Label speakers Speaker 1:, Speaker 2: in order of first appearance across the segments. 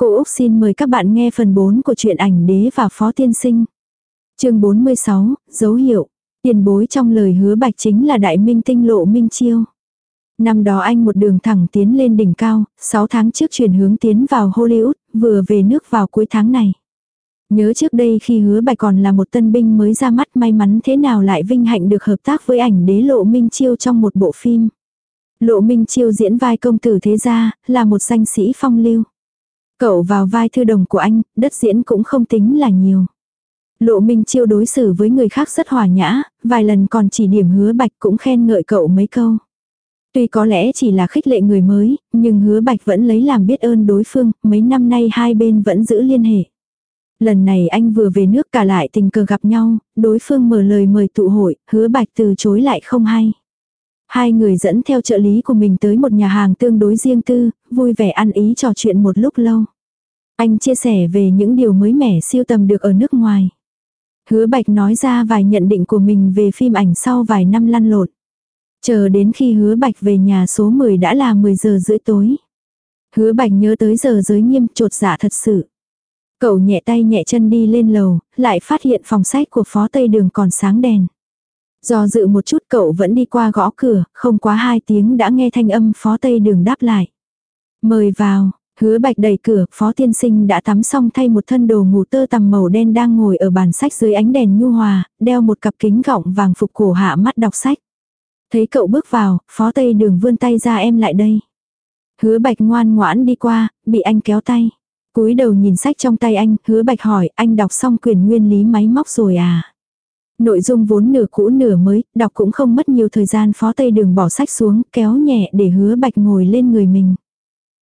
Speaker 1: Cô Úc xin mời các bạn nghe phần 4 của truyện ảnh đế và phó tiên sinh. chương 46, dấu hiệu. Tiền bối trong lời hứa bạch chính là đại minh tinh lộ minh chiêu. Năm đó anh một đường thẳng tiến lên đỉnh cao, 6 tháng trước chuyển hướng tiến vào Hollywood, vừa về nước vào cuối tháng này. Nhớ trước đây khi hứa bạch còn là một tân binh mới ra mắt may mắn thế nào lại vinh hạnh được hợp tác với ảnh đế lộ minh chiêu trong một bộ phim. Lộ minh chiêu diễn vai công tử thế gia, là một danh sĩ phong lưu. Cậu vào vai thư đồng của anh, đất diễn cũng không tính là nhiều. Lộ Minh Chiêu đối xử với người khác rất hòa nhã, vài lần còn chỉ điểm hứa bạch cũng khen ngợi cậu mấy câu. Tuy có lẽ chỉ là khích lệ người mới, nhưng hứa bạch vẫn lấy làm biết ơn đối phương, mấy năm nay hai bên vẫn giữ liên hệ. Lần này anh vừa về nước cả lại tình cờ gặp nhau, đối phương mở lời mời tụ hội, hứa bạch từ chối lại không hay. Hai người dẫn theo trợ lý của mình tới một nhà hàng tương đối riêng tư, vui vẻ ăn ý trò chuyện một lúc lâu. Anh chia sẻ về những điều mới mẻ siêu tầm được ở nước ngoài. Hứa Bạch nói ra vài nhận định của mình về phim ảnh sau vài năm lăn lộn. Chờ đến khi hứa Bạch về nhà số 10 đã là 10 giờ rưỡi tối. Hứa Bạch nhớ tới giờ giới nghiêm trột dạ thật sự. Cậu nhẹ tay nhẹ chân đi lên lầu, lại phát hiện phòng sách của phó tây đường còn sáng đèn. Do dự một chút cậu vẫn đi qua gõ cửa, không quá hai tiếng đã nghe thanh âm phó tây đường đáp lại. Mời vào, hứa bạch đẩy cửa, phó tiên sinh đã tắm xong thay một thân đồ ngủ tơ tằm màu đen đang ngồi ở bàn sách dưới ánh đèn nhu hòa, đeo một cặp kính gọng vàng phục cổ hạ mắt đọc sách. Thấy cậu bước vào, phó tây đường vươn tay ra em lại đây. Hứa bạch ngoan ngoãn đi qua, bị anh kéo tay. cúi đầu nhìn sách trong tay anh, hứa bạch hỏi, anh đọc xong quyền nguyên lý máy móc rồi à? Nội dung vốn nửa cũ nửa mới, đọc cũng không mất nhiều thời gian phó tây đường bỏ sách xuống, kéo nhẹ để hứa bạch ngồi lên người mình.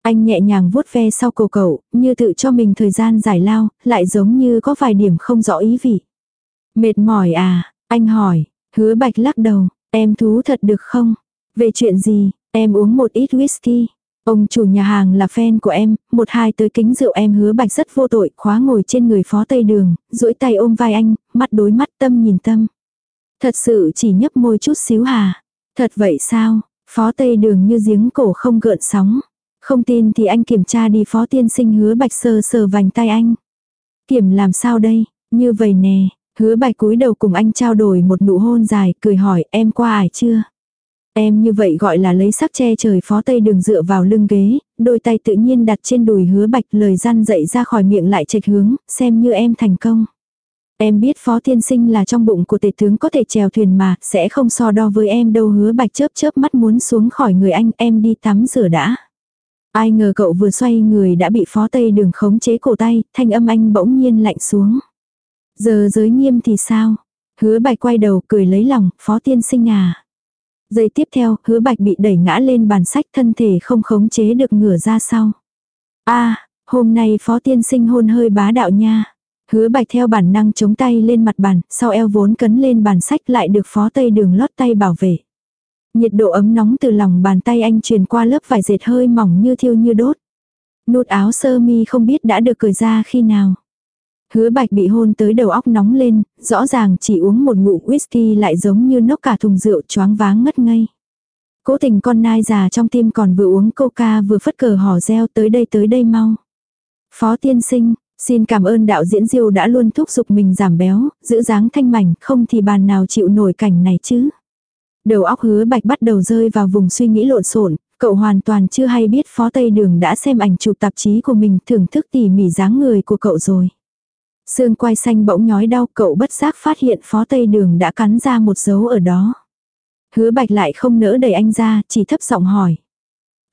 Speaker 1: Anh nhẹ nhàng vuốt ve sau cổ cậu, như tự cho mình thời gian giải lao, lại giống như có vài điểm không rõ ý vị. Mệt mỏi à, anh hỏi, hứa bạch lắc đầu, em thú thật được không? Về chuyện gì, em uống một ít whisky. Ông chủ nhà hàng là fan của em, một hai tới kính rượu em hứa bạch rất vô tội, khóa ngồi trên người phó tây đường, duỗi tay ôm vai anh, mắt đối mắt tâm nhìn tâm. Thật sự chỉ nhấp môi chút xíu hà. Thật vậy sao, phó tây đường như giếng cổ không gợn sóng. Không tin thì anh kiểm tra đi phó tiên sinh hứa bạch sờ sờ vành tay anh. Kiểm làm sao đây, như vậy nè, hứa bạch cúi đầu cùng anh trao đổi một nụ hôn dài, cười hỏi em qua ải chưa? Em như vậy gọi là lấy sắc che trời phó tây đường dựa vào lưng ghế, đôi tay tự nhiên đặt trên đùi hứa bạch lời răn dậy ra khỏi miệng lại trạch hướng, xem như em thành công. Em biết phó tiên sinh là trong bụng của tể tướng có thể chèo thuyền mà, sẽ không so đo với em đâu hứa bạch chớp chớp mắt muốn xuống khỏi người anh, em đi tắm rửa đã. Ai ngờ cậu vừa xoay người đã bị phó tây đường khống chế cổ tay, thanh âm anh bỗng nhiên lạnh xuống. Giờ giới nghiêm thì sao? Hứa bạch quay đầu cười lấy lòng, phó tiên sinh à. Giây tiếp theo, hứa bạch bị đẩy ngã lên bàn sách thân thể không khống chế được ngửa ra sau. a hôm nay phó tiên sinh hôn hơi bá đạo nha. Hứa bạch theo bản năng chống tay lên mặt bàn, sau eo vốn cấn lên bàn sách lại được phó tây đường lót tay bảo vệ. Nhiệt độ ấm nóng từ lòng bàn tay anh truyền qua lớp vải dệt hơi mỏng như thiêu như đốt. Nút áo sơ mi không biết đã được cởi ra khi nào. Hứa bạch bị hôn tới đầu óc nóng lên, rõ ràng chỉ uống một ngụm whisky lại giống như nốc cả thùng rượu choáng váng ngất ngây. Cố tình con nai già trong tim còn vừa uống coca vừa phất cờ hò reo tới đây tới đây mau. Phó tiên sinh, xin cảm ơn đạo diễn diêu đã luôn thúc giục mình giảm béo, giữ dáng thanh mảnh, không thì bàn nào chịu nổi cảnh này chứ. Đầu óc hứa bạch bắt đầu rơi vào vùng suy nghĩ lộn xộn cậu hoàn toàn chưa hay biết phó Tây Đường đã xem ảnh chụp tạp chí của mình thưởng thức tỉ mỉ dáng người của cậu rồi. Xương quai xanh bỗng nhói đau cậu bất giác phát hiện phó tây đường đã cắn ra một dấu ở đó. Hứa bạch lại không nỡ đẩy anh ra, chỉ thấp giọng hỏi.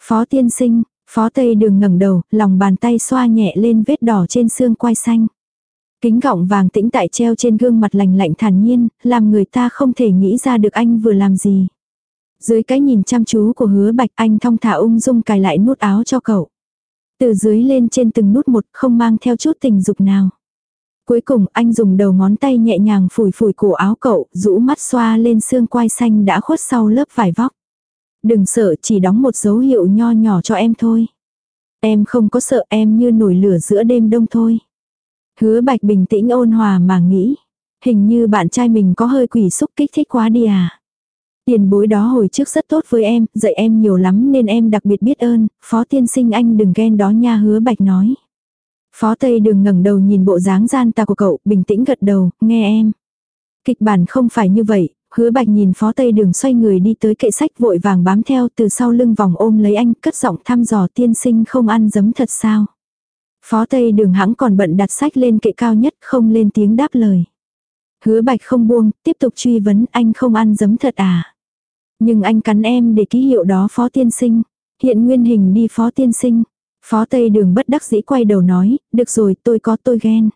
Speaker 1: Phó tiên sinh, phó tây đường ngẩng đầu, lòng bàn tay xoa nhẹ lên vết đỏ trên xương quai xanh. Kính gọng vàng tĩnh tại treo trên gương mặt lành lạnh thản nhiên, làm người ta không thể nghĩ ra được anh vừa làm gì. Dưới cái nhìn chăm chú của hứa bạch anh thong thả ung dung cài lại nút áo cho cậu. Từ dưới lên trên từng nút một không mang theo chút tình dục nào. Cuối cùng anh dùng đầu ngón tay nhẹ nhàng phủi phủi cổ áo cậu, rũ mắt xoa lên xương quai xanh đã khuất sau lớp vải vóc. Đừng sợ chỉ đóng một dấu hiệu nho nhỏ cho em thôi. Em không có sợ em như nổi lửa giữa đêm đông thôi. Hứa bạch bình tĩnh ôn hòa mà nghĩ. Hình như bạn trai mình có hơi quỷ xúc kích thích quá đi à. Tiền bối đó hồi trước rất tốt với em, dạy em nhiều lắm nên em đặc biệt biết ơn, phó tiên sinh anh đừng ghen đó nha hứa bạch nói. Phó Tây Đường ngẩng đầu nhìn bộ dáng gian ta của cậu, bình tĩnh gật đầu, nghe em. Kịch bản không phải như vậy, hứa bạch nhìn phó tây đường xoay người đi tới kệ sách vội vàng bám theo từ sau lưng vòng ôm lấy anh cất giọng thăm dò tiên sinh không ăn giấm thật sao. Phó tây đường hãng còn bận đặt sách lên kệ cao nhất không lên tiếng đáp lời. Hứa bạch không buông, tiếp tục truy vấn anh không ăn giấm thật à. Nhưng anh cắn em để ký hiệu đó phó tiên sinh. Hiện nguyên hình đi phó tiên sinh. Phó tây đường bất đắc dĩ quay đầu nói, được rồi tôi có tôi ghen.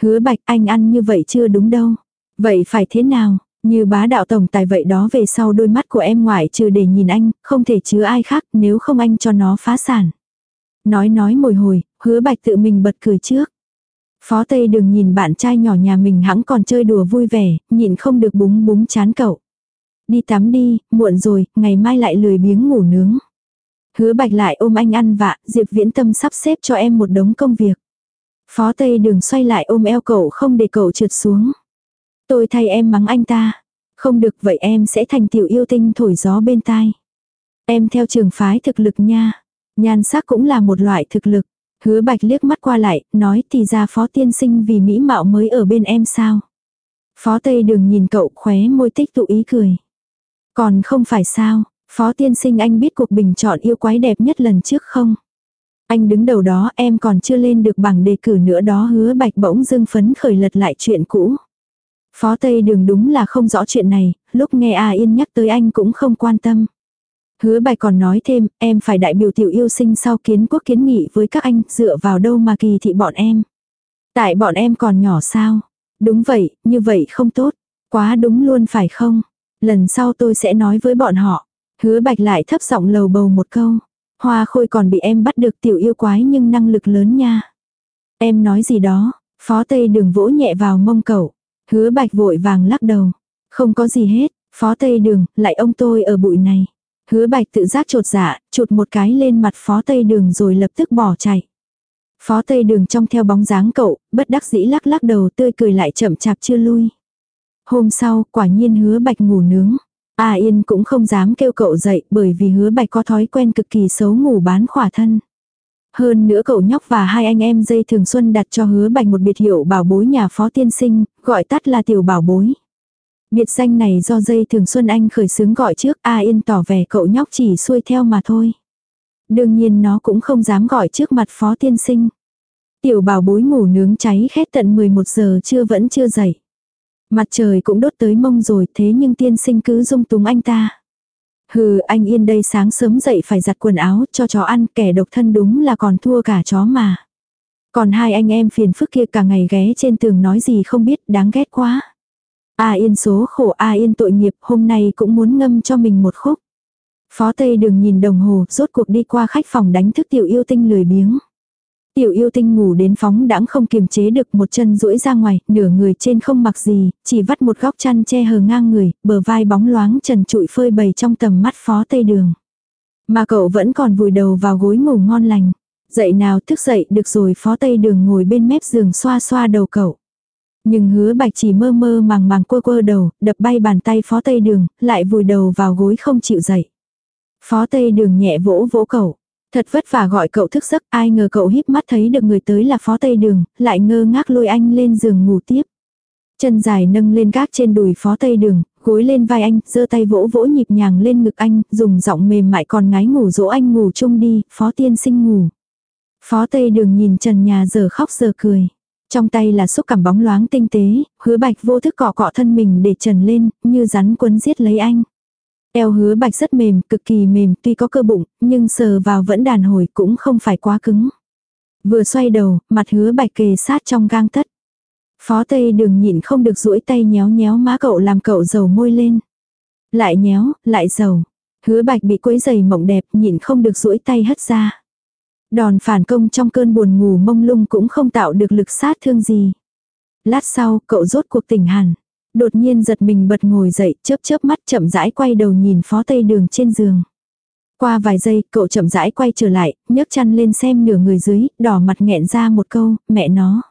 Speaker 1: Hứa bạch anh ăn như vậy chưa đúng đâu. Vậy phải thế nào? Như bá đạo tổng tài vậy đó về sau đôi mắt của em ngoại trừ để nhìn anh, không thể chứa ai khác nếu không anh cho nó phá sản. Nói nói mồi hồi, hứa bạch tự mình bật cười trước. Phó Tây đừng nhìn bạn trai nhỏ nhà mình hãng còn chơi đùa vui vẻ, nhịn không được búng búng chán cậu. Đi tắm đi, muộn rồi, ngày mai lại lười biếng ngủ nướng. Hứa bạch lại ôm anh ăn vạ, Diệp Viễn Tâm sắp xếp cho em một đống công việc. Phó Tây đường xoay lại ôm eo cậu không để cậu trượt xuống. Tôi thay em mắng anh ta. Không được vậy em sẽ thành tiểu yêu tinh thổi gió bên tai. Em theo trường phái thực lực nha. Nhan sắc cũng là một loại thực lực. Hứa bạch liếc mắt qua lại, nói thì ra phó tiên sinh vì mỹ mạo mới ở bên em sao. Phó Tây đường nhìn cậu khóe môi tích tụ ý cười. Còn không phải sao, phó tiên sinh anh biết cuộc bình chọn yêu quái đẹp nhất lần trước không? Anh đứng đầu đó em còn chưa lên được bảng đề cử nữa đó hứa bạch bỗng dưng phấn khởi lật lại chuyện cũ. Phó Tây Đường đúng là không rõ chuyện này, lúc nghe A Yên nhắc tới anh cũng không quan tâm. Hứa bạch còn nói thêm, em phải đại biểu tiểu yêu sinh sau kiến quốc kiến nghị với các anh, dựa vào đâu mà kỳ thị bọn em. Tại bọn em còn nhỏ sao? Đúng vậy, như vậy không tốt. Quá đúng luôn phải không? Lần sau tôi sẽ nói với bọn họ. Hứa bạch lại thấp giọng lầu bầu một câu. Hoa khôi còn bị em bắt được tiểu yêu quái nhưng năng lực lớn nha. Em nói gì đó, phó tây đường vỗ nhẹ vào mông cậu. Hứa bạch vội vàng lắc đầu. Không có gì hết, phó tây đường, lại ông tôi ở bụi này. Hứa bạch tự giác trột dạ, chụt một cái lên mặt phó tây đường rồi lập tức bỏ chạy. Phó tây đường trong theo bóng dáng cậu, bất đắc dĩ lắc lắc đầu tươi cười lại chậm chạp chưa lui. Hôm sau, quả nhiên hứa bạch ngủ nướng. A Yên cũng không dám kêu cậu dậy bởi vì hứa bạch có thói quen cực kỳ xấu ngủ bán khỏa thân. Hơn nữa cậu nhóc và hai anh em dây thường xuân đặt cho hứa bạch một biệt hiệu bảo bối nhà phó tiên sinh, gọi tắt là tiểu bảo bối. Biệt danh này do dây thường xuân anh khởi xướng gọi trước A Yên tỏ vẻ cậu nhóc chỉ xuôi theo mà thôi. Đương nhiên nó cũng không dám gọi trước mặt phó tiên sinh. Tiểu bảo bối ngủ nướng cháy khét tận 11 giờ chưa vẫn chưa dậy. Mặt trời cũng đốt tới mông rồi, thế nhưng tiên sinh cứ dung túng anh ta. Hừ, anh yên đây sáng sớm dậy phải giặt quần áo, cho chó ăn, kẻ độc thân đúng là còn thua cả chó mà. Còn hai anh em phiền phức kia cả ngày ghé trên tường nói gì không biết, đáng ghét quá. A yên số khổ, A yên tội nghiệp, hôm nay cũng muốn ngâm cho mình một khúc. Phó Tây đừng nhìn đồng hồ, rốt cuộc đi qua khách phòng đánh thức tiểu yêu tinh lười biếng. Tiểu yêu tinh ngủ đến phóng đãng không kiềm chế được một chân duỗi ra ngoài, nửa người trên không mặc gì, chỉ vắt một góc chăn che hờ ngang người, bờ vai bóng loáng trần trụi phơi bày trong tầm mắt phó tây đường. Mà cậu vẫn còn vùi đầu vào gối ngủ ngon lành. Dậy nào thức dậy được rồi phó tây đường ngồi bên mép giường xoa xoa đầu cậu. Nhưng hứa bạch chỉ mơ mơ màng màng quơ quơ đầu, đập bay bàn tay phó tây đường, lại vùi đầu vào gối không chịu dậy. Phó tây đường nhẹ vỗ vỗ cậu. Thật vất vả gọi cậu thức giấc, ai ngờ cậu híp mắt thấy được người tới là phó tây đường, lại ngơ ngác lôi anh lên giường ngủ tiếp. Chân dài nâng lên gác trên đùi phó tây đường, gối lên vai anh, giơ tay vỗ vỗ nhịp nhàng lên ngực anh, dùng giọng mềm mại còn ngái ngủ dỗ anh ngủ chung đi, phó tiên sinh ngủ. Phó tây đường nhìn trần nhà giờ khóc giờ cười. Trong tay là xúc cảm bóng loáng tinh tế, hứa bạch vô thức cọ cọ thân mình để trần lên, như rắn quấn giết lấy anh. Eo hứa bạch rất mềm, cực kỳ mềm, tuy có cơ bụng, nhưng sờ vào vẫn đàn hồi cũng không phải quá cứng. Vừa xoay đầu, mặt hứa bạch kề sát trong gang tất. Phó Tây đường nhịn không được duỗi tay nhéo nhéo má cậu làm cậu dầu môi lên. Lại nhéo, lại dầu. Hứa bạch bị quấy giày mộng đẹp nhịn không được duỗi tay hất ra. Đòn phản công trong cơn buồn ngủ mông lung cũng không tạo được lực sát thương gì. Lát sau, cậu rốt cuộc tỉnh hẳn. Đột nhiên giật mình bật ngồi dậy, chớp chớp mắt chậm rãi quay đầu nhìn phó tây đường trên giường. Qua vài giây, cậu chậm rãi quay trở lại, nhấc chăn lên xem nửa người dưới, đỏ mặt nghẹn ra một câu, mẹ nó.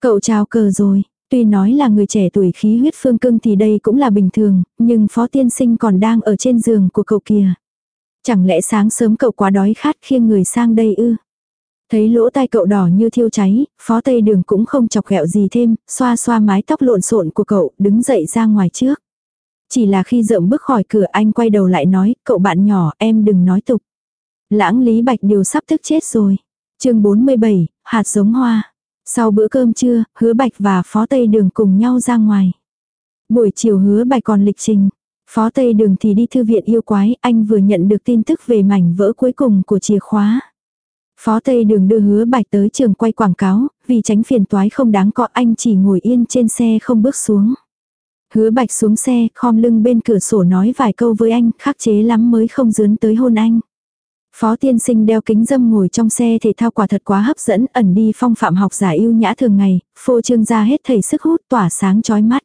Speaker 1: Cậu chào cờ rồi, tuy nói là người trẻ tuổi khí huyết phương cưng thì đây cũng là bình thường, nhưng phó tiên sinh còn đang ở trên giường của cậu kìa. Chẳng lẽ sáng sớm cậu quá đói khát khiêng người sang đây ư? Thấy lỗ tai cậu đỏ như thiêu cháy, phó tây đường cũng không chọc ghẹo gì thêm, xoa xoa mái tóc lộn xộn của cậu, đứng dậy ra ngoài trước. Chỉ là khi rộng bước khỏi cửa anh quay đầu lại nói, cậu bạn nhỏ, em đừng nói tục. Lãng Lý Bạch Điều sắp tức chết rồi. chương 47, hạt giống hoa. Sau bữa cơm trưa, hứa Bạch và phó Tây Đường cùng nhau ra ngoài. Buổi chiều hứa Bạch còn lịch trình. Phó Tây Đường thì đi thư viện yêu quái, anh vừa nhận được tin tức về mảnh vỡ cuối cùng của chìa khóa. Phó Tây Đường đưa hứa Bạch tới trường quay quảng cáo, vì tránh phiền toái không đáng có anh chỉ ngồi yên trên xe không bước xuống. Hứa bạch xuống xe, khom lưng bên cửa sổ nói vài câu với anh, khắc chế lắm mới không dướn tới hôn anh. Phó tiên sinh đeo kính dâm ngồi trong xe thể thao quả thật quá hấp dẫn, ẩn đi phong phạm học giả yêu nhã thường ngày, phô trương ra hết thầy sức hút tỏa sáng chói mắt.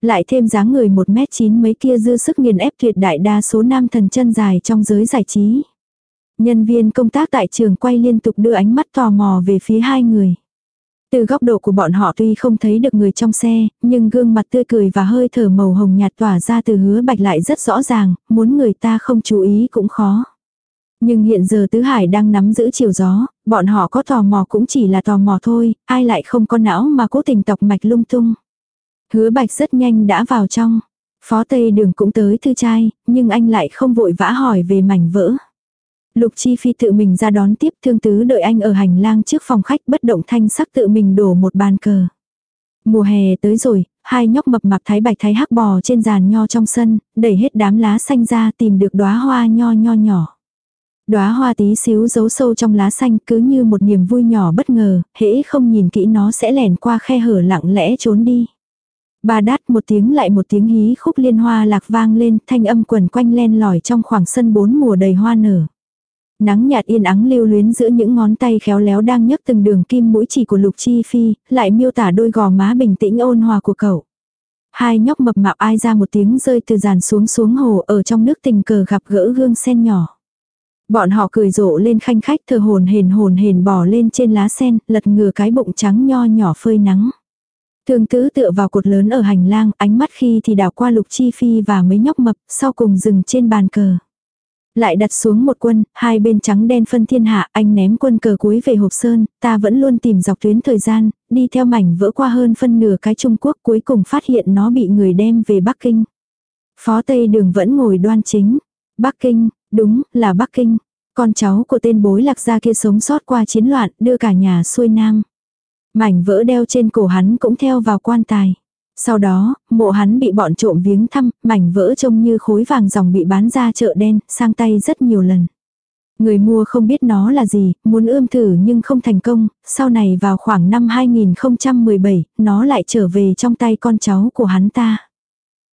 Speaker 1: Lại thêm dáng người 1m9 mấy kia dư sức nghiền ép tuyệt đại đa số nam thần chân dài trong giới giải trí. Nhân viên công tác tại trường quay liên tục đưa ánh mắt tò mò về phía hai người. Từ góc độ của bọn họ tuy không thấy được người trong xe, nhưng gương mặt tươi cười và hơi thở màu hồng nhạt tỏa ra từ hứa bạch lại rất rõ ràng, muốn người ta không chú ý cũng khó. Nhưng hiện giờ Tứ Hải đang nắm giữ chiều gió, bọn họ có tò mò cũng chỉ là tò mò thôi, ai lại không có não mà cố tình tọc mạch lung tung. Hứa bạch rất nhanh đã vào trong. Phó Tây Đường cũng tới thư trai, nhưng anh lại không vội vã hỏi về mảnh vỡ. Lục Chi Phi tự mình ra đón tiếp thương tứ đợi anh ở hành lang trước phòng khách bất động thanh sắc tự mình đổ một bàn cờ. Mùa hè tới rồi, hai nhóc mập mạp thái bạch thái hắc bò trên giàn nho trong sân, đẩy hết đám lá xanh ra tìm được đóa hoa nho nho nhỏ. Đóa hoa tí xíu giấu sâu trong lá xanh cứ như một niềm vui nhỏ bất ngờ, hễ không nhìn kỹ nó sẽ lẻn qua khe hở lặng lẽ trốn đi. bà đát một tiếng lại một tiếng hí khúc liên hoa lạc vang lên, thanh âm quần quanh len lỏi trong khoảng sân bốn mùa đầy hoa nở. Nắng nhạt yên ắng lưu luyến giữa những ngón tay khéo léo đang nhấc từng đường kim mũi chỉ của Lục Chi Phi, lại miêu tả đôi gò má bình tĩnh ôn hòa của cậu. Hai nhóc mập mạp ai ra một tiếng rơi từ giàn xuống xuống hồ ở trong nước tình cờ gặp gỡ gương sen nhỏ. Bọn họ cười rộ lên khanh khách thờ hồn hền hồn hền bò lên trên lá sen, lật ngừa cái bụng trắng nho nhỏ phơi nắng. Thường tứ tựa vào cột lớn ở hành lang, ánh mắt khi thì đảo qua lục chi phi và mấy nhóc mập, sau cùng dừng trên bàn cờ. Lại đặt xuống một quân, hai bên trắng đen phân thiên hạ, anh ném quân cờ cuối về hộp sơn, ta vẫn luôn tìm dọc tuyến thời gian, đi theo mảnh vỡ qua hơn phân nửa cái Trung Quốc cuối cùng phát hiện nó bị người đem về Bắc Kinh. Phó Tây Đường vẫn ngồi đoan chính. Bắc Kinh, đúng, là Bắc Kinh. Con cháu của tên bối lạc gia kia sống sót qua chiến loạn, đưa cả nhà xuôi nam. Mảnh vỡ đeo trên cổ hắn cũng theo vào quan tài. Sau đó, mộ hắn bị bọn trộm viếng thăm, mảnh vỡ trông như khối vàng dòng bị bán ra chợ đen, sang tay rất nhiều lần. Người mua không biết nó là gì, muốn ươm thử nhưng không thành công, sau này vào khoảng năm 2017, nó lại trở về trong tay con cháu của hắn ta.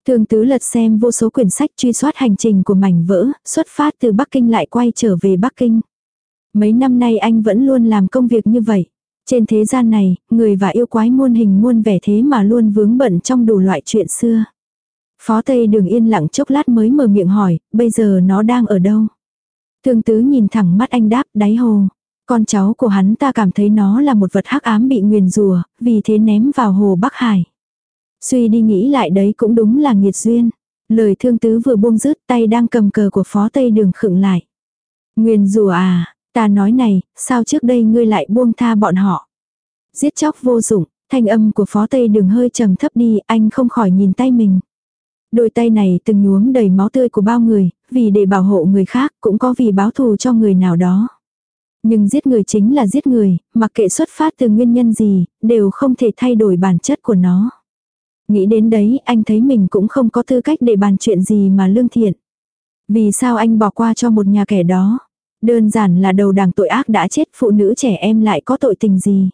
Speaker 1: Thường tứ lật xem vô số quyển sách truy soát hành trình của mảnh vỡ, xuất phát từ Bắc Kinh lại quay trở về Bắc Kinh. Mấy năm nay anh vẫn luôn làm công việc như vậy. Trên thế gian này, người và yêu quái muôn hình muôn vẻ thế mà luôn vướng bận trong đủ loại chuyện xưa. Phó Tây đường yên lặng chốc lát mới mở miệng hỏi, bây giờ nó đang ở đâu? Thương tứ nhìn thẳng mắt anh đáp đáy hồ. Con cháu của hắn ta cảm thấy nó là một vật hắc ám bị nguyền rùa, vì thế ném vào hồ Bắc Hải. Suy đi nghĩ lại đấy cũng đúng là nghiệt duyên. Lời thương tứ vừa buông rứt tay đang cầm cờ của phó Tây đường khựng lại. Nguyền rùa à, Ta nói này, sao trước đây ngươi lại buông tha bọn họ? Giết chóc vô dụng, thanh âm của phó tây đường hơi trầm thấp đi, anh không khỏi nhìn tay mình. Đôi tay này từng nhuốm đầy máu tươi của bao người, vì để bảo hộ người khác, cũng có vì báo thù cho người nào đó. Nhưng giết người chính là giết người, mặc kệ xuất phát từ nguyên nhân gì, đều không thể thay đổi bản chất của nó. Nghĩ đến đấy, anh thấy mình cũng không có tư cách để bàn chuyện gì mà lương thiện. Vì sao anh bỏ qua cho một nhà kẻ đó? Đơn giản là đầu đảng tội ác đã chết phụ nữ trẻ em lại có tội tình gì.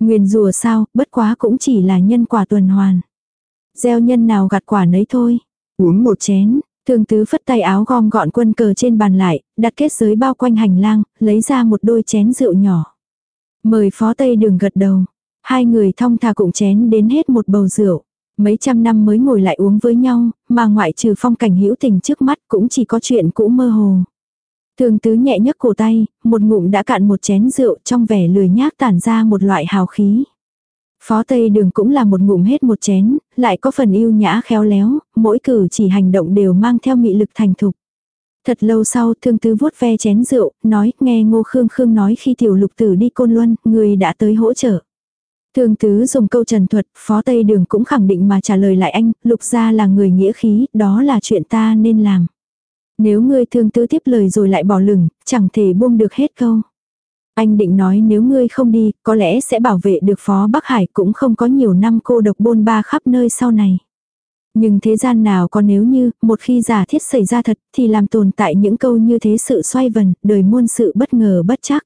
Speaker 1: Nguyền rùa sao, bất quá cũng chỉ là nhân quả tuần hoàn. Gieo nhân nào gặt quả nấy thôi. Uống một chén, thường tứ phất tay áo gom gọn quân cờ trên bàn lại, đặt kết giới bao quanh hành lang, lấy ra một đôi chén rượu nhỏ. Mời phó tây đường gật đầu. Hai người thong thả cùng chén đến hết một bầu rượu. Mấy trăm năm mới ngồi lại uống với nhau, mà ngoại trừ phong cảnh hữu tình trước mắt cũng chỉ có chuyện cũ mơ hồ. Thường tứ nhẹ nhấc cổ tay, một ngụm đã cạn một chén rượu trong vẻ lười nhác tản ra một loại hào khí. Phó Tây Đường cũng là một ngụm hết một chén, lại có phần yêu nhã khéo léo, mỗi cử chỉ hành động đều mang theo mị lực thành thục. Thật lâu sau thương tứ vuốt ve chén rượu, nói nghe ngô khương khương nói khi tiểu lục tử đi côn luân, người đã tới hỗ trợ. Thương tứ dùng câu trần thuật, phó tây đường cũng khẳng định mà trả lời lại anh, lục gia là người nghĩa khí, đó là chuyện ta nên làm. Nếu ngươi thương tứ tiếp lời rồi lại bỏ lửng, chẳng thể buông được hết câu. Anh định nói nếu ngươi không đi, có lẽ sẽ bảo vệ được Phó Bắc Hải cũng không có nhiều năm cô độc bôn ba khắp nơi sau này. Nhưng thế gian nào có nếu như, một khi giả thiết xảy ra thật, thì làm tồn tại những câu như thế sự xoay vần, đời muôn sự bất ngờ bất chắc.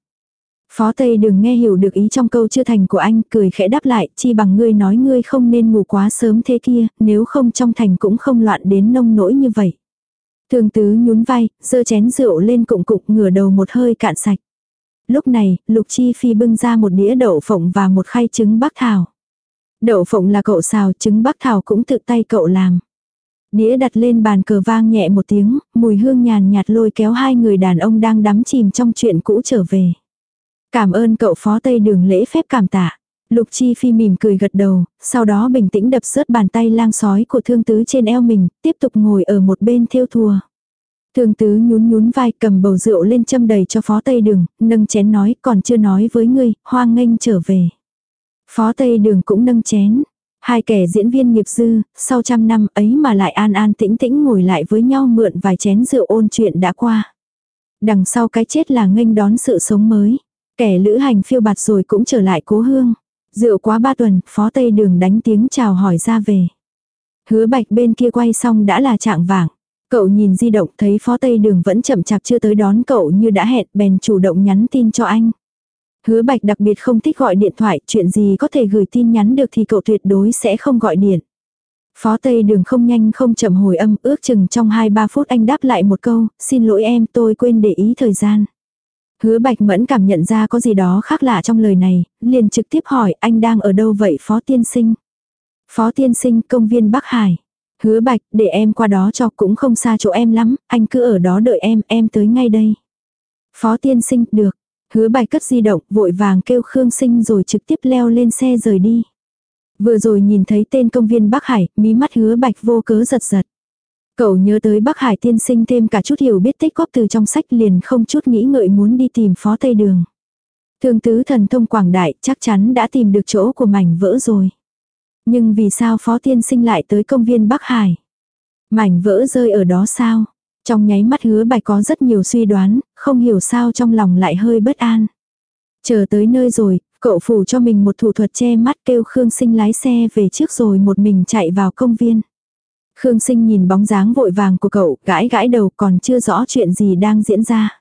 Speaker 1: Phó Tây đừng nghe hiểu được ý trong câu chưa thành của anh, cười khẽ đáp lại, chi bằng ngươi nói ngươi không nên ngủ quá sớm thế kia, nếu không trong thành cũng không loạn đến nông nỗi như vậy. Thường tứ nhún vai, dơ chén rượu lên cụng cục ngửa đầu một hơi cạn sạch. Lúc này, Lục Chi Phi bưng ra một đĩa đậu phộng và một khay trứng bắc thảo. Đậu phộng là cậu xào, trứng bắc thảo cũng tự tay cậu làm. Đĩa đặt lên bàn cờ vang nhẹ một tiếng, mùi hương nhàn nhạt lôi kéo hai người đàn ông đang đắm chìm trong chuyện cũ trở về. Cảm ơn cậu phó tây đường lễ phép cảm tạ. Lục Chi Phi mỉm cười gật đầu, sau đó bình tĩnh đập rớt bàn tay lang sói của thương tứ trên eo mình, tiếp tục ngồi ở một bên theo thùa. Thương tứ nhún nhún vai cầm bầu rượu lên châm đầy cho phó tây đường, nâng chén nói còn chưa nói với ngươi, hoang nghênh trở về. Phó tây đường cũng nâng chén. Hai kẻ diễn viên nghiệp dư, sau trăm năm ấy mà lại an an tĩnh tĩnh ngồi lại với nhau mượn vài chén rượu ôn chuyện đã qua. Đằng sau cái chết là nghênh đón sự sống mới. Kẻ lữ hành phiêu bạt rồi cũng trở lại cố hương. Rượu quá ba tuần, phó tây đường đánh tiếng chào hỏi ra về. Hứa bạch bên kia quay xong đã là trạng vàng. Cậu nhìn di động thấy phó tây đường vẫn chậm chạp chưa tới đón cậu như đã hẹn bèn chủ động nhắn tin cho anh. Hứa bạch đặc biệt không thích gọi điện thoại, chuyện gì có thể gửi tin nhắn được thì cậu tuyệt đối sẽ không gọi điện. Phó Tây đường không nhanh không chậm hồi âm ước chừng trong 2-3 phút anh đáp lại một câu, xin lỗi em tôi quên để ý thời gian. Hứa Bạch Mẫn cảm nhận ra có gì đó khác lạ trong lời này, liền trực tiếp hỏi anh đang ở đâu vậy Phó Tiên Sinh. Phó Tiên Sinh công viên Bắc Hải. Hứa Bạch để em qua đó cho cũng không xa chỗ em lắm, anh cứ ở đó đợi em, em tới ngay đây. Phó Tiên Sinh được. Hứa Bạch cất di động vội vàng kêu Khương Sinh rồi trực tiếp leo lên xe rời đi. Vừa rồi nhìn thấy tên công viên Bắc Hải, mí mắt hứa Bạch vô cớ giật giật. Cậu nhớ tới Bắc Hải tiên sinh thêm cả chút hiểu biết tích góp từ trong sách liền không chút nghĩ ngợi muốn đi tìm phó Tây Đường. Thương tứ thần thông quảng đại chắc chắn đã tìm được chỗ của mảnh vỡ rồi. Nhưng vì sao phó tiên sinh lại tới công viên Bắc Hải? Mảnh vỡ rơi ở đó sao? Trong nháy mắt hứa bạch có rất nhiều suy đoán, không hiểu sao trong lòng lại hơi bất an. Chờ tới nơi rồi, cậu phủ cho mình một thủ thuật che mắt kêu Khương sinh lái xe về trước rồi một mình chạy vào công viên. Khương Sinh nhìn bóng dáng vội vàng của cậu, gãi gãi đầu còn chưa rõ chuyện gì đang diễn ra.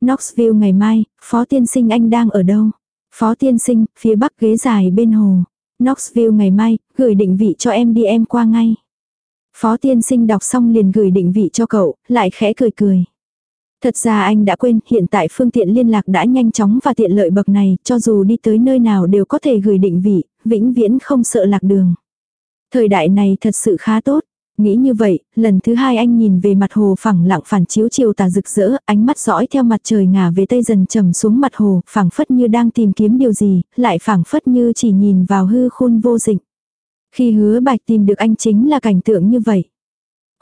Speaker 1: Knoxville ngày mai, Phó Tiên Sinh anh đang ở đâu? Phó Tiên Sinh, phía bắc ghế dài bên hồ. Knoxville ngày mai, gửi định vị cho em đi em qua ngay. Phó Tiên Sinh đọc xong liền gửi định vị cho cậu, lại khẽ cười cười. Thật ra anh đã quên, hiện tại phương tiện liên lạc đã nhanh chóng và tiện lợi bậc này, cho dù đi tới nơi nào đều có thể gửi định vị, vĩnh viễn không sợ lạc đường. Thời đại này thật sự khá tốt, Nghĩ như vậy, lần thứ hai anh nhìn về mặt hồ phẳng lặng phản chiếu chiều tà rực rỡ, ánh mắt dõi theo mặt trời ngả về tây dần trầm xuống mặt hồ, phảng phất như đang tìm kiếm điều gì, lại phảng phất như chỉ nhìn vào hư khôn vô dịch. Khi hứa bạch tìm được anh chính là cảnh tượng như vậy.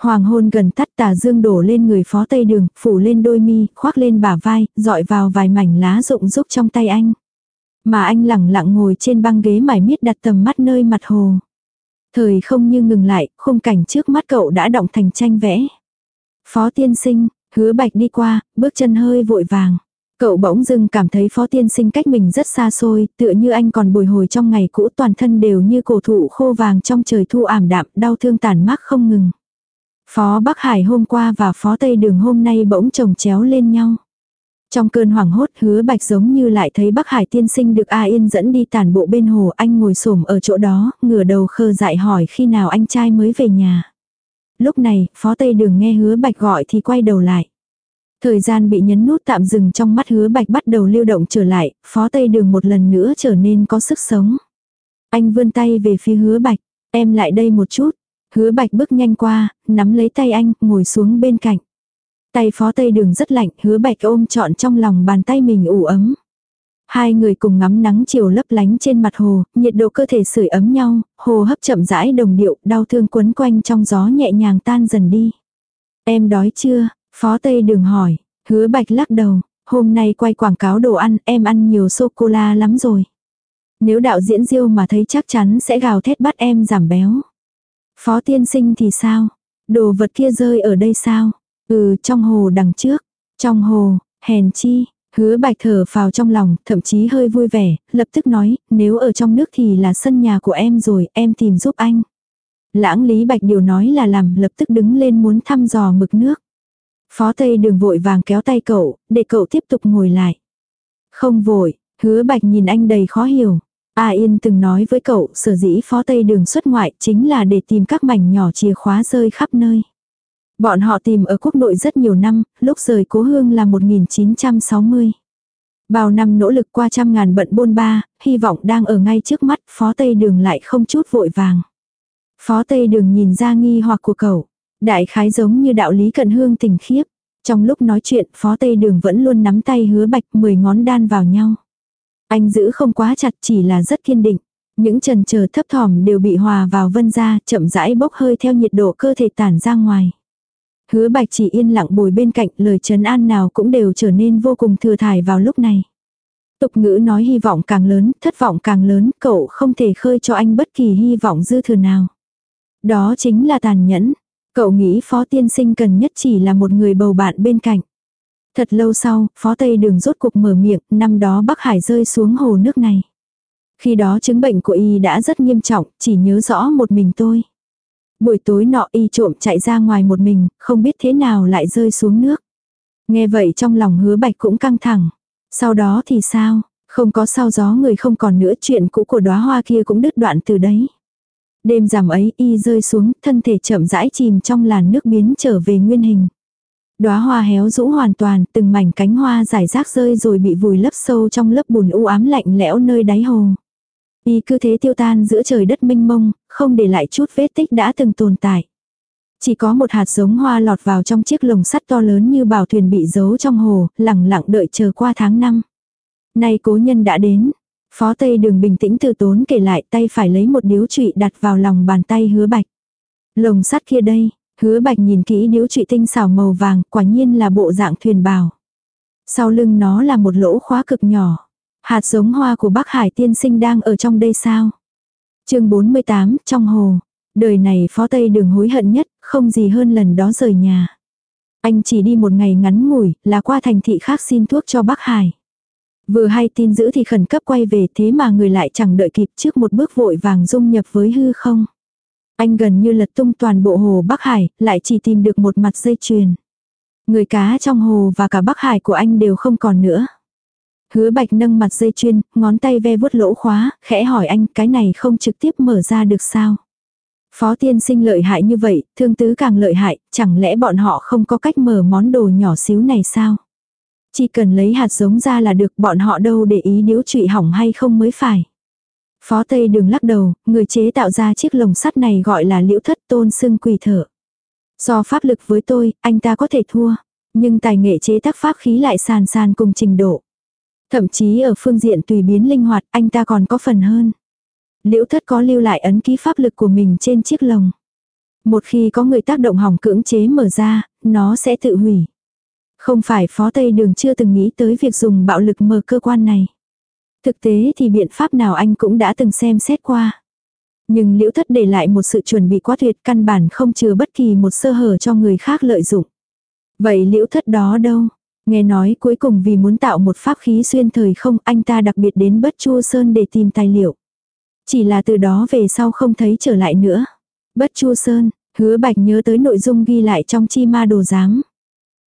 Speaker 1: Hoàng hôn gần tắt tà dương đổ lên người phó tây đường, phủ lên đôi mi, khoác lên bả vai, dọi vào vài mảnh lá rụng rúc trong tay anh. Mà anh lẳng lặng ngồi trên băng ghế mải miết đặt tầm mắt nơi mặt hồ. Thời không như ngừng lại, khung cảnh trước mắt cậu đã động thành tranh vẽ. Phó tiên sinh, hứa bạch đi qua, bước chân hơi vội vàng. Cậu bỗng dưng cảm thấy phó tiên sinh cách mình rất xa xôi, tựa như anh còn bồi hồi trong ngày cũ toàn thân đều như cổ thụ khô vàng trong trời thu ảm đạm, đau thương tàn mắc không ngừng. Phó Bắc Hải hôm qua và phó Tây Đường hôm nay bỗng chồng chéo lên nhau. Trong cơn hoảng hốt hứa bạch giống như lại thấy Bắc Hải tiên sinh được A Yên dẫn đi tàn bộ bên hồ anh ngồi xổm ở chỗ đó, ngửa đầu khơ dại hỏi khi nào anh trai mới về nhà. Lúc này, phó tây đường nghe hứa bạch gọi thì quay đầu lại. Thời gian bị nhấn nút tạm dừng trong mắt hứa bạch bắt đầu lưu động trở lại, phó tây đường một lần nữa trở nên có sức sống. Anh vươn tay về phía hứa bạch, em lại đây một chút. Hứa bạch bước nhanh qua, nắm lấy tay anh, ngồi xuống bên cạnh. Tay phó tây đường rất lạnh, hứa bạch ôm trọn trong lòng bàn tay mình ủ ấm. Hai người cùng ngắm nắng chiều lấp lánh trên mặt hồ, nhiệt độ cơ thể sưởi ấm nhau, hồ hấp chậm rãi đồng điệu, đau thương quấn quanh trong gió nhẹ nhàng tan dần đi. Em đói chưa? Phó Tây Đường hỏi, hứa bạch lắc đầu, hôm nay quay quảng cáo đồ ăn, em ăn nhiều sô-cô-la lắm rồi. Nếu đạo diễn diêu mà thấy chắc chắn sẽ gào thét bắt em giảm béo. Phó tiên sinh thì sao? Đồ vật kia rơi ở đây sao? Ừ, trong hồ đằng trước. Trong hồ, hèn chi, hứa bạch thở vào trong lòng, thậm chí hơi vui vẻ, lập tức nói, nếu ở trong nước thì là sân nhà của em rồi, em tìm giúp anh. Lãng Lý Bạch điều nói là làm, lập tức đứng lên muốn thăm dò mực nước. Phó Tây đường vội vàng kéo tay cậu, để cậu tiếp tục ngồi lại. Không vội, hứa Bạch nhìn anh đầy khó hiểu. A Yên từng nói với cậu sở dĩ phó tây đường xuất ngoại chính là để tìm các mảnh nhỏ chìa khóa rơi khắp nơi. Bọn họ tìm ở quốc nội rất nhiều năm, lúc rời cố hương là 1960. Bao năm nỗ lực qua trăm ngàn bận bôn ba, hy vọng đang ở ngay trước mắt, phó tây đường lại không chút vội vàng. Phó tây đường nhìn ra nghi hoặc của cậu, đại khái giống như đạo lý cận hương tình khiếp. Trong lúc nói chuyện, phó tây đường vẫn luôn nắm tay hứa bạch mười ngón đan vào nhau. Anh giữ không quá chặt chỉ là rất kiên định. Những trần chờ thấp thỏm đều bị hòa vào vân ra, chậm rãi bốc hơi theo nhiệt độ cơ thể tản ra ngoài. Hứa bạch chỉ yên lặng bồi bên cạnh lời trấn an nào cũng đều trở nên vô cùng thừa thải vào lúc này. Tục ngữ nói hy vọng càng lớn, thất vọng càng lớn, cậu không thể khơi cho anh bất kỳ hy vọng dư thừa nào. Đó chính là tàn nhẫn. Cậu nghĩ phó tiên sinh cần nhất chỉ là một người bầu bạn bên cạnh. Thật lâu sau, phó tây đường rốt cuộc mở miệng, năm đó Bắc Hải rơi xuống hồ nước này. Khi đó chứng bệnh của y đã rất nghiêm trọng, chỉ nhớ rõ một mình tôi. Buổi tối nọ y trộm chạy ra ngoài một mình, không biết thế nào lại rơi xuống nước. Nghe vậy trong lòng hứa bạch cũng căng thẳng. Sau đó thì sao, không có sao gió người không còn nữa chuyện cũ của đóa hoa kia cũng đứt đoạn từ đấy. Đêm giảm ấy y rơi xuống, thân thể chậm rãi chìm trong làn nước biến trở về nguyên hình. Đóa hoa héo rũ hoàn toàn, từng mảnh cánh hoa giải rác rơi rồi bị vùi lấp sâu trong lớp bùn u ám lạnh lẽo nơi đáy hồ. Y cứ thế tiêu tan giữa trời đất mênh mông, không để lại chút vết tích đã từng tồn tại. Chỉ có một hạt giống hoa lọt vào trong chiếc lồng sắt to lớn như bảo thuyền bị giấu trong hồ, lẳng lặng đợi chờ qua tháng năm. Nay cố nhân đã đến. Phó Tây đường bình tĩnh từ tốn kể lại tay phải lấy một điếu trụy đặt vào lòng bàn tay hứa bạch. Lồng sắt kia đây, Hứa bạch nhìn kỹ điếu trụy tinh xảo màu vàng, quả nhiên là bộ dạng thuyền bào. Sau lưng nó là một lỗ khóa cực nhỏ. Hạt giống hoa của Bắc Hải tiên sinh đang ở trong đây sao? chương 48, trong hồ. Đời này phó tây đường hối hận nhất, không gì hơn lần đó rời nhà. Anh chỉ đi một ngày ngắn ngủi, là qua thành thị khác xin thuốc cho Bắc Hải. Vừa hay tin giữ thì khẩn cấp quay về thế mà người lại chẳng đợi kịp trước một bước vội vàng dung nhập với hư không. Anh gần như lật tung toàn bộ hồ Bắc Hải, lại chỉ tìm được một mặt dây chuyền. Người cá trong hồ và cả Bắc Hải của anh đều không còn nữa. Hứa bạch nâng mặt dây chuyền, ngón tay ve vuốt lỗ khóa, khẽ hỏi anh cái này không trực tiếp mở ra được sao. Phó tiên sinh lợi hại như vậy, thương tứ càng lợi hại, chẳng lẽ bọn họ không có cách mở món đồ nhỏ xíu này sao? Chỉ cần lấy hạt giống ra là được bọn họ đâu để ý nếu trụy hỏng hay không mới phải. Phó Tây Đường lắc đầu, người chế tạo ra chiếc lồng sắt này gọi là liễu thất tôn xưng quỳ thở. Do pháp lực với tôi, anh ta có thể thua. Nhưng tài nghệ chế tác pháp khí lại sàn sàn cùng trình độ. Thậm chí ở phương diện tùy biến linh hoạt, anh ta còn có phần hơn. Liễu thất có lưu lại ấn ký pháp lực của mình trên chiếc lồng. Một khi có người tác động hỏng cưỡng chế mở ra, nó sẽ tự hủy. Không phải phó Tây Đường chưa từng nghĩ tới việc dùng bạo lực mở cơ quan này. Thực tế thì biện pháp nào anh cũng đã từng xem xét qua. Nhưng liễu thất để lại một sự chuẩn bị quá tuyệt căn bản không chừa bất kỳ một sơ hở cho người khác lợi dụng. Vậy liễu thất đó đâu? Nghe nói cuối cùng vì muốn tạo một pháp khí xuyên thời không anh ta đặc biệt đến bất chua sơn để tìm tài liệu. Chỉ là từ đó về sau không thấy trở lại nữa. Bất chua sơn, hứa bạch nhớ tới nội dung ghi lại trong chi ma đồ giám.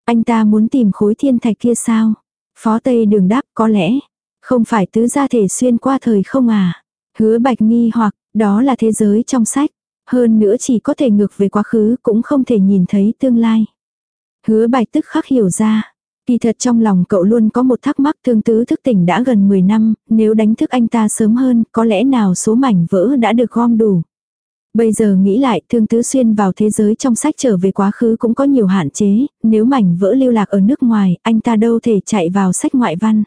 Speaker 1: Anh ta muốn tìm khối thiên thạch kia sao? Phó Tây đường đáp có lẽ. Không phải tứ gia thể xuyên qua thời không à. Hứa bạch nghi hoặc, đó là thế giới trong sách. Hơn nữa chỉ có thể ngược về quá khứ cũng không thể nhìn thấy tương lai. Hứa bạch tức khắc hiểu ra. Kỳ thật trong lòng cậu luôn có một thắc mắc thương tứ thức tỉnh đã gần 10 năm, nếu đánh thức anh ta sớm hơn, có lẽ nào số mảnh vỡ đã được gom đủ. Bây giờ nghĩ lại, thương tứ xuyên vào thế giới trong sách trở về quá khứ cũng có nhiều hạn chế, nếu mảnh vỡ lưu lạc ở nước ngoài, anh ta đâu thể chạy vào sách ngoại văn.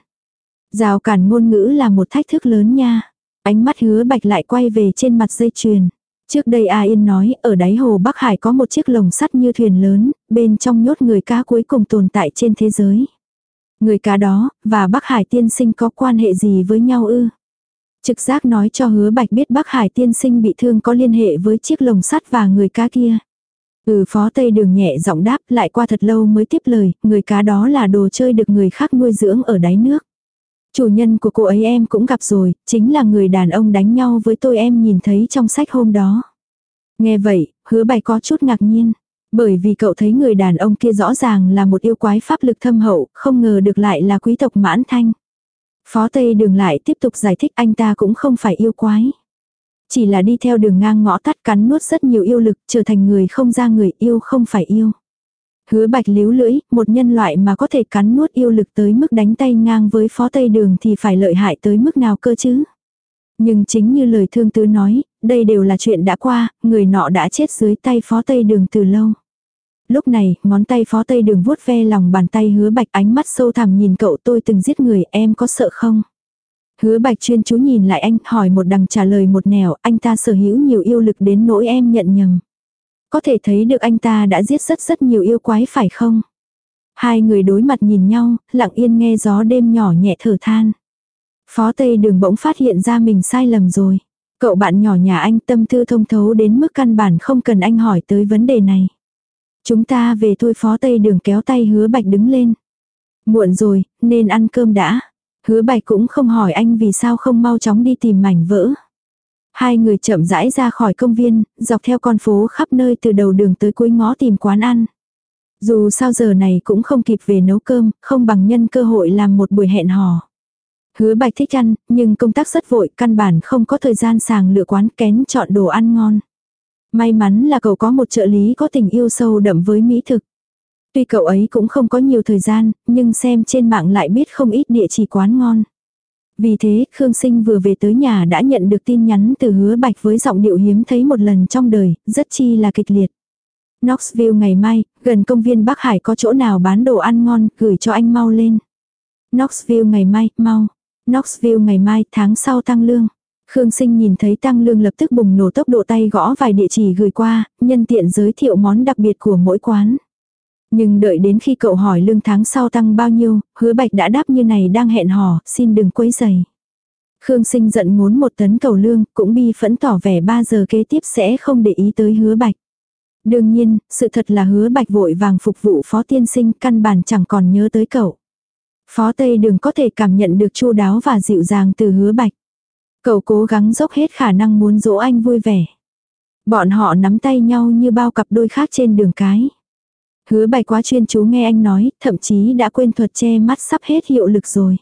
Speaker 1: Rào cản ngôn ngữ là một thách thức lớn nha. Ánh mắt hứa bạch lại quay về trên mặt dây chuyền. Trước đây A Yên nói, ở đáy hồ Bắc Hải có một chiếc lồng sắt như thuyền lớn, bên trong nhốt người cá cuối cùng tồn tại trên thế giới. Người cá đó, và Bắc Hải tiên sinh có quan hệ gì với nhau ư? Trực giác nói cho hứa bạch biết Bắc Hải tiên sinh bị thương có liên hệ với chiếc lồng sắt và người cá kia. Ừ phó tây đường nhẹ giọng đáp lại qua thật lâu mới tiếp lời, người cá đó là đồ chơi được người khác nuôi dưỡng ở đáy nước. Chủ nhân của cô ấy em cũng gặp rồi, chính là người đàn ông đánh nhau với tôi em nhìn thấy trong sách hôm đó. Nghe vậy, hứa bạch có chút ngạc nhiên. Bởi vì cậu thấy người đàn ông kia rõ ràng là một yêu quái pháp lực thâm hậu, không ngờ được lại là quý tộc mãn thanh. Phó Tây Đường lại tiếp tục giải thích anh ta cũng không phải yêu quái. Chỉ là đi theo đường ngang ngõ tắt cắn nuốt rất nhiều yêu lực, trở thành người không ra người yêu không phải yêu. Hứa bạch líu lưỡi, một nhân loại mà có thể cắn nuốt yêu lực tới mức đánh tay ngang với phó Tây Đường thì phải lợi hại tới mức nào cơ chứ. Nhưng chính như lời thương tứ nói, đây đều là chuyện đã qua, người nọ đã chết dưới tay phó Tây Đường từ lâu. Lúc này, ngón tay phó tây đường vuốt ve lòng bàn tay hứa bạch ánh mắt sâu thẳm nhìn cậu tôi từng giết người em có sợ không? Hứa bạch chuyên chú nhìn lại anh hỏi một đằng trả lời một nẻo anh ta sở hữu nhiều yêu lực đến nỗi em nhận nhầm. Có thể thấy được anh ta đã giết rất rất nhiều yêu quái phải không? Hai người đối mặt nhìn nhau, lặng yên nghe gió đêm nhỏ nhẹ thở than. Phó Tây Đường bỗng phát hiện ra mình sai lầm rồi. Cậu bạn nhỏ nhà anh tâm tư thông thấu đến mức căn bản không cần anh hỏi tới vấn đề này. Chúng ta về thôi phó tây đường kéo tay hứa bạch đứng lên. Muộn rồi, nên ăn cơm đã. Hứa bạch cũng không hỏi anh vì sao không mau chóng đi tìm mảnh vỡ. Hai người chậm rãi ra khỏi công viên, dọc theo con phố khắp nơi từ đầu đường tới cuối ngõ tìm quán ăn. Dù sao giờ này cũng không kịp về nấu cơm, không bằng nhân cơ hội làm một buổi hẹn hò. Hứa bạch thích ăn, nhưng công tác rất vội, căn bản không có thời gian sàng lựa quán kén chọn đồ ăn ngon. May mắn là cậu có một trợ lý có tình yêu sâu đậm với mỹ thực. Tuy cậu ấy cũng không có nhiều thời gian, nhưng xem trên mạng lại biết không ít địa chỉ quán ngon. Vì thế, Khương Sinh vừa về tới nhà đã nhận được tin nhắn từ hứa bạch với giọng điệu hiếm thấy một lần trong đời, rất chi là kịch liệt. Knoxville ngày mai, gần công viên Bắc Hải có chỗ nào bán đồ ăn ngon, gửi cho anh mau lên. Knoxville ngày mai, mau. Knoxville ngày mai, tháng sau tăng lương. Khương Sinh nhìn thấy Tăng Lương lập tức bùng nổ tốc độ tay gõ vài địa chỉ gửi qua, nhân tiện giới thiệu món đặc biệt của mỗi quán. Nhưng đợi đến khi cậu hỏi lương tháng sau tăng bao nhiêu, hứa bạch đã đáp như này đang hẹn hò, xin đừng quấy giày. Khương sinh giận muốn một tấn cầu lương, cũng bi phẫn tỏ vẻ 3 giờ kế tiếp sẽ không để ý tới hứa bạch. Đương nhiên, sự thật là hứa bạch vội vàng phục vụ phó tiên sinh căn bản chẳng còn nhớ tới cậu. Phó Tây đừng có thể cảm nhận được chu đáo và dịu dàng từ hứa bạch. Cậu cố gắng dốc hết khả năng muốn dỗ anh vui vẻ. Bọn họ nắm tay nhau như bao cặp đôi khác trên đường cái. Hứa bài quá chuyên chú nghe anh nói, thậm chí đã quên thuật che mắt sắp hết hiệu lực rồi.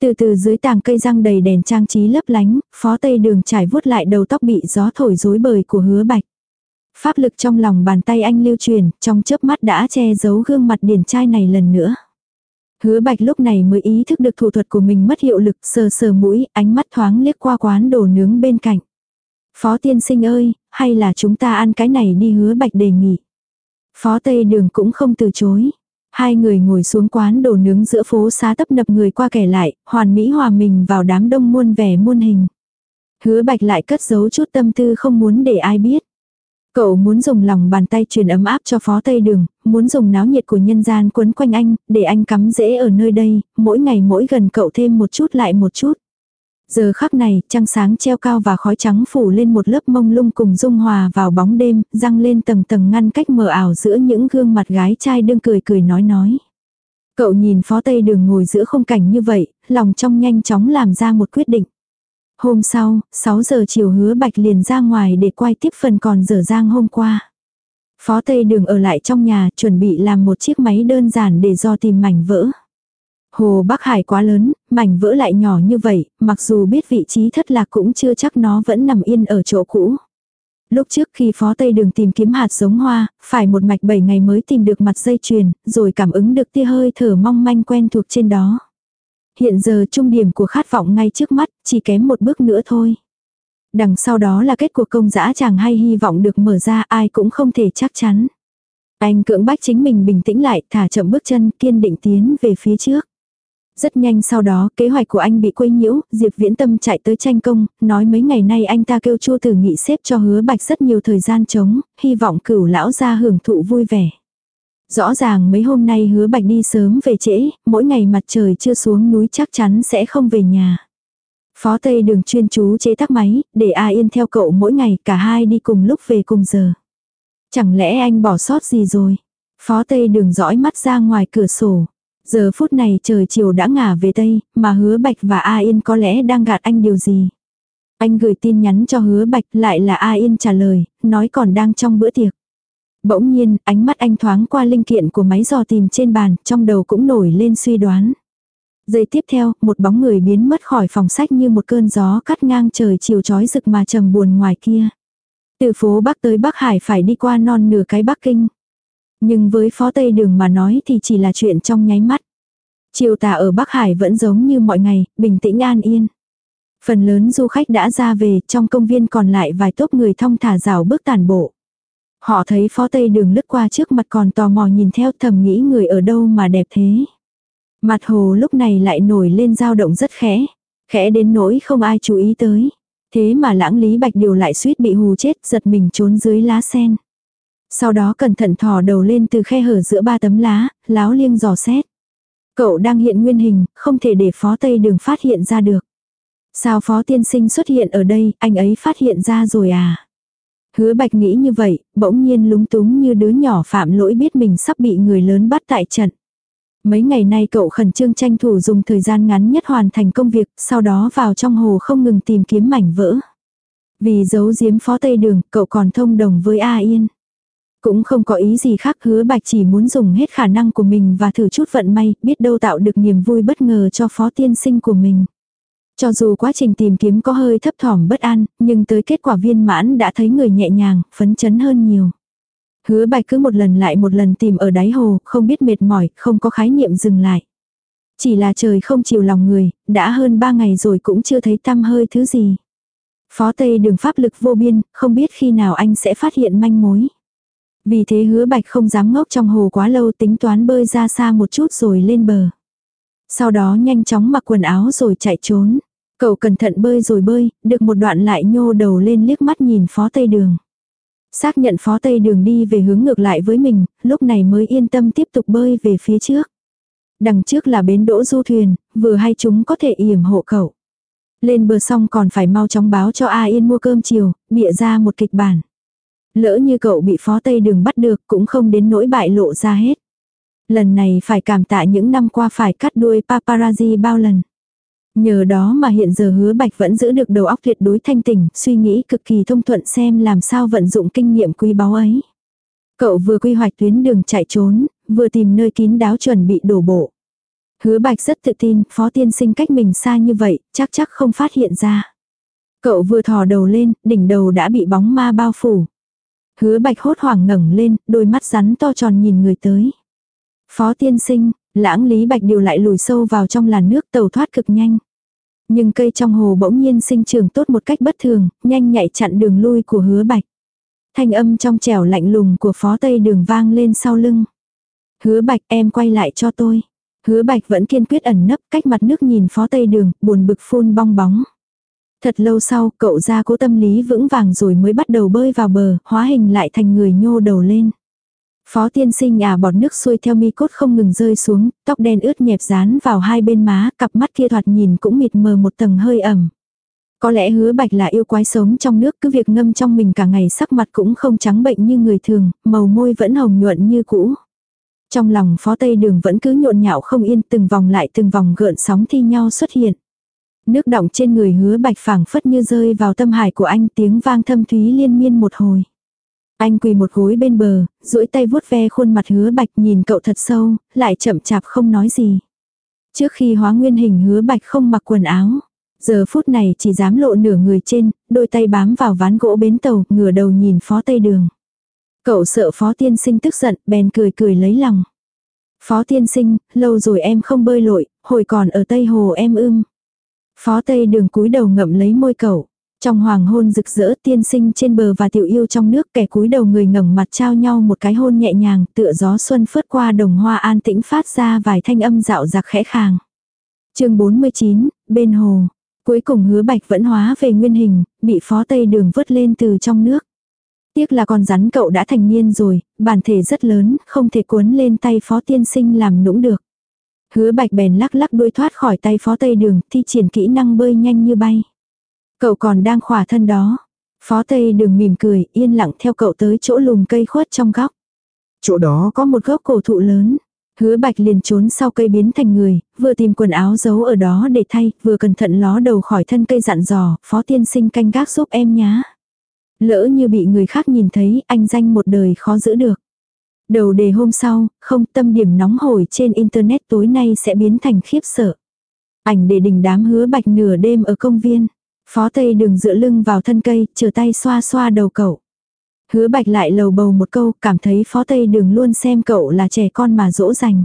Speaker 1: Từ từ dưới tàng cây răng đầy đèn trang trí lấp lánh, phó tây đường trải vuốt lại đầu tóc bị gió thổi rối bời của hứa bạch. Pháp lực trong lòng bàn tay anh lưu truyền, trong chớp mắt đã che giấu gương mặt điển trai này lần nữa. Hứa bạch lúc này mới ý thức được thủ thuật của mình mất hiệu lực sờ sờ mũi, ánh mắt thoáng liếc qua quán đồ nướng bên cạnh. Phó tiên sinh ơi, hay là chúng ta ăn cái này đi hứa bạch đề nghị. Phó Tây Đường cũng không từ chối. Hai người ngồi xuống quán đồ nướng giữa phố xá tấp nập người qua kẻ lại, hoàn mỹ hòa mình vào đám đông muôn vẻ muôn hình. Hứa bạch lại cất giấu chút tâm tư không muốn để ai biết. Cậu muốn dùng lòng bàn tay truyền ấm áp cho phó tây đường, muốn dùng náo nhiệt của nhân gian quấn quanh anh, để anh cắm dễ ở nơi đây, mỗi ngày mỗi gần cậu thêm một chút lại một chút. Giờ khắc này, trăng sáng treo cao và khói trắng phủ lên một lớp mông lung cùng dung hòa vào bóng đêm, răng lên tầng tầng ngăn cách mờ ảo giữa những gương mặt gái trai đương cười cười nói nói. Cậu nhìn phó tây đường ngồi giữa không cảnh như vậy, lòng trong nhanh chóng làm ra một quyết định. Hôm sau, 6 giờ chiều hứa bạch liền ra ngoài để quay tiếp phần còn dở dang hôm qua. Phó Tây Đường ở lại trong nhà chuẩn bị làm một chiếc máy đơn giản để do tìm mảnh vỡ. Hồ Bắc Hải quá lớn, mảnh vỡ lại nhỏ như vậy, mặc dù biết vị trí thất lạc cũng chưa chắc nó vẫn nằm yên ở chỗ cũ. Lúc trước khi phó Tây Đường tìm kiếm hạt giống hoa, phải một mạch 7 ngày mới tìm được mặt dây chuyền, rồi cảm ứng được tia hơi thở mong manh quen thuộc trên đó. Hiện giờ trung điểm của khát vọng ngay trước mắt, chỉ kém một bước nữa thôi. Đằng sau đó là kết cuộc công dã chàng hay hy vọng được mở ra ai cũng không thể chắc chắn. Anh cưỡng bách chính mình bình tĩnh lại, thả chậm bước chân, kiên định tiến về phía trước. Rất nhanh sau đó, kế hoạch của anh bị quấy nhiễu, Diệp Viễn Tâm chạy tới tranh công, nói mấy ngày nay anh ta kêu Chu Tử Nghị xếp cho hứa bạch rất nhiều thời gian trống, hy vọng cửu lão ra hưởng thụ vui vẻ. Rõ ràng mấy hôm nay hứa bạch đi sớm về trễ, mỗi ngày mặt trời chưa xuống núi chắc chắn sẽ không về nhà. Phó Tây đường chuyên chú chế tác máy, để A Yên theo cậu mỗi ngày, cả hai đi cùng lúc về cùng giờ. Chẳng lẽ anh bỏ sót gì rồi? Phó Tây đường dõi mắt ra ngoài cửa sổ. Giờ phút này trời chiều đã ngả về Tây, mà hứa Bạch và A Yên có lẽ đang gạt anh điều gì. Anh gửi tin nhắn cho hứa Bạch lại là A Yên trả lời, nói còn đang trong bữa tiệc. Bỗng nhiên, ánh mắt anh thoáng qua linh kiện của máy dò tìm trên bàn, trong đầu cũng nổi lên suy đoán. Giây tiếp theo, một bóng người biến mất khỏi phòng sách như một cơn gió cắt ngang trời chiều chói rực mà trầm buồn ngoài kia. Từ phố Bắc tới Bắc Hải phải đi qua non nửa cái Bắc Kinh. Nhưng với phó Tây Đường mà nói thì chỉ là chuyện trong nháy mắt. Chiều tà ở Bắc Hải vẫn giống như mọi ngày, bình tĩnh an yên. Phần lớn du khách đã ra về, trong công viên còn lại vài tốp người thong thả rào bước tàn bộ. Họ thấy phó Tây Đường lướt qua trước mặt còn tò mò nhìn theo thầm nghĩ người ở đâu mà đẹp thế. Mặt hồ lúc này lại nổi lên dao động rất khẽ. Khẽ đến nỗi không ai chú ý tới. Thế mà lãng lý bạch điều lại suýt bị hù chết giật mình trốn dưới lá sen. Sau đó cẩn thận thò đầu lên từ khe hở giữa ba tấm lá, láo liêng dò xét. Cậu đang hiện nguyên hình, không thể để phó tây đường phát hiện ra được. Sao phó tiên sinh xuất hiện ở đây, anh ấy phát hiện ra rồi à? Hứa bạch nghĩ như vậy, bỗng nhiên lúng túng như đứa nhỏ phạm lỗi biết mình sắp bị người lớn bắt tại trận. Mấy ngày nay cậu khẩn trương tranh thủ dùng thời gian ngắn nhất hoàn thành công việc, sau đó vào trong hồ không ngừng tìm kiếm mảnh vỡ. Vì giấu giếm phó tây đường, cậu còn thông đồng với A Yên. Cũng không có ý gì khác hứa bạch chỉ muốn dùng hết khả năng của mình và thử chút vận may, biết đâu tạo được niềm vui bất ngờ cho phó tiên sinh của mình. Cho dù quá trình tìm kiếm có hơi thấp thỏm bất an, nhưng tới kết quả viên mãn đã thấy người nhẹ nhàng, phấn chấn hơn nhiều. Hứa bạch cứ một lần lại một lần tìm ở đáy hồ, không biết mệt mỏi, không có khái niệm dừng lại. Chỉ là trời không chịu lòng người, đã hơn ba ngày rồi cũng chưa thấy tăm hơi thứ gì. Phó Tây đường pháp lực vô biên, không biết khi nào anh sẽ phát hiện manh mối. Vì thế hứa bạch không dám ngốc trong hồ quá lâu tính toán bơi ra xa một chút rồi lên bờ. Sau đó nhanh chóng mặc quần áo rồi chạy trốn. Cậu cẩn thận bơi rồi bơi, được một đoạn lại nhô đầu lên liếc mắt nhìn phó tây đường. Xác nhận phó tây đường đi về hướng ngược lại với mình, lúc này mới yên tâm tiếp tục bơi về phía trước. Đằng trước là bến đỗ du thuyền, vừa hay chúng có thể yểm hộ cậu. Lên bờ xong còn phải mau chóng báo cho A Yên mua cơm chiều, bịa ra một kịch bản. Lỡ như cậu bị phó tây đường bắt được cũng không đến nỗi bại lộ ra hết. Lần này phải cảm tạ những năm qua phải cắt đuôi paparazzi bao lần. Nhờ đó mà hiện giờ hứa bạch vẫn giữ được đầu óc tuyệt đối thanh tỉnh, suy nghĩ cực kỳ thông thuận xem làm sao vận dụng kinh nghiệm quý báu ấy. Cậu vừa quy hoạch tuyến đường chạy trốn, vừa tìm nơi kín đáo chuẩn bị đổ bộ. Hứa bạch rất tự tin, phó tiên sinh cách mình xa như vậy, chắc chắc không phát hiện ra. Cậu vừa thò đầu lên, đỉnh đầu đã bị bóng ma bao phủ. Hứa bạch hốt hoảng ngẩng lên, đôi mắt rắn to tròn nhìn người tới. Phó tiên sinh, lãng lý bạch điều lại lùi sâu vào trong làn nước tàu thoát cực nhanh. Nhưng cây trong hồ bỗng nhiên sinh trưởng tốt một cách bất thường, nhanh nhạy chặn đường lui của hứa bạch. Thanh âm trong trẻo lạnh lùng của phó tây đường vang lên sau lưng. Hứa bạch em quay lại cho tôi. Hứa bạch vẫn kiên quyết ẩn nấp cách mặt nước nhìn phó tây đường, buồn bực phun bong bóng. Thật lâu sau, cậu ra cố tâm lý vững vàng rồi mới bắt đầu bơi vào bờ, hóa hình lại thành người nhô đầu lên. Phó tiên sinh à bọt nước xuôi theo mi cốt không ngừng rơi xuống, tóc đen ướt nhẹp dán vào hai bên má, cặp mắt kia thoạt nhìn cũng mịt mờ một tầng hơi ẩm. Có lẽ hứa bạch là yêu quái sống trong nước cứ việc ngâm trong mình cả ngày sắc mặt cũng không trắng bệnh như người thường, màu môi vẫn hồng nhuận như cũ. Trong lòng phó tây đường vẫn cứ nhộn nhạo không yên từng vòng lại từng vòng gợn sóng thi nhau xuất hiện. Nước động trên người hứa bạch phảng phất như rơi vào tâm hải của anh tiếng vang thâm thúy liên miên một hồi. Anh quỳ một gối bên bờ, duỗi tay vuốt ve khuôn mặt hứa bạch nhìn cậu thật sâu, lại chậm chạp không nói gì. Trước khi hóa nguyên hình hứa bạch không mặc quần áo. Giờ phút này chỉ dám lộ nửa người trên, đôi tay bám vào ván gỗ bến tàu, ngửa đầu nhìn phó tây đường. Cậu sợ phó tiên sinh tức giận, bèn cười cười lấy lòng. Phó tiên sinh, lâu rồi em không bơi lội, hồi còn ở Tây Hồ em ưm. Phó Tây đường cúi đầu ngậm lấy môi cậu. Trong hoàng hôn rực rỡ tiên sinh trên bờ và tiểu yêu trong nước kẻ cúi đầu người ngẩng mặt trao nhau một cái hôn nhẹ nhàng tựa gió xuân phớt qua đồng hoa an tĩnh phát ra vài thanh âm dạo dạc khẽ khàng. chương 49, bên hồ. Cuối cùng hứa bạch vẫn hóa về nguyên hình, bị phó tây đường vớt lên từ trong nước. Tiếc là con rắn cậu đã thành niên rồi, bản thể rất lớn, không thể cuốn lên tay phó tiên sinh làm nũng được. Hứa bạch bèn lắc lắc đuôi thoát khỏi tay phó tây đường, thi triển kỹ năng bơi nhanh như bay. Cậu còn đang khỏa thân đó. Phó tây đường mỉm cười, yên lặng theo cậu tới chỗ lùm cây khuất trong góc. Chỗ đó có một gốc cổ thụ lớn. Hứa bạch liền trốn sau cây biến thành người, vừa tìm quần áo giấu ở đó để thay, vừa cẩn thận ló đầu khỏi thân cây dặn dò, phó tiên sinh canh gác giúp em nhá. Lỡ như bị người khác nhìn thấy, anh danh một đời khó giữ được. Đầu đề hôm sau, không tâm điểm nóng hổi trên internet tối nay sẽ biến thành khiếp sợ. Ảnh để đình đám hứa bạch nửa đêm ở công viên. Phó Tây đường dựa lưng vào thân cây, chờ tay xoa xoa đầu cậu. Hứa bạch lại lầu bầu một câu, cảm thấy phó Tây đường luôn xem cậu là trẻ con mà dỗ dành.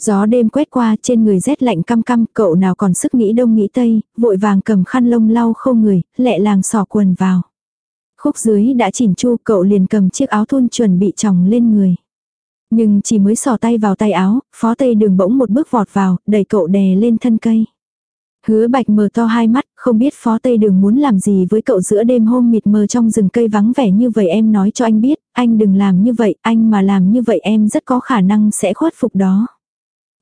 Speaker 1: Gió đêm quét qua trên người rét lạnh căm căm, cậu nào còn sức nghĩ đông nghĩ tây, vội vàng cầm khăn lông lau khô người, lẹ làng sỏ quần vào. Khúc dưới đã chỉnh chu cậu liền cầm chiếc áo thun chuẩn bị tròng lên người. Nhưng chỉ mới sò tay vào tay áo, phó tây đường bỗng một bước vọt vào, đẩy cậu đè lên thân cây. Hứa bạch mở to hai mắt, không biết phó tây đường muốn làm gì với cậu giữa đêm hôm mịt mờ trong rừng cây vắng vẻ như vậy em nói cho anh biết, anh đừng làm như vậy, anh mà làm như vậy em rất có khả năng sẽ khuất phục đó.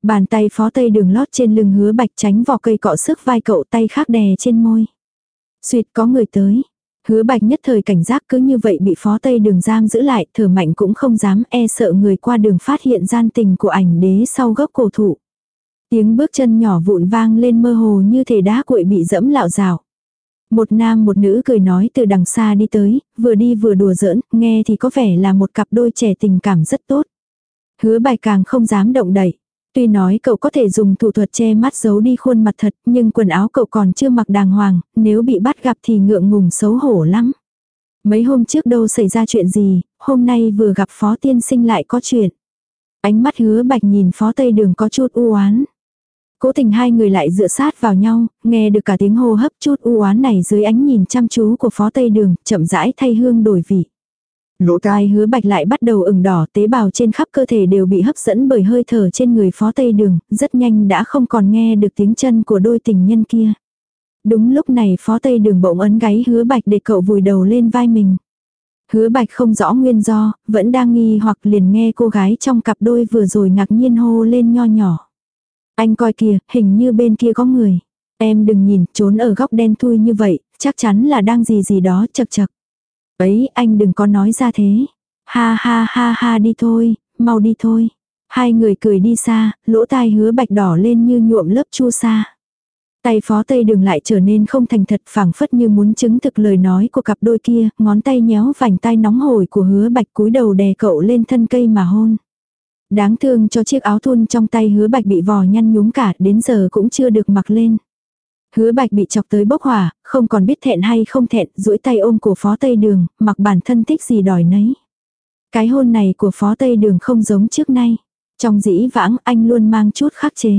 Speaker 1: Bàn tay phó tây đường lót trên lưng hứa bạch tránh vỏ cây cọ sức vai cậu tay khác đè trên môi. Xuyệt có người tới, Hứa bạch nhất thời cảnh giác cứ như vậy bị phó tây đường giam giữ lại, thở mạnh cũng không dám e sợ người qua đường phát hiện gian tình của ảnh đế sau gốc cổ thụ. Tiếng bước chân nhỏ vụn vang lên mơ hồ như thể đá cuội bị dẫm lạo rào. Một nam một nữ cười nói từ đằng xa đi tới, vừa đi vừa đùa giỡn, nghe thì có vẻ là một cặp đôi trẻ tình cảm rất tốt. Hứa bạch càng không dám động đậy. Tuy nói cậu có thể dùng thủ thuật che mắt giấu đi khuôn mặt thật, nhưng quần áo cậu còn chưa mặc đàng hoàng, nếu bị bắt gặp thì ngượng ngùng xấu hổ lắm. Mấy hôm trước đâu xảy ra chuyện gì, hôm nay vừa gặp phó tiên sinh lại có chuyện. Ánh mắt hứa bạch nhìn phó tây đường có chút u oán Cố tình hai người lại dựa sát vào nhau, nghe được cả tiếng hô hấp chút u oán này dưới ánh nhìn chăm chú của phó tây đường, chậm rãi thay hương đổi vị. Lỗ tai hứa bạch lại bắt đầu ửng đỏ tế bào trên khắp cơ thể đều bị hấp dẫn bởi hơi thở trên người phó tây đường, rất nhanh đã không còn nghe được tiếng chân của đôi tình nhân kia. Đúng lúc này phó tây đường bỗng ấn gáy hứa bạch để cậu vùi đầu lên vai mình. Hứa bạch không rõ nguyên do, vẫn đang nghi hoặc liền nghe cô gái trong cặp đôi vừa rồi ngạc nhiên hô lên nho nhỏ. Anh coi kìa, hình như bên kia có người. Em đừng nhìn, trốn ở góc đen thui như vậy, chắc chắn là đang gì gì đó chật chật. Ấy, anh đừng có nói ra thế. Ha ha ha ha đi thôi, mau đi thôi. Hai người cười đi xa, lỗ tai hứa bạch đỏ lên như nhuộm lớp chua sa. Tay phó tây đường lại trở nên không thành thật phảng phất như muốn chứng thực lời nói của cặp đôi kia, ngón tay nhéo vành tay nóng hổi của hứa bạch cúi đầu đè cậu lên thân cây mà hôn. Đáng thương cho chiếc áo thun trong tay hứa bạch bị vò nhăn nhúm cả, đến giờ cũng chưa được mặc lên. Hứa bạch bị chọc tới bốc hỏa, không còn biết thẹn hay không thẹn, duỗi tay ôm cổ phó tây đường, mặc bản thân thích gì đòi nấy. Cái hôn này của phó tây đường không giống trước nay. Trong dĩ vãng anh luôn mang chút khắc chế.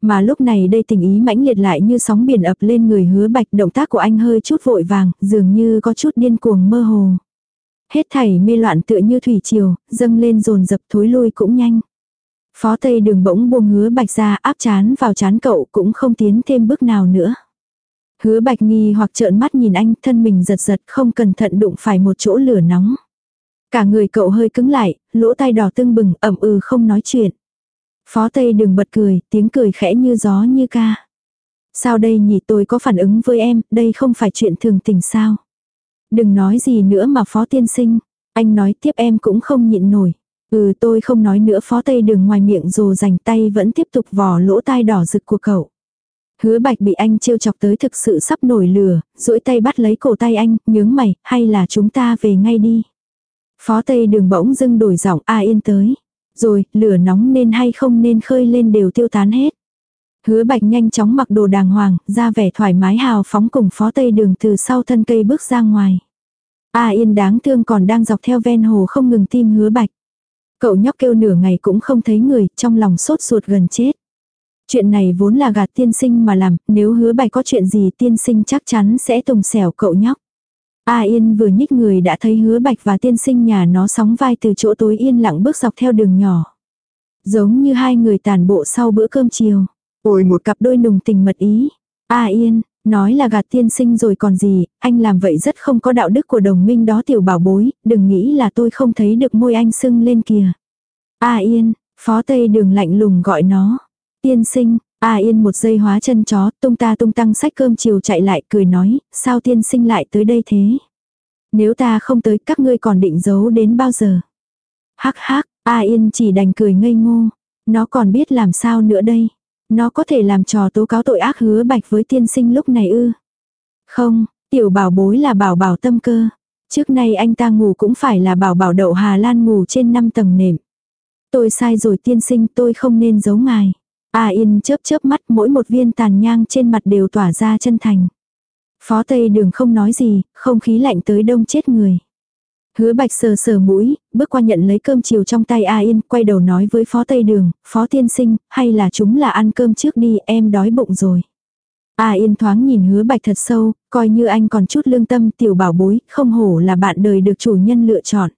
Speaker 1: Mà lúc này đây tình ý mãnh liệt lại như sóng biển ập lên người hứa bạch động tác của anh hơi chút vội vàng, dường như có chút điên cuồng mơ hồ. Hết thảy mê loạn tựa như thủy triều, dâng lên dồn dập thối lui cũng nhanh. Phó Tây đường bỗng buông hứa bạch ra áp chán vào chán cậu cũng không tiến thêm bước nào nữa. Hứa bạch nghi hoặc trợn mắt nhìn anh thân mình giật giật không cẩn thận đụng phải một chỗ lửa nóng. Cả người cậu hơi cứng lại, lỗ tai đỏ tưng bừng ẩm ừ không nói chuyện. Phó Tây đường bật cười, tiếng cười khẽ như gió như ca. Sao đây nhỉ tôi có phản ứng với em, đây không phải chuyện thường tình sao. Đừng nói gì nữa mà phó tiên sinh. Anh nói tiếp em cũng không nhịn nổi. Ừ tôi không nói nữa phó tây đường ngoài miệng dù dành tay vẫn tiếp tục vò lỗ tai đỏ rực của cậu. Hứa bạch bị anh trêu chọc tới thực sự sắp nổi lửa, duỗi tay bắt lấy cổ tay anh, nhướng mày, hay là chúng ta về ngay đi. Phó tây đường bỗng dưng đổi giọng a yên tới. Rồi, lửa nóng nên hay không nên khơi lên đều tiêu tán hết. Hứa bạch nhanh chóng mặc đồ đàng hoàng, ra vẻ thoải mái hào phóng cùng phó tây đường từ sau thân cây bước ra ngoài. A yên đáng thương còn đang dọc theo ven hồ không ngừng tim hứa bạch. Cậu nhóc kêu nửa ngày cũng không thấy người, trong lòng sốt ruột gần chết. Chuyện này vốn là gạt tiên sinh mà làm, nếu hứa bạch có chuyện gì tiên sinh chắc chắn sẽ tùng xẻo cậu nhóc. A Yên vừa nhích người đã thấy hứa bạch và tiên sinh nhà nó sóng vai từ chỗ tối yên lặng bước dọc theo đường nhỏ. Giống như hai người tàn bộ sau bữa cơm chiều. Ôi một cặp đôi nùng tình mật ý. A yên, nói là gạt tiên sinh rồi còn gì, anh làm vậy rất không có đạo đức của đồng minh đó tiểu bảo bối, đừng nghĩ là tôi không thấy được môi anh sưng lên kìa. A yên, phó tây đường lạnh lùng gọi nó. Tiên sinh, A yên một giây hóa chân chó, tung ta tung tăng sách cơm chiều chạy lại cười nói, sao tiên sinh lại tới đây thế? Nếu ta không tới các ngươi còn định giấu đến bao giờ? Hắc hắc, A yên chỉ đành cười ngây ngô. Nó còn biết làm sao nữa đây? Nó có thể làm trò tố cáo tội ác hứa bạch với tiên sinh lúc này ư? Không, tiểu bảo bối là bảo bảo tâm cơ. Trước nay anh ta ngủ cũng phải là bảo bảo đậu Hà Lan ngủ trên 5 tầng nệm. Tôi sai rồi tiên sinh tôi không nên giấu ngài. A Yên chớp chớp mắt mỗi một viên tàn nhang trên mặt đều tỏa ra chân thành. Phó Tây Đường không nói gì, không khí lạnh tới đông chết người. Hứa bạch sờ sờ mũi, bước qua nhận lấy cơm chiều trong tay A Yên, quay đầu nói với Phó Tây Đường, Phó Tiên Sinh, hay là chúng là ăn cơm trước đi, em đói bụng rồi. A Yên thoáng nhìn hứa bạch thật sâu, coi như anh còn chút lương tâm tiểu bảo bối, không hổ là bạn đời được chủ nhân lựa chọn.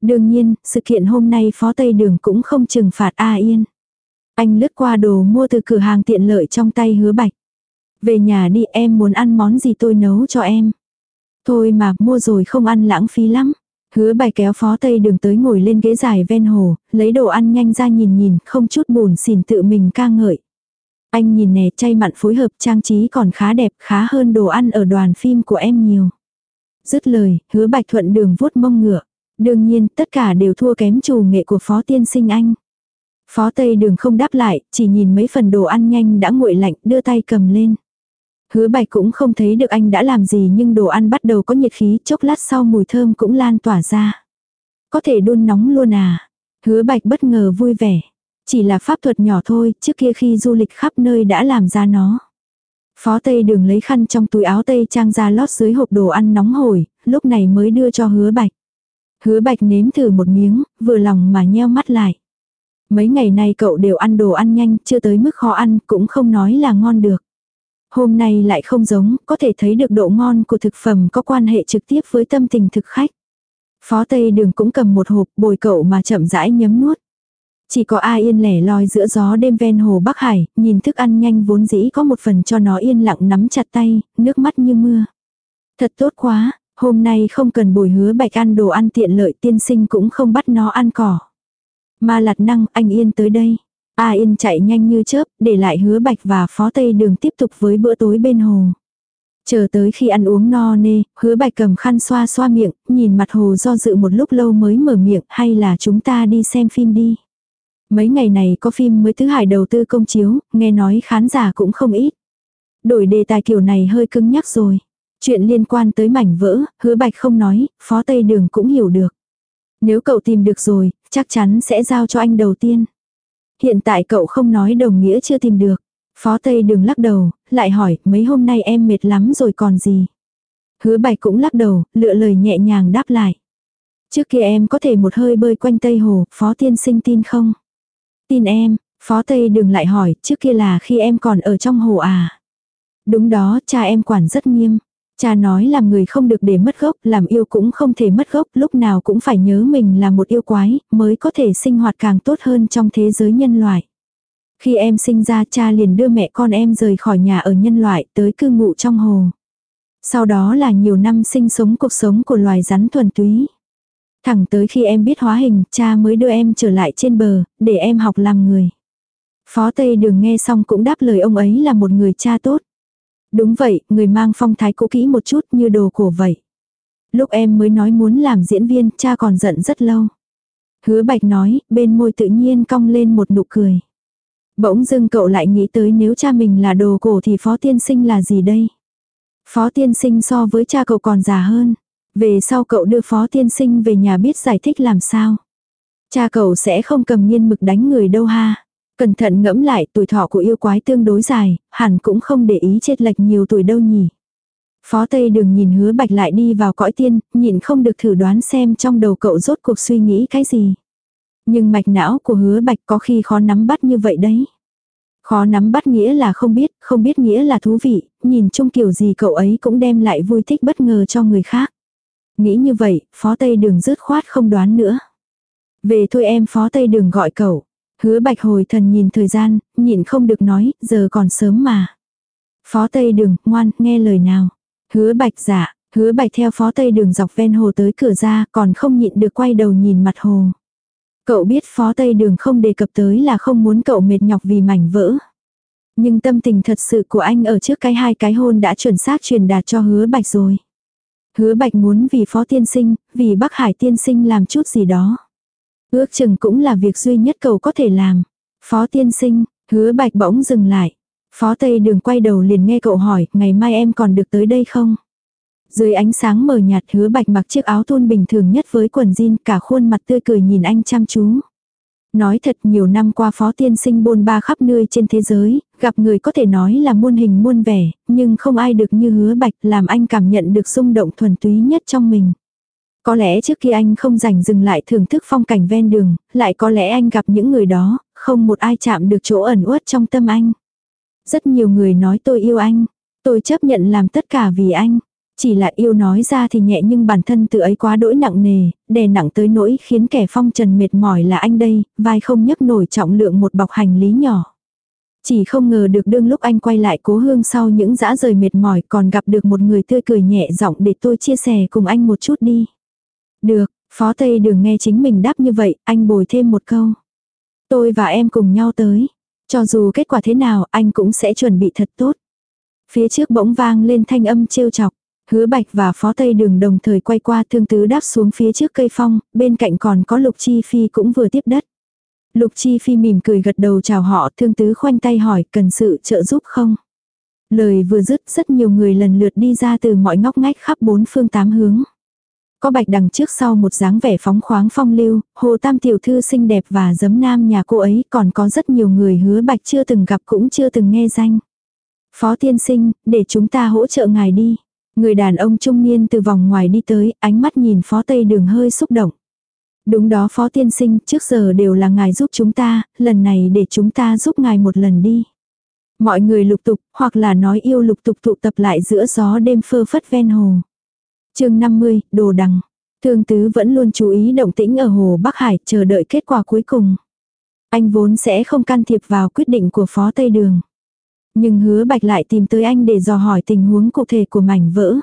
Speaker 1: Đương nhiên, sự kiện hôm nay Phó Tây Đường cũng không trừng phạt A Yên. Anh lướt qua đồ mua từ cửa hàng tiện lợi trong tay hứa bạch. Về nhà đi em muốn ăn món gì tôi nấu cho em. Thôi mà mua rồi không ăn lãng phí lắm. Hứa bài kéo phó tây đường tới ngồi lên ghế dài ven hồ, lấy đồ ăn nhanh ra nhìn nhìn, không chút buồn xỉn tự mình ca ngợi. Anh nhìn nè chay mặn phối hợp trang trí còn khá đẹp, khá hơn đồ ăn ở đoàn phim của em nhiều. Dứt lời, hứa bạch thuận đường vuốt mông ngựa. Đương nhiên, tất cả đều thua kém chủ nghệ của phó tiên sinh anh. Phó Tây Đường không đáp lại, chỉ nhìn mấy phần đồ ăn nhanh đã nguội lạnh, đưa tay cầm lên. Hứa bạch cũng không thấy được anh đã làm gì nhưng đồ ăn bắt đầu có nhiệt khí, chốc lát sau mùi thơm cũng lan tỏa ra. Có thể đun nóng luôn à? Hứa bạch bất ngờ vui vẻ. Chỉ là pháp thuật nhỏ thôi, trước kia khi du lịch khắp nơi đã làm ra nó. Phó Tây Đường lấy khăn trong túi áo Tây trang ra lót dưới hộp đồ ăn nóng hổi, lúc này mới đưa cho hứa bạch. Hứa bạch nếm thử một miếng, vừa lòng mà nheo mắt lại. Mấy ngày nay cậu đều ăn đồ ăn nhanh, chưa tới mức khó ăn, cũng không nói là ngon được. Hôm nay lại không giống, có thể thấy được độ ngon của thực phẩm có quan hệ trực tiếp với tâm tình thực khách. Phó Tây Đường cũng cầm một hộp bồi cậu mà chậm rãi nhấm nuốt. Chỉ có ai yên lẻ loi giữa gió đêm ven hồ Bắc Hải, nhìn thức ăn nhanh vốn dĩ có một phần cho nó yên lặng nắm chặt tay, nước mắt như mưa. Thật tốt quá, hôm nay không cần bồi hứa bạch ăn đồ ăn tiện lợi tiên sinh cũng không bắt nó ăn cỏ. Ma lạt năng, anh Yên tới đây. A Yên chạy nhanh như chớp, để lại hứa bạch và phó tây đường tiếp tục với bữa tối bên hồ. Chờ tới khi ăn uống no nê, hứa bạch cầm khăn xoa xoa miệng, nhìn mặt hồ do dự một lúc lâu mới mở miệng, hay là chúng ta đi xem phim đi. Mấy ngày này có phim mới thứ hải đầu tư công chiếu, nghe nói khán giả cũng không ít. Đổi đề tài kiểu này hơi cứng nhắc rồi. Chuyện liên quan tới mảnh vỡ, hứa bạch không nói, phó tây đường cũng hiểu được. Nếu cậu tìm được rồi, chắc chắn sẽ giao cho anh đầu tiên. Hiện tại cậu không nói đồng nghĩa chưa tìm được. Phó Tây đừng lắc đầu, lại hỏi, mấy hôm nay em mệt lắm rồi còn gì. Hứa bạch cũng lắc đầu, lựa lời nhẹ nhàng đáp lại. Trước kia em có thể một hơi bơi quanh Tây Hồ, Phó Tiên sinh tin không? Tin em, Phó Tây đừng lại hỏi, trước kia là khi em còn ở trong hồ à? Đúng đó, cha em quản rất nghiêm. Cha nói làm người không được để mất gốc, làm yêu cũng không thể mất gốc, lúc nào cũng phải nhớ mình là một yêu quái, mới có thể sinh hoạt càng tốt hơn trong thế giới nhân loại. Khi em sinh ra cha liền đưa mẹ con em rời khỏi nhà ở nhân loại tới cư ngụ trong hồ. Sau đó là nhiều năm sinh sống cuộc sống của loài rắn thuần túy. Thẳng tới khi em biết hóa hình, cha mới đưa em trở lại trên bờ, để em học làm người. Phó Tây Đường nghe xong cũng đáp lời ông ấy là một người cha tốt. Đúng vậy, người mang phong thái cũ kỹ một chút như đồ cổ vậy. Lúc em mới nói muốn làm diễn viên, cha còn giận rất lâu. Hứa bạch nói, bên môi tự nhiên cong lên một nụ cười. Bỗng dưng cậu lại nghĩ tới nếu cha mình là đồ cổ thì phó tiên sinh là gì đây? Phó tiên sinh so với cha cậu còn già hơn. Về sau cậu đưa phó tiên sinh về nhà biết giải thích làm sao. Cha cậu sẽ không cầm nghiên mực đánh người đâu ha. Cẩn thận ngẫm lại tuổi thọ của yêu quái tương đối dài, hẳn cũng không để ý chết lệch nhiều tuổi đâu nhỉ. Phó Tây đừng nhìn hứa bạch lại đi vào cõi tiên, nhìn không được thử đoán xem trong đầu cậu rốt cuộc suy nghĩ cái gì. Nhưng mạch não của hứa bạch có khi khó nắm bắt như vậy đấy. Khó nắm bắt nghĩa là không biết, không biết nghĩa là thú vị, nhìn chung kiểu gì cậu ấy cũng đem lại vui thích bất ngờ cho người khác. Nghĩ như vậy, phó Tây đường rứt khoát không đoán nữa. Về thôi em phó Tây đường gọi cậu. Hứa bạch hồi thần nhìn thời gian, nhịn không được nói, giờ còn sớm mà. Phó Tây Đường, ngoan, nghe lời nào. Hứa bạch dạ, hứa bạch theo phó Tây Đường dọc ven hồ tới cửa ra, còn không nhịn được quay đầu nhìn mặt hồ. Cậu biết phó Tây Đường không đề cập tới là không muốn cậu mệt nhọc vì mảnh vỡ. Nhưng tâm tình thật sự của anh ở trước cái hai cái hôn đã chuẩn xác truyền đạt cho hứa bạch rồi. Hứa bạch muốn vì phó tiên sinh, vì Bắc Hải tiên sinh làm chút gì đó. Ước chừng cũng là việc duy nhất cậu có thể làm. Phó tiên sinh, hứa bạch bỗng dừng lại. Phó Tây đường quay đầu liền nghe cậu hỏi, ngày mai em còn được tới đây không? Dưới ánh sáng mờ nhạt hứa bạch mặc chiếc áo thun bình thường nhất với quần jean cả khuôn mặt tươi cười nhìn anh chăm chú. Nói thật nhiều năm qua phó tiên sinh bôn ba khắp nơi trên thế giới, gặp người có thể nói là muôn hình muôn vẻ, nhưng không ai được như hứa bạch làm anh cảm nhận được xung động thuần túy nhất trong mình. Có lẽ trước khi anh không rảnh dừng lại thưởng thức phong cảnh ven đường, lại có lẽ anh gặp những người đó, không một ai chạm được chỗ ẩn uất trong tâm anh. Rất nhiều người nói tôi yêu anh, tôi chấp nhận làm tất cả vì anh. Chỉ là yêu nói ra thì nhẹ nhưng bản thân tự ấy quá đỗi nặng nề, đè nặng tới nỗi khiến kẻ phong trần mệt mỏi là anh đây, vai không nhấc nổi trọng lượng một bọc hành lý nhỏ. Chỉ không ngờ được đương lúc anh quay lại cố hương sau những dã rời mệt mỏi còn gặp được một người tươi cười nhẹ giọng để tôi chia sẻ cùng anh một chút đi. Được, phó tây đường nghe chính mình đáp như vậy, anh bồi thêm một câu. Tôi và em cùng nhau tới. Cho dù kết quả thế nào, anh cũng sẽ chuẩn bị thật tốt. Phía trước bỗng vang lên thanh âm trêu chọc. Hứa Bạch và Phó Tây Đường đồng thời quay qua thương tứ đáp xuống phía trước cây phong, bên cạnh còn có Lục Chi Phi cũng vừa tiếp đất. Lục Chi Phi mỉm cười gật đầu chào họ, thương tứ khoanh tay hỏi cần sự trợ giúp không. Lời vừa dứt rất nhiều người lần lượt đi ra từ mọi ngóc ngách khắp bốn phương tám hướng. Có bạch đằng trước sau một dáng vẻ phóng khoáng phong lưu, hồ tam tiểu thư xinh đẹp và giấm nam nhà cô ấy còn có rất nhiều người hứa bạch chưa từng gặp cũng chưa từng nghe danh. Phó tiên sinh, để chúng ta hỗ trợ ngài đi. Người đàn ông trung niên từ vòng ngoài đi tới, ánh mắt nhìn phó tây đường hơi xúc động. Đúng đó phó tiên sinh, trước giờ đều là ngài giúp chúng ta, lần này để chúng ta giúp ngài một lần đi. Mọi người lục tục, hoặc là nói yêu lục tục tụ tập lại giữa gió đêm phơ phất ven hồ chương 50, Đồ Đằng. Thương Tứ vẫn luôn chú ý động tĩnh ở hồ Bắc Hải chờ đợi kết quả cuối cùng. Anh vốn sẽ không can thiệp vào quyết định của Phó Tây Đường. Nhưng hứa bạch lại tìm tới anh để dò hỏi tình huống cụ thể của mảnh vỡ.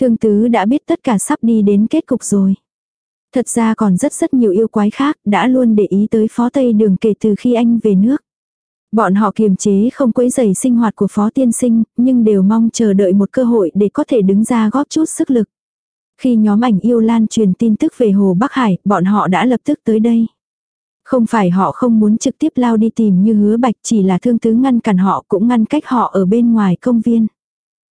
Speaker 1: Thương tứ đã biết tất cả sắp đi đến kết cục rồi. Thật ra còn rất rất nhiều yêu quái khác đã luôn để ý tới phó tây đường kể từ khi anh về nước. Bọn họ kiềm chế không quấy rầy sinh hoạt của phó tiên sinh, nhưng đều mong chờ đợi một cơ hội để có thể đứng ra góp chút sức lực. Khi nhóm ảnh yêu lan truyền tin tức về Hồ Bắc Hải, bọn họ đã lập tức tới đây. Không phải họ không muốn trực tiếp lao đi tìm như hứa bạch chỉ là thương tứ ngăn cản họ cũng ngăn cách họ ở bên ngoài công viên.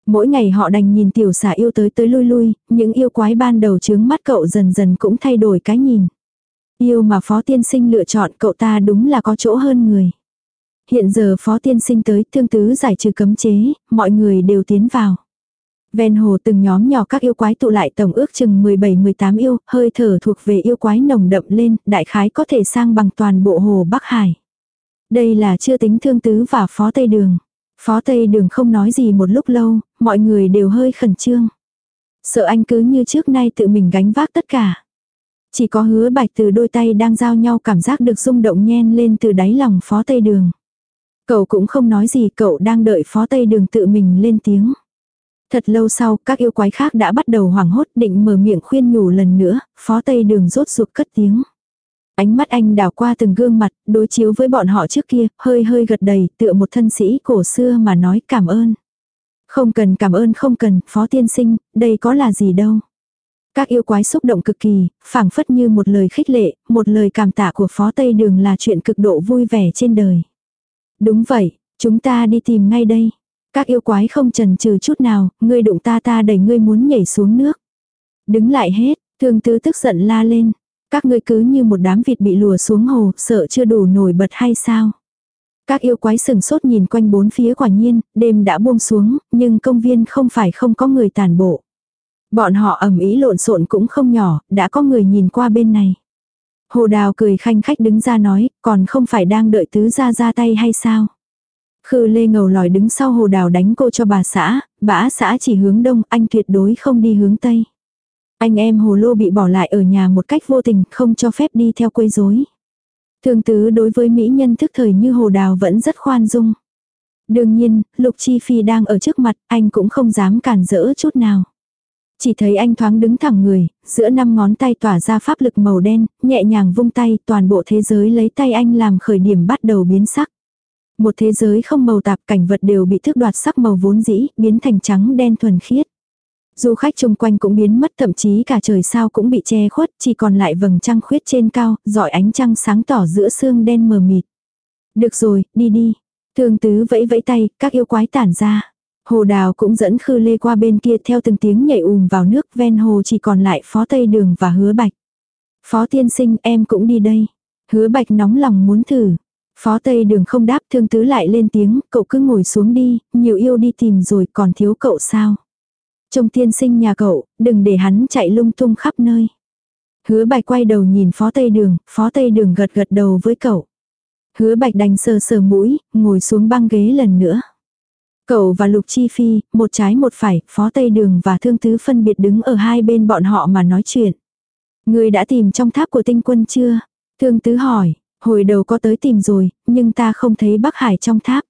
Speaker 1: Mỗi ngày họ đành nhìn tiểu xà yêu tới tới lui lui, những yêu quái ban đầu chướng mắt cậu dần dần cũng thay đổi cái nhìn. Yêu mà phó tiên sinh lựa chọn cậu ta đúng là có chỗ hơn người. Hiện giờ phó tiên sinh tới thương tứ giải trừ cấm chế, mọi người đều tiến vào. Ven hồ từng nhóm nhỏ các yêu quái tụ lại tổng ước chừng 17-18 yêu, hơi thở thuộc về yêu quái nồng đậm lên, đại khái có thể sang bằng toàn bộ hồ Bắc Hải. Đây là chưa tính thương tứ và phó Tây Đường. Phó Tây Đường không nói gì một lúc lâu, mọi người đều hơi khẩn trương. Sợ anh cứ như trước nay tự mình gánh vác tất cả. Chỉ có hứa bạch từ đôi tay đang giao nhau cảm giác được rung động nhen lên từ đáy lòng phó Tây Đường. Cậu cũng không nói gì cậu đang đợi phó Tây Đường tự mình lên tiếng. Thật lâu sau, các yêu quái khác đã bắt đầu hoảng hốt định mở miệng khuyên nhủ lần nữa, phó tây đường rốt ruột cất tiếng. Ánh mắt anh đảo qua từng gương mặt, đối chiếu với bọn họ trước kia, hơi hơi gật đầy, tựa một thân sĩ cổ xưa mà nói cảm ơn. Không cần cảm ơn không cần, phó tiên sinh, đây có là gì đâu. Các yêu quái xúc động cực kỳ, phảng phất như một lời khích lệ, một lời cảm tạ của phó Tây Đường là chuyện cực độ vui vẻ trên đời. Đúng vậy, chúng ta đi tìm ngay đây. Các yêu quái không chần chừ chút nào, ngươi đụng ta ta đẩy ngươi muốn nhảy xuống nước. Đứng lại hết, thương tứ tức giận la lên. Các ngươi cứ như một đám vịt bị lùa xuống hồ, sợ chưa đủ nổi bật hay sao? Các yêu quái sừng sốt nhìn quanh bốn phía quả nhiên, đêm đã buông xuống, nhưng công viên không phải không có người tàn bộ. Bọn họ ẩm ý lộn xộn cũng không nhỏ, đã có người nhìn qua bên này. Hồ đào cười khanh khách đứng ra nói, còn không phải đang đợi tứ ra ra tay hay sao? Khư lê ngầu lòi đứng sau hồ đào đánh cô cho bà xã, bã xã chỉ hướng đông, anh tuyệt đối không đi hướng tây. Anh em hồ lô bị bỏ lại ở nhà một cách vô tình, không cho phép đi theo quấy rối. Thương tứ đối với mỹ nhân thức thời như hồ đào vẫn rất khoan dung. Đương nhiên, Lục Chi Phi đang ở trước mặt, anh cũng không dám cản rỡ chút nào. Chỉ thấy anh thoáng đứng thẳng người, giữa năm ngón tay tỏa ra pháp lực màu đen, nhẹ nhàng vung tay, toàn bộ thế giới lấy tay anh làm khởi điểm bắt đầu biến sắc. Một thế giới không màu tạp cảnh vật đều bị thước đoạt sắc màu vốn dĩ, biến thành trắng đen thuần khiết. Du khách chung quanh cũng biến mất thậm chí cả trời sao cũng bị che khuất, chỉ còn lại vầng trăng khuyết trên cao, dọi ánh trăng sáng tỏ giữa sương đen mờ mịt. Được rồi, đi đi. Thương tứ vẫy vẫy tay, các yêu quái tản ra. Hồ đào cũng dẫn khư lê qua bên kia theo từng tiếng nhảy ùm vào nước ven hồ chỉ còn lại phó tây đường và hứa bạch. Phó tiên sinh em cũng đi đây. Hứa bạch nóng lòng muốn thử. Phó tây đường không đáp thương tứ lại lên tiếng, cậu cứ ngồi xuống đi, nhiều yêu đi tìm rồi còn thiếu cậu sao. Trông tiên sinh nhà cậu, đừng để hắn chạy lung tung khắp nơi. Hứa bạch quay đầu nhìn phó tây đường, phó tây đường gật gật đầu với cậu. Hứa bạch đành sờ sờ mũi, ngồi xuống băng ghế lần nữa. Cậu và Lục Chi Phi, một trái một phải, phó tây đường và thương tứ phân biệt đứng ở hai bên bọn họ mà nói chuyện. Người đã tìm trong tháp của tinh quân chưa? Thương tứ hỏi, hồi đầu có tới tìm rồi, nhưng ta không thấy Bắc Hải trong tháp.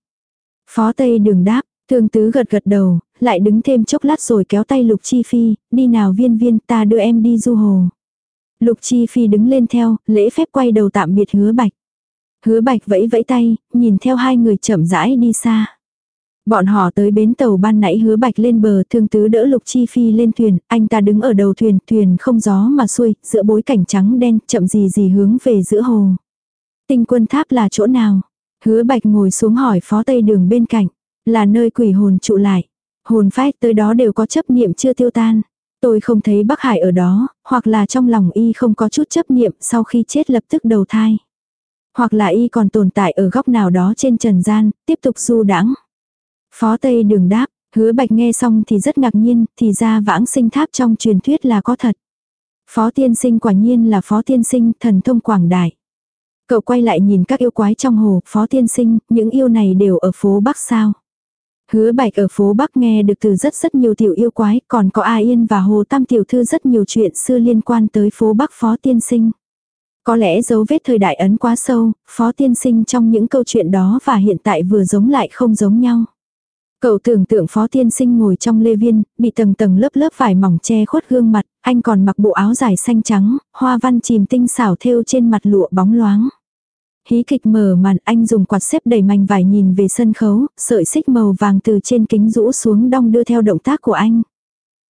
Speaker 1: Phó tây đường đáp, thương tứ gật gật đầu, lại đứng thêm chốc lát rồi kéo tay Lục Chi Phi, đi nào viên viên ta đưa em đi du hồ. Lục Chi Phi đứng lên theo, lễ phép quay đầu tạm biệt hứa bạch. Hứa bạch vẫy vẫy tay, nhìn theo hai người chậm rãi đi xa. Bọn họ tới bến tàu ban nãy hứa bạch lên bờ thương tứ đỡ lục chi phi lên thuyền, anh ta đứng ở đầu thuyền, thuyền không gió mà xuôi, giữa bối cảnh trắng đen, chậm gì gì hướng về giữa hồ. Tinh quân tháp là chỗ nào? Hứa bạch ngồi xuống hỏi phó tây đường bên cạnh, là nơi quỷ hồn trụ lại. Hồn phách tới đó đều có chấp niệm chưa tiêu tan. Tôi không thấy Bắc Hải ở đó, hoặc là trong lòng y không có chút chấp niệm sau khi chết lập tức đầu thai. Hoặc là y còn tồn tại ở góc nào đó trên trần gian, tiếp tục du đãng Phó Tây đường đáp, hứa bạch nghe xong thì rất ngạc nhiên, thì ra vãng sinh tháp trong truyền thuyết là có thật. Phó tiên sinh quả nhiên là phó tiên sinh thần thông quảng đại. Cậu quay lại nhìn các yêu quái trong hồ, phó tiên sinh, những yêu này đều ở phố Bắc sao. Hứa bạch ở phố Bắc nghe được từ rất rất nhiều tiểu yêu quái, còn có A Yên và Hồ Tam tiểu thư rất nhiều chuyện xưa liên quan tới phố Bắc phó tiên sinh. Có lẽ dấu vết thời đại ấn quá sâu, phó tiên sinh trong những câu chuyện đó và hiện tại vừa giống lại không giống nhau. Cậu tưởng tượng phó tiên sinh ngồi trong lê viên, bị tầng tầng lớp lớp vải mỏng che khuất gương mặt, anh còn mặc bộ áo dài xanh trắng, hoa văn chìm tinh xảo thêu trên mặt lụa bóng loáng. Hí kịch mở màn anh dùng quạt xếp đẩy mảnh vải nhìn về sân khấu, sợi xích màu vàng từ trên kính rũ xuống đong đưa theo động tác của anh.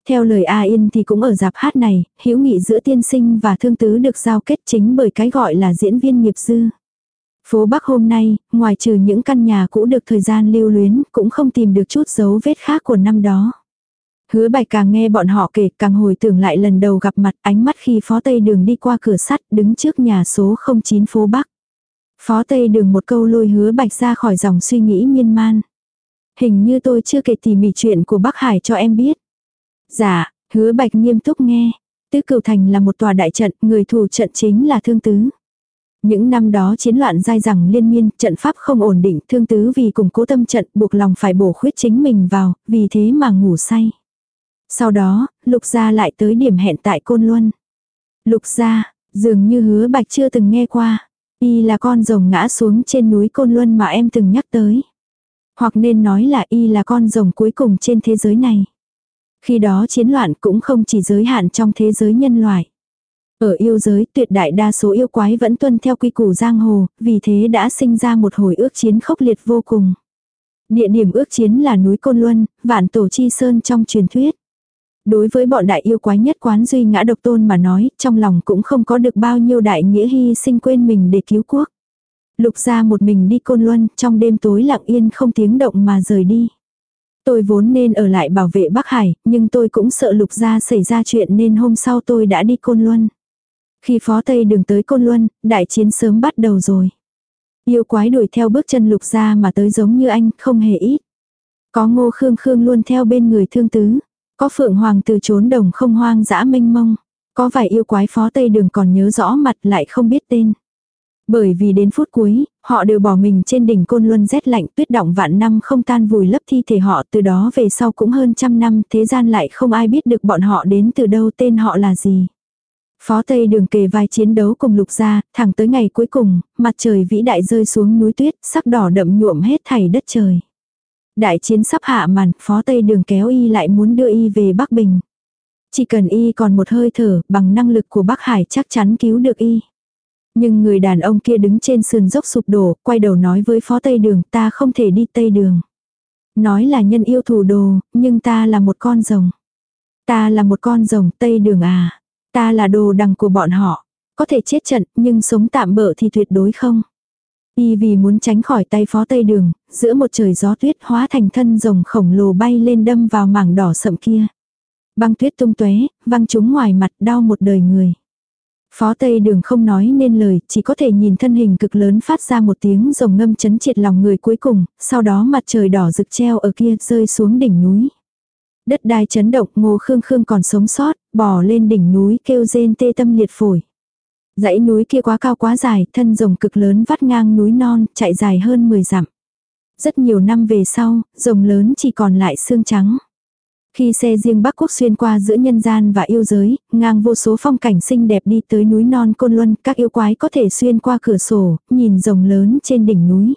Speaker 1: Theo lời A Yên thì cũng ở dạp hát này, hữu nghị giữa tiên sinh và thương tứ được giao kết chính bởi cái gọi là diễn viên nghiệp dư. Phố Bắc hôm nay, ngoài trừ những căn nhà cũ được thời gian lưu luyến, cũng không tìm được chút dấu vết khác của năm đó. Hứa bạch càng nghe bọn họ kể càng hồi tưởng lại lần đầu gặp mặt ánh mắt khi phó tây đường đi qua cửa sắt đứng trước nhà số 09 phố Bắc. Phó tây đường một câu lôi hứa bạch ra khỏi dòng suy nghĩ miên man. Hình như tôi chưa kể tỉ mỉ chuyện của Bắc Hải cho em biết. Dạ, hứa bạch nghiêm túc nghe. Tứ cửu thành là một tòa đại trận, người thủ trận chính là thương tứ. Những năm đó chiến loạn dai dẳng liên miên, trận pháp không ổn định, thương tứ vì củng cố tâm trận buộc lòng phải bổ khuyết chính mình vào, vì thế mà ngủ say. Sau đó, lục gia lại tới điểm hẹn tại Côn Luân. Lục gia, dường như hứa bạch chưa từng nghe qua. Y là con rồng ngã xuống trên núi Côn Luân mà em từng nhắc tới. Hoặc nên nói là Y là con rồng cuối cùng trên thế giới này. Khi đó chiến loạn cũng không chỉ giới hạn trong thế giới nhân loại. Ở yêu giới tuyệt đại đa số yêu quái vẫn tuân theo quy củ giang hồ, vì thế đã sinh ra một hồi ước chiến khốc liệt vô cùng. Địa điểm ước chiến là núi Côn Luân, vạn tổ chi sơn trong truyền thuyết. Đối với bọn đại yêu quái nhất quán duy ngã độc tôn mà nói, trong lòng cũng không có được bao nhiêu đại nghĩa hy sinh quên mình để cứu quốc. Lục ra một mình đi Côn Luân, trong đêm tối lặng yên không tiếng động mà rời đi. Tôi vốn nên ở lại bảo vệ Bắc Hải, nhưng tôi cũng sợ lục gia xảy ra chuyện nên hôm sau tôi đã đi Côn Luân. Khi phó Tây đường tới Côn Luân, đại chiến sớm bắt đầu rồi. Yêu quái đuổi theo bước chân lục gia mà tới giống như anh, không hề ít. Có ngô khương khương luôn theo bên người thương tứ. Có phượng hoàng từ trốn đồng không hoang dã mênh mông. Có vài yêu quái phó Tây đường còn nhớ rõ mặt lại không biết tên. Bởi vì đến phút cuối, họ đều bỏ mình trên đỉnh côn luân rét lạnh tuyết động vạn năm không tan vùi lấp thi thể họ từ đó về sau cũng hơn trăm năm thế gian lại không ai biết được bọn họ đến từ đâu tên họ là gì. Phó Tây đường kề vai chiến đấu cùng lục gia, thẳng tới ngày cuối cùng, mặt trời vĩ đại rơi xuống núi tuyết, sắc đỏ đậm nhuộm hết thảy đất trời. Đại chiến sắp hạ màn, phó Tây đường kéo y lại muốn đưa y về Bắc Bình. Chỉ cần y còn một hơi thở, bằng năng lực của Bắc Hải chắc chắn cứu được y. Nhưng người đàn ông kia đứng trên sườn dốc sụp đổ, quay đầu nói với phó Tây đường ta không thể đi Tây đường. Nói là nhân yêu thủ đồ, nhưng ta là một con rồng. Ta là một con rồng Tây đường à. Ta là đồ đằng của bọn họ. Có thể chết trận, nhưng sống tạm bỡ thì tuyệt đối không. Y vì muốn tránh khỏi tay phó tây đường, giữa một trời gió tuyết hóa thành thân rồng khổng lồ bay lên đâm vào mảng đỏ sậm kia. Băng tuyết tung tóe văng chúng ngoài mặt đau một đời người. Phó Tây Đường không nói nên lời, chỉ có thể nhìn thân hình cực lớn phát ra một tiếng rồng ngâm chấn triệt lòng người cuối cùng, sau đó mặt trời đỏ rực treo ở kia rơi xuống đỉnh núi. Đất đai chấn động ngô khương khương còn sống sót, bò lên đỉnh núi kêu rên tê tâm liệt phổi. Dãy núi kia quá cao quá dài, thân rồng cực lớn vắt ngang núi non, chạy dài hơn 10 dặm. Rất nhiều năm về sau, rồng lớn chỉ còn lại xương trắng. Khi xe riêng Bắc Quốc xuyên qua giữa nhân gian và yêu giới, ngang vô số phong cảnh xinh đẹp đi tới núi non Côn Luân, các yêu quái có thể xuyên qua cửa sổ, nhìn rồng lớn trên đỉnh núi.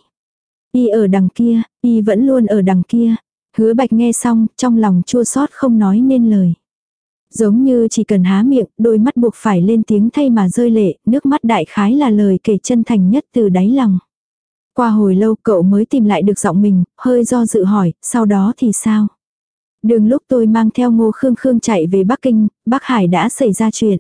Speaker 1: Y ở đằng kia, y vẫn luôn ở đằng kia. Hứa bạch nghe xong, trong lòng chua xót không nói nên lời. Giống như chỉ cần há miệng, đôi mắt buộc phải lên tiếng thay mà rơi lệ, nước mắt đại khái là lời kể chân thành nhất từ đáy lòng. Qua hồi lâu cậu mới tìm lại được giọng mình, hơi do dự hỏi, sau đó thì sao? Đường lúc tôi mang theo ngô khương khương chạy về Bắc Kinh, Bắc Hải đã xảy ra chuyện.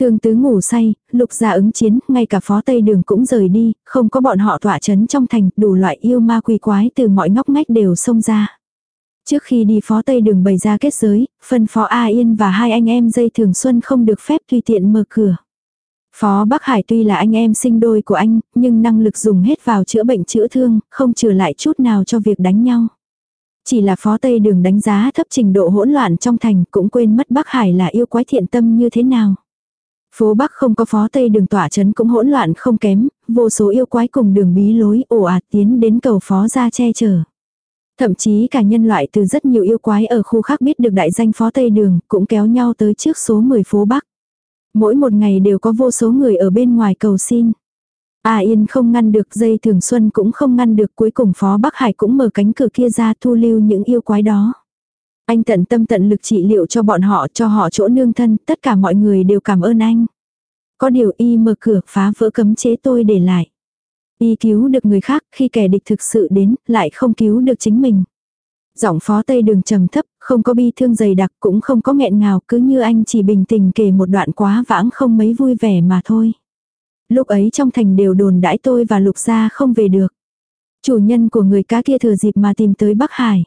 Speaker 1: Thương tứ ngủ say, lục gia ứng chiến, ngay cả phó tây đường cũng rời đi, không có bọn họ tỏa chấn trong thành, đủ loại yêu ma quỷ quái từ mọi ngóc ngách đều xông ra. Trước khi đi phó tây đường bày ra kết giới, phân phó A Yên và hai anh em dây thường xuân không được phép tùy tiện mở cửa. Phó Bắc Hải tuy là anh em sinh đôi của anh, nhưng năng lực dùng hết vào chữa bệnh chữa thương, không trừ lại chút nào cho việc đánh nhau. Chỉ là phó Tây đường đánh giá thấp trình độ hỗn loạn trong thành cũng quên mất Bắc Hải là yêu quái thiện tâm như thế nào. Phố Bắc không có phó Tây đường tỏa chấn cũng hỗn loạn không kém, vô số yêu quái cùng đường bí lối ồ ạt tiến đến cầu phó ra che chở. Thậm chí cả nhân loại từ rất nhiều yêu quái ở khu khác biết được đại danh phó Tây Đường, cũng kéo nhau tới trước số 10 phố Bắc. Mỗi một ngày đều có vô số người ở bên ngoài cầu xin. A Yên không ngăn được dây thường xuân cũng không ngăn được cuối cùng phó Bắc Hải cũng mở cánh cửa kia ra thu lưu những yêu quái đó. Anh tận tâm tận lực trị liệu cho bọn họ cho họ chỗ nương thân, tất cả mọi người đều cảm ơn anh. Có điều y mở cửa phá vỡ cấm chế tôi để lại. Y cứu được người khác khi kẻ địch thực sự đến, lại không cứu được chính mình. Giọng phó tây đường trầm thấp, không có bi thương dày đặc cũng không có nghẹn ngào cứ như anh chỉ bình tình kể một đoạn quá vãng không mấy vui vẻ mà thôi. Lúc ấy trong thành đều đồn đãi tôi và lục gia không về được. Chủ nhân của người cá kia thừa dịp mà tìm tới Bắc Hải.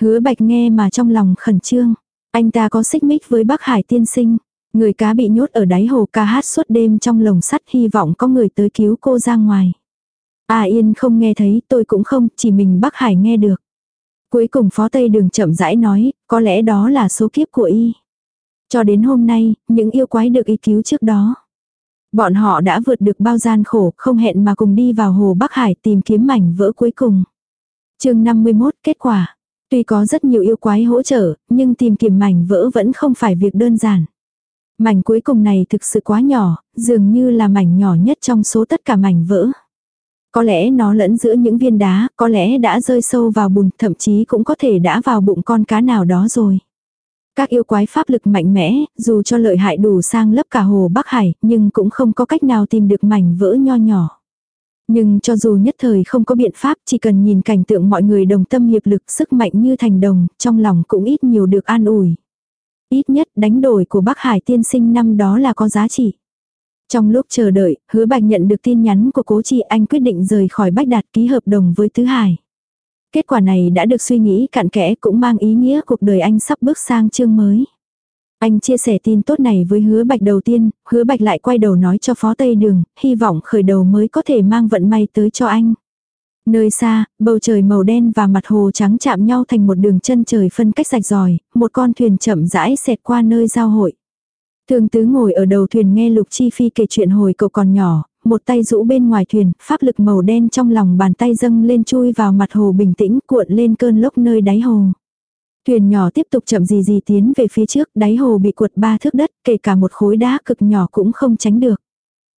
Speaker 1: Hứa bạch nghe mà trong lòng khẩn trương. Anh ta có xích mích với Bắc Hải tiên sinh. Người cá bị nhốt ở đáy hồ ca hát suốt đêm trong lồng sắt hy vọng có người tới cứu cô ra ngoài. A Yên không nghe thấy, tôi cũng không, chỉ mình Bắc Hải nghe được. Cuối cùng Phó Tây Đường chậm rãi nói, có lẽ đó là số kiếp của y. Cho đến hôm nay, những yêu quái được y cứu trước đó. Bọn họ đã vượt được bao gian khổ, không hẹn mà cùng đi vào hồ Bắc Hải tìm kiếm mảnh vỡ cuối cùng. chương 51 kết quả. Tuy có rất nhiều yêu quái hỗ trợ, nhưng tìm kiếm mảnh vỡ vẫn không phải việc đơn giản. Mảnh cuối cùng này thực sự quá nhỏ, dường như là mảnh nhỏ nhất trong số tất cả mảnh vỡ. Có lẽ nó lẫn giữa những viên đá, có lẽ đã rơi sâu vào bùn, thậm chí cũng có thể đã vào bụng con cá nào đó rồi. Các yêu quái pháp lực mạnh mẽ, dù cho lợi hại đủ sang lấp cả hồ Bắc Hải, nhưng cũng không có cách nào tìm được mảnh vỡ nho nhỏ. Nhưng cho dù nhất thời không có biện pháp, chỉ cần nhìn cảnh tượng mọi người đồng tâm hiệp lực sức mạnh như thành đồng, trong lòng cũng ít nhiều được an ủi. Ít nhất đánh đổi của Bắc Hải tiên sinh năm đó là có giá trị. Trong lúc chờ đợi, hứa bạch nhận được tin nhắn của cố chị anh quyết định rời khỏi Bách Đạt ký hợp đồng với Tứ Hải. Kết quả này đã được suy nghĩ cặn kẽ cũng mang ý nghĩa cuộc đời anh sắp bước sang chương mới. Anh chia sẻ tin tốt này với hứa bạch đầu tiên, hứa bạch lại quay đầu nói cho phó Tây Đường, hy vọng khởi đầu mới có thể mang vận may tới cho anh. Nơi xa, bầu trời màu đen và mặt hồ trắng chạm nhau thành một đường chân trời phân cách sạch ròi, một con thuyền chậm rãi xẹt qua nơi giao hội thường tứ ngồi ở đầu thuyền nghe Lục Chi Phi kể chuyện hồi cậu còn nhỏ, một tay rũ bên ngoài thuyền, pháp lực màu đen trong lòng bàn tay dâng lên chui vào mặt hồ bình tĩnh cuộn lên cơn lốc nơi đáy hồ. Thuyền nhỏ tiếp tục chậm gì gì tiến về phía trước, đáy hồ bị cuột ba thước đất, kể cả một khối đá cực nhỏ cũng không tránh được.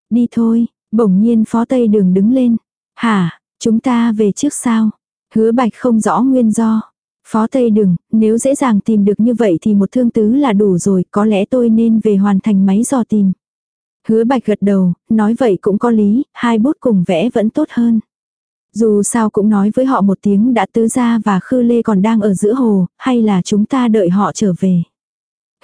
Speaker 1: Đi thôi, bỗng nhiên phó tây đường đứng lên. Hả, chúng ta về trước sao? Hứa bạch không rõ nguyên do. Phó Tây Đường, nếu dễ dàng tìm được như vậy thì một thương tứ là đủ rồi, có lẽ tôi nên về hoàn thành máy dò tìm. Hứa bạch gật đầu, nói vậy cũng có lý, hai bút cùng vẽ vẫn tốt hơn. Dù sao cũng nói với họ một tiếng đã tứ ra và khư lê còn đang ở giữa hồ, hay là chúng ta đợi họ trở về.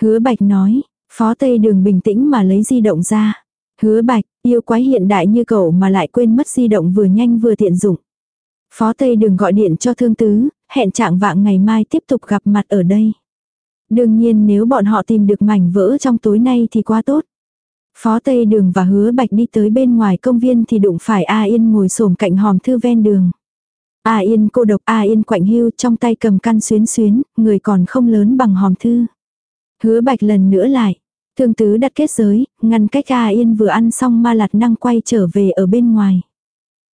Speaker 1: Hứa bạch nói, phó tây đường bình tĩnh mà lấy di động ra. Hứa bạch, yêu quái hiện đại như cậu mà lại quên mất di động vừa nhanh vừa tiện dụng. Phó tây đường gọi điện cho thương tứ, hẹn trạng vạng ngày mai tiếp tục gặp mặt ở đây. Đương nhiên nếu bọn họ tìm được mảnh vỡ trong tối nay thì quá tốt. Phó Tây Đường và Hứa Bạch đi tới bên ngoài công viên thì đụng phải A Yên ngồi xổm cạnh hòm thư ven đường. A Yên cô độc A Yên quạnh hưu trong tay cầm căn xuyến xuyến, người còn không lớn bằng hòm thư. Hứa Bạch lần nữa lại. Thương tứ đặt kết giới, ngăn cách A Yên vừa ăn xong ma lạt năng quay trở về ở bên ngoài.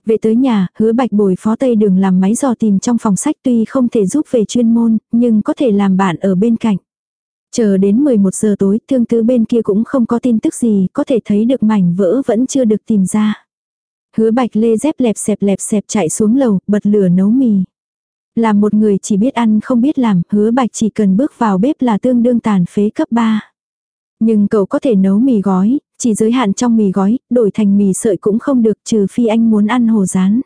Speaker 1: Về tới nhà, hứa bạch bồi phó tây đường làm máy dò tìm trong phòng sách tuy không thể giúp về chuyên môn, nhưng có thể làm bạn ở bên cạnh. Chờ đến 11 giờ tối, thương tứ bên kia cũng không có tin tức gì, có thể thấy được mảnh vỡ vẫn chưa được tìm ra. Hứa bạch lê dép lẹp xẹp lẹp xẹp chạy xuống lầu, bật lửa nấu mì. Là một người chỉ biết ăn không biết làm, hứa bạch chỉ cần bước vào bếp là tương đương tàn phế cấp 3. Nhưng cậu có thể nấu mì gói, chỉ giới hạn trong mì gói, đổi thành mì sợi cũng không được trừ phi anh muốn ăn hồ rán.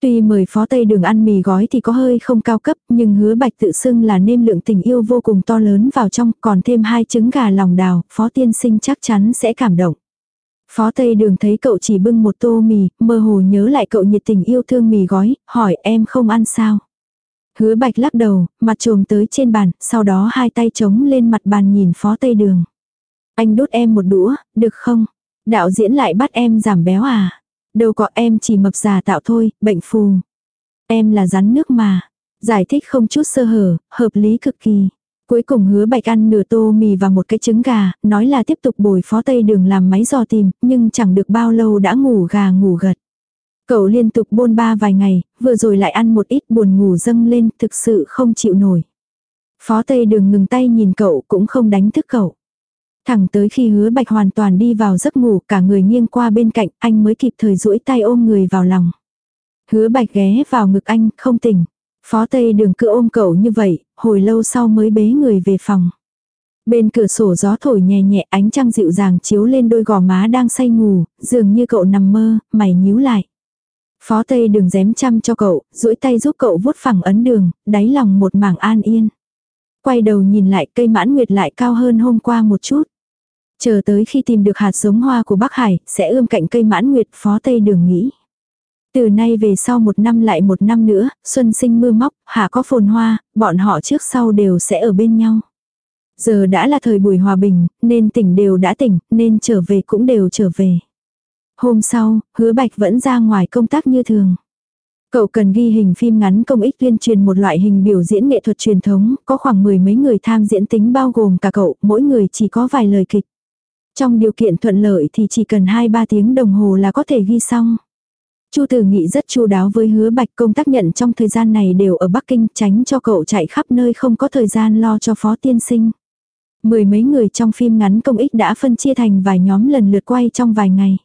Speaker 1: Tuy mời phó tây đường ăn mì gói thì có hơi không cao cấp, nhưng hứa bạch tự xưng là nêm lượng tình yêu vô cùng to lớn vào trong, còn thêm hai trứng gà lòng đào, phó tiên sinh chắc chắn sẽ cảm động. Phó Tây Đường thấy cậu chỉ bưng một tô mì, mơ hồ nhớ lại cậu nhiệt tình yêu thương mì gói, hỏi em không ăn sao. Hứa bạch lắc đầu, mặt trồm tới trên bàn, sau đó hai tay trống lên mặt bàn nhìn Phó Tây Đường. Anh đút em một đũa, được không? Đạo diễn lại bắt em giảm béo à? Đâu có em chỉ mập già tạo thôi, bệnh phù. Em là rắn nước mà. Giải thích không chút sơ hở, hợp lý cực kỳ. Cuối cùng hứa bạch ăn nửa tô mì và một cái trứng gà, nói là tiếp tục bồi phó tây đường làm máy dò tìm, nhưng chẳng được bao lâu đã ngủ gà ngủ gật. Cậu liên tục bôn ba vài ngày, vừa rồi lại ăn một ít buồn ngủ dâng lên, thực sự không chịu nổi. Phó tây đường ngừng tay nhìn cậu cũng không đánh thức cậu. Thẳng tới khi hứa bạch hoàn toàn đi vào giấc ngủ cả người nghiêng qua bên cạnh anh mới kịp thời duỗi tay ôm người vào lòng. Hứa bạch ghé vào ngực anh không tỉnh. Phó Tây đường cứ ôm cậu như vậy, hồi lâu sau mới bế người về phòng. Bên cửa sổ gió thổi nhẹ nhẹ ánh trăng dịu dàng chiếu lên đôi gò má đang say ngủ, dường như cậu nằm mơ, mày nhíu lại. Phó Tây đường dém chăm cho cậu, duỗi tay giúp cậu vuốt phẳng ấn đường, đáy lòng một mảng an yên. Quay đầu nhìn lại cây mãn nguyệt lại cao hơn hôm qua một chút. Chờ tới khi tìm được hạt giống hoa của Bắc Hải, sẽ ươm cạnh cây mãn nguyệt phó tây đường nghĩ. Từ nay về sau một năm lại một năm nữa, xuân sinh mưa móc, hạ có phồn hoa, bọn họ trước sau đều sẽ ở bên nhau. Giờ đã là thời buổi hòa bình, nên tỉnh đều đã tỉnh, nên trở về cũng đều trở về. Hôm sau, hứa bạch vẫn ra ngoài công tác như thường. Cậu cần ghi hình phim ngắn công ích tuyên truyền một loại hình biểu diễn nghệ thuật truyền thống, có khoảng mười mấy người tham diễn tính bao gồm cả cậu, mỗi người chỉ có vài lời kịch. Trong điều kiện thuận lợi thì chỉ cần 2-3 tiếng đồng hồ là có thể ghi xong. Chu Tử Nghị rất chu đáo với hứa bạch công tác nhận trong thời gian này đều ở Bắc Kinh tránh cho cậu chạy khắp nơi không có thời gian lo cho phó tiên sinh. Mười mấy người trong phim ngắn công ích đã phân chia thành vài nhóm lần lượt quay trong vài ngày.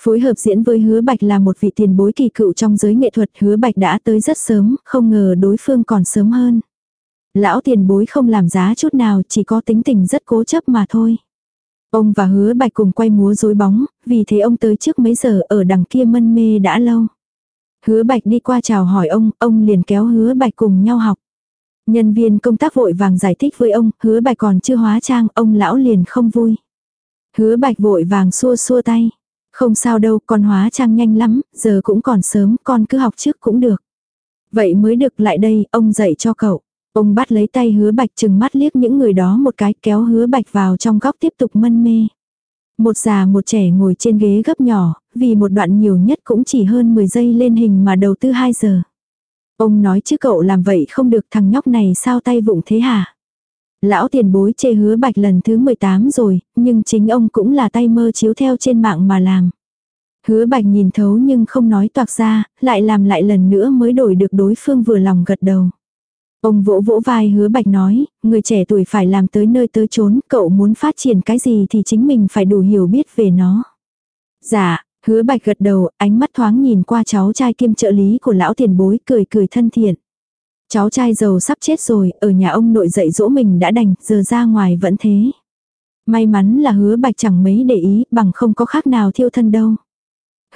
Speaker 1: Phối hợp diễn với hứa bạch là một vị tiền bối kỳ cựu trong giới nghệ thuật hứa bạch đã tới rất sớm, không ngờ đối phương còn sớm hơn. Lão tiền bối không làm giá chút nào chỉ có tính tình rất cố chấp mà thôi. Ông và hứa bạch cùng quay múa rối bóng, vì thế ông tới trước mấy giờ ở đằng kia mân mê đã lâu. Hứa bạch đi qua chào hỏi ông, ông liền kéo hứa bạch cùng nhau học. Nhân viên công tác vội vàng giải thích với ông, hứa bạch còn chưa hóa trang, ông lão liền không vui. Hứa bạch vội vàng xua xua tay. Không sao đâu, con hóa trang nhanh lắm, giờ cũng còn sớm, con cứ học trước cũng được. Vậy mới được lại đây, ông dạy cho cậu. Ông bắt lấy tay hứa bạch chừng mắt liếc những người đó một cái kéo hứa bạch vào trong góc tiếp tục mân mê. Một già một trẻ ngồi trên ghế gấp nhỏ, vì một đoạn nhiều nhất cũng chỉ hơn 10 giây lên hình mà đầu tư 2 giờ. Ông nói chứ cậu làm vậy không được thằng nhóc này sao tay vụng thế hả? Lão tiền bối chê hứa bạch lần thứ 18 rồi, nhưng chính ông cũng là tay mơ chiếu theo trên mạng mà làm. Hứa bạch nhìn thấu nhưng không nói toạc ra, lại làm lại lần nữa mới đổi được đối phương vừa lòng gật đầu. Ông vỗ vỗ vai hứa bạch nói, người trẻ tuổi phải làm tới nơi tới chốn, cậu muốn phát triển cái gì thì chính mình phải đủ hiểu biết về nó. Dạ, hứa bạch gật đầu, ánh mắt thoáng nhìn qua cháu trai kiêm trợ lý của lão tiền bối cười cười thân thiện. Cháu trai giàu sắp chết rồi, ở nhà ông nội dạy dỗ mình đã đành, giờ ra ngoài vẫn thế. May mắn là hứa bạch chẳng mấy để ý, bằng không có khác nào thiêu thân đâu.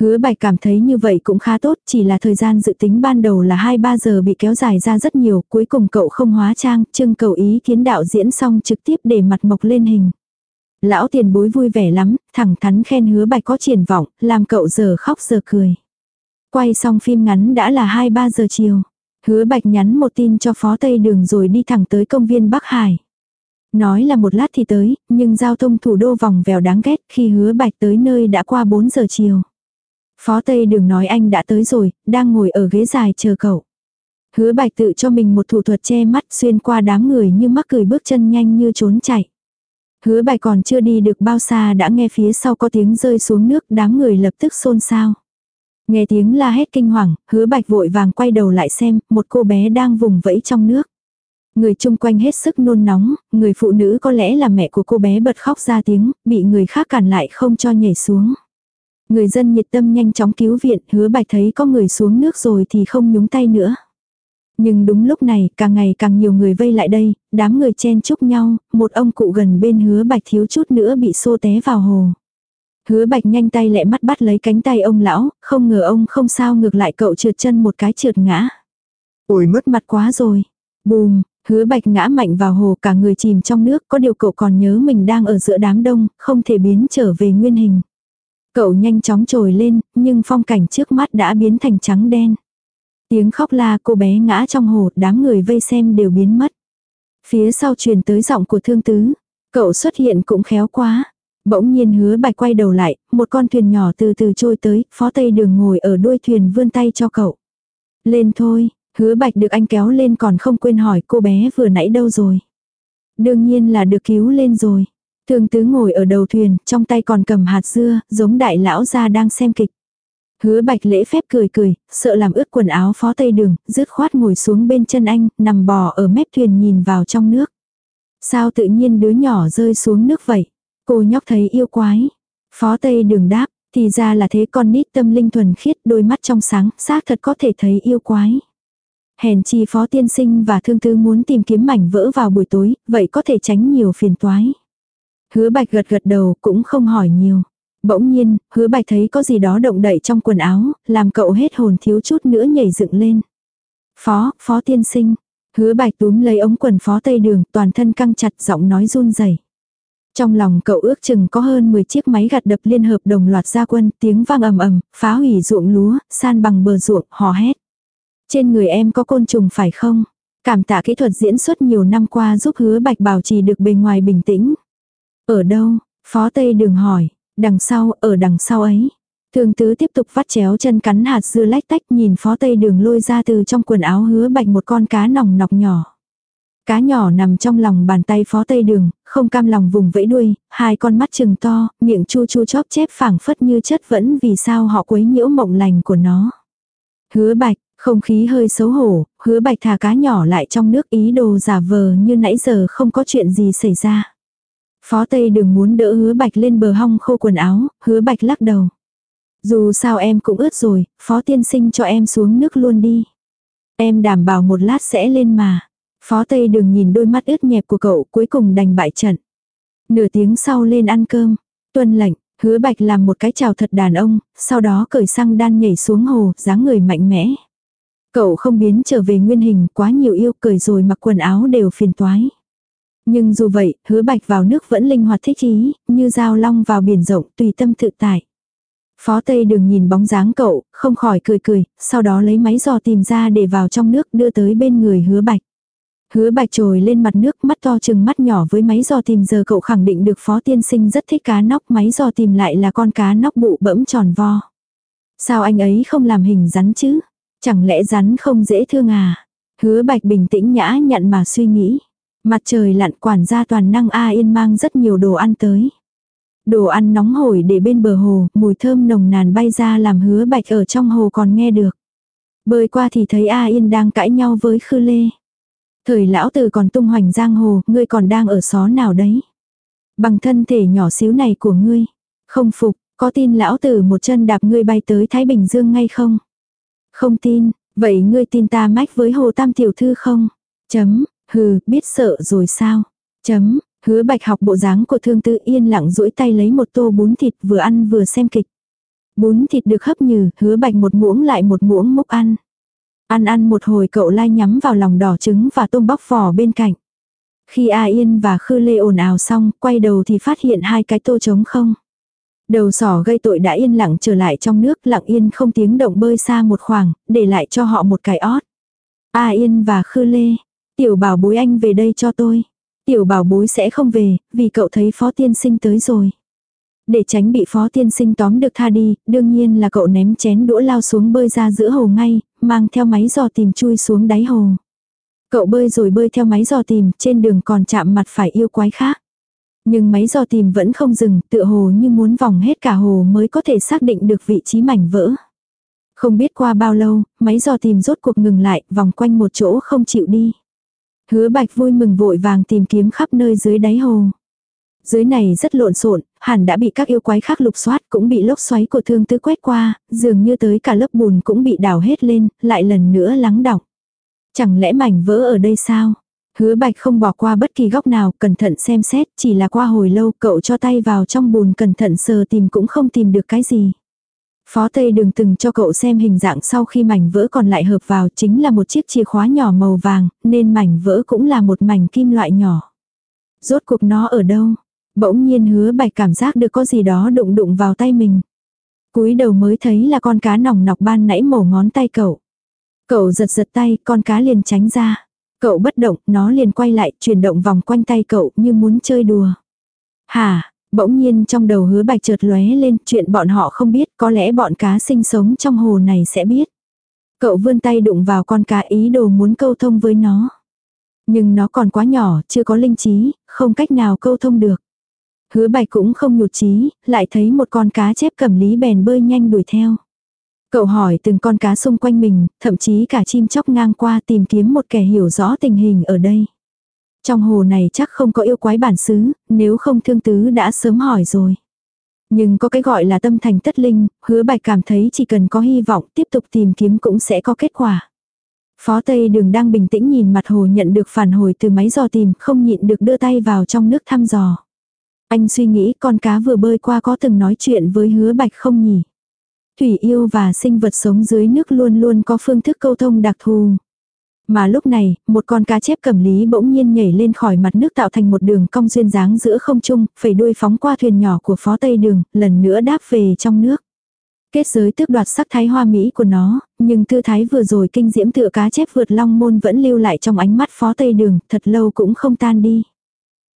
Speaker 1: Hứa bạch cảm thấy như vậy cũng khá tốt, chỉ là thời gian dự tính ban đầu là 2-3 giờ bị kéo dài ra rất nhiều, cuối cùng cậu không hóa trang, trưng cầu ý kiến đạo diễn xong trực tiếp để mặt mộc lên hình. Lão tiền bối vui vẻ lắm, thẳng thắn khen hứa bạch có triển vọng, làm cậu giờ khóc giờ cười. Quay xong phim ngắn đã là 2-3 giờ chiều. Hứa bạch nhắn một tin cho phó tây đường rồi đi thẳng tới công viên Bắc Hải. Nói là một lát thì tới, nhưng giao thông thủ đô vòng vèo đáng ghét khi hứa bạch tới nơi đã qua 4 giờ chiều. Phó Tây đừng nói anh đã tới rồi, đang ngồi ở ghế dài chờ cậu. Hứa bạch tự cho mình một thủ thuật che mắt xuyên qua đám người như mắc cười bước chân nhanh như trốn chạy. Hứa bạch còn chưa đi được bao xa đã nghe phía sau có tiếng rơi xuống nước đám người lập tức xôn xao. Nghe tiếng la hét kinh hoàng, hứa bạch vội vàng quay đầu lại xem, một cô bé đang vùng vẫy trong nước. Người chung quanh hết sức nôn nóng, người phụ nữ có lẽ là mẹ của cô bé bật khóc ra tiếng, bị người khác cản lại không cho nhảy xuống. Người dân nhiệt tâm nhanh chóng cứu viện, hứa bạch thấy có người xuống nước rồi thì không nhúng tay nữa. Nhưng đúng lúc này, càng ngày càng nhiều người vây lại đây, đám người chen chúc nhau, một ông cụ gần bên hứa bạch thiếu chút nữa bị xô té vào hồ. Hứa bạch nhanh tay lẹ mắt bắt lấy cánh tay ông lão, không ngờ ông không sao ngược lại cậu trượt chân một cái trượt ngã. Ôi mất mặt quá rồi. Bùm, hứa bạch ngã mạnh vào hồ cả người chìm trong nước, có điều cậu còn nhớ mình đang ở giữa đám đông, không thể biến trở về nguyên hình. Cậu nhanh chóng trồi lên, nhưng phong cảnh trước mắt đã biến thành trắng đen. Tiếng khóc la cô bé ngã trong hồ, đám người vây xem đều biến mất. Phía sau truyền tới giọng của thương tứ. Cậu xuất hiện cũng khéo quá. Bỗng nhiên hứa bạch quay đầu lại, một con thuyền nhỏ từ từ trôi tới, phó tây đường ngồi ở đuôi thuyền vươn tay cho cậu. Lên thôi, hứa bạch được anh kéo lên còn không quên hỏi cô bé vừa nãy đâu rồi. Đương nhiên là được cứu lên rồi. Thương tứ ngồi ở đầu thuyền, trong tay còn cầm hạt dưa, giống đại lão ra đang xem kịch. Hứa bạch lễ phép cười cười, sợ làm ướt quần áo phó tây đường, rứt khoát ngồi xuống bên chân anh, nằm bò ở mép thuyền nhìn vào trong nước. Sao tự nhiên đứa nhỏ rơi xuống nước vậy? Cô nhóc thấy yêu quái. Phó tây đường đáp, thì ra là thế con nít tâm linh thuần khiết đôi mắt trong sáng, xác thật có thể thấy yêu quái. Hèn chi phó tiên sinh và thương tư muốn tìm kiếm mảnh vỡ vào buổi tối, vậy có thể tránh nhiều phiền toái. Hứa bạch gật gật đầu cũng không hỏi nhiều. Bỗng nhiên, hứa bạch thấy có gì đó động đậy trong quần áo, làm cậu hết hồn thiếu chút nữa nhảy dựng lên. Phó, phó tiên sinh. Hứa bạch túm lấy ống quần phó tây đường, toàn thân căng chặt giọng nói run rẩy. Trong lòng cậu ước chừng có hơn 10 chiếc máy gặt đập liên hợp đồng loạt ra quân, tiếng vang ầm ầm, phá hủy ruộng lúa, san bằng bờ ruộng, hò hét. Trên người em có côn trùng phải không? Cảm tạ kỹ thuật diễn xuất nhiều năm qua giúp hứa bạch bảo trì được bề ngoài bình tĩnh. Ở đâu? Phó Tây đường hỏi. Đằng sau, ở đằng sau ấy. Thường tứ tiếp tục vắt chéo chân cắn hạt dưa lách tách nhìn phó tây đường lôi ra từ trong quần áo hứa bạch một con cá nòng nọc nhỏ. Cá nhỏ nằm trong lòng bàn tay phó tây đường, không cam lòng vùng vẫy đuôi, hai con mắt trừng to, miệng chu chu chóp chép phảng phất như chất vẫn vì sao họ quấy nhiễu mộng lành của nó. Hứa bạch, không khí hơi xấu hổ, hứa bạch thả cá nhỏ lại trong nước ý đồ giả vờ như nãy giờ không có chuyện gì xảy ra. Phó Tây đừng muốn đỡ hứa bạch lên bờ hong khô quần áo, hứa bạch lắc đầu. Dù sao em cũng ướt rồi, phó tiên sinh cho em xuống nước luôn đi. Em đảm bảo một lát sẽ lên mà. Phó Tây đừng nhìn đôi mắt ướt nhẹp của cậu cuối cùng đành bại trận. Nửa tiếng sau lên ăn cơm. Tuân lệnh, hứa bạch làm một cái chào thật đàn ông, sau đó cởi xăng đan nhảy xuống hồ, dáng người mạnh mẽ. Cậu không biến trở về nguyên hình quá nhiều yêu cười rồi mặc quần áo đều phiền toái. Nhưng dù vậy, hứa bạch vào nước vẫn linh hoạt thích ý, như dao long vào biển rộng tùy tâm tự tại. Phó Tây đừng nhìn bóng dáng cậu, không khỏi cười cười, sau đó lấy máy giò tìm ra để vào trong nước đưa tới bên người hứa bạch. Hứa bạch trồi lên mặt nước mắt to chừng mắt nhỏ với máy giò tìm giờ cậu khẳng định được phó tiên sinh rất thích cá nóc máy giò tìm lại là con cá nóc bụ bẫm tròn vo. Sao anh ấy không làm hình rắn chứ? Chẳng lẽ rắn không dễ thương à? Hứa bạch bình tĩnh nhã nhận mà suy nghĩ. Mặt trời lặn quản gia toàn năng A Yên mang rất nhiều đồ ăn tới. Đồ ăn nóng hổi để bên bờ hồ, mùi thơm nồng nàn bay ra làm hứa bạch ở trong hồ còn nghe được. Bơi qua thì thấy A Yên đang cãi nhau với Khư Lê. Thời lão tử còn tung hoành giang hồ, ngươi còn đang ở xó nào đấy. Bằng thân thể nhỏ xíu này của ngươi. Không phục, có tin lão tử một chân đạp ngươi bay tới Thái Bình Dương ngay không? Không tin, vậy ngươi tin ta mách với Hồ Tam Tiểu Thư không? Chấm, hừ, biết sợ rồi sao? Chấm, hứa bạch học bộ dáng của thương tư yên lặng duỗi tay lấy một tô bún thịt vừa ăn vừa xem kịch. Bún thịt được hấp nhừ, hứa bạch một muỗng lại một muỗng múc ăn. Ăn ăn một hồi cậu lai nhắm vào lòng đỏ trứng và tôm bóc vỏ bên cạnh. Khi A Yên và Khư Lê ồn ào xong, quay đầu thì phát hiện hai cái tô trống không. Đầu sỏ gây tội đã yên lặng trở lại trong nước, lặng yên không tiếng động bơi xa một khoảng, để lại cho họ một cái ót. A Yên và Khư Lê, tiểu bảo bối anh về đây cho tôi. Tiểu bảo bối sẽ không về, vì cậu thấy phó tiên sinh tới rồi. Để tránh bị phó tiên sinh tóm được tha đi, đương nhiên là cậu ném chén đũa lao xuống bơi ra giữa hồ ngay, mang theo máy dò tìm chui xuống đáy hồ. Cậu bơi rồi bơi theo máy dò tìm, trên đường còn chạm mặt phải yêu quái khác. Nhưng máy dò tìm vẫn không dừng, tựa hồ như muốn vòng hết cả hồ mới có thể xác định được vị trí mảnh vỡ. Không biết qua bao lâu, máy dò tìm rốt cuộc ngừng lại, vòng quanh một chỗ không chịu đi. Hứa bạch vui mừng vội vàng tìm kiếm khắp nơi dưới đáy hồ. Dưới này rất lộn xộn, hẳn đã bị các yêu quái khác lục soát cũng bị lốc xoáy của thương tứ quét qua, dường như tới cả lớp bùn cũng bị đào hết lên, lại lần nữa lắng đọng. Chẳng lẽ mảnh vỡ ở đây sao? Hứa bạch không bỏ qua bất kỳ góc nào, cẩn thận xem xét, chỉ là qua hồi lâu cậu cho tay vào trong bùn cẩn thận sờ tìm cũng không tìm được cái gì. Phó Tây đường từng cho cậu xem hình dạng sau khi mảnh vỡ còn lại hợp vào chính là một chiếc chìa khóa nhỏ màu vàng, nên mảnh vỡ cũng là một mảnh kim loại nhỏ. Rốt cuộc nó ở đâu? Bỗng nhiên hứa bạch cảm giác được có gì đó đụng đụng vào tay mình. cúi đầu mới thấy là con cá nòng nọc ban nãy mổ ngón tay cậu. Cậu giật giật tay, con cá liền tránh ra. Cậu bất động, nó liền quay lại, chuyển động vòng quanh tay cậu như muốn chơi đùa. Hả, bỗng nhiên trong đầu hứa bạch chợt lóe lên, chuyện bọn họ không biết, có lẽ bọn cá sinh sống trong hồ này sẽ biết. Cậu vươn tay đụng vào con cá ý đồ muốn câu thông với nó. Nhưng nó còn quá nhỏ, chưa có linh trí, không cách nào câu thông được. Hứa bạch cũng không nhụt chí, lại thấy một con cá chép cầm lý bèn bơi nhanh đuổi theo. Cậu hỏi từng con cá xung quanh mình, thậm chí cả chim chóc ngang qua tìm kiếm một kẻ hiểu rõ tình hình ở đây. Trong hồ này chắc không có yêu quái bản xứ, nếu không thương tứ đã sớm hỏi rồi. Nhưng có cái gọi là tâm thành tất linh, hứa bạch cảm thấy chỉ cần có hy vọng tiếp tục tìm kiếm cũng sẽ có kết quả. Phó Tây Đường đang bình tĩnh nhìn mặt hồ nhận được phản hồi từ máy dò tìm, không nhịn được đưa tay vào trong nước thăm dò. Anh suy nghĩ con cá vừa bơi qua có từng nói chuyện với hứa bạch không nhỉ? Thủy yêu và sinh vật sống dưới nước luôn luôn có phương thức câu thông đặc thù. Mà lúc này, một con cá chép cầm lý bỗng nhiên nhảy lên khỏi mặt nước tạo thành một đường cong duyên dáng giữa không trung, phẩy đuôi phóng qua thuyền nhỏ của phó tây đường, lần nữa đáp về trong nước. Kết giới tước đoạt sắc thái hoa mỹ của nó, nhưng tư thái vừa rồi kinh diễm tựa cá chép vượt long môn vẫn lưu lại trong ánh mắt phó tây đường, thật lâu cũng không tan đi.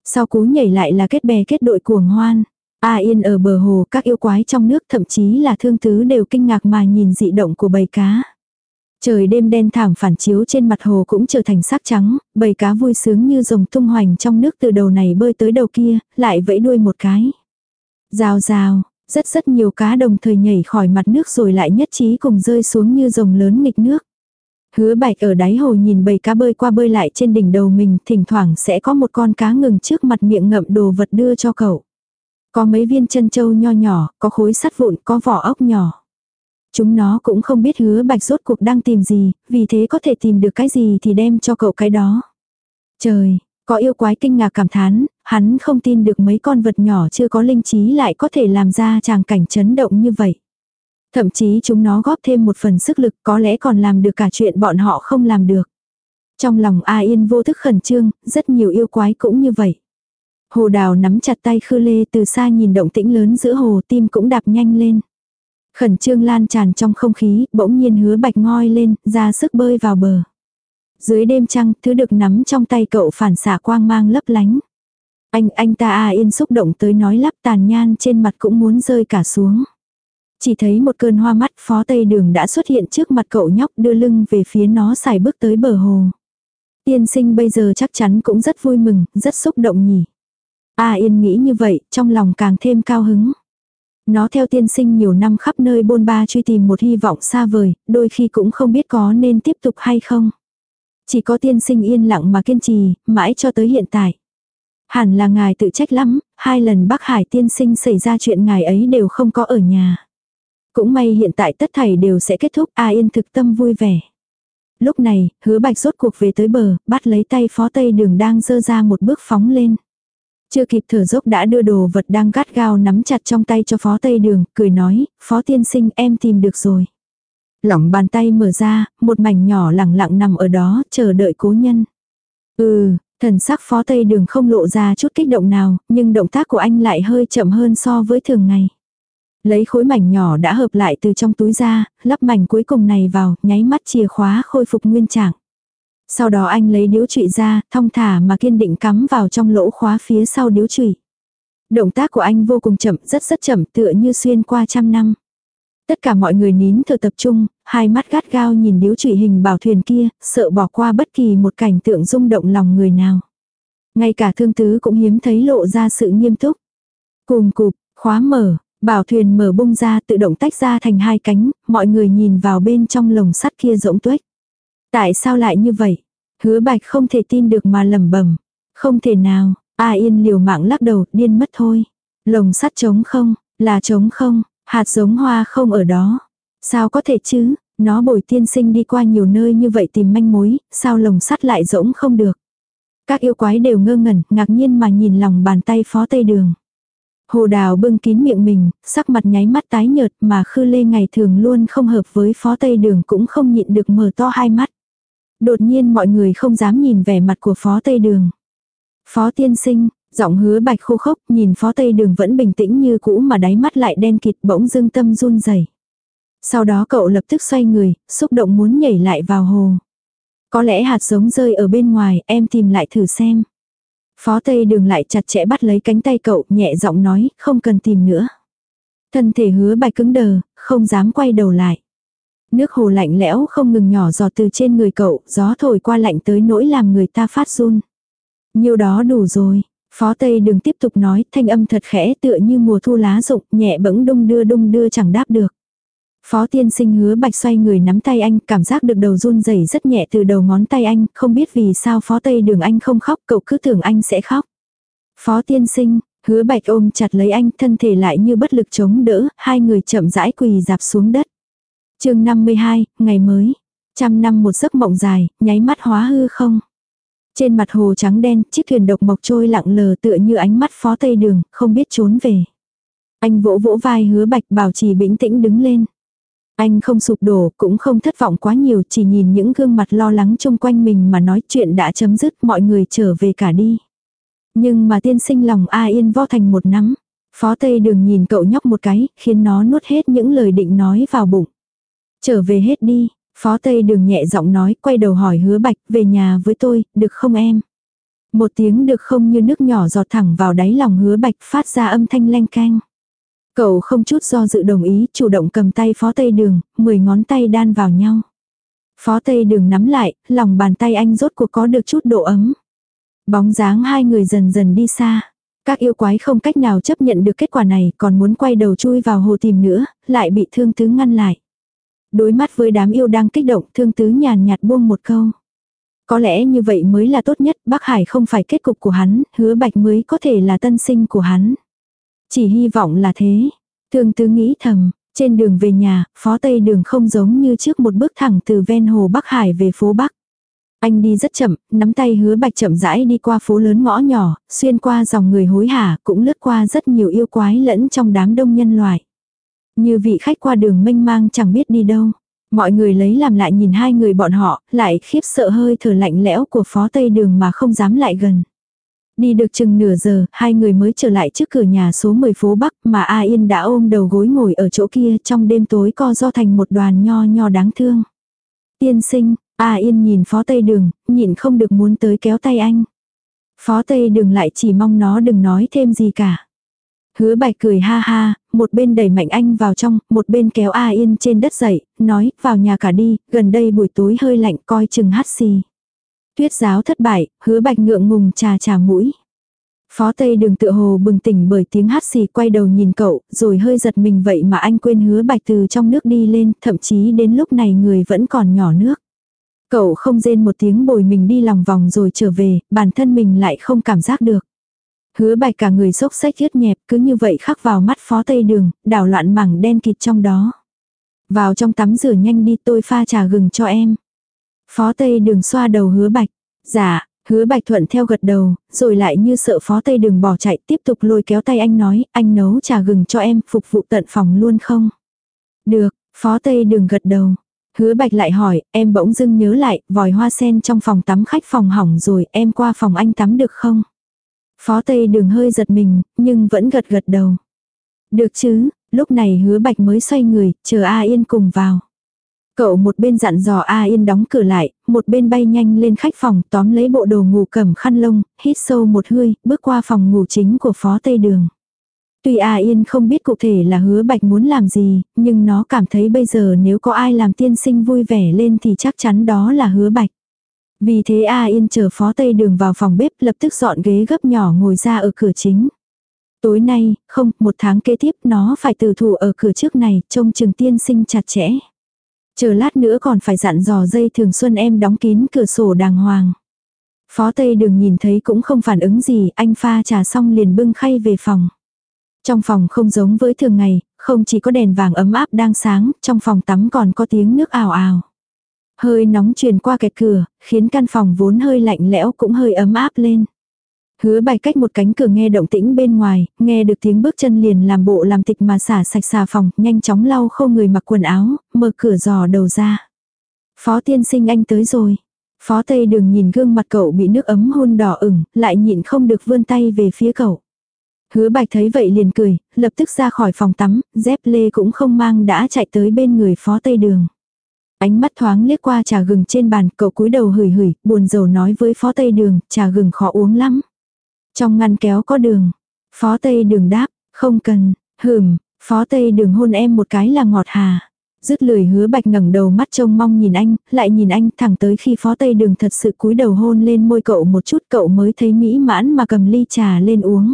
Speaker 1: Sau cú nhảy lại là kết bè kết đội cuồng hoan. A yên ở bờ hồ các yêu quái trong nước thậm chí là thương tứ đều kinh ngạc mà nhìn dị động của bầy cá. Trời đêm đen thảm phản chiếu trên mặt hồ cũng trở thành sắc trắng, bầy cá vui sướng như rồng tung hoành trong nước từ đầu này bơi tới đầu kia, lại vẫy đuôi một cái. Rào rào, rất rất nhiều cá đồng thời nhảy khỏi mặt nước rồi lại nhất trí cùng rơi xuống như rồng lớn nghịch nước. Hứa bạch ở đáy hồ nhìn bầy cá bơi qua bơi lại trên đỉnh đầu mình, thỉnh thoảng sẽ có một con cá ngừng trước mặt miệng ngậm đồ vật đưa cho cậu. Có mấy viên chân châu nho nhỏ, có khối sắt vụn, có vỏ ốc nhỏ. Chúng nó cũng không biết hứa bạch rốt cuộc đang tìm gì, vì thế có thể tìm được cái gì thì đem cho cậu cái đó. Trời, có yêu quái kinh ngạc cảm thán, hắn không tin được mấy con vật nhỏ chưa có linh trí lại có thể làm ra tràng cảnh chấn động như vậy. Thậm chí chúng nó góp thêm một phần sức lực có lẽ còn làm được cả chuyện bọn họ không làm được. Trong lòng A Yên vô thức khẩn trương, rất nhiều yêu quái cũng như vậy. Hồ đào nắm chặt tay khư lê từ xa nhìn động tĩnh lớn giữa hồ tim cũng đạp nhanh lên. Khẩn trương lan tràn trong không khí, bỗng nhiên hứa bạch ngoi lên, ra sức bơi vào bờ. Dưới đêm trăng, thứ được nắm trong tay cậu phản xạ quang mang lấp lánh. Anh, anh ta A Yên xúc động tới nói lắp tàn nhan trên mặt cũng muốn rơi cả xuống. Chỉ thấy một cơn hoa mắt phó tây đường đã xuất hiện trước mặt cậu nhóc đưa lưng về phía nó xài bước tới bờ hồ. Tiên sinh bây giờ chắc chắn cũng rất vui mừng, rất xúc động nhỉ. A Yên nghĩ như vậy, trong lòng càng thêm cao hứng. Nó theo tiên sinh nhiều năm khắp nơi bôn ba truy tìm một hy vọng xa vời, đôi khi cũng không biết có nên tiếp tục hay không. Chỉ có tiên sinh yên lặng mà kiên trì, mãi cho tới hiện tại. Hẳn là ngài tự trách lắm, hai lần Bắc Hải tiên sinh xảy ra chuyện ngài ấy đều không có ở nhà. Cũng may hiện tại tất thảy đều sẽ kết thúc, A Yên thực tâm vui vẻ. Lúc này, hứa bạch rốt cuộc về tới bờ, bắt lấy tay phó tây đường đang dơ ra một bước phóng lên. Chưa kịp thở dốc đã đưa đồ vật đang gắt gao nắm chặt trong tay cho phó tây đường, cười nói, phó tiên sinh em tìm được rồi. Lỏng bàn tay mở ra, một mảnh nhỏ lẳng lặng nằm ở đó, chờ đợi cố nhân. Ừ, thần sắc phó tây đường không lộ ra chút kích động nào, nhưng động tác của anh lại hơi chậm hơn so với thường ngày. Lấy khối mảnh nhỏ đã hợp lại từ trong túi ra, lắp mảnh cuối cùng này vào, nháy mắt chìa khóa khôi phục nguyên trạng. Sau đó anh lấy điếu trụy ra, thong thả mà kiên định cắm vào trong lỗ khóa phía sau điếu trụy. Động tác của anh vô cùng chậm, rất rất chậm tựa như xuyên qua trăm năm. Tất cả mọi người nín thở tập trung, hai mắt gắt gao nhìn điếu trụy hình bảo thuyền kia, sợ bỏ qua bất kỳ một cảnh tượng rung động lòng người nào. Ngay cả thương tứ cũng hiếm thấy lộ ra sự nghiêm túc. Cùng cụp, khóa mở, bảo thuyền mở bung ra tự động tách ra thành hai cánh, mọi người nhìn vào bên trong lồng sắt kia rỗng tuếch. Tại sao lại như vậy? Hứa bạch không thể tin được mà lẩm bẩm Không thể nào, A Yên liều mạng lắc đầu, điên mất thôi. Lồng sắt trống không, là trống không, hạt giống hoa không ở đó. Sao có thể chứ, nó bồi tiên sinh đi qua nhiều nơi như vậy tìm manh mối, sao lồng sắt lại rỗng không được. Các yêu quái đều ngơ ngẩn, ngạc nhiên mà nhìn lòng bàn tay phó tây đường. Hồ đào bưng kín miệng mình, sắc mặt nháy mắt tái nhợt mà khư lê ngày thường luôn không hợp với phó tây đường cũng không nhịn được mở to hai mắt. Đột nhiên mọi người không dám nhìn vẻ mặt của phó tây đường. Phó tiên sinh, giọng hứa bạch khô khốc nhìn phó tây đường vẫn bình tĩnh như cũ mà đáy mắt lại đen kịt bỗng dưng tâm run rẩy Sau đó cậu lập tức xoay người, xúc động muốn nhảy lại vào hồ. Có lẽ hạt giống rơi ở bên ngoài, em tìm lại thử xem. Phó Tây Đường lại chặt chẽ bắt lấy cánh tay cậu, nhẹ giọng nói, không cần tìm nữa. Thân thể hứa bạch cứng đờ, không dám quay đầu lại. Nước hồ lạnh lẽo không ngừng nhỏ giọt từ trên người cậu, gió thổi qua lạnh tới nỗi làm người ta phát run. Nhiều đó đủ rồi. Phó Tây Đường tiếp tục nói, thanh âm thật khẽ tựa như mùa thu lá rụng, nhẹ bẫng đung đưa đung đưa chẳng đáp được. Phó tiên sinh hứa bạch xoay người nắm tay anh, cảm giác được đầu run rẩy rất nhẹ từ đầu ngón tay anh, không biết vì sao phó tây đường anh không khóc, cậu cứ tưởng anh sẽ khóc. Phó tiên sinh, hứa bạch ôm chặt lấy anh, thân thể lại như bất lực chống đỡ, hai người chậm rãi quỳ dạp xuống đất chương 52, ngày mới. Trăm năm một giấc mộng dài, nháy mắt hóa hư không. Trên mặt hồ trắng đen, chiếc thuyền độc mộc trôi lặng lờ tựa như ánh mắt phó tây đường, không biết trốn về. Anh vỗ vỗ vai hứa bạch bảo trì bĩnh tĩnh đứng lên. Anh không sụp đổ, cũng không thất vọng quá nhiều, chỉ nhìn những gương mặt lo lắng chung quanh mình mà nói chuyện đã chấm dứt, mọi người trở về cả đi. Nhưng mà tiên sinh lòng A Yên vo thành một nắm. Phó Tây Đường nhìn cậu nhóc một cái, khiến nó nuốt hết những lời định nói vào bụng. Trở về hết đi, Phó Tây Đường nhẹ giọng nói, quay đầu hỏi hứa bạch, về nhà với tôi, được không em? Một tiếng được không như nước nhỏ giọt thẳng vào đáy lòng hứa bạch phát ra âm thanh leng canh. Cậu không chút do dự đồng ý, chủ động cầm tay phó tây đường, mười ngón tay đan vào nhau. Phó tây đường nắm lại, lòng bàn tay anh rốt cuộc có được chút độ ấm. Bóng dáng hai người dần dần đi xa. Các yêu quái không cách nào chấp nhận được kết quả này, còn muốn quay đầu chui vào hồ tìm nữa, lại bị thương tứ ngăn lại. Đối mắt với đám yêu đang kích động, thương tứ nhàn nhạt buông một câu. Có lẽ như vậy mới là tốt nhất, Bắc Hải không phải kết cục của hắn, hứa bạch mới có thể là tân sinh của hắn. Chỉ hy vọng là thế. Thương tứ nghĩ thầm, trên đường về nhà, phó tây đường không giống như trước một bước thẳng từ ven hồ Bắc Hải về phố Bắc. Anh đi rất chậm, nắm tay hứa bạch chậm rãi đi qua phố lớn ngõ nhỏ, xuyên qua dòng người hối hả, cũng lướt qua rất nhiều yêu quái lẫn trong đám đông nhân loại. Như vị khách qua đường mênh mang chẳng biết đi đâu. Mọi người lấy làm lại nhìn hai người bọn họ, lại khiếp sợ hơi thở lạnh lẽo của phó tây đường mà không dám lại gần. Đi được chừng nửa giờ, hai người mới trở lại trước cửa nhà số 10 phố Bắc mà A Yên đã ôm đầu gối ngồi ở chỗ kia trong đêm tối co do thành một đoàn nho nho đáng thương. Tiên sinh, A Yên nhìn phó tây đường, nhịn không được muốn tới kéo tay anh. Phó tây đường lại chỉ mong nó đừng nói thêm gì cả. Hứa bạch cười ha ha, một bên đẩy mạnh anh vào trong, một bên kéo A Yên trên đất dậy, nói, vào nhà cả đi, gần đây buổi tối hơi lạnh coi chừng hát xì. Tuyết giáo thất bại, hứa bạch ngượng ngùng trà trà mũi. Phó Tây đường tự hồ bừng tỉnh bởi tiếng hát xì quay đầu nhìn cậu, rồi hơi giật mình vậy mà anh quên hứa bạch từ trong nước đi lên, thậm chí đến lúc này người vẫn còn nhỏ nước. Cậu không rên một tiếng bồi mình đi lòng vòng rồi trở về, bản thân mình lại không cảm giác được. Hứa bạch cả người sốc sách thiết nhẹp cứ như vậy khắc vào mắt phó tây đường, đảo loạn mảng đen kịt trong đó. Vào trong tắm rửa nhanh đi tôi pha trà gừng cho em. Phó tây đường xoa đầu hứa bạch. Dạ, hứa bạch thuận theo gật đầu, rồi lại như sợ phó tây đường bỏ chạy tiếp tục lôi kéo tay anh nói, anh nấu trà gừng cho em phục vụ tận phòng luôn không? Được, phó tây đường gật đầu. Hứa bạch lại hỏi, em bỗng dưng nhớ lại, vòi hoa sen trong phòng tắm khách phòng hỏng rồi, em qua phòng anh tắm được không? Phó Tây đường hơi giật mình, nhưng vẫn gật gật đầu. Được chứ, lúc này hứa bạch mới xoay người, chờ A Yên cùng vào. Cậu một bên dặn dò A Yên đóng cửa lại, một bên bay nhanh lên khách phòng tóm lấy bộ đồ ngủ cầm khăn lông, hít sâu một hơi, bước qua phòng ngủ chính của Phó Tây Đường. Tuy A Yên không biết cụ thể là hứa bạch muốn làm gì, nhưng nó cảm thấy bây giờ nếu có ai làm tiên sinh vui vẻ lên thì chắc chắn đó là hứa bạch. Vì thế A Yên chờ phó tây đường vào phòng bếp lập tức dọn ghế gấp nhỏ ngồi ra ở cửa chính. Tối nay, không, một tháng kế tiếp nó phải từ thủ ở cửa trước này, trông trường tiên sinh chặt chẽ. Chờ lát nữa còn phải dặn dò dây thường xuân em đóng kín cửa sổ đàng hoàng. Phó Tây đường nhìn thấy cũng không phản ứng gì, anh pha trà xong liền bưng khay về phòng. Trong phòng không giống với thường ngày, không chỉ có đèn vàng ấm áp đang sáng, trong phòng tắm còn có tiếng nước ào ào. Hơi nóng truyền qua kẹt cửa, khiến căn phòng vốn hơi lạnh lẽo cũng hơi ấm áp lên. Hứa bài cách một cánh cửa nghe động tĩnh bên ngoài, nghe được tiếng bước chân liền làm bộ làm tịch mà xả sạch xà phòng, nhanh chóng lau khô người mặc quần áo, mở cửa dò đầu ra. Phó tiên sinh anh tới rồi. Phó Tây đường nhìn gương mặt cậu bị nước ấm hôn đỏ ửng, lại nhịn không được vươn tay về phía cậu. Hứa bạch thấy vậy liền cười, lập tức ra khỏi phòng tắm, dép lê cũng không mang đã chạy tới bên người phó Tây đường. Ánh mắt thoáng liếc qua trà gừng trên bàn, cậu cúi đầu hửi hửi, buồn rầu nói với phó Tây đường, trà gừng khó uống lắm. Trong ngăn kéo có đường. Phó Tây đường đáp, không cần, hừm, phó Tây đường hôn em một cái là ngọt hà. Dứt lười hứa bạch ngẩng đầu mắt trông mong nhìn anh, lại nhìn anh thẳng tới khi phó Tây đường thật sự cúi đầu hôn lên môi cậu một chút cậu mới thấy mỹ mãn mà cầm ly trà lên uống.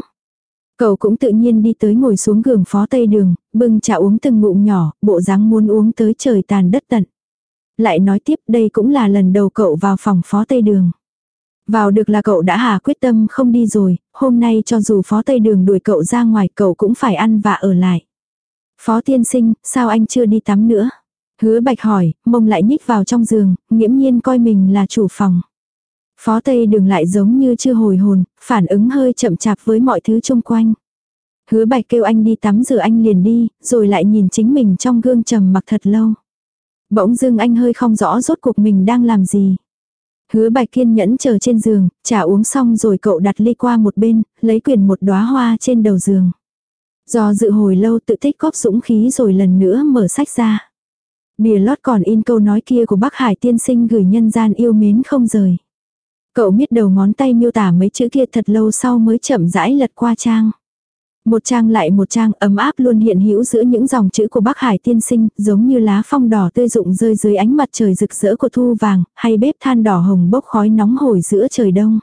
Speaker 1: Cậu cũng tự nhiên đi tới ngồi xuống gường phó tây đường, bưng trà uống từng ngụm nhỏ, bộ dáng muốn uống tới trời tàn đất tận. Lại nói tiếp đây cũng là lần đầu cậu vào phòng phó tây đường. Vào được là cậu đã hà quyết tâm không đi rồi, hôm nay cho dù phó tây đường đuổi cậu ra ngoài cậu cũng phải ăn và ở lại. Phó tiên sinh, sao anh chưa đi tắm nữa? Hứa bạch hỏi, mông lại nhích vào trong giường, nghiễm nhiên coi mình là chủ phòng. Phó Tây đường lại giống như chưa hồi hồn, phản ứng hơi chậm chạp với mọi thứ xung quanh. Hứa bạch kêu anh đi tắm rửa anh liền đi, rồi lại nhìn chính mình trong gương trầm mặc thật lâu. Bỗng dưng anh hơi không rõ rốt cuộc mình đang làm gì. Hứa bạch kiên nhẫn chờ trên giường, trà uống xong rồi cậu đặt ly qua một bên, lấy quyền một đóa hoa trên đầu giường. Do dự hồi lâu tự tích góp dũng khí rồi lần nữa mở sách ra. Bìa lót còn in câu nói kia của bác Hải tiên sinh gửi nhân gian yêu mến không rời. Cậu miết đầu ngón tay miêu tả mấy chữ kia thật lâu sau mới chậm rãi lật qua trang. Một trang lại một trang ấm áp luôn hiện hữu giữa những dòng chữ của Bắc Hải tiên sinh, giống như lá phong đỏ tươi rụng rơi dưới ánh mặt trời rực rỡ của thu vàng, hay bếp than đỏ hồng bốc khói nóng hổi giữa trời đông.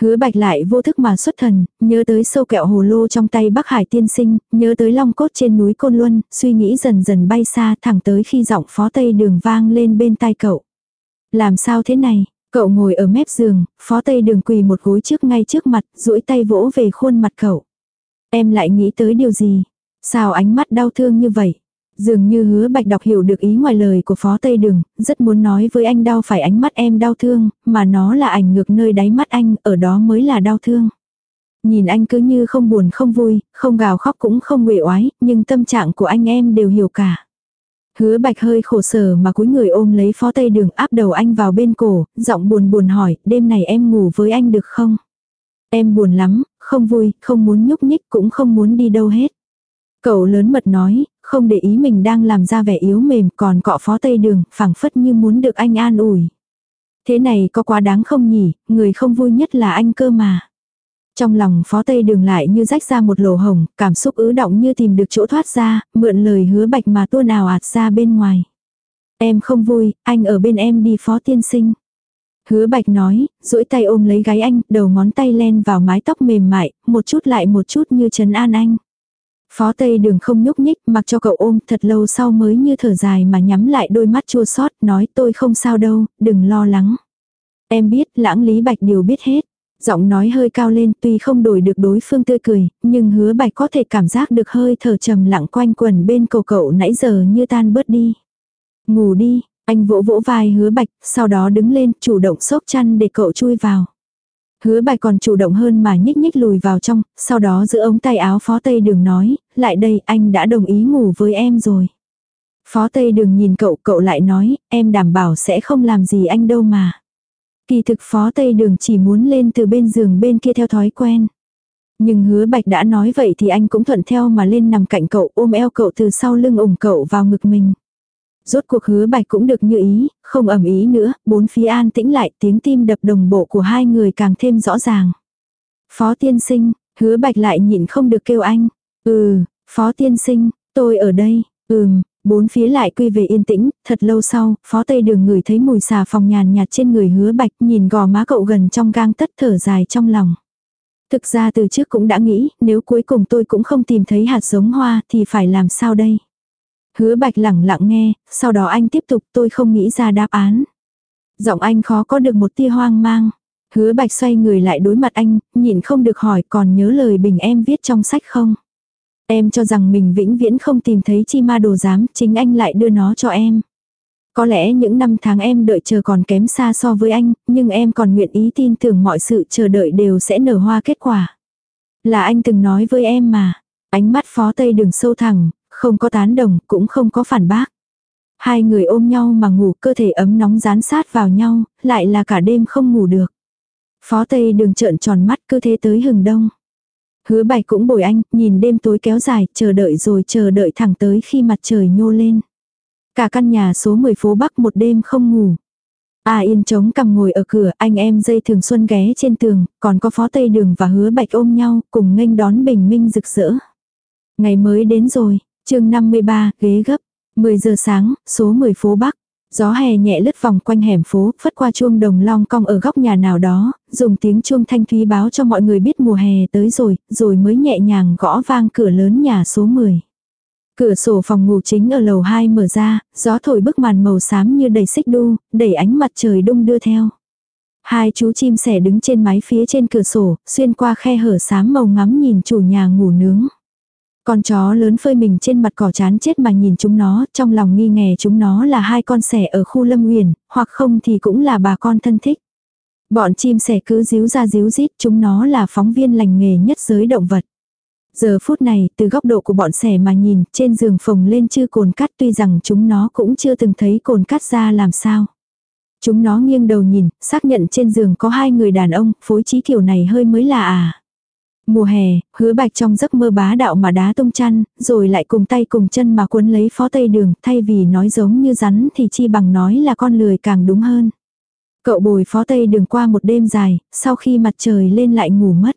Speaker 1: Hứa bạch lại vô thức mà xuất thần, nhớ tới sâu kẹo hồ lô trong tay Bắc Hải tiên sinh, nhớ tới long cốt trên núi Côn Luân, suy nghĩ dần dần bay xa thẳng tới khi giọng phó tây đường vang lên bên tai cậu. Làm sao thế này, Cậu ngồi ở mép giường, phó tây đường quỳ một gối trước ngay trước mặt, duỗi tay vỗ về khuôn mặt cậu. Em lại nghĩ tới điều gì? Sao ánh mắt đau thương như vậy? Dường như hứa bạch đọc hiểu được ý ngoài lời của phó Tây Đường, rất muốn nói với anh đau phải ánh mắt em đau thương, mà nó là ảnh ngược nơi đáy mắt anh, ở đó mới là đau thương. Nhìn anh cứ như không buồn không vui, không gào khóc cũng không nguệ oái, nhưng tâm trạng của anh em đều hiểu cả. Hứa bạch hơi khổ sở mà cúi người ôm lấy phó tây đường áp đầu anh vào bên cổ, giọng buồn buồn hỏi, đêm này em ngủ với anh được không? Em buồn lắm, không vui, không muốn nhúc nhích cũng không muốn đi đâu hết. Cậu lớn mật nói, không để ý mình đang làm ra vẻ yếu mềm còn cọ phó tây đường, phảng phất như muốn được anh an ủi. Thế này có quá đáng không nhỉ, người không vui nhất là anh cơ mà. Trong lòng phó tây đường lại như rách ra một lỗ hồng, cảm xúc ứ động như tìm được chỗ thoát ra, mượn lời hứa bạch mà tuôn ào ạt ra bên ngoài. Em không vui, anh ở bên em đi phó tiên sinh. Hứa bạch nói, duỗi tay ôm lấy gái anh, đầu ngón tay len vào mái tóc mềm mại, một chút lại một chút như trấn an anh. Phó Tây Đường không nhúc nhích mặc cho cậu ôm thật lâu sau mới như thở dài mà nhắm lại đôi mắt chua xót nói tôi không sao đâu, đừng lo lắng. Em biết lãng lý bạch điều biết hết. Giọng nói hơi cao lên tuy không đổi được đối phương tươi cười, nhưng hứa bạch có thể cảm giác được hơi thở trầm lặng quanh quần bên cầu cậu nãy giờ như tan bớt đi. Ngủ đi, anh vỗ vỗ vai hứa bạch, sau đó đứng lên chủ động xốc chăn để cậu chui vào. Hứa bạch còn chủ động hơn mà nhích nhích lùi vào trong, sau đó giữ ống tay áo phó tây đường nói, lại đây anh đã đồng ý ngủ với em rồi. Phó tây đường nhìn cậu, cậu lại nói, em đảm bảo sẽ không làm gì anh đâu mà. Kỳ thực phó tây đường chỉ muốn lên từ bên giường bên kia theo thói quen. Nhưng hứa bạch đã nói vậy thì anh cũng thuận theo mà lên nằm cạnh cậu ôm eo cậu từ sau lưng ủng cậu vào ngực mình. Rốt cuộc hứa bạch cũng được như ý, không ẩm ý nữa, bốn phía an tĩnh lại tiếng tim đập đồng bộ của hai người càng thêm rõ ràng. Phó tiên sinh, hứa bạch lại nhịn không được kêu anh. Ừ, phó tiên sinh, tôi ở đây, ừm, bốn phía lại quy về yên tĩnh, thật lâu sau, phó tây đường ngửi thấy mùi xà phòng nhàn nhạt trên người hứa bạch nhìn gò má cậu gần trong gang tất thở dài trong lòng. Thực ra từ trước cũng đã nghĩ, nếu cuối cùng tôi cũng không tìm thấy hạt giống hoa thì phải làm sao đây? Hứa bạch lẳng lặng nghe, sau đó anh tiếp tục tôi không nghĩ ra đáp án. Giọng anh khó có được một tia hoang mang. Hứa bạch xoay người lại đối mặt anh, nhịn không được hỏi còn nhớ lời bình em viết trong sách không? Em cho rằng mình vĩnh viễn không tìm thấy chi ma đồ giám, chính anh lại đưa nó cho em. Có lẽ những năm tháng em đợi chờ còn kém xa so với anh, nhưng em còn nguyện ý tin tưởng mọi sự chờ đợi đều sẽ nở hoa kết quả. Là anh từng nói với em mà. Ánh mắt phó tây đường sâu thẳng, không có tán đồng, cũng không có phản bác. Hai người ôm nhau mà ngủ cơ thể ấm nóng dán sát vào nhau, lại là cả đêm không ngủ được. Phó Tây đường trợn tròn mắt cơ thế tới hừng đông. Hứa bạch cũng bồi anh, nhìn đêm tối kéo dài, chờ đợi rồi chờ đợi thẳng tới khi mặt trời nhô lên. Cả căn nhà số 10 phố Bắc một đêm không ngủ. A yên trống cầm ngồi ở cửa, anh em dây thường xuân ghé trên tường, còn có phó tây đường và hứa bạch ôm nhau, cùng nghênh đón bình minh rực rỡ. Ngày mới đến rồi, chương 53, ghế gấp. 10 giờ sáng, số 10 phố Bắc. Gió hè nhẹ lướt vòng quanh hẻm phố, phất qua chuông đồng long cong ở góc nhà nào đó, dùng tiếng chuông thanh thúy báo cho mọi người biết mùa hè tới rồi, rồi mới nhẹ nhàng gõ vang cửa lớn nhà số 10. Cửa sổ phòng ngủ chính ở lầu 2 mở ra, gió thổi bức màn màu xám như đầy xích đu, đẩy ánh mặt trời đông đưa theo. Hai chú chim sẻ đứng trên mái phía trên cửa sổ, xuyên qua khe hở xám màu ngắm nhìn chủ nhà ngủ nướng. Con chó lớn phơi mình trên mặt cỏ chán chết mà nhìn chúng nó, trong lòng nghi ngờ chúng nó là hai con sẻ ở khu lâm nguyền, hoặc không thì cũng là bà con thân thích. Bọn chim sẻ cứ díu ra díu rít chúng nó là phóng viên lành nghề nhất giới động vật. Giờ phút này, từ góc độ của bọn sẻ mà nhìn, trên giường phồng lên chưa cồn cắt tuy rằng chúng nó cũng chưa từng thấy cồn cắt ra làm sao. Chúng nó nghiêng đầu nhìn, xác nhận trên giường có hai người đàn ông, phối trí kiểu này hơi mới lạ à. Mùa hè, hứa bạch trong giấc mơ bá đạo mà đá tung chăn, rồi lại cùng tay cùng chân mà cuốn lấy phó tây đường, thay vì nói giống như rắn thì chi bằng nói là con lười càng đúng hơn. Cậu bồi phó tây đường qua một đêm dài, sau khi mặt trời lên lại ngủ mất.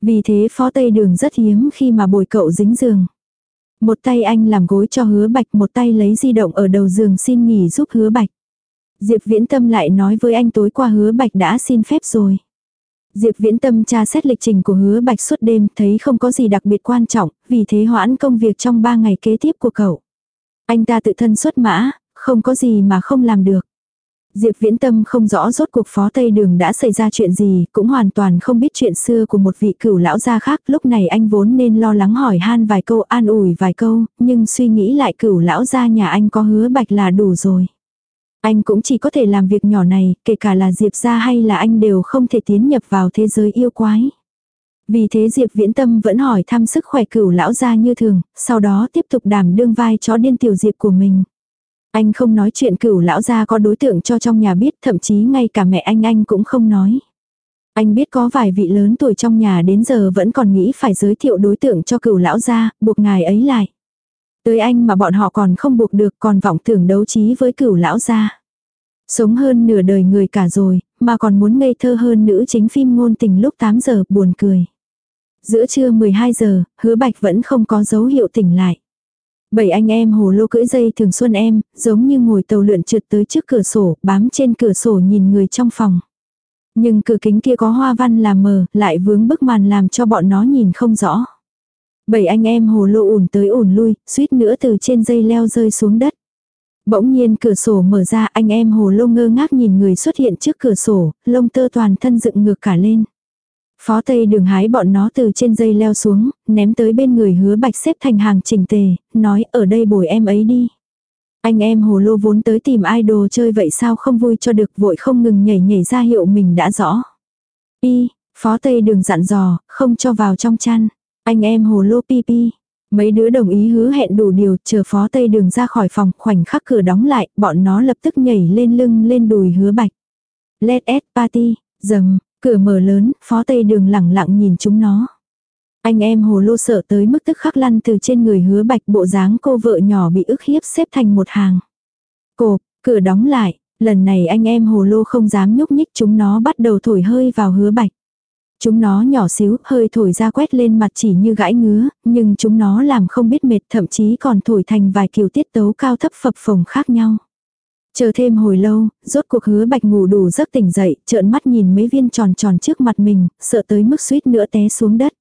Speaker 1: Vì thế phó tây đường rất hiếm khi mà bồi cậu dính giường. Một tay anh làm gối cho hứa bạch, một tay lấy di động ở đầu giường xin nghỉ giúp hứa bạch. Diệp viễn tâm lại nói với anh tối qua hứa bạch đã xin phép rồi. Diệp Viễn Tâm tra xét lịch trình của hứa bạch suốt đêm thấy không có gì đặc biệt quan trọng, vì thế hoãn công việc trong 3 ngày kế tiếp của cậu. Anh ta tự thân xuất mã, không có gì mà không làm được. Diệp Viễn Tâm không rõ rốt cuộc phó Tây Đường đã xảy ra chuyện gì, cũng hoàn toàn không biết chuyện xưa của một vị cửu lão gia khác. Lúc này anh vốn nên lo lắng hỏi han vài câu an ủi vài câu, nhưng suy nghĩ lại cửu lão gia nhà anh có hứa bạch là đủ rồi. Anh cũng chỉ có thể làm việc nhỏ này, kể cả là Diệp ra hay là anh đều không thể tiến nhập vào thế giới yêu quái. Vì thế Diệp Viễn Tâm vẫn hỏi thăm sức khỏe cửu lão gia như thường, sau đó tiếp tục đảm đương vai chó điên tiểu Diệp của mình. Anh không nói chuyện cửu lão gia có đối tượng cho trong nhà biết, thậm chí ngay cả mẹ anh anh cũng không nói. Anh biết có vài vị lớn tuổi trong nhà đến giờ vẫn còn nghĩ phải giới thiệu đối tượng cho cửu lão gia, buộc ngài ấy lại. Tới anh mà bọn họ còn không buộc được còn vọng tưởng đấu trí với cửu lão gia. Sống hơn nửa đời người cả rồi, mà còn muốn ngây thơ hơn nữ chính phim ngôn tình lúc 8 giờ, buồn cười. Giữa trưa 12 giờ, hứa bạch vẫn không có dấu hiệu tỉnh lại. Bảy anh em hồ lô cưỡi dây thường xuân em, giống như ngồi tàu lượn trượt tới trước cửa sổ, bám trên cửa sổ nhìn người trong phòng. Nhưng cửa kính kia có hoa văn là mờ, lại vướng bức màn làm cho bọn nó nhìn không rõ. Bảy anh em hồ lô ủn tới ủn lui, suýt nữa từ trên dây leo rơi xuống đất. Bỗng nhiên cửa sổ mở ra anh em hồ lô ngơ ngác nhìn người xuất hiện trước cửa sổ, lông tơ toàn thân dựng ngược cả lên. Phó Tây đường hái bọn nó từ trên dây leo xuống, ném tới bên người hứa bạch xếp thành hàng chỉnh tề, nói ở đây bồi em ấy đi. Anh em hồ lô vốn tới tìm idol chơi vậy sao không vui cho được vội không ngừng nhảy nhảy ra hiệu mình đã rõ. Y, phó tây đường dặn dò, không cho vào trong chăn. Anh em hồ lô pi pi. Mấy đứa đồng ý hứa hẹn đủ điều, chờ phó tây đường ra khỏi phòng, khoảnh khắc cửa đóng lại, bọn nó lập tức nhảy lên lưng lên đùi hứa bạch. Let S party, dầm, cửa mở lớn, phó tây đường lẳng lặng nhìn chúng nó. Anh em hồ lô sợ tới mức tức khắc lăn từ trên người hứa bạch bộ dáng cô vợ nhỏ bị ức hiếp xếp thành một hàng. Cộp, cửa đóng lại, lần này anh em hồ lô không dám nhúc nhích chúng nó bắt đầu thổi hơi vào hứa bạch. Chúng nó nhỏ xíu, hơi thổi ra quét lên mặt chỉ như gãi ngứa, nhưng chúng nó làm không biết mệt thậm chí còn thổi thành vài kiểu tiết tấu cao thấp phập phồng khác nhau. Chờ thêm hồi lâu, rốt cuộc hứa bạch ngủ đủ giấc tỉnh dậy, trợn mắt nhìn mấy viên tròn tròn trước mặt mình, sợ tới mức suýt nữa té xuống đất.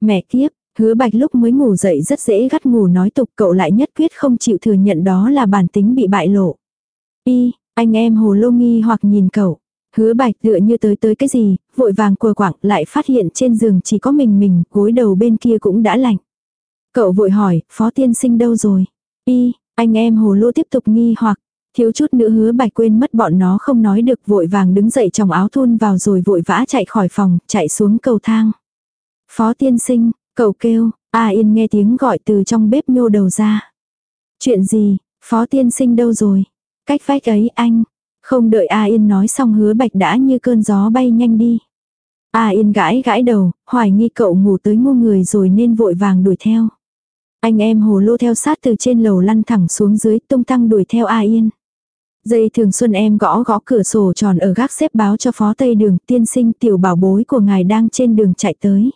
Speaker 1: Mẹ kiếp, hứa bạch lúc mới ngủ dậy rất dễ gắt ngủ nói tục cậu lại nhất quyết không chịu thừa nhận đó là bản tính bị bại lộ. Y, anh em hồ lô nghi hoặc nhìn cậu. Hứa bạch tựa như tới tới cái gì, vội vàng quờ quạng lại phát hiện trên giường chỉ có mình mình, gối đầu bên kia cũng đã lạnh. Cậu vội hỏi, phó tiên sinh đâu rồi? Y, anh em hồ lô tiếp tục nghi hoặc, thiếu chút nữa hứa bạch quên mất bọn nó không nói được vội vàng đứng dậy trong áo thun vào rồi vội vã chạy khỏi phòng, chạy xuống cầu thang. Phó tiên sinh, cậu kêu, A Yên nghe tiếng gọi từ trong bếp nhô đầu ra. Chuyện gì, phó tiên sinh đâu rồi? Cách vách ấy anh. Không đợi A Yên nói xong hứa bạch đã như cơn gió bay nhanh đi. A Yên gãi gãi đầu, hoài nghi cậu ngủ tới ngu người rồi nên vội vàng đuổi theo. Anh em hồ lô theo sát từ trên lầu lăn thẳng xuống dưới tung tăng đuổi theo A Yên. Dây thường xuân em gõ gõ cửa sổ tròn ở gác xếp báo cho phó tây đường tiên sinh tiểu bảo bối của ngài đang trên đường chạy tới.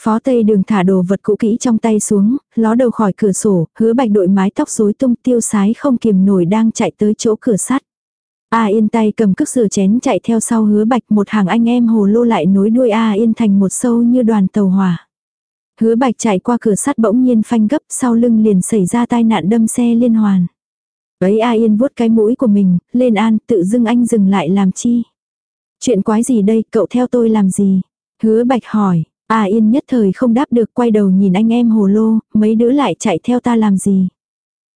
Speaker 1: Phó Tây Đường thả đồ vật cũ kỹ trong tay xuống, ló đầu khỏi cửa sổ, hứa bạch đội mái tóc rối tung tiêu sái không kiềm nổi đang chạy tới chỗ cửa sắt. A Yên tay cầm cước rửa chén chạy theo sau hứa bạch một hàng anh em hồ lô lại nối đuôi A Yên thành một sâu như đoàn tàu hỏa. Hứa bạch chạy qua cửa sắt bỗng nhiên phanh gấp sau lưng liền xảy ra tai nạn đâm xe liên hoàn. Ấy A Yên vuốt cái mũi của mình, lên an tự dưng anh dừng lại làm chi. Chuyện quái gì đây cậu theo tôi làm gì? Hứa bạch hỏi, A Yên nhất thời không đáp được quay đầu nhìn anh em hồ lô, mấy đứa lại chạy theo ta làm gì.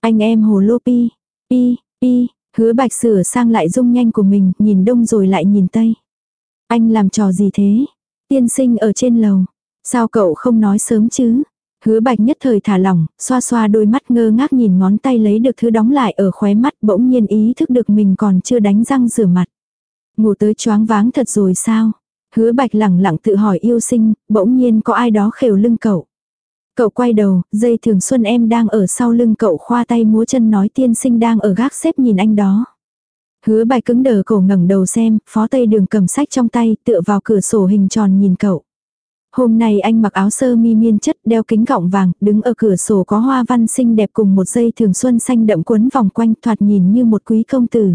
Speaker 1: Anh em hồ lô pi, pi, pi, hứa bạch sửa sang lại dung nhanh của mình, nhìn đông rồi lại nhìn tây. Anh làm trò gì thế? Tiên sinh ở trên lầu. Sao cậu không nói sớm chứ? Hứa bạch nhất thời thả lỏng, xoa xoa đôi mắt ngơ ngác nhìn ngón tay lấy được thứ đóng lại ở khóe mắt bỗng nhiên ý thức được mình còn chưa đánh răng rửa mặt. Ngủ tới choáng váng thật rồi sao? Hứa bạch lẳng lặng tự hỏi yêu sinh, bỗng nhiên có ai đó khều lưng cậu. Cậu quay đầu, dây thường xuân em đang ở sau lưng cậu khoa tay múa chân nói tiên sinh đang ở gác xếp nhìn anh đó. Hứa bạch cứng đờ cổ ngẩng đầu xem, phó tây đường cầm sách trong tay tựa vào cửa sổ hình tròn nhìn cậu. Hôm nay anh mặc áo sơ mi miên chất đeo kính gọng vàng, đứng ở cửa sổ có hoa văn xinh đẹp cùng một dây thường xuân xanh đậm quấn vòng quanh thoạt nhìn như một quý công tử.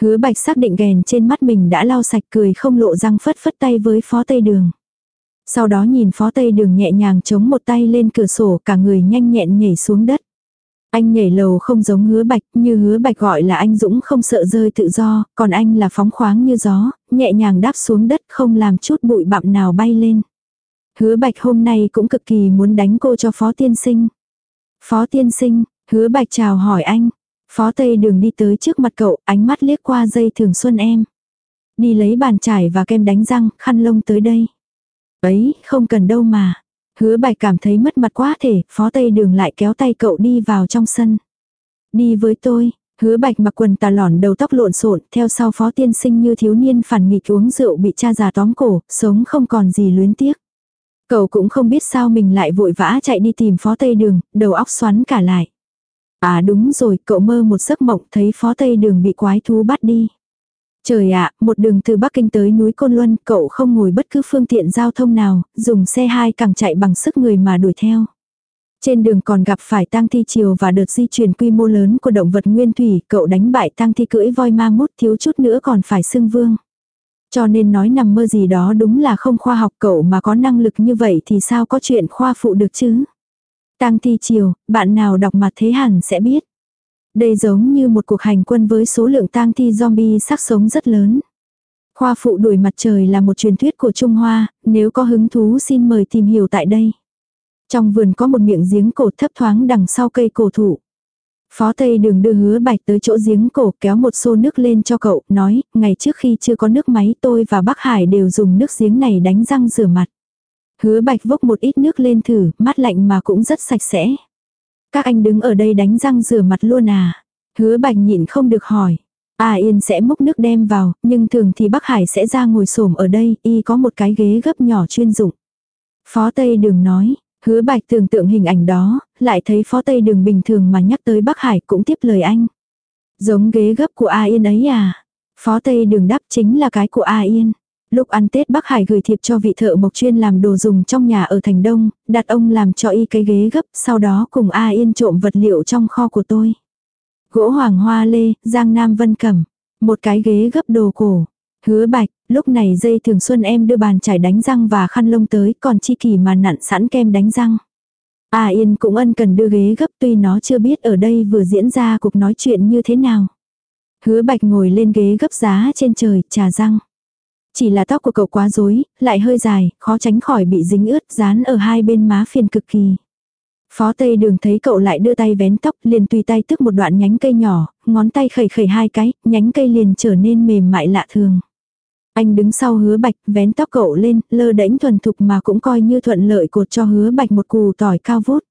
Speaker 1: Hứa bạch xác định ghèn trên mắt mình đã lau sạch cười không lộ răng phất phất tay với phó tây đường. Sau đó nhìn phó tây đường nhẹ nhàng chống một tay lên cửa sổ cả người nhanh nhẹn nhảy xuống đất. Anh nhảy lầu không giống hứa bạch, như hứa bạch gọi là anh Dũng không sợ rơi tự do, còn anh là phóng khoáng như gió, nhẹ nhàng đáp xuống đất không làm chút bụi bặm nào bay lên. Hứa bạch hôm nay cũng cực kỳ muốn đánh cô cho phó tiên sinh. Phó tiên sinh, hứa bạch chào hỏi anh, Phó Tây Đường đi tới trước mặt cậu, ánh mắt liếc qua dây thường xuân em. Đi lấy bàn chải và kem đánh răng, khăn lông tới đây. Ấy, không cần đâu mà. Hứa bạch cảm thấy mất mặt quá thể, phó Tây Đường lại kéo tay cậu đi vào trong sân. Đi với tôi, hứa bạch mặc quần tà lỏn đầu tóc lộn xộn theo sau phó tiên sinh như thiếu niên phản nghịch uống rượu bị cha già tóm cổ, sống không còn gì luyến tiếc. Cậu cũng không biết sao mình lại vội vã chạy đi tìm phó Tây Đường, đầu óc xoắn cả lại. À đúng rồi, cậu mơ một giấc mộng thấy phó tây đường bị quái thú bắt đi. Trời ạ, một đường từ Bắc Kinh tới núi Côn Luân, cậu không ngồi bất cứ phương tiện giao thông nào, dùng xe hai càng chạy bằng sức người mà đuổi theo. Trên đường còn gặp phải tang thi chiều và đợt di chuyển quy mô lớn của động vật nguyên thủy, cậu đánh bại tang thi cưỡi voi ma mút thiếu chút nữa còn phải xưng vương. Cho nên nói nằm mơ gì đó đúng là không khoa học cậu mà có năng lực như vậy thì sao có chuyện khoa phụ được chứ. Tang thi chiều, bạn nào đọc mặt thế hẳn sẽ biết. Đây giống như một cuộc hành quân với số lượng tang thi zombie sắc sống rất lớn. Khoa phụ đuổi mặt trời là một truyền thuyết của Trung Hoa, nếu có hứng thú xin mời tìm hiểu tại đây. Trong vườn có một miệng giếng cổ thấp thoáng đằng sau cây cổ thụ. Phó Tây Đường đưa hứa bạch tới chỗ giếng cổ kéo một xô nước lên cho cậu, nói, ngày trước khi chưa có nước máy tôi và bác Hải đều dùng nước giếng này đánh răng rửa mặt. Hứa bạch vốc một ít nước lên thử, mát lạnh mà cũng rất sạch sẽ. Các anh đứng ở đây đánh răng rửa mặt luôn à? Hứa bạch nhịn không được hỏi. À Yên sẽ múc nước đem vào, nhưng thường thì bắc Hải sẽ ra ngồi xổm ở đây, y có một cái ghế gấp nhỏ chuyên dụng. Phó Tây Đường nói, hứa bạch tưởng tượng hình ảnh đó, lại thấy Phó Tây Đường bình thường mà nhắc tới bắc Hải cũng tiếp lời anh. Giống ghế gấp của A Yên ấy à? Phó Tây Đường đáp chính là cái của A Yên. Lúc ăn Tết Bắc Hải gửi thiệp cho vị thợ mộc chuyên làm đồ dùng trong nhà ở thành Đông, đặt ông làm cho y cái ghế gấp, sau đó cùng A Yên trộm vật liệu trong kho của tôi. Gỗ hoàng hoa lê, giang nam vân cẩm. Một cái ghế gấp đồ cổ. Hứa bạch, lúc này dây thường xuân em đưa bàn chải đánh răng và khăn lông tới, còn chi kỳ mà nặn sẵn kem đánh răng. A Yên cũng ân cần đưa ghế gấp tuy nó chưa biết ở đây vừa diễn ra cuộc nói chuyện như thế nào. Hứa bạch ngồi lên ghế gấp giá trên trời, trà răng. Chỉ là tóc của cậu quá rối, lại hơi dài, khó tránh khỏi bị dính ướt, dán ở hai bên má phiền cực kỳ. Phó Tây Đường thấy cậu lại đưa tay vén tóc, liền tùy tay tức một đoạn nhánh cây nhỏ, ngón tay khẩy khẩy hai cái, nhánh cây liền trở nên mềm mại lạ thường. Anh đứng sau hứa bạch, vén tóc cậu lên, lơ đễnh thuần thục mà cũng coi như thuận lợi cột cho hứa bạch một cù tỏi cao vút.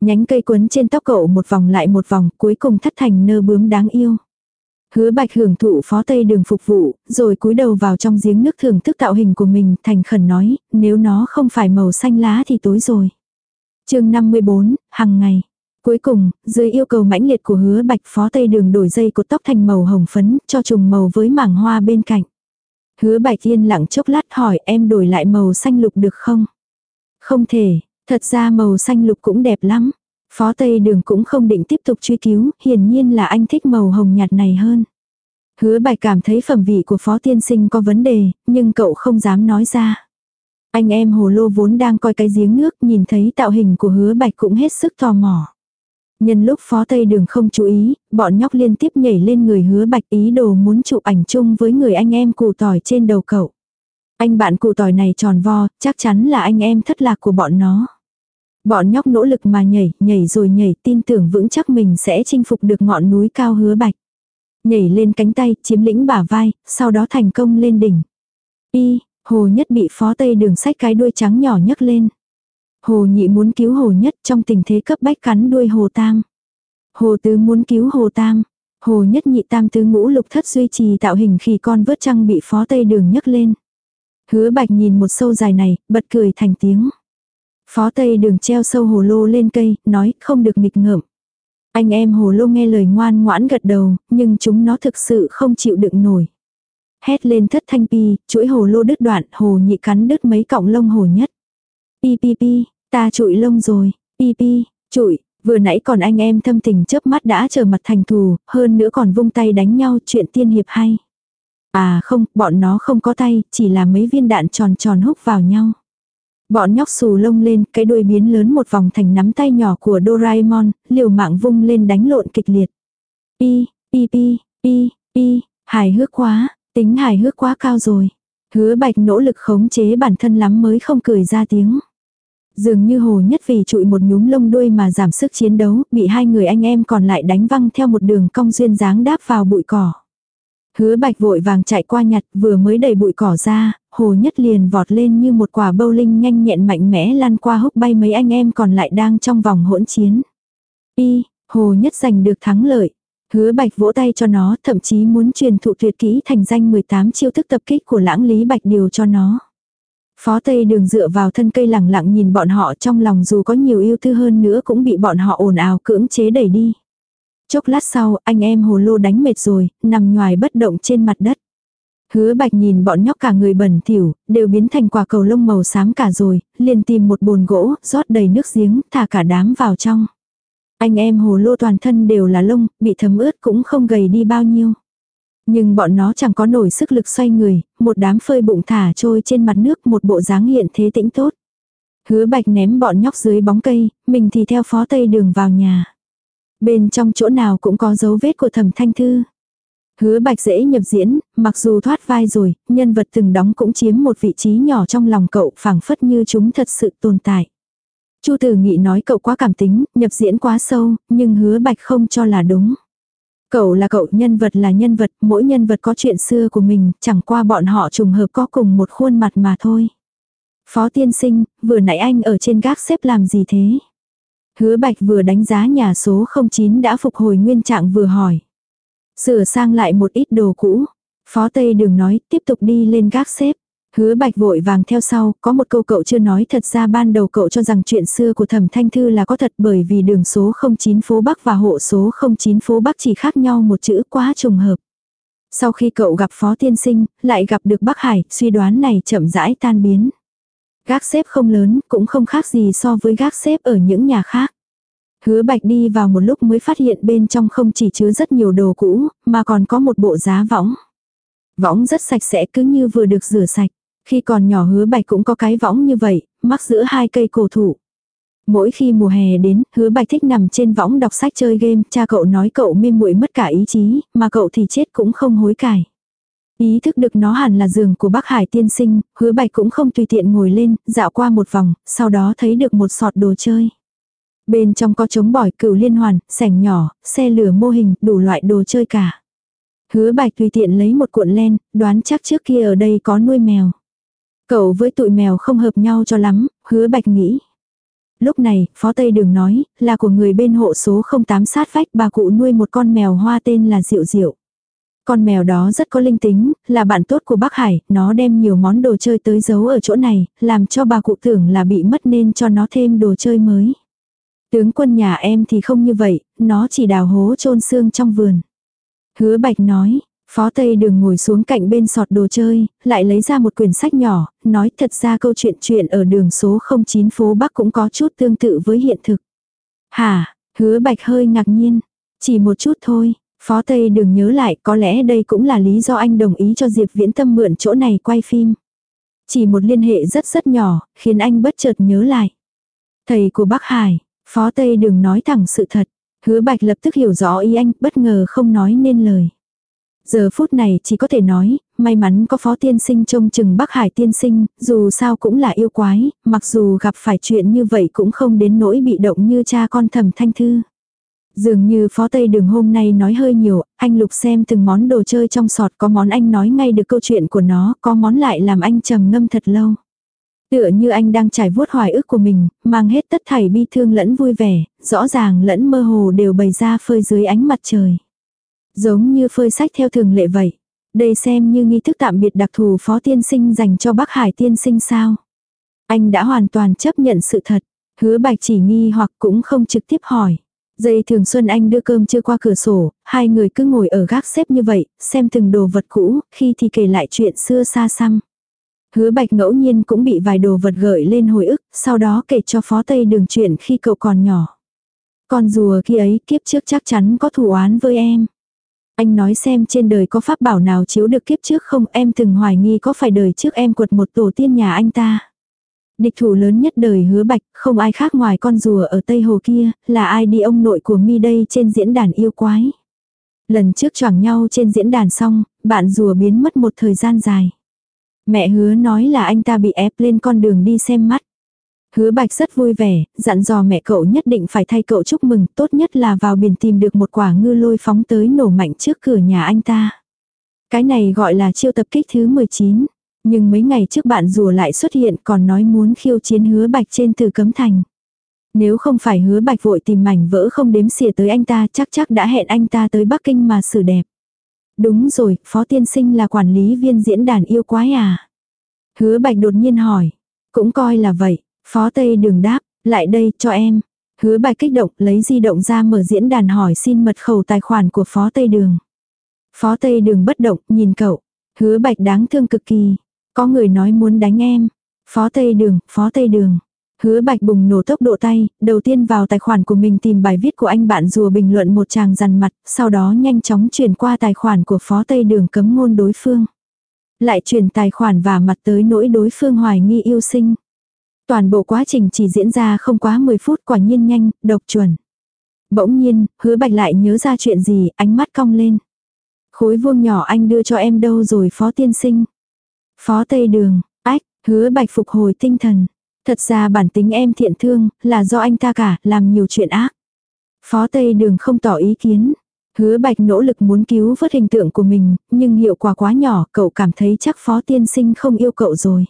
Speaker 1: Nhánh cây quấn trên tóc cậu một vòng lại một vòng, cuối cùng thất thành nơ bướm đáng yêu. Hứa bạch hưởng thụ phó tây đường phục vụ, rồi cúi đầu vào trong giếng nước thưởng thức tạo hình của mình, thành khẩn nói, nếu nó không phải màu xanh lá thì tối rồi. chương 54, hàng ngày. Cuối cùng, dưới yêu cầu mãnh liệt của hứa bạch phó tây đường đổi dây cột tóc thành màu hồng phấn, cho trùng màu với mảng hoa bên cạnh. Hứa bạch yên lặng chốc lát hỏi em đổi lại màu xanh lục được không? Không thể, thật ra màu xanh lục cũng đẹp lắm. Phó Tây Đường cũng không định tiếp tục truy cứu, hiển nhiên là anh thích màu hồng nhạt này hơn. Hứa bài cảm thấy phẩm vị của Phó Tiên Sinh có vấn đề, nhưng cậu không dám nói ra. Anh em hồ lô vốn đang coi cái giếng nước nhìn thấy tạo hình của hứa bạch cũng hết sức tò mò. Nhân lúc phó tây đường không chú ý, bọn nhóc liên tiếp nhảy lên người hứa bạch ý đồ muốn chụp ảnh chung với người anh em cụ tỏi trên đầu cậu. Anh bạn cụ tỏi này tròn vo, chắc chắn là anh em thất lạc của bọn nó. Bọn nhóc nỗ lực mà nhảy, nhảy rồi nhảy tin tưởng vững chắc mình sẽ chinh phục được ngọn núi cao hứa bạch. Nhảy lên cánh tay, chiếm lĩnh bả vai, sau đó thành công lên đỉnh. Y, hồ nhất bị phó tây đường sách cái đuôi trắng nhỏ nhấc lên. Hồ nhị muốn cứu hồ nhất trong tình thế cấp bách cắn đuôi hồ tam. Hồ tứ muốn cứu hồ tam. Hồ nhất nhị tam tứ ngũ lục thất duy trì tạo hình khi con vớt trăng bị phó tây đường nhấc lên. Hứa bạch nhìn một sâu dài này, bật cười thành tiếng. Phó Tây đường treo sâu hồ lô lên cây, nói không được nghịch ngợm. Anh em hồ lô nghe lời ngoan ngoãn gật đầu, nhưng chúng nó thực sự không chịu đựng nổi. Hét lên thất thanh pi, chuỗi hồ lô đứt đoạn, hồ nhị cắn đứt mấy cọng lông hồ nhất. Pi pi pi, ta trụi lông rồi, pi pi, trụi, vừa nãy còn anh em thâm tình chớp mắt đã trở mặt thành thù, hơn nữa còn vung tay đánh nhau chuyện tiên hiệp hay. À không, bọn nó không có tay, chỉ là mấy viên đạn tròn tròn húc vào nhau. Bọn nhóc xù lông lên, cái đuôi biến lớn một vòng thành nắm tay nhỏ của Doraemon, liều mạng vung lên đánh lộn kịch liệt. Pi, pi pi, pi, pi, hài hước quá, tính hài hước quá cao rồi. Hứa bạch nỗ lực khống chế bản thân lắm mới không cười ra tiếng. Dường như hồ nhất vì trụi một nhúm lông đuôi mà giảm sức chiến đấu, bị hai người anh em còn lại đánh văng theo một đường cong duyên dáng đáp vào bụi cỏ. Hứa bạch vội vàng chạy qua nhặt vừa mới đầy bụi cỏ ra, hồ nhất liền vọt lên như một quả bowling nhanh nhẹn mạnh mẽ lăn qua húc bay mấy anh em còn lại đang trong vòng hỗn chiến. Y, hồ nhất giành được thắng lợi. Hứa bạch vỗ tay cho nó, thậm chí muốn truyền thụ tuyệt kỹ thành danh 18 chiêu thức tập kích của lãng lý bạch điều cho nó. Phó Tây đường dựa vào thân cây lẳng lặng nhìn bọn họ trong lòng dù có nhiều yêu thư hơn nữa cũng bị bọn họ ồn ào cưỡng chế đẩy đi. Chốc lát sau, anh em hồ lô đánh mệt rồi, nằm nhòi bất động trên mặt đất. Hứa bạch nhìn bọn nhóc cả người bẩn thỉu, đều biến thành quả cầu lông màu xám cả rồi, liền tìm một bồn gỗ, rót đầy nước giếng, thả cả đám vào trong. Anh em hồ lô toàn thân đều là lông, bị thấm ướt cũng không gầy đi bao nhiêu. Nhưng bọn nó chẳng có nổi sức lực xoay người, một đám phơi bụng thả trôi trên mặt nước một bộ dáng hiện thế tĩnh tốt. Hứa bạch ném bọn nhóc dưới bóng cây, mình thì theo phó tây đường vào nhà. Bên trong chỗ nào cũng có dấu vết của thẩm thanh thư. Hứa bạch dễ nhập diễn, mặc dù thoát vai rồi, nhân vật từng đóng cũng chiếm một vị trí nhỏ trong lòng cậu phảng phất như chúng thật sự tồn tại. Chu Tử Nghị nói cậu quá cảm tính, nhập diễn quá sâu, nhưng hứa bạch không cho là đúng. Cậu là cậu, nhân vật là nhân vật, mỗi nhân vật có chuyện xưa của mình, chẳng qua bọn họ trùng hợp có cùng một khuôn mặt mà thôi. Phó tiên sinh, vừa nãy anh ở trên gác xếp làm gì thế? Hứa bạch vừa đánh giá nhà số 09 đã phục hồi nguyên trạng vừa hỏi. Sửa sang lại một ít đồ cũ. Phó Tây Đường nói, tiếp tục đi lên gác xếp. Hứa bạch vội vàng theo sau, có một câu cậu chưa nói thật ra ban đầu cậu cho rằng chuyện xưa của thẩm thanh thư là có thật bởi vì đường số 09 phố Bắc và hộ số 09 phố Bắc chỉ khác nhau một chữ quá trùng hợp. Sau khi cậu gặp phó tiên sinh, lại gặp được Bắc Hải, suy đoán này chậm rãi tan biến. Gác xếp không lớn, cũng không khác gì so với gác xếp ở những nhà khác. Hứa bạch đi vào một lúc mới phát hiện bên trong không chỉ chứa rất nhiều đồ cũ, mà còn có một bộ giá võng. Võng rất sạch sẽ cứ như vừa được rửa sạch. Khi còn nhỏ hứa bạch cũng có cái võng như vậy, mắc giữa hai cây cổ thụ. Mỗi khi mùa hè đến, hứa bạch thích nằm trên võng đọc sách chơi game, cha cậu nói cậu mê muội mất cả ý chí, mà cậu thì chết cũng không hối cải. Ý thức được nó hẳn là giường của bác Hải tiên sinh, hứa bạch cũng không tùy tiện ngồi lên, dạo qua một vòng, sau đó thấy được một sọt đồ chơi. Bên trong có trống bỏi cửu liên hoàn, sảnh nhỏ, xe lửa mô hình, đủ loại đồ chơi cả. Hứa bạch tùy tiện lấy một cuộn len, đoán chắc trước kia ở đây có nuôi mèo. Cậu với tụi mèo không hợp nhau cho lắm, hứa bạch nghĩ. Lúc này, Phó Tây Đường nói, là của người bên hộ số 08 sát vách bà cụ nuôi một con mèo hoa tên là Diệu Diệu. Con mèo đó rất có linh tính, là bạn tốt của bác Hải, nó đem nhiều món đồ chơi tới giấu ở chỗ này, làm cho bà cụ tưởng là bị mất nên cho nó thêm đồ chơi mới. Tướng quân nhà em thì không như vậy, nó chỉ đào hố chôn xương trong vườn. Hứa Bạch nói, Phó Tây Đường ngồi xuống cạnh bên sọt đồ chơi, lại lấy ra một quyển sách nhỏ, nói thật ra câu chuyện chuyện ở đường số 09 phố Bắc cũng có chút tương tự với hiện thực. Hả, hứa Bạch hơi ngạc nhiên, chỉ một chút thôi, Phó Tây đừng nhớ lại có lẽ đây cũng là lý do anh đồng ý cho Diệp Viễn Tâm mượn chỗ này quay phim. Chỉ một liên hệ rất rất nhỏ, khiến anh bất chợt nhớ lại. Thầy của Bắc Hải, Phó Tây đừng nói thẳng sự thật. Hứa Bạch lập tức hiểu rõ ý anh, bất ngờ không nói nên lời. Giờ phút này chỉ có thể nói, may mắn có phó tiên sinh trông chừng Bắc Hải tiên sinh, dù sao cũng là yêu quái, mặc dù gặp phải chuyện như vậy cũng không đến nỗi bị động như cha con thầm thanh thư. Dường như phó tây đường hôm nay nói hơi nhiều, anh lục xem từng món đồ chơi trong sọt có món anh nói ngay được câu chuyện của nó, có món lại làm anh trầm ngâm thật lâu. Tựa như anh đang trải vuốt hoài ức của mình, mang hết tất thảy bi thương lẫn vui vẻ, rõ ràng lẫn mơ hồ đều bày ra phơi dưới ánh mặt trời. Giống như phơi sách theo thường lệ vậy. Đây xem như nghi thức tạm biệt đặc thù phó tiên sinh dành cho bác hải tiên sinh sao. Anh đã hoàn toàn chấp nhận sự thật. Hứa bạch chỉ nghi hoặc cũng không trực tiếp hỏi. Dây thường Xuân Anh đưa cơm chưa qua cửa sổ, hai người cứ ngồi ở gác xếp như vậy, xem từng đồ vật cũ, khi thì kể lại chuyện xưa xa xăm. Hứa bạch ngẫu nhiên cũng bị vài đồ vật gợi lên hồi ức, sau đó kể cho phó tây đường chuyện khi cậu còn nhỏ. Con rùa kia ấy kiếp trước chắc chắn có thù oán với em. Anh nói xem trên đời có pháp bảo nào chiếu được kiếp trước không em từng hoài nghi có phải đời trước em quật một tổ tiên nhà anh ta. Địch thủ lớn nhất đời hứa bạch, không ai khác ngoài con rùa ở Tây Hồ kia, là ai đi ông nội của mi đây trên diễn đàn yêu quái. Lần trước choảng nhau trên diễn đàn xong, bạn rùa biến mất một thời gian dài. Mẹ hứa nói là anh ta bị ép lên con đường đi xem mắt. Hứa bạch rất vui vẻ, dặn dò mẹ cậu nhất định phải thay cậu chúc mừng, tốt nhất là vào biển tìm được một quả ngư lôi phóng tới nổ mạnh trước cửa nhà anh ta. Cái này gọi là chiêu tập kích thứ 19. Nhưng mấy ngày trước bạn rùa lại xuất hiện còn nói muốn khiêu chiến hứa bạch trên từ cấm thành. Nếu không phải hứa bạch vội tìm mảnh vỡ không đếm xỉa tới anh ta chắc chắc đã hẹn anh ta tới Bắc Kinh mà xử đẹp. Đúng rồi, Phó Tiên Sinh là quản lý viên diễn đàn yêu quái à? Hứa bạch đột nhiên hỏi. Cũng coi là vậy. Phó Tây đường đáp, lại đây cho em. Hứa bạch kích động lấy di động ra mở diễn đàn hỏi xin mật khẩu tài khoản của Phó Tây đường. Phó Tây đường bất động, nhìn cậu. Hứa bạch đáng thương cực kỳ. Có người nói muốn đánh em. Phó Tây Đường, Phó Tây Đường. Hứa bạch bùng nổ tốc độ tay, đầu tiên vào tài khoản của mình tìm bài viết của anh bạn rùa bình luận một chàng rằn mặt, sau đó nhanh chóng chuyển qua tài khoản của phó tây đường cấm ngôn đối phương. Lại chuyển tài khoản và mặt tới nỗi đối phương hoài nghi yêu sinh. Toàn bộ quá trình chỉ diễn ra không quá 10 phút quả nhiên nhanh, độc chuẩn. Bỗng nhiên, hứa bạch lại nhớ ra chuyện gì, ánh mắt cong lên. Khối vuông nhỏ anh đưa cho em đâu rồi phó tiên sinh. Phó Tây Đường, ách, hứa bạch phục hồi tinh thần. Thật ra bản tính em thiện thương, là do anh ta cả, làm nhiều chuyện ác. Phó Tây Đường không tỏ ý kiến. Hứa bạch nỗ lực muốn cứu vớt hình tượng của mình, nhưng hiệu quả quá nhỏ, cậu cảm thấy chắc phó tiên sinh không yêu cậu rồi.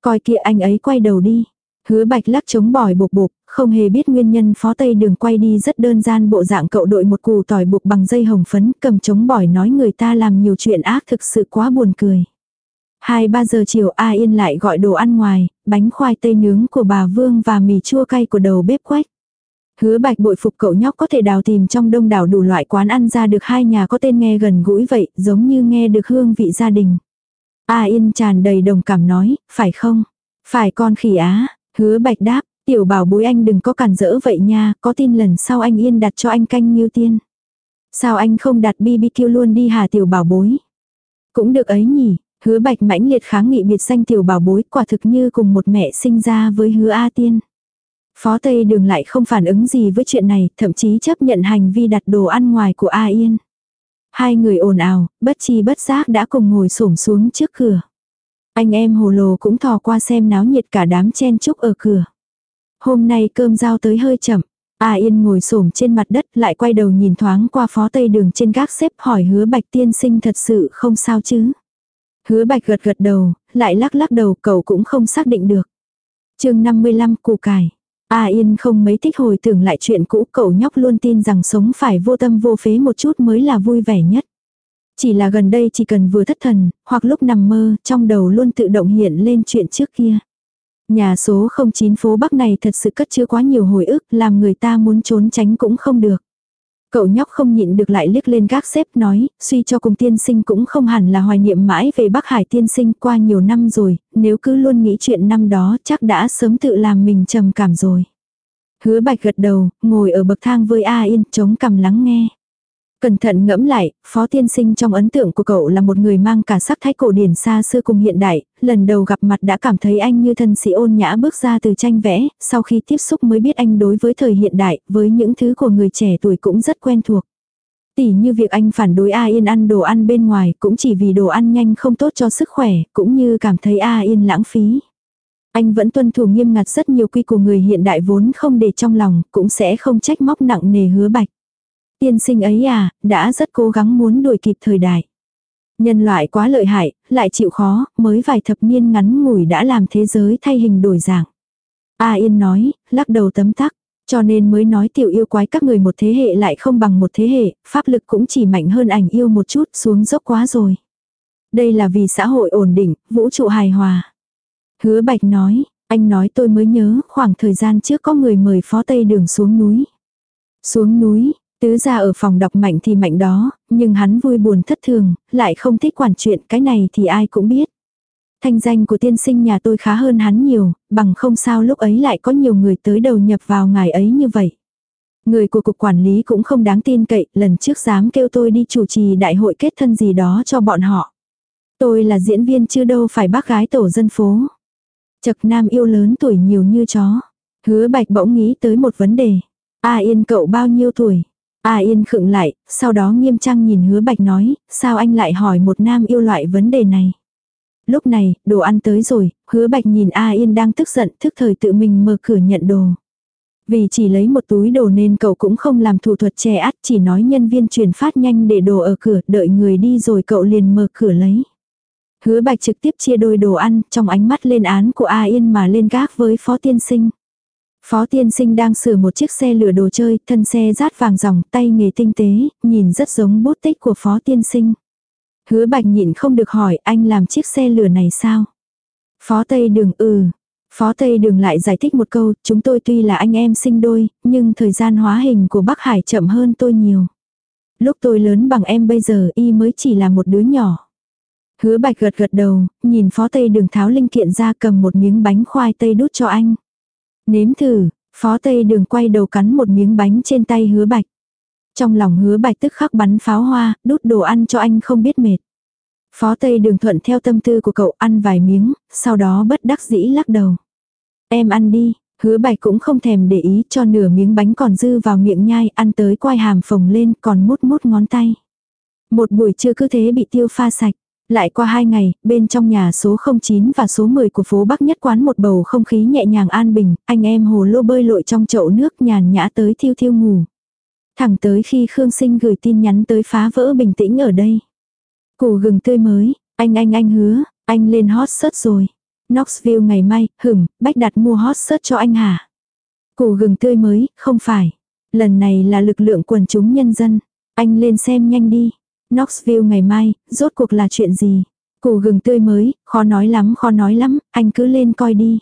Speaker 1: Coi kia anh ấy quay đầu đi. Hứa bạch lắc chống bỏi bục bục, không hề biết nguyên nhân phó tây đường quay đi rất đơn giản bộ dạng cậu đội một củ tỏi buộc bằng dây hồng phấn cầm chống bỏi nói người ta làm nhiều chuyện ác thực sự quá buồn cười. Hai ba giờ chiều A Yên lại gọi đồ ăn ngoài, bánh khoai tây nướng của bà Vương và mì chua cay của đầu bếp quách. Hứa bạch bội phục cậu nhóc có thể đào tìm trong đông đảo đủ loại quán ăn ra được hai nhà có tên nghe gần gũi vậy, giống như nghe được hương vị gia đình. A Yên tràn đầy đồng cảm nói, phải không? Phải con khỉ á, hứa bạch đáp, tiểu bảo bối anh đừng có cản rỡ vậy nha, có tin lần sau anh Yên đặt cho anh canh như tiên. Sao anh không đặt BBQ luôn đi hà tiểu bảo bối? Cũng được ấy nhỉ, hứa bạch mãnh liệt kháng nghị biệt danh tiểu bảo bối quả thực như cùng một mẹ sinh ra với hứa A tiên. Phó Tây Đường lại không phản ứng gì với chuyện này, thậm chí chấp nhận hành vi đặt đồ ăn ngoài của A Yên. Hai người ồn ào, bất chi bất giác đã cùng ngồi xổm xuống trước cửa. Anh em hồ lồ cũng thò qua xem náo nhiệt cả đám chen chúc ở cửa. Hôm nay cơm giao tới hơi chậm. A Yên ngồi xổm trên mặt đất lại quay đầu nhìn thoáng qua phó tây đường trên gác xếp hỏi hứa bạch tiên sinh thật sự không sao chứ. Hứa bạch gật gật đầu, lại lắc lắc đầu cậu cũng không xác định được. chương 55 củ cải. A Yên không mấy thích hồi tưởng lại chuyện cũ cậu nhóc luôn tin rằng sống phải vô tâm vô phế một chút mới là vui vẻ nhất. Chỉ là gần đây chỉ cần vừa thất thần, hoặc lúc nằm mơ, trong đầu luôn tự động hiện lên chuyện trước kia. Nhà số 09 phố Bắc này thật sự cất chứa quá nhiều hồi ức, làm người ta muốn trốn tránh cũng không được. Cậu nhóc không nhịn được lại liếc lên gác xếp nói, suy cho cùng tiên sinh cũng không hẳn là hoài niệm mãi về Bắc Hải tiên sinh qua nhiều năm rồi, nếu cứ luôn nghĩ chuyện năm đó chắc đã sớm tự làm mình trầm cảm rồi. Hứa bạch gật đầu, ngồi ở bậc thang với A Yên, chống cằm lắng nghe. Cẩn thận ngẫm lại, phó tiên sinh trong ấn tượng của cậu là một người mang cả sắc thái cổ điển xa xưa cùng hiện đại, lần đầu gặp mặt đã cảm thấy anh như thân sĩ ôn nhã bước ra từ tranh vẽ, sau khi tiếp xúc mới biết anh đối với thời hiện đại, với những thứ của người trẻ tuổi cũng rất quen thuộc. Tỉ như việc anh phản đối A Yên ăn đồ ăn bên ngoài cũng chỉ vì đồ ăn nhanh không tốt cho sức khỏe, cũng như cảm thấy A Yên lãng phí. Anh vẫn tuân thủ nghiêm ngặt rất nhiều quy của người hiện đại vốn không để trong lòng, cũng sẽ không trách móc nặng nề hứa bạch. Tiên sinh ấy à, đã rất cố gắng muốn đuổi kịp thời đại. Nhân loại quá lợi hại, lại chịu khó, mới vài thập niên ngắn ngủi đã làm thế giới thay hình đổi dạng. A Yên nói, lắc đầu tấm tắc. Cho nên mới nói tiểu yêu quái các người một thế hệ lại không bằng một thế hệ, pháp lực cũng chỉ mạnh hơn ảnh yêu một chút xuống dốc quá rồi. Đây là vì xã hội ổn định, vũ trụ hài hòa. Hứa Bạch nói, anh nói tôi mới nhớ khoảng thời gian trước có người mời phó Tây Đường xuống núi. Xuống núi, Tứ ra ở phòng đọc mạnh thì mạnh đó, nhưng hắn vui buồn thất thường, lại không thích quản chuyện cái này thì ai cũng biết. Thanh danh của tiên sinh nhà tôi khá hơn hắn nhiều, bằng không sao lúc ấy lại có nhiều người tới đầu nhập vào ngài ấy như vậy. Người của cục quản lý cũng không đáng tin cậy, lần trước dám kêu tôi đi chủ trì đại hội kết thân gì đó cho bọn họ. Tôi là diễn viên chứ đâu phải bác gái tổ dân phố. Chật nam yêu lớn tuổi nhiều như chó. Hứa bạch bỗng nghĩ tới một vấn đề. A yên cậu bao nhiêu tuổi? A Yên khựng lại, sau đó nghiêm trang nhìn hứa bạch nói, sao anh lại hỏi một nam yêu loại vấn đề này. Lúc này, đồ ăn tới rồi, hứa bạch nhìn A Yên đang tức giận, thức thời tự mình mở cửa nhận đồ. Vì chỉ lấy một túi đồ nên cậu cũng không làm thủ thuật che át, chỉ nói nhân viên truyền phát nhanh để đồ ở cửa, đợi người đi rồi cậu liền mở cửa lấy. Hứa bạch trực tiếp chia đôi đồ ăn, trong ánh mắt lên án của A Yên mà lên gác với phó tiên sinh. Phó tiên sinh đang sửa một chiếc xe lửa đồ chơi, thân xe rát vàng dòng, tay nghề tinh tế, nhìn rất giống bút tích của phó tiên sinh. Hứa bạch nhịn không được hỏi anh làm chiếc xe lửa này sao? Phó Tây Đường ừ. Phó Tây Đường lại giải thích một câu, chúng tôi tuy là anh em sinh đôi, nhưng thời gian hóa hình của Bắc Hải chậm hơn tôi nhiều. Lúc tôi lớn bằng em bây giờ y mới chỉ là một đứa nhỏ. Hứa bạch gật gật đầu, nhìn phó Tây Đường tháo linh kiện ra cầm một miếng bánh khoai tây đút cho anh. Nếm thử, phó tây đường quay đầu cắn một miếng bánh trên tay hứa bạch. Trong lòng hứa bạch tức khắc bắn pháo hoa, đút đồ ăn cho anh không biết mệt. Phó tây đường thuận theo tâm tư của cậu ăn vài miếng, sau đó bất đắc dĩ lắc đầu. Em ăn đi, hứa bạch cũng không thèm để ý cho nửa miếng bánh còn dư vào miệng nhai ăn tới quai hàm phồng lên còn mút mút ngón tay. Một buổi trưa cứ thế bị tiêu pha sạch. Lại qua hai ngày, bên trong nhà số 09 và số 10 của phố Bắc nhất quán một bầu không khí nhẹ nhàng an bình, anh em hồ lô bơi lội trong chậu nước nhàn nhã tới thiêu thiêu ngủ. Thẳng tới khi Khương Sinh gửi tin nhắn tới phá vỡ bình tĩnh ở đây. Củ gừng tươi mới, anh anh anh hứa, anh lên hot search rồi. Knoxville ngày mai, hửm, bách đặt mua hot search cho anh hả? Củ gừng tươi mới, không phải. Lần này là lực lượng quần chúng nhân dân. Anh lên xem nhanh đi. Knoxville ngày mai, rốt cuộc là chuyện gì? Củ gừng tươi mới, khó nói lắm khó nói lắm, anh cứ lên coi đi.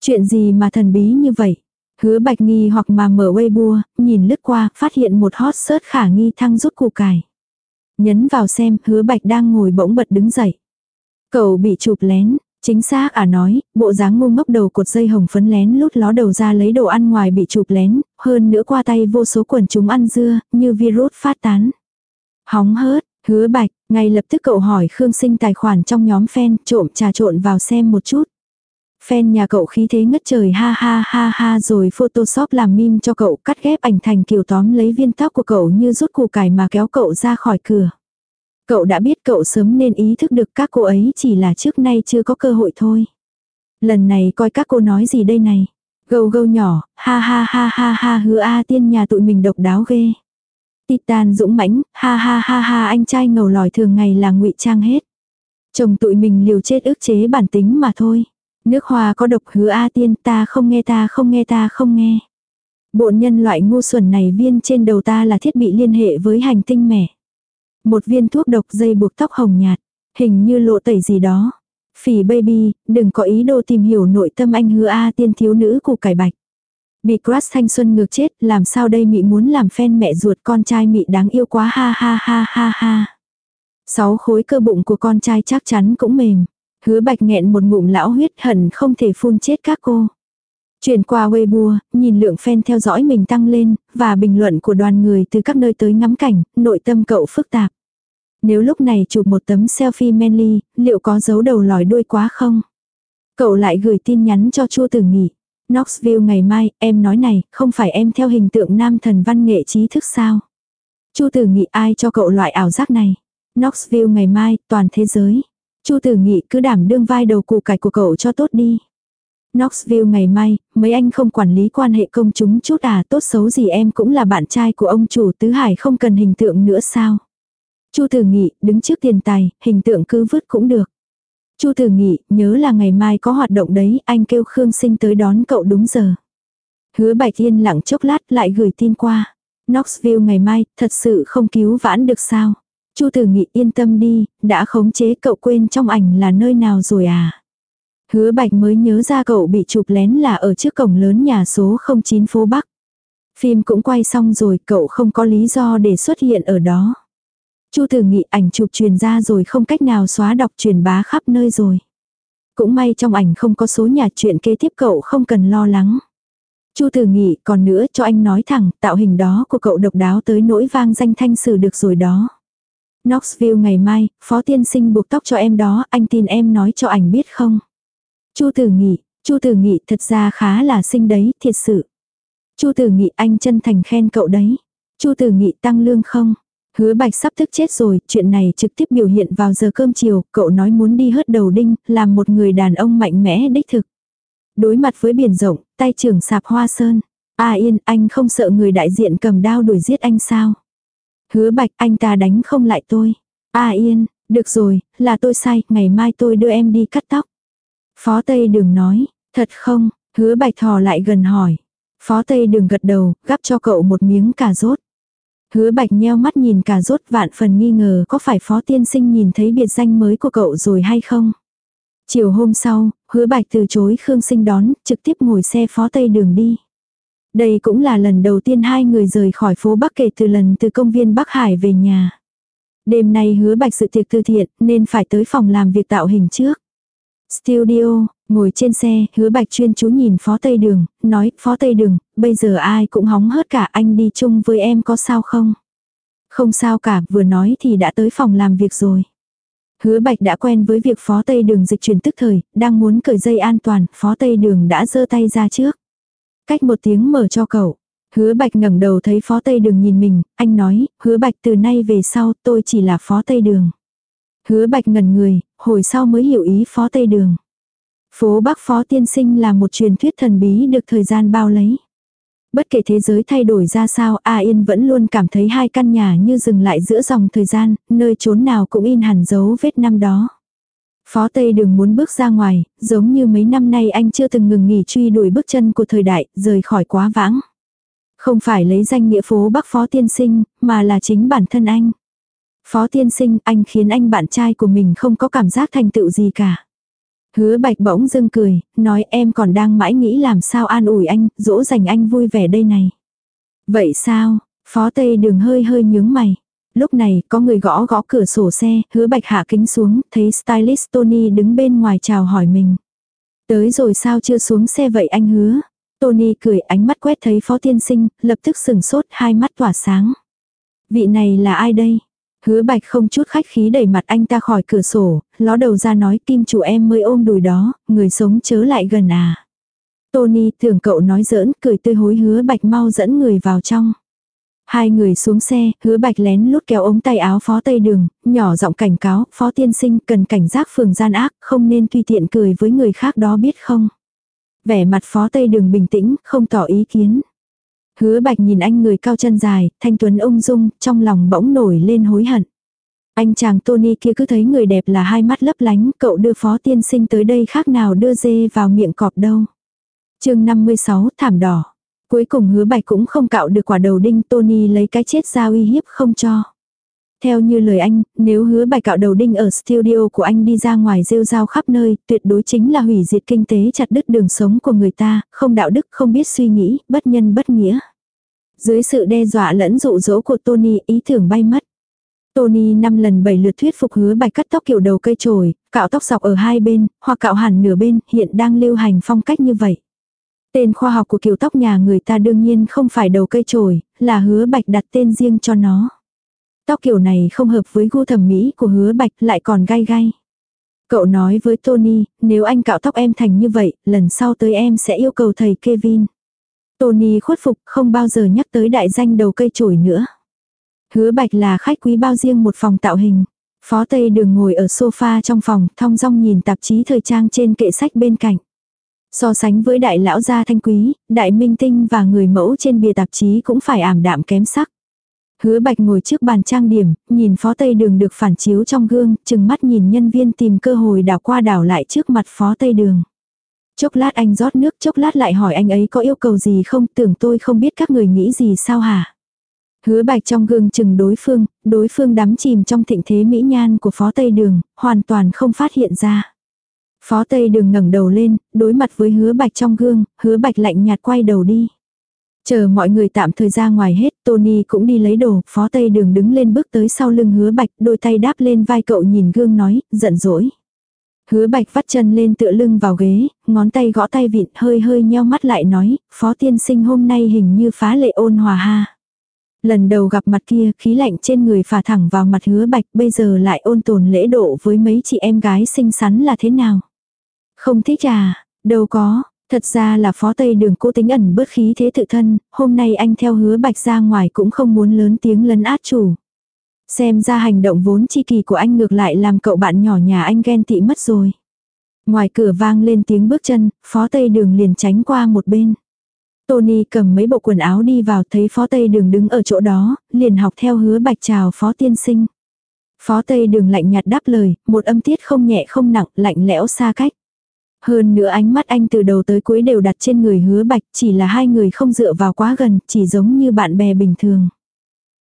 Speaker 1: Chuyện gì mà thần bí như vậy? Hứa bạch nghi hoặc mà mở Weibo, nhìn lướt qua, phát hiện một hot search khả nghi thăng rút củ cải. Nhấn vào xem, hứa bạch đang ngồi bỗng bật đứng dậy. Cậu bị chụp lén, chính xác à nói, bộ dáng ngu ngốc đầu cột dây hồng phấn lén lút ló đầu ra lấy đồ ăn ngoài bị chụp lén, hơn nữa qua tay vô số quần chúng ăn dưa, như virus phát tán. Hóng hớt, hứa bạch, ngay lập tức cậu hỏi Khương Sinh tài khoản trong nhóm fan trộm trà trộn vào xem một chút. Fan nhà cậu khí thế ngất trời ha ha ha ha rồi photoshop làm meme cho cậu cắt ghép ảnh thành kiểu tóm lấy viên tóc của cậu như rút củ cải mà kéo cậu ra khỏi cửa. Cậu đã biết cậu sớm nên ý thức được các cô ấy chỉ là trước nay chưa có cơ hội thôi. Lần này coi các cô nói gì đây này. Gâu gâu nhỏ, ha ha ha ha ha hứa A tiên nhà tụi mình độc đáo ghê. Titan dũng mãnh, ha ha ha ha anh trai ngầu lòi thường ngày là ngụy trang hết. Chồng tụi mình liều chết ức chế bản tính mà thôi. Nước hoa có độc hứa A tiên ta không nghe ta không nghe ta không nghe. Bộn nhân loại ngu xuẩn này viên trên đầu ta là thiết bị liên hệ với hành tinh mẻ. Một viên thuốc độc dây buộc tóc hồng nhạt, hình như lộ tẩy gì đó. Phỉ baby, đừng có ý đồ tìm hiểu nội tâm anh hứa A tiên thiếu nữ của cải bạch. Bị crush thanh xuân ngược chết, làm sao đây mị muốn làm fan mẹ ruột con trai mị đáng yêu quá ha ha ha ha ha. Sáu khối cơ bụng của con trai chắc chắn cũng mềm. Hứa bạch nghẹn một ngụm lão huyết hận không thể phun chết các cô. Chuyển qua Weibo, nhìn lượng fan theo dõi mình tăng lên, và bình luận của đoàn người từ các nơi tới ngắm cảnh, nội tâm cậu phức tạp. Nếu lúc này chụp một tấm selfie manly, liệu có giấu đầu lòi đuôi quá không? Cậu lại gửi tin nhắn cho Chu Tử Nghị. Knoxville ngày mai, em nói này, không phải em theo hình tượng nam thần văn nghệ trí thức sao? Chu Tử Nghị ai cho cậu loại ảo giác này? Knoxville ngày mai, toàn thế giới. Chu Tử Nghị cứ đảm đương vai đầu củ cải của cậu cho tốt đi. Knoxville ngày mai, mấy anh không quản lý quan hệ công chúng chút à tốt xấu gì em cũng là bạn trai của ông chủ tứ hải không cần hình tượng nữa sao. Chu Tử Nghị, đứng trước tiền tài, hình tượng cứ vứt cũng được. Chu Tử Nghị, nhớ là ngày mai có hoạt động đấy, anh kêu Khương Sinh tới đón cậu đúng giờ. Hứa Bạch Thiên lặng chốc lát lại gửi tin qua. Knoxville ngày mai, thật sự không cứu vãn được sao. Chu Tử Nghị yên tâm đi, đã khống chế cậu quên trong ảnh là nơi nào rồi à. Hứa Bạch mới nhớ ra cậu bị chụp lén là ở trước cổng lớn nhà số 09 phố Bắc. Phim cũng quay xong rồi, cậu không có lý do để xuất hiện ở đó. Chu Tử Nghị ảnh chụp truyền ra rồi không cách nào xóa đọc truyền bá khắp nơi rồi. Cũng may trong ảnh không có số nhà chuyện kế tiếp cậu không cần lo lắng. Chu Tử Nghị còn nữa cho anh nói thẳng, tạo hình đó của cậu độc đáo tới nỗi vang danh thanh sử được rồi đó. Knoxville ngày mai, phó tiên sinh buộc tóc cho em đó, anh tin em nói cho ảnh biết không? Chu Tử Nghị, Chu Tử Nghị thật ra khá là xinh đấy, thiệt sự. Chu Tử Nghị anh chân thành khen cậu đấy. Chu Tử Nghị tăng lương không? Hứa Bạch sắp thức chết rồi, chuyện này trực tiếp biểu hiện vào giờ cơm chiều, cậu nói muốn đi hớt đầu đinh, làm một người đàn ông mạnh mẽ đích thực. Đối mặt với biển rộng, tay trưởng sạp hoa sơn. A yên, anh không sợ người đại diện cầm đao đuổi giết anh sao? Hứa Bạch, anh ta đánh không lại tôi. A yên, được rồi, là tôi sai, ngày mai tôi đưa em đi cắt tóc. Phó Tây đừng nói, thật không, hứa Bạch thò lại gần hỏi. Phó Tây đừng gật đầu, gắp cho cậu một miếng cà rốt. Hứa bạch nheo mắt nhìn cả rốt vạn phần nghi ngờ có phải phó tiên sinh nhìn thấy biệt danh mới của cậu rồi hay không. Chiều hôm sau, hứa bạch từ chối Khương sinh đón, trực tiếp ngồi xe phó tây đường đi. Đây cũng là lần đầu tiên hai người rời khỏi phố Bắc kể từ lần từ công viên Bắc Hải về nhà. Đêm nay hứa bạch sự tiệc từ thiện nên phải tới phòng làm việc tạo hình trước. Studio, ngồi trên xe, hứa bạch chuyên chú nhìn phó Tây Đường, nói, phó Tây Đường, bây giờ ai cũng hóng hớt cả anh đi chung với em có sao không? Không sao cả, vừa nói thì đã tới phòng làm việc rồi. Hứa bạch đã quen với việc phó Tây Đường dịch chuyển tức thời, đang muốn cởi dây an toàn, phó Tây Đường đã giơ tay ra trước. Cách một tiếng mở cho cậu. Hứa bạch ngẩng đầu thấy phó Tây Đường nhìn mình, anh nói, hứa bạch từ nay về sau tôi chỉ là phó Tây Đường. Hứa bạch ngẩn người, hồi sau mới hiểu ý phó Tây Đường. Phố Bắc Phó Tiên Sinh là một truyền thuyết thần bí được thời gian bao lấy. Bất kể thế giới thay đổi ra sao, A Yên vẫn luôn cảm thấy hai căn nhà như dừng lại giữa dòng thời gian, nơi chốn nào cũng in hẳn dấu vết năm đó. Phó Tây Đường muốn bước ra ngoài, giống như mấy năm nay anh chưa từng ngừng nghỉ truy đuổi bước chân của thời đại, rời khỏi quá vãng. Không phải lấy danh nghĩa phố Bắc Phó Tiên Sinh, mà là chính bản thân anh. Phó Tiên Sinh, anh khiến anh bạn trai của mình không có cảm giác thành tựu gì cả. Hứa bạch bỗng dưng cười, nói em còn đang mãi nghĩ làm sao an ủi anh, dỗ dành anh vui vẻ đây này. Vậy sao, phó tây đường hơi hơi nhướng mày. Lúc này có người gõ gõ cửa sổ xe, hứa bạch hạ kính xuống, thấy stylist Tony đứng bên ngoài chào hỏi mình. Tới rồi sao chưa xuống xe vậy anh hứa? Tony cười ánh mắt quét thấy phó tiên sinh, lập tức sừng sốt hai mắt tỏa sáng. Vị này là ai đây? Hứa bạch không chút khách khí đẩy mặt anh ta khỏi cửa sổ, ló đầu ra nói kim chủ em mới ôm đùi đó, người sống chớ lại gần à. Tony tưởng cậu nói giỡn, cười tươi hối hứa bạch mau dẫn người vào trong. Hai người xuống xe, hứa bạch lén lút kéo ống tay áo phó tây đường, nhỏ giọng cảnh cáo, phó tiên sinh cần cảnh giác phường gian ác, không nên tùy tiện cười với người khác đó biết không. Vẻ mặt phó tây đường bình tĩnh, không tỏ ý kiến. Hứa bạch nhìn anh người cao chân dài, thanh tuấn ung dung, trong lòng bỗng nổi lên hối hận. Anh chàng Tony kia cứ thấy người đẹp là hai mắt lấp lánh, cậu đưa phó tiên sinh tới đây khác nào đưa dê vào miệng cọp đâu. chương 56, thảm đỏ. Cuối cùng hứa bạch cũng không cạo được quả đầu đinh Tony lấy cái chết ra uy hiếp không cho. Theo như lời anh, nếu hứa bài cạo đầu đinh ở studio của anh đi ra ngoài rêu rao khắp nơi, tuyệt đối chính là hủy diệt kinh tế chặt đứt đường sống của người ta, không đạo đức, không biết suy nghĩ, bất nhân bất nghĩa. Dưới sự đe dọa lẫn dụ dỗ của Tony, ý tưởng bay mất. Tony năm lần bảy lượt thuyết phục hứa bạch cắt tóc kiểu đầu cây trồi, cạo tóc dọc ở hai bên, hoặc cạo hẳn nửa bên, hiện đang lưu hành phong cách như vậy. Tên khoa học của kiểu tóc nhà người ta đương nhiên không phải đầu cây trồi, là hứa bạch đặt tên riêng cho nó. Tóc kiểu này không hợp với gu thẩm mỹ của hứa bạch lại còn gai gai. Cậu nói với Tony, nếu anh cạo tóc em thành như vậy, lần sau tới em sẽ yêu cầu thầy Kevin. Tony khuất phục không bao giờ nhắc tới đại danh đầu cây chổi nữa. Hứa bạch là khách quý bao riêng một phòng tạo hình. Phó Tây đường ngồi ở sofa trong phòng, thong dong nhìn tạp chí thời trang trên kệ sách bên cạnh. So sánh với đại lão gia thanh quý, đại minh tinh và người mẫu trên bìa tạp chí cũng phải ảm đạm kém sắc. Hứa bạch ngồi trước bàn trang điểm, nhìn phó tây đường được phản chiếu trong gương, chừng mắt nhìn nhân viên tìm cơ hội đảo qua đảo lại trước mặt phó tây đường. Chốc lát anh rót nước, chốc lát lại hỏi anh ấy có yêu cầu gì không, tưởng tôi không biết các người nghĩ gì sao hả. Hứa bạch trong gương chừng đối phương, đối phương đắm chìm trong thịnh thế mỹ nhan của phó tây đường, hoàn toàn không phát hiện ra. Phó tây đường ngẩng đầu lên, đối mặt với hứa bạch trong gương, hứa bạch lạnh nhạt quay đầu đi. Chờ mọi người tạm thời ra ngoài hết, Tony cũng đi lấy đồ, phó tây đường đứng lên bước tới sau lưng hứa bạch, đôi tay đáp lên vai cậu nhìn gương nói, giận dỗi. Hứa bạch vắt chân lên tựa lưng vào ghế, ngón tay gõ tay vịn hơi hơi nheo mắt lại nói, phó tiên sinh hôm nay hình như phá lệ ôn hòa ha. Lần đầu gặp mặt kia, khí lạnh trên người phả thẳng vào mặt hứa bạch, bây giờ lại ôn tồn lễ độ với mấy chị em gái xinh xắn là thế nào? Không thích à, đâu có, Thật ra là phó tây đường cố tính ẩn bớt khí thế tự thân, hôm nay anh theo hứa bạch ra ngoài cũng không muốn lớn tiếng lấn át chủ. Xem ra hành động vốn chi kỳ của anh ngược lại làm cậu bạn nhỏ nhà anh ghen tị mất rồi. Ngoài cửa vang lên tiếng bước chân, phó tây đường liền tránh qua một bên. Tony cầm mấy bộ quần áo đi vào thấy phó tây đường đứng ở chỗ đó, liền học theo hứa bạch chào phó tiên sinh. Phó tây đường lạnh nhạt đáp lời, một âm tiết không nhẹ không nặng, lạnh lẽo xa cách. Hơn nữa ánh mắt anh từ đầu tới cuối đều đặt trên người hứa bạch, chỉ là hai người không dựa vào quá gần, chỉ giống như bạn bè bình thường.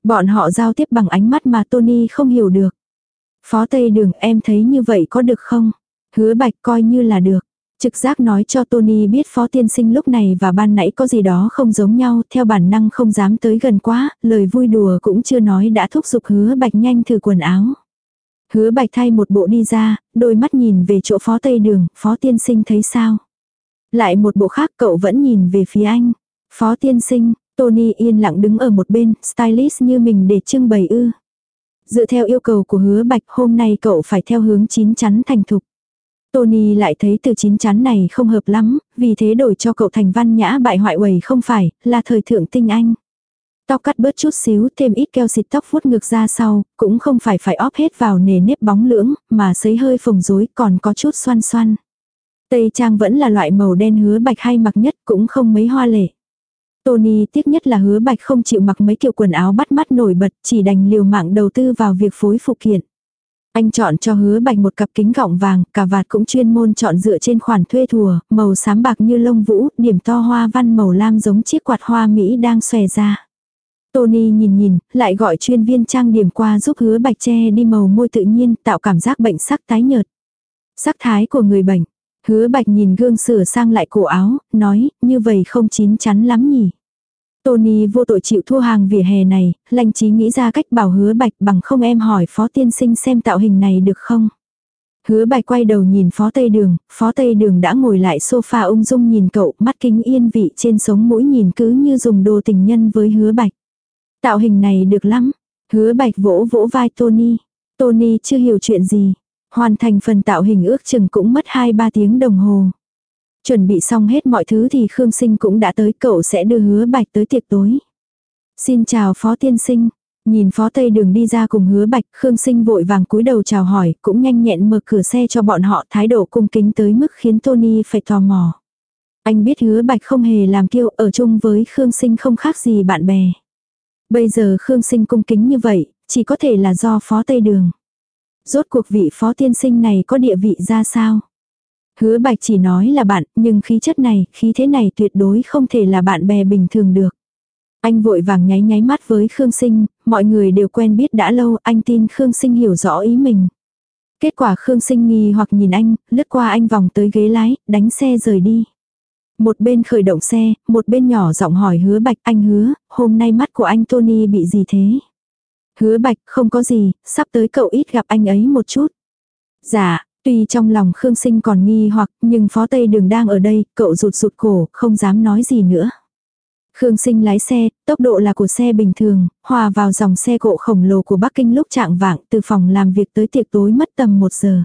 Speaker 1: Bọn họ giao tiếp bằng ánh mắt mà Tony không hiểu được. Phó Tây Đường em thấy như vậy có được không? Hứa bạch coi như là được. Trực giác nói cho Tony biết phó tiên sinh lúc này và ban nãy có gì đó không giống nhau, theo bản năng không dám tới gần quá, lời vui đùa cũng chưa nói đã thúc giục hứa bạch nhanh thử quần áo. Hứa bạch thay một bộ đi ra, đôi mắt nhìn về chỗ phó tây đường, phó tiên sinh thấy sao? Lại một bộ khác cậu vẫn nhìn về phía anh. Phó tiên sinh, Tony yên lặng đứng ở một bên, stylist như mình để trưng bày ư. Dựa theo yêu cầu của hứa bạch hôm nay cậu phải theo hướng chín chắn thành thục. Tony lại thấy từ chín chắn này không hợp lắm, vì thế đổi cho cậu thành văn nhã bại hoại quầy không phải, là thời thượng tinh anh. Tóc cắt bớt chút xíu, thêm ít keo xịt tóc vuốt ngược ra sau, cũng không phải phải óp hết vào nề nếp bóng lưỡng, mà sấy hơi phồng rối còn có chút xoăn xoăn. Tây trang vẫn là loại màu đen hứa bạch hay mặc nhất cũng không mấy hoa lệ. Tony tiếc nhất là hứa bạch không chịu mặc mấy kiểu quần áo bắt mắt nổi bật, chỉ đành liều mạng đầu tư vào việc phối phụ kiện. Anh chọn cho hứa bạch một cặp kính gọng vàng, cả vạt cũng chuyên môn chọn dựa trên khoản thuê thùa, màu xám bạc như lông vũ, điểm to hoa văn màu lam giống chiếc quạt hoa Mỹ đang xòe ra. Tony nhìn nhìn, lại gọi chuyên viên trang điểm qua giúp hứa bạch che đi màu môi tự nhiên, tạo cảm giác bệnh sắc tái nhợt. Sắc thái của người bệnh. Hứa bạch nhìn gương sửa sang lại cổ áo, nói, như vậy không chín chắn lắm nhỉ. Tony vô tội chịu thua hàng vỉa hè này, lành trí nghĩ ra cách bảo hứa bạch bằng không em hỏi phó tiên sinh xem tạo hình này được không. Hứa bạch quay đầu nhìn phó tây đường, phó tây đường đã ngồi lại sofa ung dung nhìn cậu, mắt kính yên vị trên sống mũi nhìn cứ như dùng đồ tình nhân với hứa bạch. Tạo hình này được lắm. Hứa bạch vỗ vỗ vai Tony. Tony chưa hiểu chuyện gì. Hoàn thành phần tạo hình ước chừng cũng mất 2-3 tiếng đồng hồ. Chuẩn bị xong hết mọi thứ thì Khương Sinh cũng đã tới cậu sẽ đưa hứa bạch tới tiệc tối. Xin chào phó tiên sinh. Nhìn phó tây đường đi ra cùng hứa bạch, Khương Sinh vội vàng cúi đầu chào hỏi, cũng nhanh nhẹn mở cửa xe cho bọn họ thái độ cung kính tới mức khiến Tony phải tò mò. Anh biết hứa bạch không hề làm kiêu ở chung với Khương Sinh không khác gì bạn bè. Bây giờ Khương Sinh cung kính như vậy, chỉ có thể là do phó tây đường. Rốt cuộc vị phó tiên sinh này có địa vị ra sao? Hứa bạch chỉ nói là bạn, nhưng khí chất này, khí thế này tuyệt đối không thể là bạn bè bình thường được. Anh vội vàng nháy nháy mắt với Khương Sinh, mọi người đều quen biết đã lâu, anh tin Khương Sinh hiểu rõ ý mình. Kết quả Khương Sinh nghi hoặc nhìn anh, lướt qua anh vòng tới ghế lái, đánh xe rời đi. Một bên khởi động xe, một bên nhỏ giọng hỏi hứa bạch anh hứa, hôm nay mắt của anh Tony bị gì thế? Hứa bạch không có gì, sắp tới cậu ít gặp anh ấy một chút. Dạ, tuy trong lòng Khương Sinh còn nghi hoặc nhưng phó tây đường đang ở đây, cậu rụt rụt cổ, không dám nói gì nữa. Khương Sinh lái xe, tốc độ là của xe bình thường, hòa vào dòng xe cộ khổng lồ của Bắc Kinh lúc trạng vạng từ phòng làm việc tới tiệc tối mất tầm một giờ.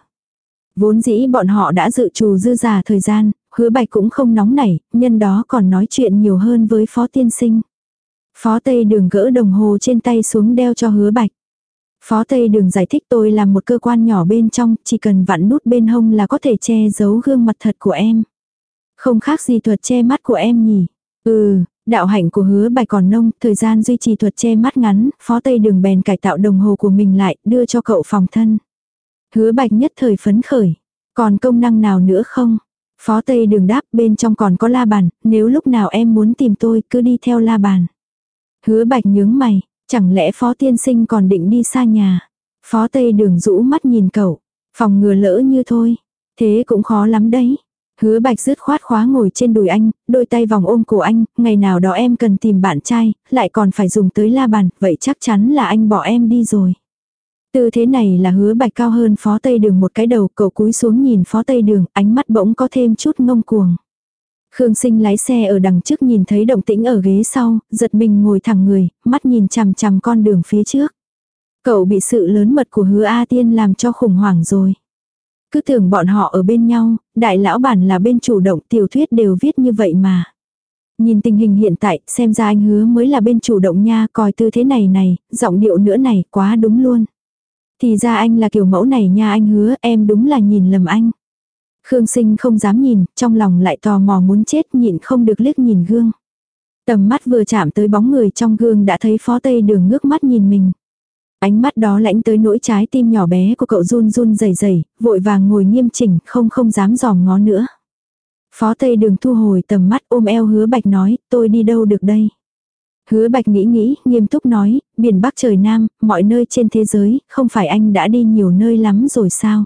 Speaker 1: Vốn dĩ bọn họ đã dự trù dư giả thời gian, hứa bạch cũng không nóng nảy, nhân đó còn nói chuyện nhiều hơn với phó tiên sinh. Phó Tây Đường gỡ đồng hồ trên tay xuống đeo cho hứa bạch. Phó Tây Đường giải thích tôi là một cơ quan nhỏ bên trong, chỉ cần vặn nút bên hông là có thể che giấu gương mặt thật của em. Không khác gì thuật che mắt của em nhỉ. Ừ, đạo hạnh của hứa bạch còn nông, thời gian duy trì thuật che mắt ngắn, phó Tây Đường bèn cải tạo đồng hồ của mình lại, đưa cho cậu phòng thân. Hứa bạch nhất thời phấn khởi. Còn công năng nào nữa không? Phó Tây Đường đáp bên trong còn có la bàn, nếu lúc nào em muốn tìm tôi cứ đi theo la bàn. Hứa bạch nhướng mày, chẳng lẽ phó tiên sinh còn định đi xa nhà. Phó tây đường rũ mắt nhìn cậu, phòng ngừa lỡ như thôi. Thế cũng khó lắm đấy. Hứa bạch dứt khoát khóa ngồi trên đùi anh, đôi tay vòng ôm cổ anh, ngày nào đó em cần tìm bạn trai, lại còn phải dùng tới la bàn, vậy chắc chắn là anh bỏ em đi rồi. Tư thế này là hứa bạch cao hơn phó tây đường một cái đầu, cậu cúi xuống nhìn phó tây đường, ánh mắt bỗng có thêm chút ngông cuồng. Khương sinh lái xe ở đằng trước nhìn thấy động tĩnh ở ghế sau, giật mình ngồi thẳng người, mắt nhìn chằm chằm con đường phía trước. Cậu bị sự lớn mật của hứa A Tiên làm cho khủng hoảng rồi. Cứ tưởng bọn họ ở bên nhau, đại lão bản là bên chủ động tiểu thuyết đều viết như vậy mà. Nhìn tình hình hiện tại, xem ra anh hứa mới là bên chủ động nha, coi tư thế này này, giọng điệu nữa này, quá đúng luôn. Thì ra anh là kiểu mẫu này nha anh hứa, em đúng là nhìn lầm anh. Khương sinh không dám nhìn, trong lòng lại tò mò muốn chết nhịn không được liếc nhìn gương. Tầm mắt vừa chạm tới bóng người trong gương đã thấy phó tây đường ngước mắt nhìn mình. Ánh mắt đó lãnh tới nỗi trái tim nhỏ bé của cậu run run rẩy rẩy, vội vàng ngồi nghiêm chỉnh, không không dám dòm ngó nữa. Phó Tây Đường thu hồi tầm mắt ôm eo hứa bạch nói, tôi đi đâu được đây. Hứa bạch nghĩ nghĩ, nghiêm túc nói, biển Bắc trời Nam, mọi nơi trên thế giới, không phải anh đã đi nhiều nơi lắm rồi sao.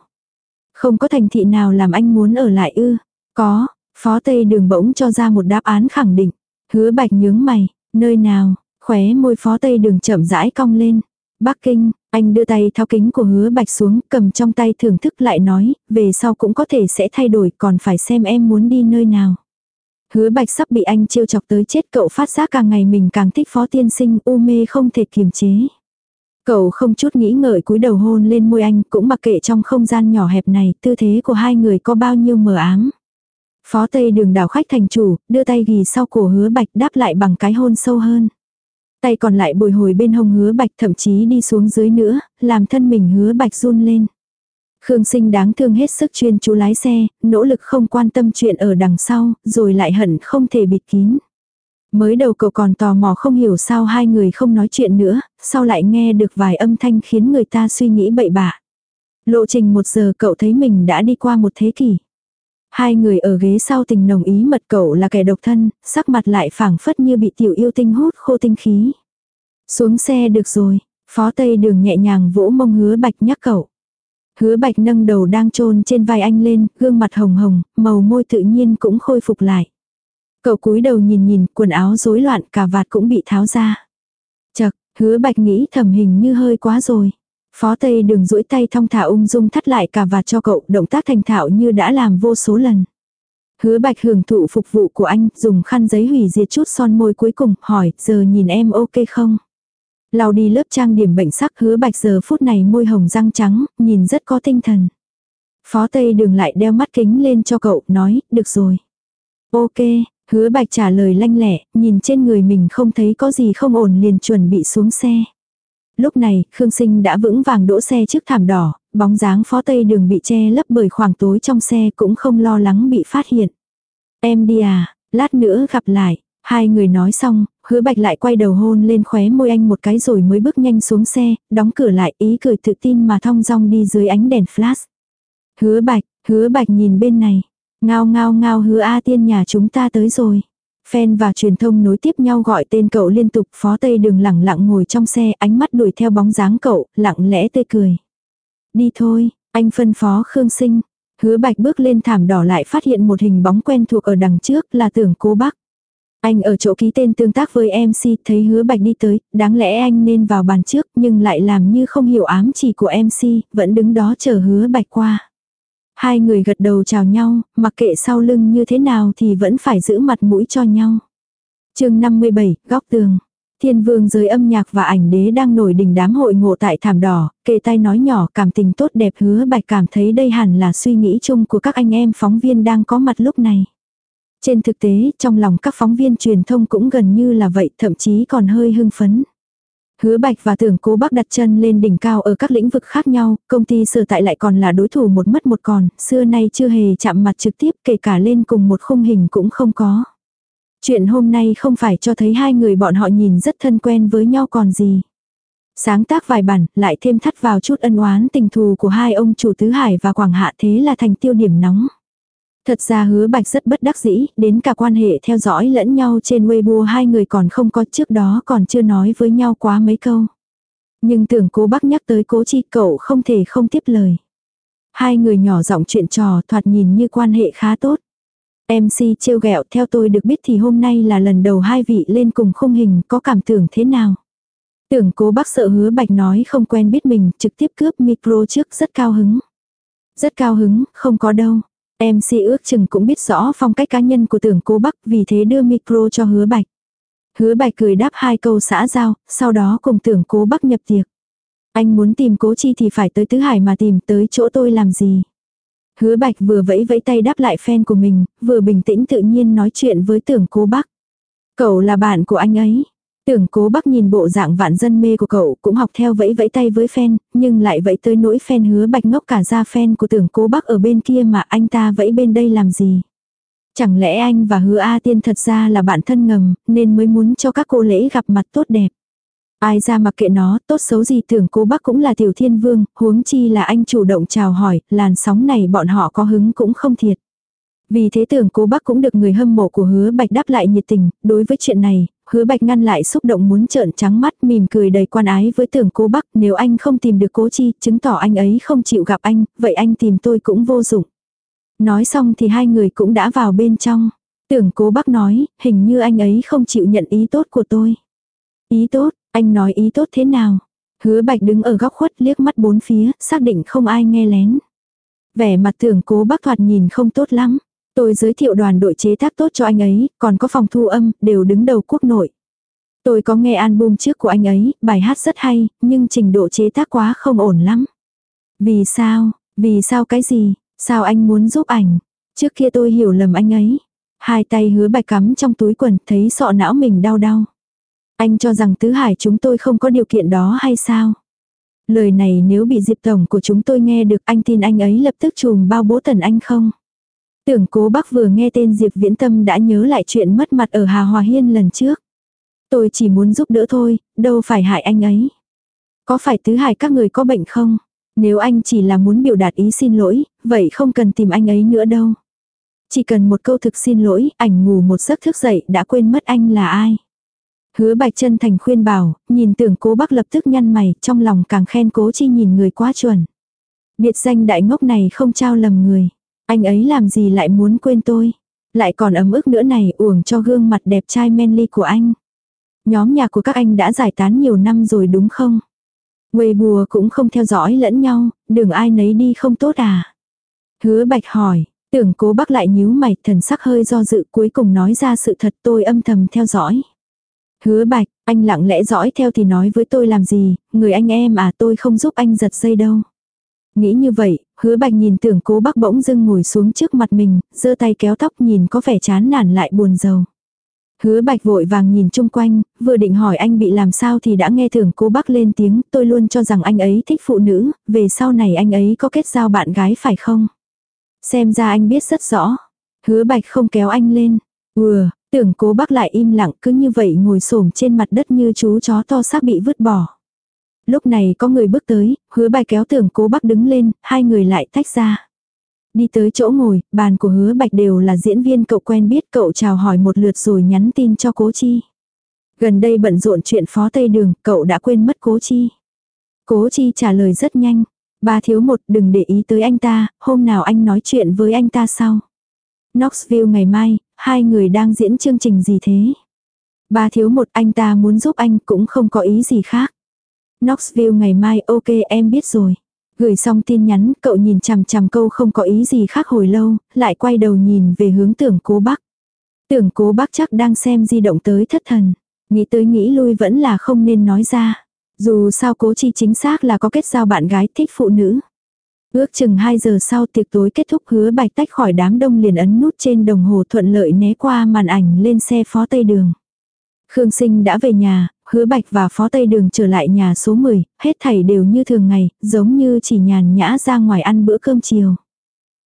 Speaker 1: Không có thành thị nào làm anh muốn ở lại ư. Có, phó tây đường bỗng cho ra một đáp án khẳng định. Hứa bạch nhướng mày, nơi nào, khóe môi phó tây đường chậm rãi cong lên. Bắc Kinh, anh đưa tay tháo kính của hứa bạch xuống, cầm trong tay thưởng thức lại nói, về sau cũng có thể sẽ thay đổi, còn phải xem em muốn đi nơi nào. Hứa bạch sắp bị anh trêu chọc tới chết cậu phát giác càng ngày mình càng thích phó tiên sinh u mê không thể kiềm chế. Cậu không chút nghĩ ngợi cúi đầu hôn lên môi anh cũng mặc kệ trong không gian nhỏ hẹp này tư thế của hai người có bao nhiêu mờ ám. Phó Tây đường đảo khách thành chủ, đưa tay ghi sau cổ hứa bạch đáp lại bằng cái hôn sâu hơn. Tay còn lại bồi hồi bên hông hứa bạch thậm chí đi xuống dưới nữa, làm thân mình hứa bạch run lên. Khương sinh đáng thương hết sức chuyên chú lái xe, nỗ lực không quan tâm chuyện ở đằng sau, rồi lại hận không thể bịt kín. Mới đầu cậu còn tò mò không hiểu sao hai người không nói chuyện nữa, sau lại nghe được vài âm thanh khiến người ta suy nghĩ bậy bạ. Lộ trình một giờ cậu thấy mình đã đi qua một thế kỷ. Hai người ở ghế sau tình nồng ý mật cậu là kẻ độc thân, sắc mặt lại phảng phất như bị tiểu yêu tinh hút khô tinh khí. Xuống xe được rồi, phó tây đường nhẹ nhàng vỗ mông hứa bạch nhắc cậu. Hứa bạch nâng đầu đang trôn trên vai anh lên, gương mặt hồng hồng, màu môi tự nhiên cũng khôi phục lại. Cậu cúi đầu nhìn nhìn, quần áo rối loạn, cả vạt cũng bị tháo ra. Chật, hứa bạch nghĩ thầm hình như hơi quá rồi. Phó Tây đường duỗi tay thong thả ung dung thắt lại cả vạt cho cậu, động tác thành thạo như đã làm vô số lần. Hứa bạch hưởng thụ phục vụ của anh, dùng khăn giấy hủy diệt chút son môi cuối cùng, hỏi, giờ nhìn em ok không? Lau đi lớp trang điểm bệnh sắc hứa bạch giờ phút này môi hồng răng trắng, nhìn rất có tinh thần. Phó Tây đường lại đeo mắt kính lên cho cậu, nói, được rồi. Ok, hứa bạch trả lời lanh lẹ, nhìn trên người mình không thấy có gì không ổn liền chuẩn bị xuống xe. Lúc này, Khương Sinh đã vững vàng đỗ xe trước thảm đỏ, bóng dáng phó tây đường bị che lấp bởi khoảng tối trong xe cũng không lo lắng bị phát hiện. Em đi à, lát nữa gặp lại. Hai người nói xong, hứa bạch lại quay đầu hôn lên khóe môi anh một cái rồi mới bước nhanh xuống xe, đóng cửa lại ý cười tự tin mà thong dong đi dưới ánh đèn flash. Hứa bạch, hứa bạch nhìn bên này. Ngao ngao ngao hứa A tiên nhà chúng ta tới rồi. Fan và truyền thông nối tiếp nhau gọi tên cậu liên tục phó tây đường lẳng lặng ngồi trong xe ánh mắt đuổi theo bóng dáng cậu, lặng lẽ tươi cười. Đi thôi, anh phân phó Khương Sinh. Hứa bạch bước lên thảm đỏ lại phát hiện một hình bóng quen thuộc ở đằng trước là tưởng cố bác. Anh ở chỗ ký tên tương tác với MC thấy hứa bạch đi tới, đáng lẽ anh nên vào bàn trước nhưng lại làm như không hiểu ám chỉ của MC, vẫn đứng đó chờ hứa bạch qua. Hai người gật đầu chào nhau, mặc kệ sau lưng như thế nào thì vẫn phải giữ mặt mũi cho nhau. chương 57, góc tường. Thiên vương giới âm nhạc và ảnh đế đang nổi đỉnh đám hội ngộ tại thảm đỏ, kề tay nói nhỏ cảm tình tốt đẹp hứa bạch cảm thấy đây hẳn là suy nghĩ chung của các anh em phóng viên đang có mặt lúc này. Trên thực tế, trong lòng các phóng viên truyền thông cũng gần như là vậy, thậm chí còn hơi hưng phấn. Hứa Bạch và Tưởng Cố Bắc đặt chân lên đỉnh cao ở các lĩnh vực khác nhau, công ty sở tại lại còn là đối thủ một mất một còn, xưa nay chưa hề chạm mặt trực tiếp kể cả lên cùng một khung hình cũng không có. Chuyện hôm nay không phải cho thấy hai người bọn họ nhìn rất thân quen với nhau còn gì. Sáng tác vài bản, lại thêm thắt vào chút ân oán tình thù của hai ông chủ Tứ Hải và Quảng Hạ thế là thành tiêu điểm nóng. Thật ra hứa bạch rất bất đắc dĩ, đến cả quan hệ theo dõi lẫn nhau trên Weibo hai người còn không có trước đó còn chưa nói với nhau quá mấy câu. Nhưng tưởng cố bác nhắc tới cố chi cậu không thể không tiếp lời. Hai người nhỏ giọng chuyện trò thoạt nhìn như quan hệ khá tốt. MC trêu ghẹo theo tôi được biết thì hôm nay là lần đầu hai vị lên cùng khung hình có cảm tưởng thế nào. Tưởng cố bác sợ hứa bạch nói không quen biết mình trực tiếp cướp micro trước rất cao hứng. Rất cao hứng, không có đâu. MC ước chừng cũng biết rõ phong cách cá nhân của tưởng cố Bắc vì thế đưa micro cho hứa bạch. Hứa bạch cười đáp hai câu xã giao, sau đó cùng tưởng cố Bắc nhập tiệc. Anh muốn tìm cố chi thì phải tới Tứ Hải mà tìm tới chỗ tôi làm gì. Hứa bạch vừa vẫy vẫy tay đáp lại fan của mình, vừa bình tĩnh tự nhiên nói chuyện với tưởng cố Bắc. Cậu là bạn của anh ấy. Tưởng cố bác nhìn bộ dạng vạn dân mê của cậu cũng học theo vẫy vẫy tay với fan, nhưng lại vẫy tới nỗi fan hứa bạch ngốc cả ra fan của tưởng cố bác ở bên kia mà anh ta vẫy bên đây làm gì. Chẳng lẽ anh và hứa A tiên thật ra là bạn thân ngầm, nên mới muốn cho các cô lễ gặp mặt tốt đẹp. Ai ra mặc kệ nó, tốt xấu gì tưởng cố bác cũng là tiểu thiên vương, huống chi là anh chủ động chào hỏi, làn sóng này bọn họ có hứng cũng không thiệt. Vì thế tưởng cố bác cũng được người hâm mộ của hứa bạch đáp lại nhiệt tình, đối với chuyện này, hứa bạch ngăn lại xúc động muốn trợn trắng mắt mỉm cười đầy quan ái với tưởng cố bác nếu anh không tìm được cố chi, chứng tỏ anh ấy không chịu gặp anh, vậy anh tìm tôi cũng vô dụng. Nói xong thì hai người cũng đã vào bên trong. Tưởng cố bác nói, hình như anh ấy không chịu nhận ý tốt của tôi. Ý tốt, anh nói ý tốt thế nào? Hứa bạch đứng ở góc khuất liếc mắt bốn phía, xác định không ai nghe lén. Vẻ mặt tưởng cố bác thoạt nhìn không tốt lắm. Tôi giới thiệu đoàn đội chế tác tốt cho anh ấy, còn có phòng thu âm, đều đứng đầu quốc nội. Tôi có nghe album trước của anh ấy, bài hát rất hay, nhưng trình độ chế tác quá không ổn lắm. Vì sao? Vì sao cái gì? Sao anh muốn giúp ảnh? Trước kia tôi hiểu lầm anh ấy. Hai tay hứa bạch cắm trong túi quần, thấy sọ não mình đau đau. Anh cho rằng tứ hải chúng tôi không có điều kiện đó hay sao? Lời này nếu bị Diệp Tổng của chúng tôi nghe được anh tin anh ấy lập tức chùm bao bố tần anh không? Tưởng cố bác vừa nghe tên Diệp Viễn Tâm đã nhớ lại chuyện mất mặt ở Hà Hòa Hiên lần trước. Tôi chỉ muốn giúp đỡ thôi, đâu phải hại anh ấy. Có phải tứ hải các người có bệnh không? Nếu anh chỉ là muốn biểu đạt ý xin lỗi, vậy không cần tìm anh ấy nữa đâu. Chỉ cần một câu thực xin lỗi, ảnh ngủ một giấc thức dậy đã quên mất anh là ai. Hứa bạch chân thành khuyên bảo, nhìn tưởng cố bác lập tức nhăn mày, trong lòng càng khen cố chi nhìn người quá chuẩn. Biệt danh đại ngốc này không trao lầm người. Anh ấy làm gì lại muốn quên tôi. Lại còn ấm ức nữa này uổng cho gương mặt đẹp trai manly của anh. Nhóm nhà của các anh đã giải tán nhiều năm rồi đúng không? Quê bùa cũng không theo dõi lẫn nhau, đường ai nấy đi không tốt à? Hứa bạch hỏi, tưởng cố bác lại nhíu mày thần sắc hơi do dự cuối cùng nói ra sự thật tôi âm thầm theo dõi. Hứa bạch, anh lặng lẽ dõi theo thì nói với tôi làm gì, người anh em à tôi không giúp anh giật dây đâu. Nghĩ như vậy, hứa bạch nhìn tưởng cố bác bỗng dưng ngồi xuống trước mặt mình, giơ tay kéo tóc nhìn có vẻ chán nản lại buồn rầu. Hứa bạch vội vàng nhìn chung quanh, vừa định hỏi anh bị làm sao thì đã nghe tưởng cố bác lên tiếng, tôi luôn cho rằng anh ấy thích phụ nữ, về sau này anh ấy có kết giao bạn gái phải không? Xem ra anh biết rất rõ. Hứa bạch không kéo anh lên. Ừa, tưởng cố bác lại im lặng cứ như vậy ngồi xổm trên mặt đất như chú chó to xác bị vứt bỏ. Lúc này có người bước tới, hứa bạch kéo tưởng cố bác đứng lên, hai người lại tách ra. Đi tới chỗ ngồi, bàn của hứa bạch đều là diễn viên cậu quen biết cậu chào hỏi một lượt rồi nhắn tin cho cố chi. Gần đây bận rộn chuyện phó tây đường, cậu đã quên mất cố chi. Cố chi trả lời rất nhanh. Ba thiếu một đừng để ý tới anh ta, hôm nào anh nói chuyện với anh ta sau. Knoxville ngày mai, hai người đang diễn chương trình gì thế? Ba thiếu một anh ta muốn giúp anh cũng không có ý gì khác. Knoxville ngày mai ok em biết rồi. Gửi xong tin nhắn, cậu nhìn chằm chằm câu không có ý gì khác hồi lâu, lại quay đầu nhìn về hướng tưởng cố bác. Tưởng cố bác chắc đang xem di động tới thất thần. Nghĩ tới nghĩ lui vẫn là không nên nói ra. Dù sao cố chi chính xác là có kết giao bạn gái thích phụ nữ. Ước chừng 2 giờ sau tiệc tối kết thúc hứa bạch tách khỏi đám đông liền ấn nút trên đồng hồ thuận lợi né qua màn ảnh lên xe phó tây đường. Khương Sinh đã về nhà, hứa bạch và phó tây đường trở lại nhà số 10, hết thảy đều như thường ngày, giống như chỉ nhàn nhã ra ngoài ăn bữa cơm chiều.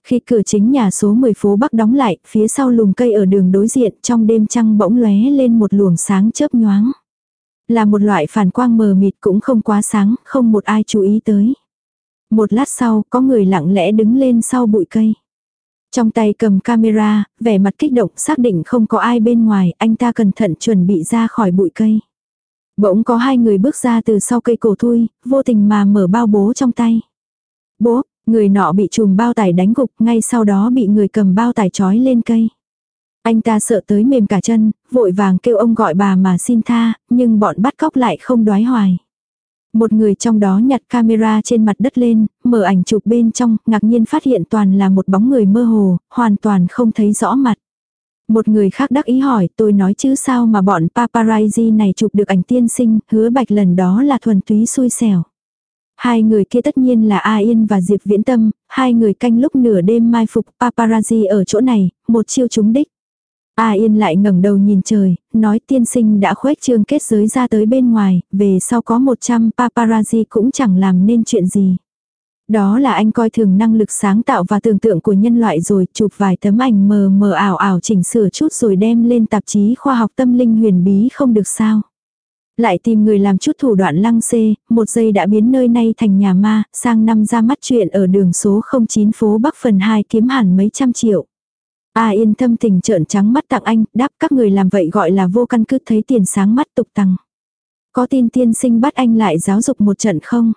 Speaker 1: Khi cửa chính nhà số 10 phố Bắc đóng lại, phía sau lùm cây ở đường đối diện trong đêm trăng bỗng lóe lên một luồng sáng chớp nhoáng. Là một loại phản quang mờ mịt cũng không quá sáng, không một ai chú ý tới. Một lát sau, có người lặng lẽ đứng lên sau bụi cây. Trong tay cầm camera, vẻ mặt kích động xác định không có ai bên ngoài, anh ta cẩn thận chuẩn bị ra khỏi bụi cây. Bỗng có hai người bước ra từ sau cây cổ thui, vô tình mà mở bao bố trong tay. Bố, người nọ bị chùm bao tải đánh gục, ngay sau đó bị người cầm bao tải trói lên cây. Anh ta sợ tới mềm cả chân, vội vàng kêu ông gọi bà mà xin tha, nhưng bọn bắt cóc lại không đoái hoài. Một người trong đó nhặt camera trên mặt đất lên, mở ảnh chụp bên trong, ngạc nhiên phát hiện toàn là một bóng người mơ hồ, hoàn toàn không thấy rõ mặt. Một người khác đắc ý hỏi tôi nói chứ sao mà bọn paparazzi này chụp được ảnh tiên sinh, hứa bạch lần đó là thuần túy xui xẻo. Hai người kia tất nhiên là A Yên và Diệp Viễn Tâm, hai người canh lúc nửa đêm mai phục paparazzi ở chỗ này, một chiêu trúng đích. A Yên lại ngẩng đầu nhìn trời, nói tiên sinh đã khuếch trương kết giới ra tới bên ngoài, về sau có 100 paparazzi cũng chẳng làm nên chuyện gì. Đó là anh coi thường năng lực sáng tạo và tưởng tượng của nhân loại rồi chụp vài tấm ảnh mờ mờ ảo ảo chỉnh sửa chút rồi đem lên tạp chí khoa học tâm linh huyền bí không được sao. Lại tìm người làm chút thủ đoạn lăng xê, một giây đã biến nơi này thành nhà ma, sang năm ra mắt chuyện ở đường số 09 phố Bắc phần 2 kiếm hẳn mấy trăm triệu. A yên thâm tình trợn trắng mắt tặng anh, đáp các người làm vậy gọi là vô căn cứ thấy tiền sáng mắt tục tăng. Có tin tiên sinh bắt anh lại giáo dục một trận không?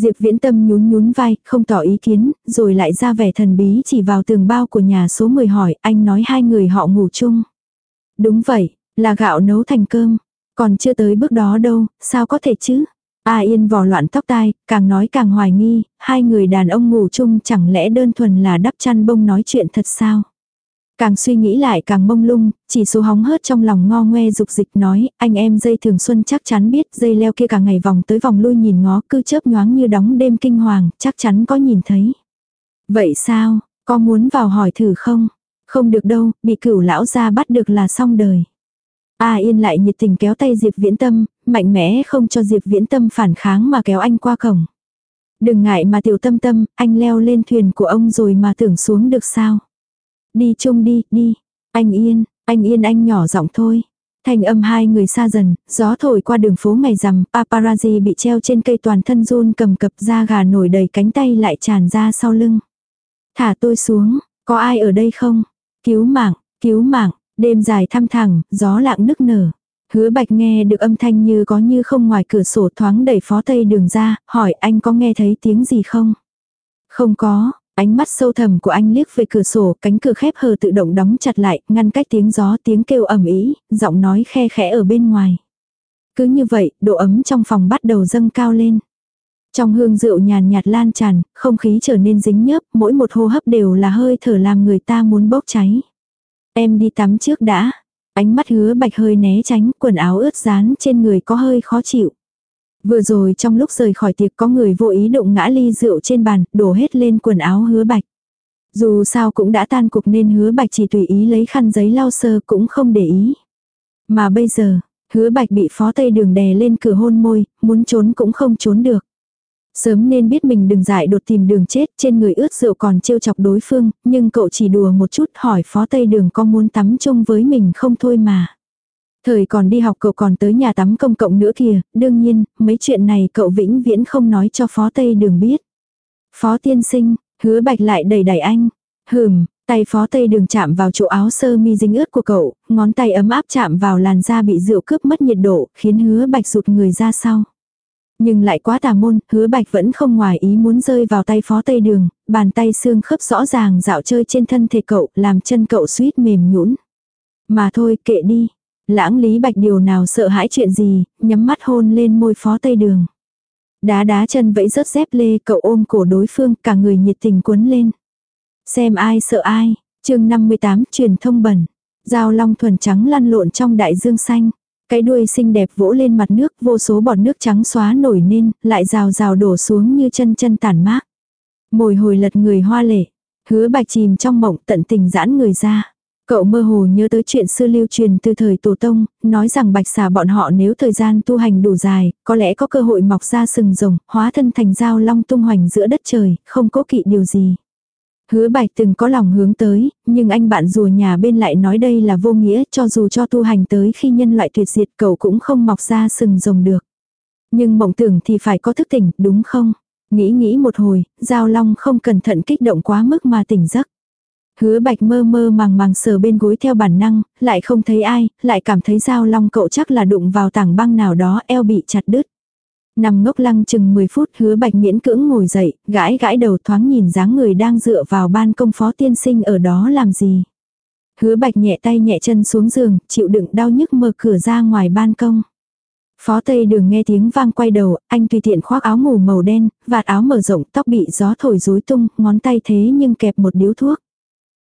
Speaker 1: Diệp viễn tâm nhún nhún vai, không tỏ ý kiến, rồi lại ra vẻ thần bí chỉ vào tường bao của nhà số 10 hỏi, anh nói hai người họ ngủ chung. Đúng vậy, là gạo nấu thành cơm. Còn chưa tới bước đó đâu, sao có thể chứ? A Yên vò loạn tóc tai, càng nói càng hoài nghi, hai người đàn ông ngủ chung chẳng lẽ đơn thuần là đắp chăn bông nói chuyện thật sao? Càng suy nghĩ lại càng mông lung, chỉ số hóng hớt trong lòng ngo ngoe dục dịch nói, anh em dây thường xuân chắc chắn biết dây leo kia cả ngày vòng tới vòng lui nhìn ngó cứ chớp nhoáng như đóng đêm kinh hoàng, chắc chắn có nhìn thấy. Vậy sao, có muốn vào hỏi thử không? Không được đâu, bị cửu lão ra bắt được là xong đời. A Yên lại nhiệt tình kéo tay Diệp Viễn Tâm, mạnh mẽ không cho Diệp Viễn Tâm phản kháng mà kéo anh qua cổng. Đừng ngại mà tiểu tâm tâm, anh leo lên thuyền của ông rồi mà tưởng xuống được sao. Đi chung đi, đi. Anh Yên, anh Yên anh nhỏ giọng thôi. Thành âm hai người xa dần, gió thổi qua đường phố ngày rằm, paparazzi bị treo trên cây toàn thân run cầm cập da gà nổi đầy cánh tay lại tràn ra sau lưng. Thả tôi xuống, có ai ở đây không? Cứu mạng, cứu mạng, đêm dài thăm thẳng, gió lặng nức nở. Hứa bạch nghe được âm thanh như có như không ngoài cửa sổ thoáng đẩy phó tây đường ra, hỏi anh có nghe thấy tiếng gì không? Không có, ánh mắt sâu thẳm của anh liếc về cửa sổ, cánh cửa khép hờ tự động đóng chặt lại, ngăn cách tiếng gió tiếng kêu ầm ĩ, giọng nói khe khẽ ở bên ngoài. Cứ như vậy, độ ấm trong phòng bắt đầu dâng cao lên. Trong hương rượu nhàn nhạt lan tràn, không khí trở nên dính nhớp, mỗi một hô hấp đều là hơi thở làm người ta muốn bốc cháy. Em đi tắm trước đã. Ánh mắt hứa bạch hơi né tránh, quần áo ướt dán trên người có hơi khó chịu. Vừa rồi trong lúc rời khỏi tiệc có người vô ý đụng ngã ly rượu trên bàn, đổ hết lên quần áo hứa bạch. Dù sao cũng đã tan cục nên hứa bạch chỉ tùy ý lấy khăn giấy lau sơ cũng không để ý. Mà bây giờ, hứa bạch bị phó tây đường đè lên cửa hôn môi, muốn trốn cũng không trốn được. Sớm nên biết mình đừng dại đột tìm đường chết trên người ướt rượu còn trêu chọc đối phương, nhưng cậu chỉ đùa một chút hỏi phó tây đường có muốn tắm chung với mình không thôi mà. Thời còn đi học cậu còn tới nhà tắm công cộng nữa kìa, đương nhiên, mấy chuyện này cậu vĩnh viễn không nói cho phó tây đường biết. Phó tiên sinh, hứa bạch lại đầy đẩy anh. Hừm, tay phó tây đường chạm vào chỗ áo sơ mi dính ướt của cậu, ngón tay ấm áp chạm vào làn da bị rượu cướp mất nhiệt độ, khiến hứa bạch rụt người ra sau. Nhưng lại quá tà môn, hứa bạch vẫn không ngoài ý muốn rơi vào tay phó tây đường, bàn tay xương khớp rõ ràng dạo chơi trên thân thể cậu, làm chân cậu suýt mềm nhũn. Mà thôi, kệ đi. Lãng lý bạch điều nào sợ hãi chuyện gì, nhắm mắt hôn lên môi phó tây đường. Đá đá chân vẫy rớt dép lê, cậu ôm cổ đối phương, cả người nhiệt tình cuốn lên. Xem ai sợ ai, chương 58 truyền thông bẩn. Dao long thuần trắng lăn lộn trong đại dương xanh. Cái đuôi xinh đẹp vỗ lên mặt nước, vô số bọt nước trắng xóa nổi lên, lại rào rào đổ xuống như chân chân tản mát. Mồi hồi lật người hoa lệ, hứa bạch chìm trong mộng tận tình giãn người ra. Cậu mơ hồ nhớ tới chuyện xưa lưu truyền từ thời tổ tông, nói rằng bạch xà bọn họ nếu thời gian tu hành đủ dài, có lẽ có cơ hội mọc ra sừng rồng, hóa thân thành dao long tung hoành giữa đất trời, không cố kỵ điều gì. Hứa bạch từng có lòng hướng tới, nhưng anh bạn rùa nhà bên lại nói đây là vô nghĩa cho dù cho tu hành tới khi nhân loại tuyệt diệt cậu cũng không mọc ra sừng rồng được. Nhưng mộng tưởng thì phải có thức tỉnh, đúng không? Nghĩ nghĩ một hồi, Giao Long không cẩn thận kích động quá mức mà tỉnh giấc. Hứa bạch mơ mơ màng màng sờ bên gối theo bản năng, lại không thấy ai, lại cảm thấy dao Long cậu chắc là đụng vào tảng băng nào đó eo bị chặt đứt. Nằm ngốc lăng chừng 10 phút hứa bạch miễn cưỡng ngồi dậy, gãi gãi đầu thoáng nhìn dáng người đang dựa vào ban công phó tiên sinh ở đó làm gì. Hứa bạch nhẹ tay nhẹ chân xuống giường, chịu đựng đau nhức mở cửa ra ngoài ban công. Phó Tây Đường nghe tiếng vang quay đầu, anh tùy tiện khoác áo ngủ màu đen, vạt áo mở rộng, tóc bị gió thổi rối tung, ngón tay thế nhưng kẹp một điếu thuốc.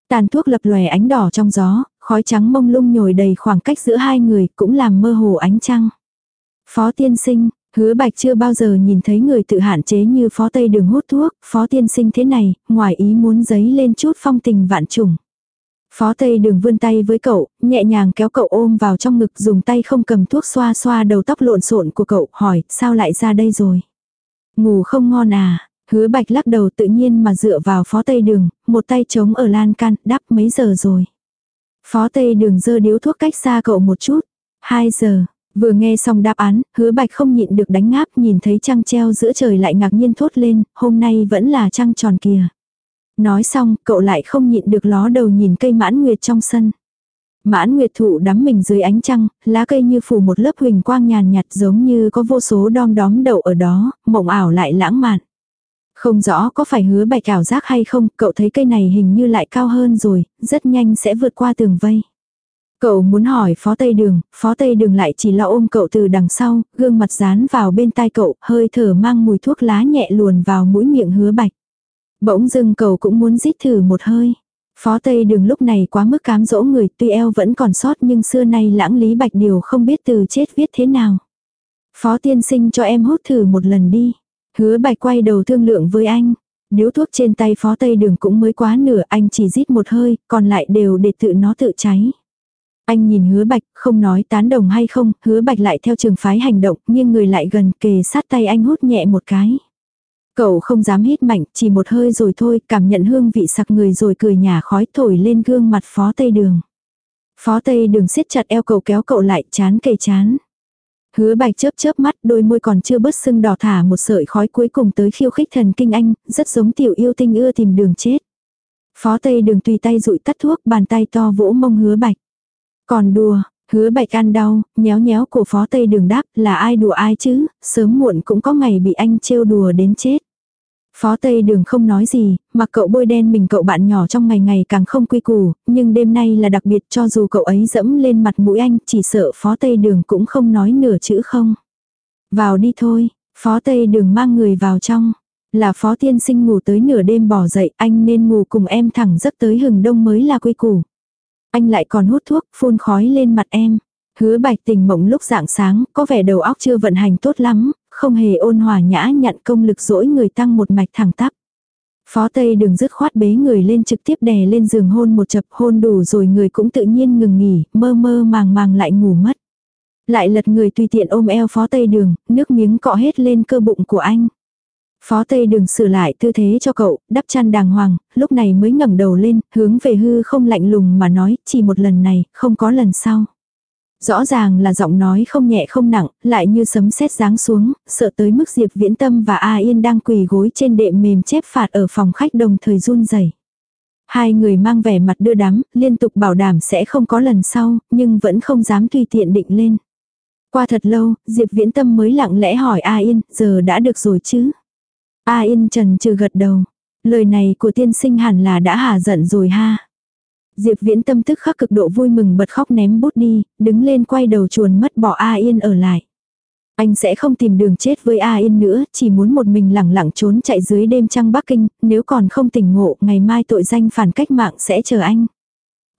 Speaker 1: Tàn thuốc lập lòe ánh đỏ trong gió, khói trắng mông lung nhồi đầy khoảng cách giữa hai người, cũng làm mơ hồ ánh trăng. Phó tiên sinh, Hứa bạch chưa bao giờ nhìn thấy người tự hạn chế như phó tây đường hút thuốc, phó tiên sinh thế này, ngoài ý muốn giấy lên chút phong tình vạn trùng. Phó tây đường vươn tay với cậu, nhẹ nhàng kéo cậu ôm vào trong ngực dùng tay không cầm thuốc xoa xoa đầu tóc lộn xộn của cậu, hỏi, sao lại ra đây rồi? Ngủ không ngon à? Hứa bạch lắc đầu tự nhiên mà dựa vào phó tây đường, một tay trống ở lan can, đắp mấy giờ rồi. Phó tây đường dơ điếu thuốc cách xa cậu một chút. Hai giờ, Vừa nghe xong đáp án, hứa bạch không nhịn được đánh ngáp nhìn thấy trăng treo giữa trời lại ngạc nhiên thốt lên, hôm nay vẫn là trăng tròn kìa. Nói xong, cậu lại không nhịn được ló đầu nhìn cây mãn nguyệt trong sân. Mãn nguyệt thụ đắm mình dưới ánh trăng, lá cây như phủ một lớp huỳnh quang nhàn nhạt giống như có vô số đom đóm đậu ở đó, mộng ảo lại lãng mạn. Không rõ có phải hứa bạch ảo giác hay không, cậu thấy cây này hình như lại cao hơn rồi, rất nhanh sẽ vượt qua tường vây. Cậu muốn hỏi phó tây đường, phó tây đường lại chỉ lo ôm cậu từ đằng sau, gương mặt dán vào bên tai cậu, hơi thở mang mùi thuốc lá nhẹ luồn vào mũi miệng hứa bạch. Bỗng dưng cậu cũng muốn rít thử một hơi. Phó Tây Đường lúc này quá mức cám dỗ người tuy eo vẫn còn sót nhưng xưa nay lãng lý bạch điều không biết từ chết viết thế nào. Phó tiên sinh cho em hút thử một lần đi. Hứa bạch quay đầu thương lượng với anh. Điếu thuốc trên tay phó Tây Đường cũng mới quá nửa anh chỉ rít một hơi, còn lại đều để tự nó tự cháy. Anh nhìn hứa bạch, không nói tán đồng hay không, hứa bạch lại theo trường phái hành động, nhưng người lại gần kề sát tay anh hút nhẹ một cái. Cậu không dám hít mạnh, chỉ một hơi rồi thôi, cảm nhận hương vị sặc người rồi cười nhả khói thổi lên gương mặt phó tây đường. Phó tây đường siết chặt eo cậu kéo cậu lại, chán kề chán. Hứa bạch chớp chớp mắt, đôi môi còn chưa bớt sưng đỏ thả một sợi khói cuối cùng tới khiêu khích thần kinh anh, rất giống tiểu yêu tinh ưa tìm đường chết. Phó tây đường tùy tay rụi tắt thuốc, bàn tay to vỗ mông hứa bạch. Còn đùa, hứa bạch ăn đau, nhéo nhéo cổ phó tây đường đáp là ai đùa ai chứ, sớm muộn cũng có ngày bị anh trêu đùa đến chết. Phó Tây Đường không nói gì, mặc cậu bôi đen mình cậu bạn nhỏ trong ngày ngày càng không quy củ, nhưng đêm nay là đặc biệt cho dù cậu ấy dẫm lên mặt mũi anh, chỉ sợ Phó Tây Đường cũng không nói nửa chữ không. Vào đi thôi, Phó Tây Đường mang người vào trong. Là Phó Tiên Sinh ngủ tới nửa đêm bỏ dậy, anh nên ngủ cùng em thẳng giấc tới hừng đông mới là quy củ. Anh lại còn hút thuốc, phun khói lên mặt em. Hứa bạch tình mộng lúc dạng sáng, có vẻ đầu óc chưa vận hành tốt lắm, không hề ôn hòa nhã nhận công lực dỗi người tăng một mạch thẳng tắp. Phó Tây đừng dứt khoát bế người lên trực tiếp đè lên giường hôn một chập hôn đủ rồi người cũng tự nhiên ngừng nghỉ, mơ mơ màng màng lại ngủ mất. Lại lật người tùy tiện ôm eo Phó Tây đường, nước miếng cọ hết lên cơ bụng của anh. Phó Tây đường sửa lại tư thế cho cậu, đắp chăn đàng hoàng, lúc này mới ngẩng đầu lên, hướng về hư không lạnh lùng mà nói, chỉ một lần này, không có lần sau. Rõ ràng là giọng nói không nhẹ không nặng, lại như sấm sét giáng xuống, sợ tới mức Diệp Viễn Tâm và A Yên đang quỳ gối trên đệm mềm chép phạt ở phòng khách đồng thời run rẩy. Hai người mang vẻ mặt đưa đám, liên tục bảo đảm sẽ không có lần sau, nhưng vẫn không dám tùy tiện định lên. Qua thật lâu, Diệp Viễn Tâm mới lặng lẽ hỏi A Yên, giờ đã được rồi chứ? A Yên trần trừ gật đầu. Lời này của tiên sinh hẳn là đã hà giận rồi ha. Diệp Viễn tâm tức khắc cực độ vui mừng bật khóc ném bút đi, đứng lên quay đầu chuồn mất bỏ A Yên ở lại. Anh sẽ không tìm đường chết với A Yên nữa, chỉ muốn một mình lẳng lặng trốn chạy dưới đêm trăng Bắc Kinh, nếu còn không tỉnh ngộ, ngày mai tội danh phản cách mạng sẽ chờ anh.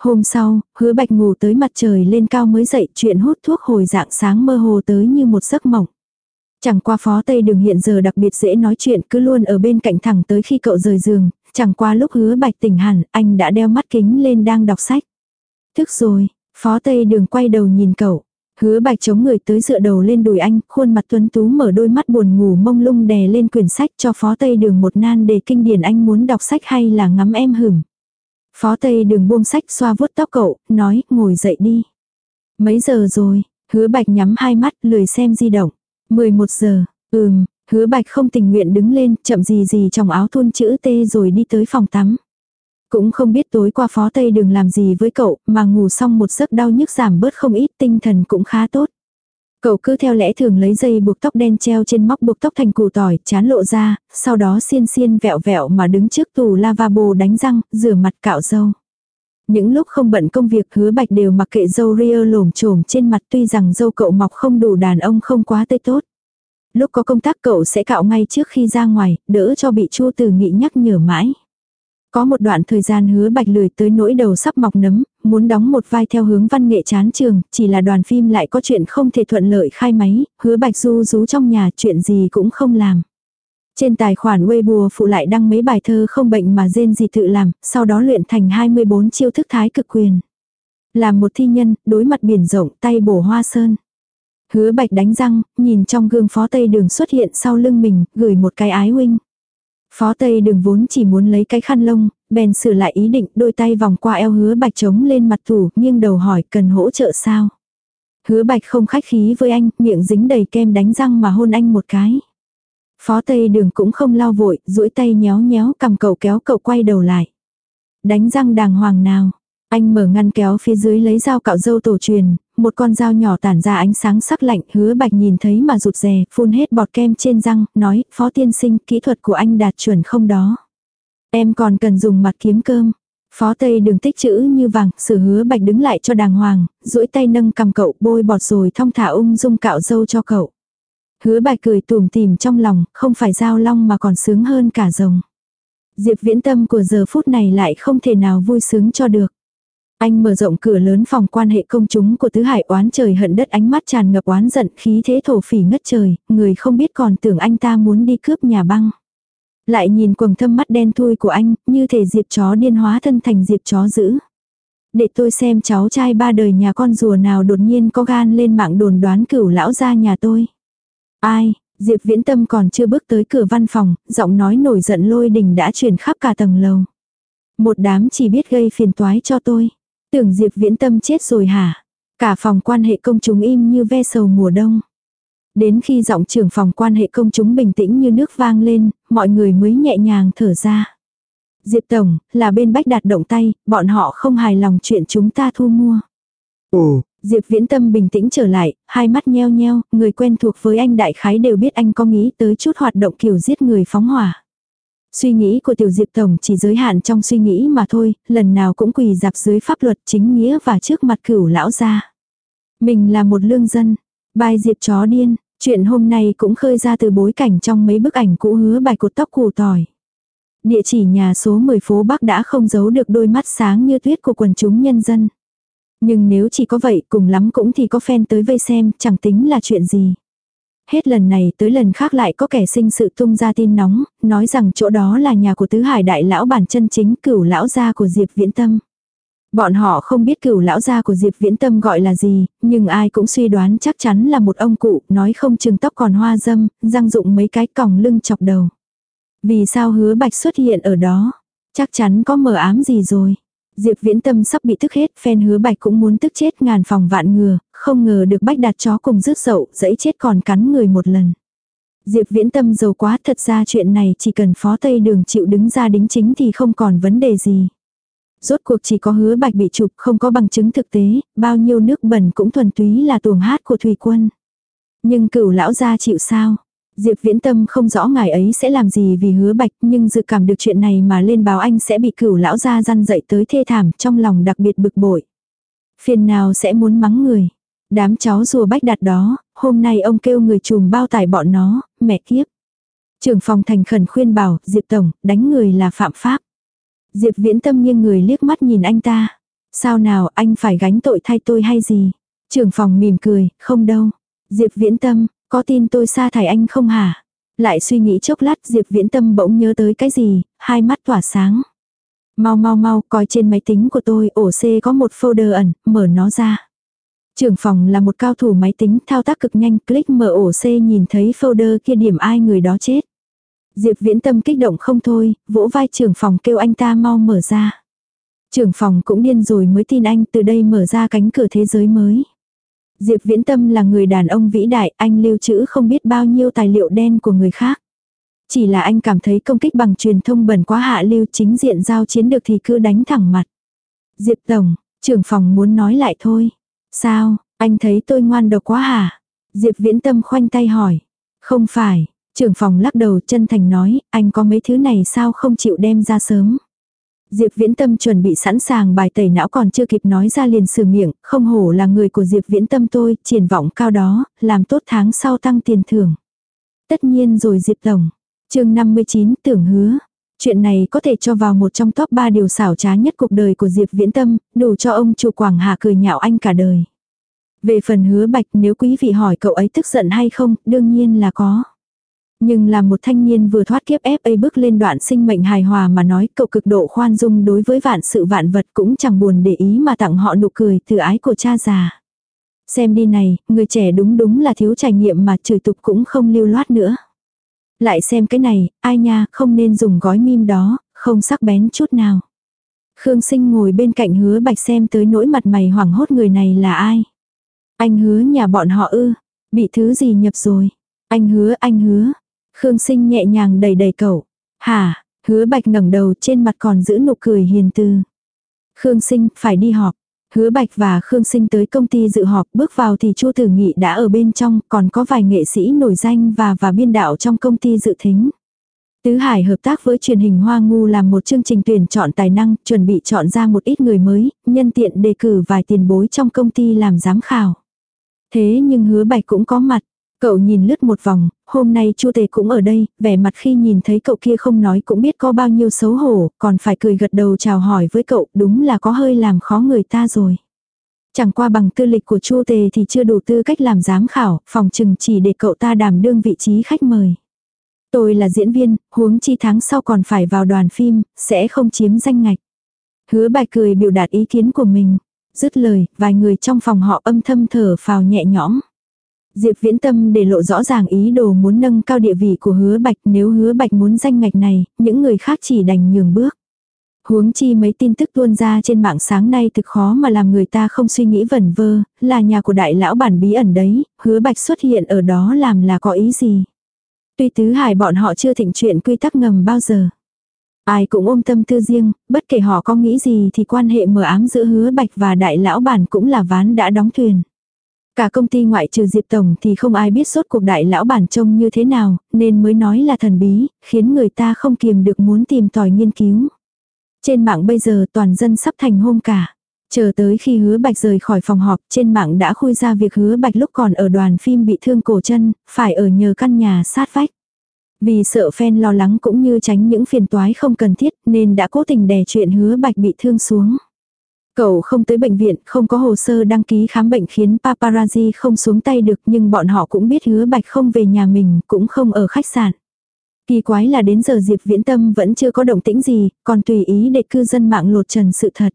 Speaker 1: Hôm sau, hứa bạch ngủ tới mặt trời lên cao mới dậy chuyện hút thuốc hồi dạng sáng mơ hồ tới như một giấc mộng. Chẳng qua phó Tây Đường hiện giờ đặc biệt dễ nói chuyện cứ luôn ở bên cạnh thẳng tới khi cậu rời giường, chẳng qua lúc hứa bạch tỉnh hẳn, anh đã đeo mắt kính lên đang đọc sách. Thức rồi, phó Tây Đường quay đầu nhìn cậu. Hứa bạch chống người tới dựa đầu lên đùi anh, khuôn mặt tuấn tú mở đôi mắt buồn ngủ mông lung đè lên quyển sách cho phó Tây Đường một nan đề kinh điển anh muốn đọc sách hay là ngắm em hửm. Phó Tây Đường buông sách xoa vuốt tóc cậu, nói, ngồi dậy đi. Mấy giờ rồi, hứa bạch nhắm hai mắt, lười xem di động. 11 giờ, ừm, hứa bạch không tình nguyện đứng lên, chậm gì gì trong áo thun chữ T rồi đi tới phòng tắm. Cũng không biết tối qua phó tây đường làm gì với cậu, mà ngủ xong một giấc đau nhức giảm bớt không ít tinh thần cũng khá tốt. Cậu cứ theo lẽ thường lấy dây buộc tóc đen treo trên móc buộc tóc thành củ tỏi, chán lộ ra, sau đó xiên xiên vẹo vẹo mà đứng trước tủ lavabo đánh răng, rửa mặt cạo râu. Những lúc không bận công việc hứa bạch đều mặc kệ dâu ria lồm trồm trên mặt tuy rằng dâu cậu mọc không đủ đàn ông không quá tươi tốt. Lúc có công tác cậu sẽ cạo ngay trước khi ra ngoài, đỡ cho bị chu từ nghị nhắc nhở mãi. Có một đoạn thời gian hứa bạch lười tới nỗi đầu sắp mọc nấm, muốn đóng một vai theo hướng văn nghệ chán trường, chỉ là đoàn phim lại có chuyện không thể thuận lợi khai máy, hứa bạch du rú trong nhà chuyện gì cũng không làm. Trên tài khoản Weibo phụ lại đăng mấy bài thơ không bệnh mà rên gì tự làm, sau đó luyện thành 24 chiêu thức thái cực quyền. Làm một thi nhân, đối mặt biển rộng, tay bổ hoa sơn. Hứa bạch đánh răng, nhìn trong gương phó tây đường xuất hiện sau lưng mình, gửi một cái ái huynh. Phó tây đường vốn chỉ muốn lấy cái khăn lông, bèn sửa lại ý định đôi tay vòng qua eo hứa bạch trống lên mặt thủ, nghiêng đầu hỏi cần hỗ trợ sao. Hứa bạch không khách khí với anh, miệng dính đầy kem đánh răng mà hôn anh một cái. Phó Tây Đường cũng không lao vội, duỗi tay nhéo nhéo cầm cậu kéo cậu quay đầu lại. Đánh răng đàng hoàng nào. Anh mở ngăn kéo phía dưới lấy dao cạo dâu tổ truyền, một con dao nhỏ tản ra ánh sáng sắc lạnh, hứa bạch nhìn thấy mà rụt rè, phun hết bọt kem trên răng, nói, phó tiên sinh, kỹ thuật của anh đạt chuẩn không đó. Em còn cần dùng mặt kiếm cơm. Phó Tây đường tích chữ như vàng, sự hứa bạch đứng lại cho đàng hoàng, duỗi tay nâng cầm cậu bôi bọt rồi thong thả ung dung cạo dâu cho cậu. Hứa bạch cười tùm tìm trong lòng, không phải dao long mà còn sướng hơn cả rồng. Diệp viễn tâm của giờ phút này lại không thể nào vui sướng cho được. Anh mở rộng cửa lớn phòng quan hệ công chúng của tứ hải oán trời hận đất ánh mắt tràn ngập oán giận khí thế thổ phỉ ngất trời, người không biết còn tưởng anh ta muốn đi cướp nhà băng. Lại nhìn quầng thâm mắt đen thui của anh, như thể diệp chó điên hóa thân thành diệp chó dữ. Để tôi xem cháu trai ba đời nhà con rùa nào đột nhiên có gan lên mạng đồn đoán cửu lão ra nhà tôi. Ai, Diệp Viễn Tâm còn chưa bước tới cửa văn phòng, giọng nói nổi giận lôi đình đã truyền khắp cả tầng lầu. Một đám chỉ biết gây phiền toái cho tôi. Tưởng Diệp Viễn Tâm chết rồi hả? Cả phòng quan hệ công chúng im như ve sầu mùa đông. Đến khi giọng trưởng phòng quan hệ công chúng bình tĩnh như nước vang lên, mọi người mới nhẹ nhàng thở ra. Diệp Tổng, là bên Bách Đạt động tay, bọn họ không hài lòng chuyện chúng ta thu mua.
Speaker 2: Ồ,
Speaker 1: Diệp Viễn Tâm bình tĩnh trở lại, hai mắt nheo nheo, người quen thuộc với anh đại khái đều biết anh có nghĩ tới chút hoạt động kiểu giết người phóng hỏa. Suy nghĩ của tiểu Diệp Tổng chỉ giới hạn trong suy nghĩ mà thôi, lần nào cũng quỳ dạp dưới pháp luật chính nghĩa và trước mặt cửu lão gia. Mình là một lương dân, bài Diệp chó điên, chuyện hôm nay cũng khơi ra từ bối cảnh trong mấy bức ảnh cũ hứa bài cột tóc củ tỏi. Địa chỉ nhà số 10 phố Bắc đã không giấu được đôi mắt sáng như tuyết của quần chúng nhân dân. Nhưng nếu chỉ có vậy cùng lắm cũng thì có fan tới vây xem, chẳng tính là chuyện gì. Hết lần này tới lần khác lại có kẻ sinh sự tung ra tin nóng, nói rằng chỗ đó là nhà của tứ hải đại lão bản chân chính cửu lão gia của Diệp Viễn Tâm. Bọn họ không biết cửu lão gia của Diệp Viễn Tâm gọi là gì, nhưng ai cũng suy đoán chắc chắn là một ông cụ, nói không chừng tóc còn hoa dâm, răng dụng mấy cái còng lưng chọc đầu. Vì sao hứa bạch xuất hiện ở đó? Chắc chắn có mờ ám gì rồi. Diệp Viễn Tâm sắp bị tức hết, phen hứa bạch cũng muốn tức chết ngàn phòng vạn ngừa, không ngờ được bách Đạt chó cùng rước sậu, dẫy chết còn cắn người một lần. Diệp Viễn Tâm giàu quá thật ra chuyện này chỉ cần phó tây đường chịu đứng ra đính chính thì không còn vấn đề gì. Rốt cuộc chỉ có hứa bạch bị chụp không có bằng chứng thực tế, bao nhiêu nước bẩn cũng thuần túy là tuồng hát của thủy quân. Nhưng cửu lão gia chịu sao? Diệp Viễn Tâm không rõ ngài ấy sẽ làm gì vì hứa bạch nhưng dự cảm được chuyện này mà lên báo anh sẽ bị cửu lão gia răn dậy tới thê thảm trong lòng đặc biệt bực bội. Phiền nào sẽ muốn mắng người. Đám cháu rùa bách đặt đó, hôm nay ông kêu người chùm bao tải bọn nó, mẹ kiếp. Trưởng phòng thành khẩn khuyên bảo, Diệp Tổng, đánh người là phạm pháp. Diệp Viễn Tâm nghiêng người liếc mắt nhìn anh ta. Sao nào anh phải gánh tội thay tôi hay gì? Trưởng phòng mỉm cười, không đâu. Diệp Viễn Tâm, có tin tôi sa thải anh không hả? Lại suy nghĩ chốc lát Diệp Viễn Tâm bỗng nhớ tới cái gì, hai mắt tỏa sáng. Mau mau mau, coi trên máy tính của tôi, ổ C có một folder ẩn, mở nó ra. Trưởng phòng là một cao thủ máy tính thao tác cực nhanh, click mở ổ C nhìn thấy folder kia điểm ai người đó chết. Diệp Viễn Tâm kích động không thôi, vỗ vai trưởng phòng kêu anh ta mau mở ra. Trưởng phòng cũng điên rồi mới tin anh từ đây mở ra cánh cửa thế giới mới. Diệp Viễn Tâm là người đàn ông vĩ đại, anh lưu trữ không biết bao nhiêu tài liệu đen của người khác. Chỉ là anh cảm thấy công kích bằng truyền thông bẩn quá hạ lưu chính diện giao chiến được thì cứ đánh thẳng mặt. Diệp Tổng, trưởng phòng muốn nói lại thôi. Sao, anh thấy tôi ngoan độc quá hả? Diệp Viễn Tâm khoanh tay hỏi. Không phải, trưởng phòng lắc đầu chân thành nói, anh có mấy thứ này sao không chịu đem ra sớm. Diệp Viễn Tâm chuẩn bị sẵn sàng bài tẩy não còn chưa kịp nói ra liền sửa miệng, không hổ là người của Diệp Viễn Tâm tôi, triển vọng cao đó, làm tốt tháng sau tăng tiền thưởng. Tất nhiên rồi Diệp Tổng. chương 59 tưởng hứa. Chuyện này có thể cho vào một trong top 3 điều xảo trá nhất cuộc đời của Diệp Viễn Tâm, đủ cho ông chủ Quảng Hà cười nhạo anh cả đời. Về phần hứa bạch nếu quý vị hỏi cậu ấy tức giận hay không, đương nhiên là có. Nhưng là một thanh niên vừa thoát kiếp FA bước lên đoạn sinh mệnh hài hòa mà nói cậu cực độ khoan dung đối với vạn sự vạn vật cũng chẳng buồn để ý mà tặng họ nụ cười từ ái của cha già. Xem đi này, người trẻ đúng đúng là thiếu trải nghiệm mà chửi tục cũng không lưu loát nữa. Lại xem cái này, ai nha, không nên dùng gói mim đó, không sắc bén chút nào. Khương sinh ngồi bên cạnh hứa bạch xem tới nỗi mặt mày hoảng hốt người này là ai. Anh hứa nhà bọn họ ư, bị thứ gì nhập rồi. Anh hứa, anh hứa, Khương sinh nhẹ nhàng đầy đầy cậu. Hả, hứa bạch ngẩng đầu trên mặt còn giữ nụ cười hiền từ. Khương sinh, phải đi họp. Hứa Bạch và Khương Sinh tới công ty dự họp bước vào thì Chu Tử Nghị đã ở bên trong, còn có vài nghệ sĩ nổi danh và và biên đạo trong công ty dự thính. Tứ Hải hợp tác với truyền hình Hoa Ngu làm một chương trình tuyển chọn tài năng, chuẩn bị chọn ra một ít người mới, nhân tiện đề cử vài tiền bối trong công ty làm giám khảo. Thế nhưng hứa bạch cũng có mặt. Cậu nhìn lướt một vòng, hôm nay Chu Tề cũng ở đây, vẻ mặt khi nhìn thấy cậu kia không nói cũng biết có bao nhiêu xấu hổ, còn phải cười gật đầu chào hỏi với cậu, đúng là có hơi làm khó người ta rồi. Chẳng qua bằng tư lịch của Chu Tề thì chưa đủ tư cách làm giám khảo, phòng chừng chỉ để cậu ta đảm đương vị trí khách mời. Tôi là diễn viên, huống chi tháng sau còn phải vào đoàn phim, sẽ không chiếm danh ngạch. Hứa bài cười biểu đạt ý kiến của mình. Dứt lời, vài người trong phòng họ âm thâm thở phào nhẹ nhõm. Diệp Viễn Tâm để lộ rõ ràng ý đồ muốn nâng cao địa vị của hứa bạch nếu hứa bạch muốn danh ngạch này, những người khác chỉ đành nhường bước. Huống chi mấy tin tức tuôn ra trên mạng sáng nay thực khó mà làm người ta không suy nghĩ vẩn vơ, là nhà của đại lão bản bí ẩn đấy, hứa bạch xuất hiện ở đó làm là có ý gì. Tuy tứ hải bọn họ chưa thịnh chuyện quy tắc ngầm bao giờ. Ai cũng ôm tâm tư riêng, bất kể họ có nghĩ gì thì quan hệ mờ ám giữa hứa bạch và đại lão bản cũng là ván đã đóng thuyền. Cả công ty ngoại trừ Diệp Tổng thì không ai biết sốt cuộc đại lão bản trông như thế nào, nên mới nói là thần bí, khiến người ta không kiềm được muốn tìm tòi nghiên cứu. Trên mạng bây giờ toàn dân sắp thành hôm cả. Chờ tới khi hứa bạch rời khỏi phòng họp, trên mạng đã khui ra việc hứa bạch lúc còn ở đoàn phim bị thương cổ chân, phải ở nhờ căn nhà sát vách. Vì sợ fan lo lắng cũng như tránh những phiền toái không cần thiết nên đã cố tình đè chuyện hứa bạch bị thương xuống. Cậu không tới bệnh viện, không có hồ sơ đăng ký khám bệnh khiến paparazzi không xuống tay được nhưng bọn họ cũng biết hứa bạch không về nhà mình, cũng không ở khách sạn. Kỳ quái là đến giờ Diệp Viễn Tâm vẫn chưa có động tĩnh gì, còn tùy ý để cư dân mạng lột trần sự thật.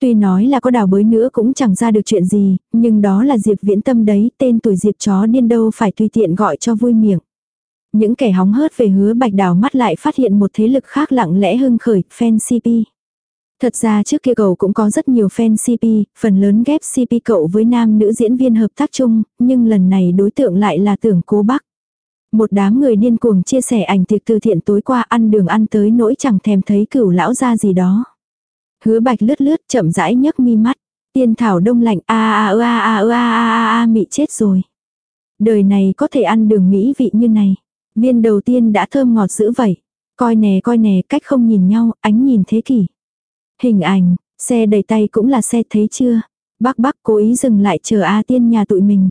Speaker 1: Tuy nói là có đào bới nữa cũng chẳng ra được chuyện gì, nhưng đó là Diệp Viễn Tâm đấy, tên tuổi Diệp chó điên đâu phải tùy tiện gọi cho vui miệng. Những kẻ hóng hớt về hứa bạch đào mắt lại phát hiện một thế lực khác lặng lẽ hưng khởi, fan CP. Thật ra trước kia cậu cũng có rất nhiều fan CP, phần lớn ghép CP cậu với nam nữ diễn viên hợp tác chung, nhưng lần này đối tượng lại là tưởng cố bắc. Một đám người điên cuồng chia sẻ ảnh tiệc từ thiện tối qua ăn đường ăn tới nỗi chẳng thèm thấy cửu lão ra gì đó. Hứa bạch lướt lướt chậm rãi nhấc mi mắt. Tiên thảo đông lạnh a a a a a a a mị chết rồi. Đời này có thể ăn đường mỹ vị như này. Viên đầu tiên đã thơm ngọt dữ vậy. Coi nè coi nè cách không nhìn nhau, ánh nhìn thế kỷ. Hình ảnh, xe đầy tay cũng là xe thấy chưa. Bác bác cố ý dừng lại chờ A tiên nhà tụi mình.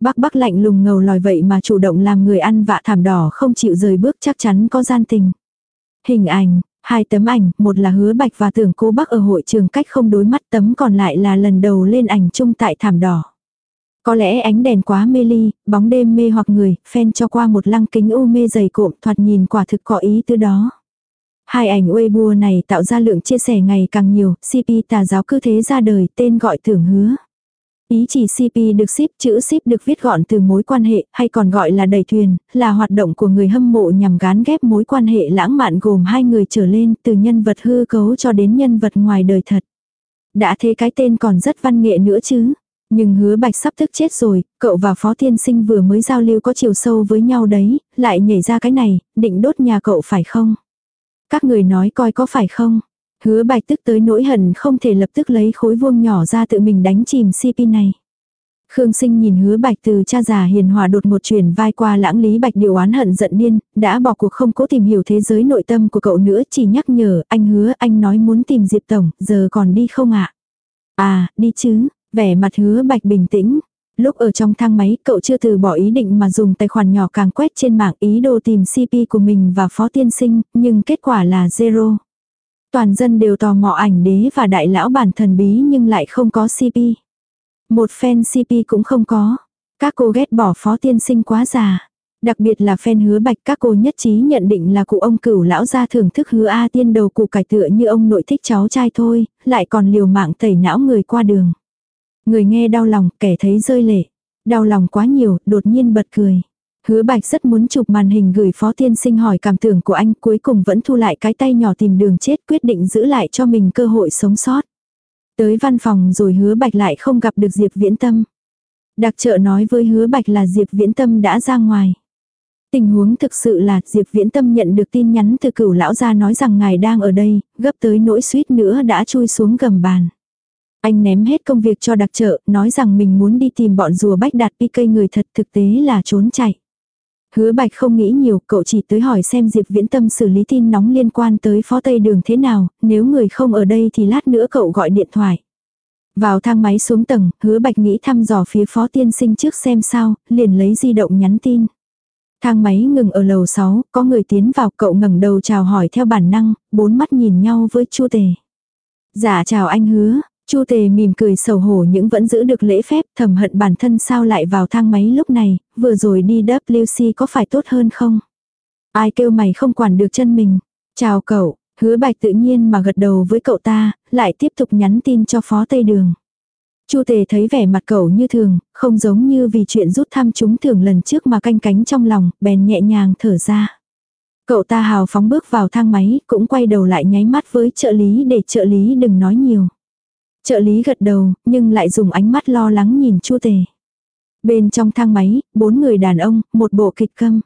Speaker 1: Bác bác lạnh lùng ngầu lòi vậy mà chủ động làm người ăn vạ thảm đỏ không chịu rời bước chắc chắn có gian tình. Hình ảnh, hai tấm ảnh, một là hứa bạch và tưởng cô bác ở hội trường cách không đối mắt tấm còn lại là lần đầu lên ảnh chung tại thảm đỏ. Có lẽ ánh đèn quá mê ly, bóng đêm mê hoặc người, phen cho qua một lăng kính u mê dày cộm thoạt nhìn quả thực có ý từ đó. Hai ảnh Weibo này tạo ra lượng chia sẻ ngày càng nhiều, CP tà giáo cứ thế ra đời, tên gọi tưởng hứa. Ý chỉ CP được ship, chữ ship được viết gọn từ mối quan hệ, hay còn gọi là đầy thuyền, là hoạt động của người hâm mộ nhằm gán ghép mối quan hệ lãng mạn gồm hai người trở lên, từ nhân vật hư cấu cho đến nhân vật ngoài đời thật. Đã thế cái tên còn rất văn nghệ nữa chứ. Nhưng hứa bạch sắp tức chết rồi, cậu và phó tiên sinh vừa mới giao lưu có chiều sâu với nhau đấy, lại nhảy ra cái này, định đốt nhà cậu phải không? Các người nói coi có phải không? Hứa bạch tức tới nỗi hận không thể lập tức lấy khối vuông nhỏ ra tự mình đánh chìm CP này. Khương sinh nhìn hứa bạch từ cha già hiền hòa đột một chuyển vai qua lãng lý bạch điều oán hận giận điên, đã bỏ cuộc không cố tìm hiểu thế giới nội tâm của cậu nữa chỉ nhắc nhở anh hứa anh nói muốn tìm Diệp Tổng, giờ còn đi không ạ? À? à, đi chứ, vẻ mặt hứa bạch bình tĩnh, Lúc ở trong thang máy, cậu chưa từ bỏ ý định mà dùng tài khoản nhỏ càng quét trên mạng ý đồ tìm CP của mình và phó tiên sinh, nhưng kết quả là zero. Toàn dân đều tò mò ảnh đế và đại lão bản thần bí nhưng lại không có CP. Một fan CP cũng không có. Các cô ghét bỏ phó tiên sinh quá già. Đặc biệt là fan hứa bạch các cô nhất trí nhận định là cụ ông cửu lão gia thưởng thức hứa A tiên đầu cụ cải tựa như ông nội thích cháu trai thôi, lại còn liều mạng tẩy não người qua đường. Người nghe đau lòng, kẻ thấy rơi lệ. Đau lòng quá nhiều, đột nhiên bật cười. Hứa bạch rất muốn chụp màn hình gửi phó tiên sinh hỏi cảm tưởng của anh cuối cùng vẫn thu lại cái tay nhỏ tìm đường chết quyết định giữ lại cho mình cơ hội sống sót. Tới văn phòng rồi hứa bạch lại không gặp được Diệp Viễn Tâm. Đặc trợ nói với hứa bạch là Diệp Viễn Tâm đã ra ngoài. Tình huống thực sự là Diệp Viễn Tâm nhận được tin nhắn từ cửu lão gia nói rằng ngài đang ở đây, gấp tới nỗi suýt nữa đã chui xuống gầm bàn. Anh ném hết công việc cho đặc trợ, nói rằng mình muốn đi tìm bọn rùa bách đạt PK người thật thực tế là trốn chạy. Hứa Bạch không nghĩ nhiều, cậu chỉ tới hỏi xem Diệp Viễn Tâm xử lý tin nóng liên quan tới phó Tây Đường thế nào, nếu người không ở đây thì lát nữa cậu gọi điện thoại. Vào thang máy xuống tầng, hứa Bạch nghĩ thăm dò phía phó tiên sinh trước xem sao, liền lấy di động nhắn tin. Thang máy ngừng ở lầu 6, có người tiến vào cậu ngẩng đầu chào hỏi theo bản năng, bốn mắt nhìn nhau với Chu Tề. Dạ chào anh hứa, Chu Tề mỉm cười sầu hổ những vẫn giữ được lễ phép, thầm hận bản thân sao lại vào thang máy lúc này, vừa rồi đi WC có phải tốt hơn không? Ai kêu mày không quản được chân mình. Chào cậu, hứa bạch tự nhiên mà gật đầu với cậu ta, lại tiếp tục nhắn tin cho phó Tây Đường. Chu Tề thấy vẻ mặt cậu như thường, không giống như vì chuyện rút thăm chúng thường lần trước mà canh cánh trong lòng, bèn nhẹ nhàng thở ra. Cậu ta hào phóng bước vào thang máy, cũng quay đầu lại nháy mắt với trợ lý để trợ lý đừng nói nhiều. Trợ lý gật đầu, nhưng lại dùng ánh mắt lo lắng nhìn Chu Tề. Bên trong thang máy, bốn người đàn ông, một bộ kịch câm.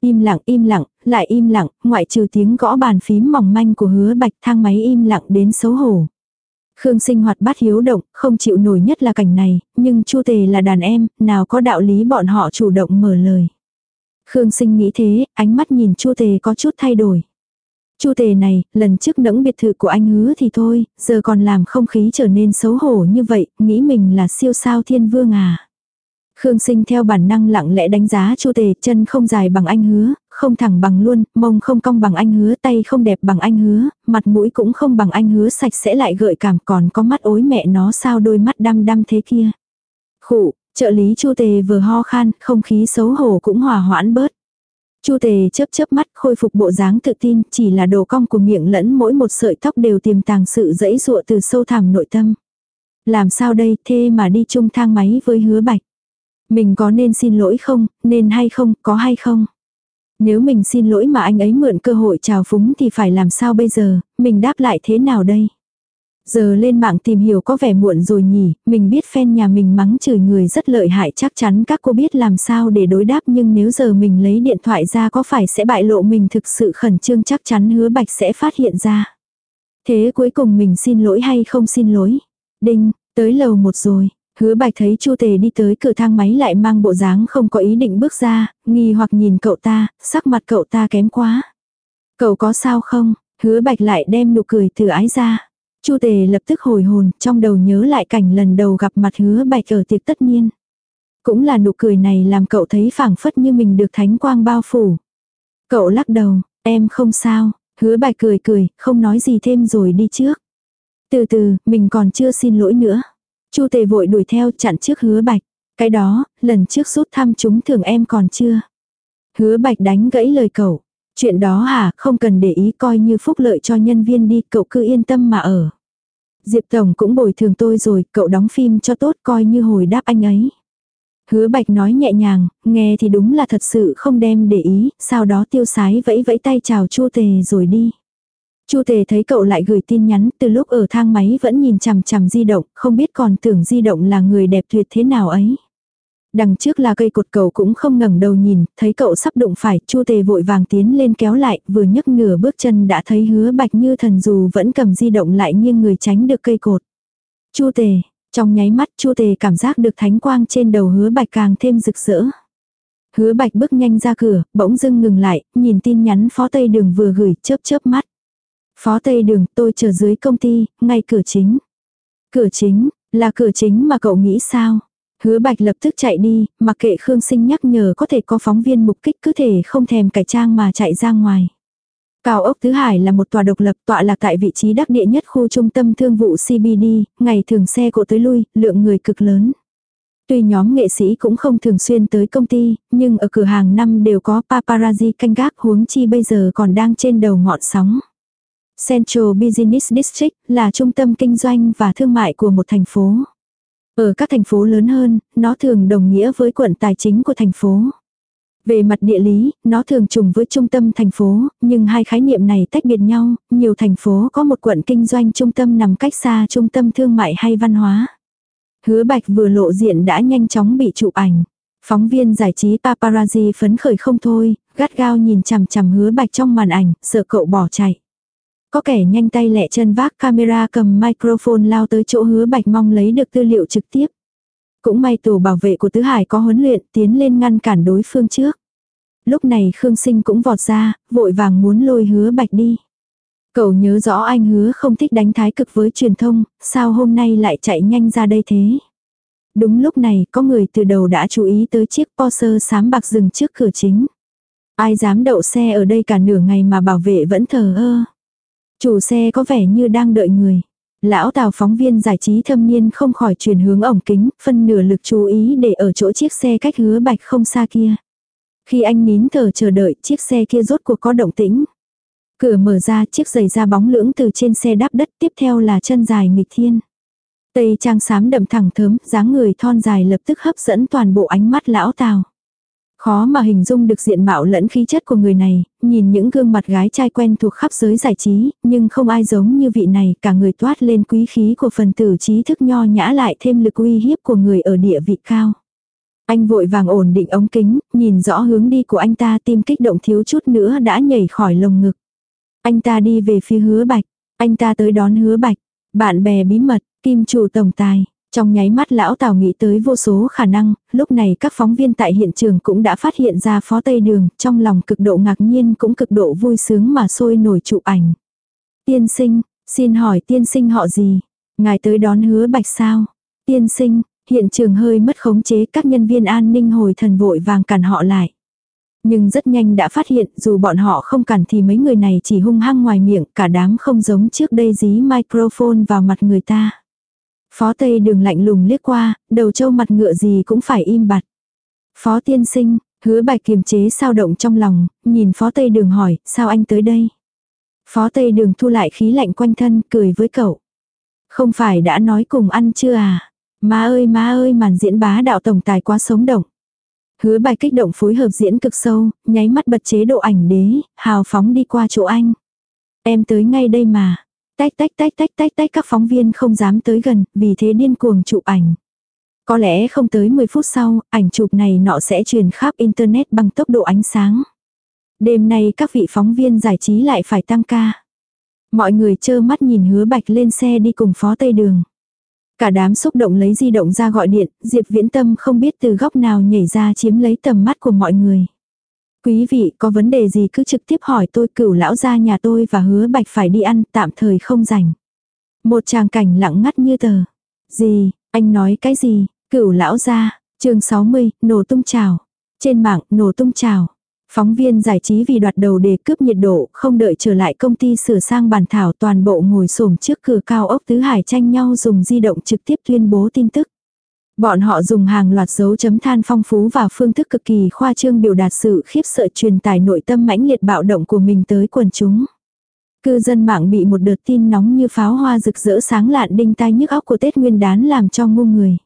Speaker 1: Im lặng im lặng, lại im lặng, ngoại trừ tiếng gõ bàn phím mỏng manh của hứa bạch thang máy im lặng đến xấu hổ. Khương sinh hoạt bát hiếu động, không chịu nổi nhất là cảnh này, nhưng Chu Tề là đàn em, nào có đạo lý bọn họ chủ động mở lời. Khương sinh nghĩ thế, ánh mắt nhìn Chu Tề có chút thay đổi. Chu tề này, lần trước nẫng biệt thự của anh hứa thì thôi, giờ còn làm không khí trở nên xấu hổ như vậy, nghĩ mình là siêu sao thiên vương à. Khương sinh theo bản năng lặng lẽ đánh giá chu tề, chân không dài bằng anh hứa, không thẳng bằng luôn, mông không cong bằng anh hứa, tay không đẹp bằng anh hứa, mặt mũi cũng không bằng anh hứa sạch sẽ lại gợi cảm còn có mắt ối mẹ nó sao đôi mắt đăm đăm thế kia. Khụ, trợ lý chu tề vừa ho khan, không khí xấu hổ cũng hòa hoãn bớt. Chu tề chớp chớp mắt khôi phục bộ dáng tự tin, chỉ là đồ cong của miệng lẫn mỗi một sợi tóc đều tiềm tàng sự dẫy dụa từ sâu thẳm nội tâm. Làm sao đây, thê mà đi chung thang máy với hứa bạch. Mình có nên xin lỗi không, nên hay không, có hay không? Nếu mình xin lỗi mà anh ấy mượn cơ hội chào phúng thì phải làm sao bây giờ, mình đáp lại thế nào đây? Giờ lên mạng tìm hiểu có vẻ muộn rồi nhỉ, mình biết fan nhà mình mắng chửi người rất lợi hại chắc chắn các cô biết làm sao để đối đáp nhưng nếu giờ mình lấy điện thoại ra có phải sẽ bại lộ mình thực sự khẩn trương chắc chắn hứa bạch sẽ phát hiện ra. Thế cuối cùng mình xin lỗi hay không xin lỗi? Đinh, tới lầu một rồi. Hứa bạch thấy chu tề đi tới cửa thang máy lại mang bộ dáng không có ý định bước ra, nghi hoặc nhìn cậu ta, sắc mặt cậu ta kém quá. Cậu có sao không? Hứa bạch lại đem nụ cười từ ái ra. Chu tề lập tức hồi hồn, trong đầu nhớ lại cảnh lần đầu gặp mặt hứa bạch ở tiệc tất nhiên. Cũng là nụ cười này làm cậu thấy phảng phất như mình được thánh quang bao phủ. Cậu lắc đầu, em không sao, hứa bạch cười cười, không nói gì thêm rồi đi trước. Từ từ, mình còn chưa xin lỗi nữa. Chu tề vội đuổi theo chặn trước hứa bạch. Cái đó, lần trước rút thăm chúng thường em còn chưa. Hứa bạch đánh gãy lời cậu. Chuyện đó hả, không cần để ý coi như phúc lợi cho nhân viên đi, cậu cứ yên tâm mà ở. Diệp Tổng cũng bồi thường tôi rồi, cậu đóng phim cho tốt coi như hồi đáp anh ấy. Hứa Bạch nói nhẹ nhàng, nghe thì đúng là thật sự không đem để ý, sau đó tiêu sái vẫy vẫy tay chào Chu Tề rồi đi. Chu Tề thấy cậu lại gửi tin nhắn, từ lúc ở thang máy vẫn nhìn chằm chằm di động, không biết còn tưởng di động là người đẹp tuyệt thế nào ấy. Đằng trước là cây cột cầu cũng không ngẩng đầu nhìn, thấy cậu sắp đụng phải, Chu Tề vội vàng tiến lên kéo lại, vừa nhấc nửa bước chân đã thấy hứa bạch như thần dù vẫn cầm di động lại nghiêng người tránh được cây cột. Chu Tề, trong nháy mắt Chu Tề cảm giác được thánh quang trên đầu hứa bạch càng thêm rực rỡ. Hứa bạch bước nhanh ra cửa, bỗng dưng ngừng lại, nhìn tin nhắn phó tây đường vừa gửi chớp chớp mắt. Phó tây đường tôi chờ dưới công ty, ngay cửa chính. Cửa chính, là cửa chính mà cậu nghĩ sao? Hứa bạch lập tức chạy đi, mặc kệ Khương Sinh nhắc nhở có thể có phóng viên mục kích cứ thể không thèm cải trang mà chạy ra ngoài. Cao ốc Tứ Hải là một tòa độc lập tọa lạc tại vị trí đắc địa nhất khu trung tâm thương vụ CBD, ngày thường xe cộ tới lui, lượng người cực lớn. Tuy nhóm nghệ sĩ cũng không thường xuyên tới công ty, nhưng ở cửa hàng năm đều có paparazzi canh gác huống chi bây giờ còn đang trên đầu ngọn sóng. Central Business District là trung tâm kinh doanh và thương mại của một thành phố. Ở các thành phố lớn hơn, nó thường đồng nghĩa với quận tài chính của thành phố. Về mặt địa lý, nó thường trùng với trung tâm thành phố, nhưng hai khái niệm này tách biệt nhau, nhiều thành phố có một quận kinh doanh trung tâm nằm cách xa trung tâm thương mại hay văn hóa. Hứa Bạch vừa lộ diện đã nhanh chóng bị chụp ảnh. Phóng viên giải trí paparazzi phấn khởi không thôi, gắt gao nhìn chằm chằm hứa Bạch trong màn ảnh, sợ cậu bỏ chạy. Có kẻ nhanh tay lẹ chân vác camera cầm microphone lao tới chỗ hứa bạch mong lấy được tư liệu trực tiếp. Cũng may tổ bảo vệ của Tứ Hải có huấn luyện tiến lên ngăn cản đối phương trước. Lúc này Khương Sinh cũng vọt ra, vội vàng muốn lôi hứa bạch đi. Cậu nhớ rõ anh hứa không thích đánh thái cực với truyền thông, sao hôm nay lại chạy nhanh ra đây thế? Đúng lúc này, có người từ đầu đã chú ý tới chiếc Porsche sám bạc dừng trước cửa chính. Ai dám đậu xe ở đây cả nửa ngày mà bảo vệ vẫn thờ ơ. Chủ xe có vẻ như đang đợi người. Lão Tào phóng viên giải trí thâm niên không khỏi chuyển hướng ổng kính, phân nửa lực chú ý để ở chỗ chiếc xe cách hứa bạch không xa kia. Khi anh nín thở chờ đợi, chiếc xe kia rốt cuộc có động tĩnh. Cửa mở ra, chiếc giày da bóng lưỡng từ trên xe đáp đất, tiếp theo là chân dài nghịch thiên. Tây trang sám đậm thẳng thớm, dáng người thon dài lập tức hấp dẫn toàn bộ ánh mắt lão Tào. Khó mà hình dung được diện mạo lẫn khí chất của người này, nhìn những gương mặt gái trai quen thuộc khắp giới giải trí, nhưng không ai giống như vị này, cả người toát lên quý khí của phần tử trí thức nho nhã lại thêm lực uy hiếp của người ở địa vị cao. Anh vội vàng ổn định ống kính, nhìn rõ hướng đi của anh ta tim kích động thiếu chút nữa đã nhảy khỏi lồng ngực. Anh ta đi về phía hứa bạch, anh ta tới đón hứa bạch, bạn bè bí mật, kim chủ tổng tài. Trong nháy mắt lão Tào nghĩ tới vô số khả năng, lúc này các phóng viên tại hiện trường cũng đã phát hiện ra phó Tây Đường, trong lòng cực độ ngạc nhiên cũng cực độ vui sướng mà sôi nổi chụp ảnh. Tiên sinh, xin hỏi tiên sinh họ gì? Ngài tới đón hứa bạch sao? Tiên sinh, hiện trường hơi mất khống chế các nhân viên an ninh hồi thần vội vàng cản họ lại. Nhưng rất nhanh đã phát hiện dù bọn họ không cản thì mấy người này chỉ hung hăng ngoài miệng, cả đám không giống trước đây dí microphone vào mặt người ta. Phó Tây đường lạnh lùng liếc qua, đầu trâu mặt ngựa gì cũng phải im bặt. Phó tiên sinh, hứa bạch kiềm chế sao động trong lòng, nhìn phó Tây đường hỏi, sao anh tới đây? Phó Tây đường thu lại khí lạnh quanh thân, cười với cậu. Không phải đã nói cùng ăn chưa à? Má ơi má ơi màn diễn bá đạo tổng tài quá sống động. Hứa bài kích động phối hợp diễn cực sâu, nháy mắt bật chế độ ảnh đế, hào phóng đi qua chỗ anh. Em tới ngay đây mà. Tách tách tách tách tách tách các phóng viên không dám tới gần, vì thế điên cuồng chụp ảnh. Có lẽ không tới 10 phút sau, ảnh chụp này nọ sẽ truyền khắp Internet bằng tốc độ ánh sáng. Đêm nay các vị phóng viên giải trí lại phải tăng ca. Mọi người trơ mắt nhìn hứa bạch lên xe đi cùng phó Tây Đường. Cả đám xúc động lấy di động ra gọi điện, Diệp Viễn Tâm không biết từ góc nào nhảy ra chiếm lấy tầm mắt của mọi người. Quý vị có vấn đề gì cứ trực tiếp hỏi tôi cửu lão gia nhà tôi và hứa bạch phải đi ăn tạm thời không rảnh. Một tràng cảnh lặng ngắt như tờ. Gì, anh nói cái gì, cửu lão gia, chương 60, nổ tung trào. Trên mạng, nổ tung trào. Phóng viên giải trí vì đoạt đầu đề cướp nhiệt độ, không đợi trở lại công ty sửa sang bàn thảo toàn bộ ngồi xổm trước cửa cao ốc tứ hải tranh nhau dùng di động trực tiếp tuyên bố tin tức. Bọn họ dùng hàng loạt dấu chấm than phong phú và phương thức cực kỳ khoa trương biểu đạt sự khiếp sợ truyền tải nội tâm mãnh liệt bạo động của mình tới quần chúng. Cư dân mạng bị một đợt tin nóng như pháo hoa rực rỡ sáng lạn đinh tai nhức óc của Tết Nguyên đán làm cho ngu người.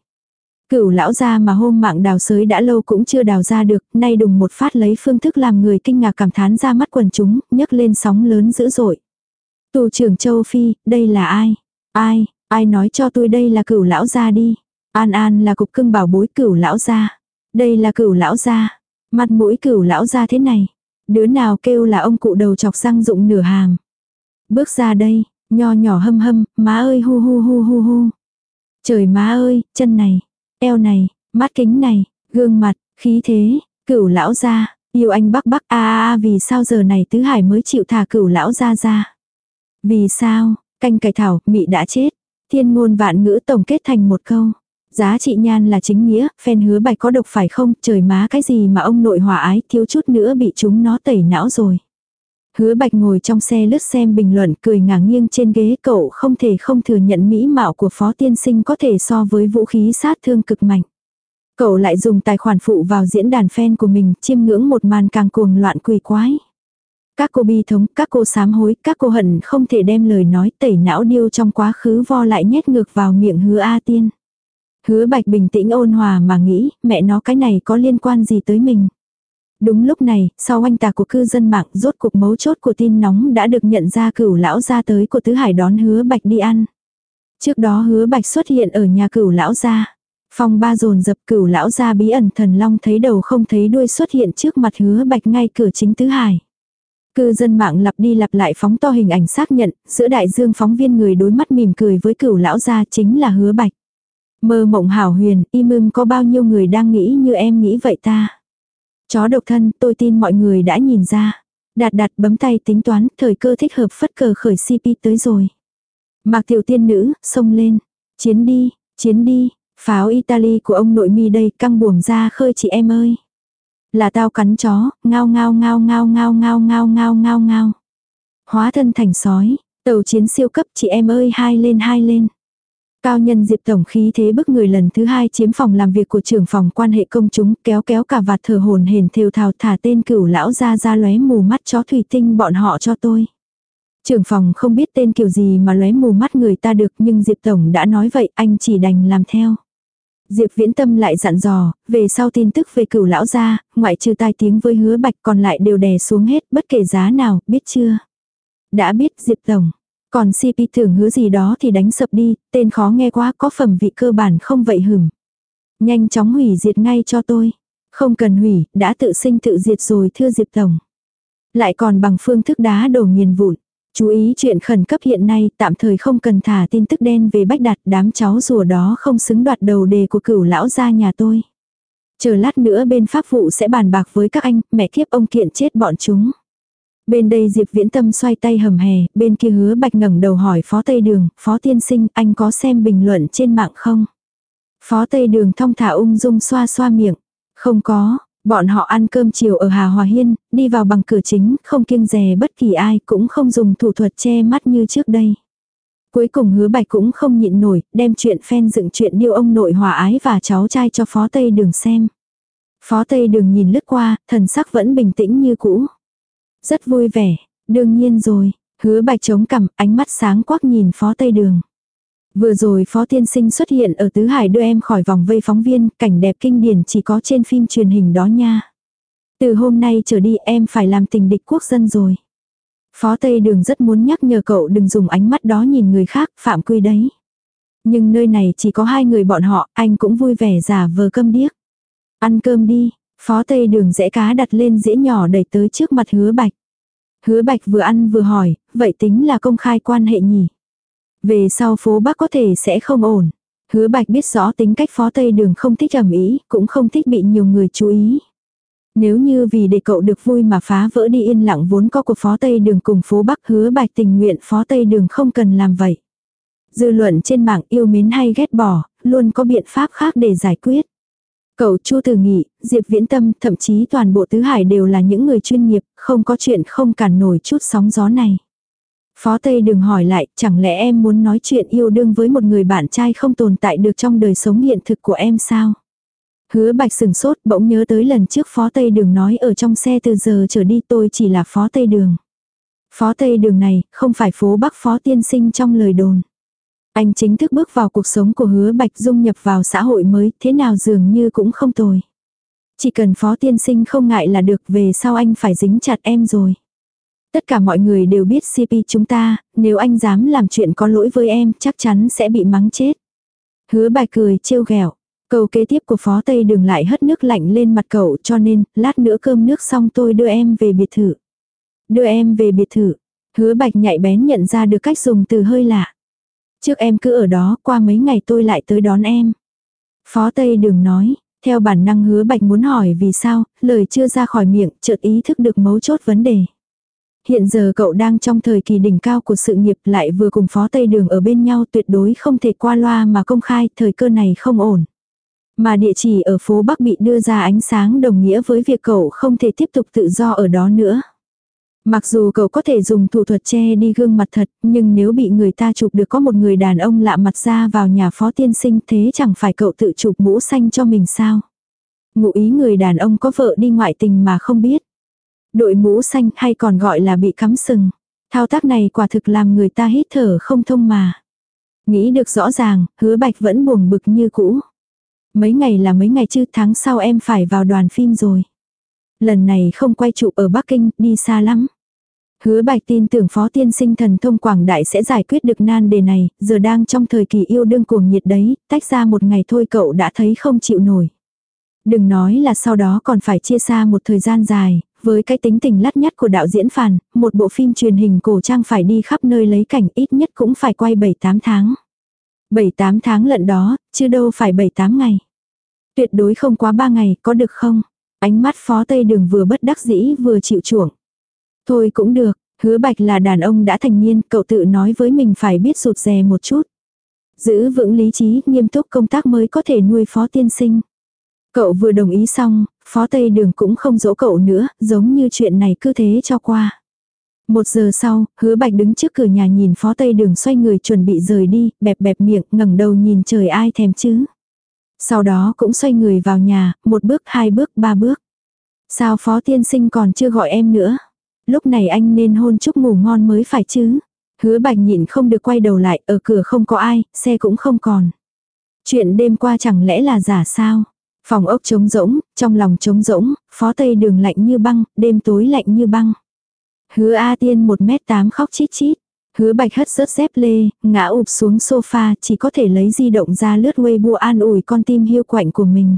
Speaker 1: Cửu lão gia mà hôm mạng đào sới đã lâu cũng chưa đào ra được, nay đùng một phát lấy phương thức làm người kinh ngạc cảm thán ra mắt quần chúng, nhấc lên sóng lớn dữ dội. Tù trưởng Châu Phi, đây là ai? Ai, ai nói cho tôi đây là cửu lão gia đi. An An là cục cưng bảo bối cửu lão gia. Đây là cửu lão gia. Mặt mũi cửu lão gia thế này. Đứa nào kêu là ông cụ đầu chọc răng dụng nửa hàm. Bước ra đây, nho nhỏ hâm hâm, má ơi hu hu hu hu hu. Trời má ơi, chân này, eo này, mắt kính này, gương mặt, khí thế, cửu lão gia, yêu anh bắc bắc a a a vì sao giờ này tứ hải mới chịu thả cửu lão gia ra. Vì sao, canh cải thảo, mị đã chết. Thiên ngôn vạn ngữ tổng kết thành một câu. Giá trị nhan là chính nghĩa, phen hứa bạch có độc phải không, trời má cái gì mà ông nội hòa ái thiếu chút nữa bị chúng nó tẩy não rồi. Hứa bạch ngồi trong xe lướt xem bình luận cười ngả nghiêng trên ghế cậu không thể không thừa nhận mỹ mạo của phó tiên sinh có thể so với vũ khí sát thương cực mạnh. Cậu lại dùng tài khoản phụ vào diễn đàn fan của mình chiêm ngưỡng một màn càng cuồng loạn quỷ quái. Các cô bi thống, các cô sám hối, các cô hận không thể đem lời nói tẩy não điêu trong quá khứ vo lại nhét ngược vào miệng hứa A tiên. Hứa bạch bình tĩnh ôn hòa mà nghĩ, mẹ nó cái này có liên quan gì tới mình. Đúng lúc này, sau oanh tạc của cư dân mạng rốt cuộc mấu chốt của tin nóng đã được nhận ra cửu lão ra tới của tứ hải đón hứa bạch đi ăn. Trước đó hứa bạch xuất hiện ở nhà cửu lão gia. phòng ba dồn dập cửu lão gia bí ẩn thần long thấy đầu không thấy đuôi xuất hiện trước mặt hứa bạch ngay cửa chính tứ hải. Cư dân mạng lặp đi lặp lại phóng to hình ảnh xác nhận, giữa đại dương phóng viên người đối mắt mỉm cười với cửu lão gia chính là hứa bạch. Mơ mộng hảo huyền, y mưng có bao nhiêu người đang nghĩ như em nghĩ vậy ta. Chó độc thân, tôi tin mọi người đã nhìn ra. Đạt đạt bấm tay tính toán, thời cơ thích hợp phất cờ khởi CP tới rồi. Mạc tiểu tiên nữ, xông lên. Chiến đi, chiến đi, pháo Italy của ông nội mi đây căng buồm ra khơi chị em ơi. Là tao cắn chó, ngao ngao ngao ngao ngao ngao ngao ngao ngao ngao. Hóa thân thành sói, tàu chiến siêu cấp chị em ơi hai lên hai lên. Cao nhân Diệp Tổng khí thế bức người lần thứ hai chiếm phòng làm việc của trưởng phòng quan hệ công chúng kéo kéo cả vạt thở hồn hển thều thào thả tên cửu lão ra ra lóe mù mắt chó thủy tinh bọn họ cho tôi. Trưởng phòng không biết tên kiểu gì mà lóe mù mắt người ta được nhưng Diệp Tổng đã nói vậy anh chỉ đành làm theo. Diệp Viễn Tâm lại dặn dò, về sau tin tức về cửu lão gia, ngoại trừ tai tiếng với hứa bạch còn lại đều đè xuống hết bất kể giá nào, biết chưa? Đã biết Diệp Tổng. Còn CP thưởng hứa gì đó thì đánh sập đi, tên khó nghe quá có phẩm vị cơ bản không vậy hửm. Nhanh chóng hủy diệt ngay cho tôi. Không cần hủy, đã tự sinh tự diệt rồi thưa Diệp Tổng. Lại còn bằng phương thức đá đổ nghiền vụn. Chú ý chuyện khẩn cấp hiện nay tạm thời không cần thả tin tức đen về bách đạt đám cháu rùa đó không xứng đoạt đầu đề của cửu lão gia nhà tôi. Chờ lát nữa bên pháp vụ sẽ bàn bạc với các anh, mẹ kiếp ông kiện chết bọn chúng. Bên đây Diệp Viễn Tâm xoay tay hầm hè, bên kia hứa bạch ngẩng đầu hỏi Phó Tây Đường, Phó Tiên Sinh, anh có xem bình luận trên mạng không? Phó Tây Đường thong thả ung dung xoa xoa miệng. Không có, bọn họ ăn cơm chiều ở Hà Hòa Hiên, đi vào bằng cửa chính, không kiêng dè bất kỳ ai, cũng không dùng thủ thuật che mắt như trước đây. Cuối cùng hứa bạch cũng không nhịn nổi, đem chuyện phen dựng chuyện điêu ông nội hòa ái và cháu trai cho Phó Tây Đường xem. Phó Tây Đường nhìn lướt qua, thần sắc vẫn bình tĩnh như cũ. Rất vui vẻ, đương nhiên rồi, hứa bạch chống cằm, ánh mắt sáng quắc nhìn phó tây đường. Vừa rồi phó tiên sinh xuất hiện ở Tứ Hải đưa em khỏi vòng vây phóng viên, cảnh đẹp kinh điển chỉ có trên phim truyền hình đó nha. Từ hôm nay trở đi em phải làm tình địch quốc dân rồi. Phó Tây Đường rất muốn nhắc nhở cậu đừng dùng ánh mắt đó nhìn người khác, phạm quy đấy. Nhưng nơi này chỉ có hai người bọn họ, anh cũng vui vẻ giả vờ câm điếc. Ăn cơm đi, Phó Tây Đường rẽ cá đặt lên dĩa nhỏ đẩy tới trước mặt hứa bạch. Hứa bạch vừa ăn vừa hỏi, vậy tính là công khai quan hệ nhỉ? Về sau phố Bắc có thể sẽ không ổn. Hứa bạch biết rõ tính cách phó Tây Đường không thích ẩm ý, cũng không thích bị nhiều người chú ý. Nếu như vì để cậu được vui mà phá vỡ đi yên lặng vốn có của phó Tây Đường cùng phố Bắc hứa bạch tình nguyện phó Tây Đường không cần làm vậy. Dư luận trên mạng yêu mến hay ghét bỏ, luôn có biện pháp khác để giải quyết. Cậu Chu Từ Nghị, Diệp Viễn Tâm, thậm chí toàn bộ tứ hải đều là những người chuyên nghiệp, không có chuyện không cản nổi chút sóng gió này. Phó Tây đừng hỏi lại, chẳng lẽ em muốn nói chuyện yêu đương với một người bạn trai không tồn tại được trong đời sống hiện thực của em sao? Hứa bạch sừng sốt bỗng nhớ tới lần trước Phó Tây Đường nói ở trong xe từ giờ trở đi tôi chỉ là Phó Tây Đường. Phó Tây Đường này không phải phố Bắc Phó Tiên Sinh trong lời đồn. Anh chính thức bước vào cuộc sống của hứa bạch dung nhập vào xã hội mới, thế nào dường như cũng không tồi. Chỉ cần phó tiên sinh không ngại là được về sau anh phải dính chặt em rồi. Tất cả mọi người đều biết CP chúng ta, nếu anh dám làm chuyện có lỗi với em chắc chắn sẽ bị mắng chết. Hứa bạch cười trêu ghẹo Câu kế tiếp của phó Tây đừng lại hất nước lạnh lên mặt cậu cho nên, lát nữa cơm nước xong tôi đưa em về biệt thự. Đưa em về biệt thự. Hứa bạch nhạy bén nhận ra được cách dùng từ hơi lạ. Trước em cứ ở đó, qua mấy ngày tôi lại tới đón em. Phó Tây Đường nói, theo bản năng hứa bạch muốn hỏi vì sao, lời chưa ra khỏi miệng, chợt ý thức được mấu chốt vấn đề. Hiện giờ cậu đang trong thời kỳ đỉnh cao của sự nghiệp lại vừa cùng phó Tây Đường ở bên nhau tuyệt đối không thể qua loa mà công khai, thời cơ này không ổn. Mà địa chỉ ở phố Bắc bị đưa ra ánh sáng đồng nghĩa với việc cậu không thể tiếp tục tự do ở đó nữa. Mặc dù cậu có thể dùng thủ thuật che đi gương mặt thật, nhưng nếu bị người ta chụp được có một người đàn ông lạ mặt ra vào nhà phó tiên sinh thế chẳng phải cậu tự chụp mũ xanh cho mình sao. Ngụ ý người đàn ông có vợ đi ngoại tình mà không biết. Đội mũ xanh hay còn gọi là bị cắm sừng. Thao tác này quả thực làm người ta hít thở không thông mà. Nghĩ được rõ ràng, hứa bạch vẫn buồn bực như cũ. Mấy ngày là mấy ngày chứ tháng sau em phải vào đoàn phim rồi. Lần này không quay trụ ở Bắc Kinh, đi xa lắm. Hứa bạch tin tưởng phó tiên sinh thần thông quảng đại sẽ giải quyết được nan đề này, giờ đang trong thời kỳ yêu đương cuồng nhiệt đấy, tách ra một ngày thôi cậu đã thấy không chịu nổi. Đừng nói là sau đó còn phải chia xa một thời gian dài, với cái tính tình lắt nhắt của đạo diễn phàn, một bộ phim truyền hình cổ trang phải đi khắp nơi lấy cảnh ít nhất cũng phải quay 7-8 tháng. 7-8 tháng lận đó, chứ đâu phải 7-8 ngày. Tuyệt đối không quá 3 ngày, có được không? Ánh mắt phó tây đường vừa bất đắc dĩ vừa chịu chuộng. Thôi cũng được, hứa bạch là đàn ông đã thành niên, cậu tự nói với mình phải biết rụt rè một chút. Giữ vững lý trí, nghiêm túc công tác mới có thể nuôi phó tiên sinh. Cậu vừa đồng ý xong, phó tây đường cũng không dỗ cậu nữa, giống như chuyện này cứ thế cho qua. Một giờ sau, hứa bạch đứng trước cửa nhà nhìn phó tây đường xoay người chuẩn bị rời đi, bẹp bẹp miệng, ngẩng đầu nhìn trời ai thèm chứ. Sau đó cũng xoay người vào nhà, một bước, hai bước, ba bước. Sao phó tiên sinh còn chưa gọi em nữa? Lúc này anh nên hôn chúc ngủ ngon mới phải chứ. Hứa bạch nhịn không được quay đầu lại, ở cửa không có ai, xe cũng không còn. Chuyện đêm qua chẳng lẽ là giả sao? Phòng ốc trống rỗng, trong lòng trống rỗng, phó tây đường lạnh như băng, đêm tối lạnh như băng. Hứa A Tiên 1m8 khóc chít chít. Hứa bạch hất rớt dép lê, ngã ụp xuống sofa, chỉ có thể lấy di động ra lướt Weibo an ủi con tim hiu quạnh của mình.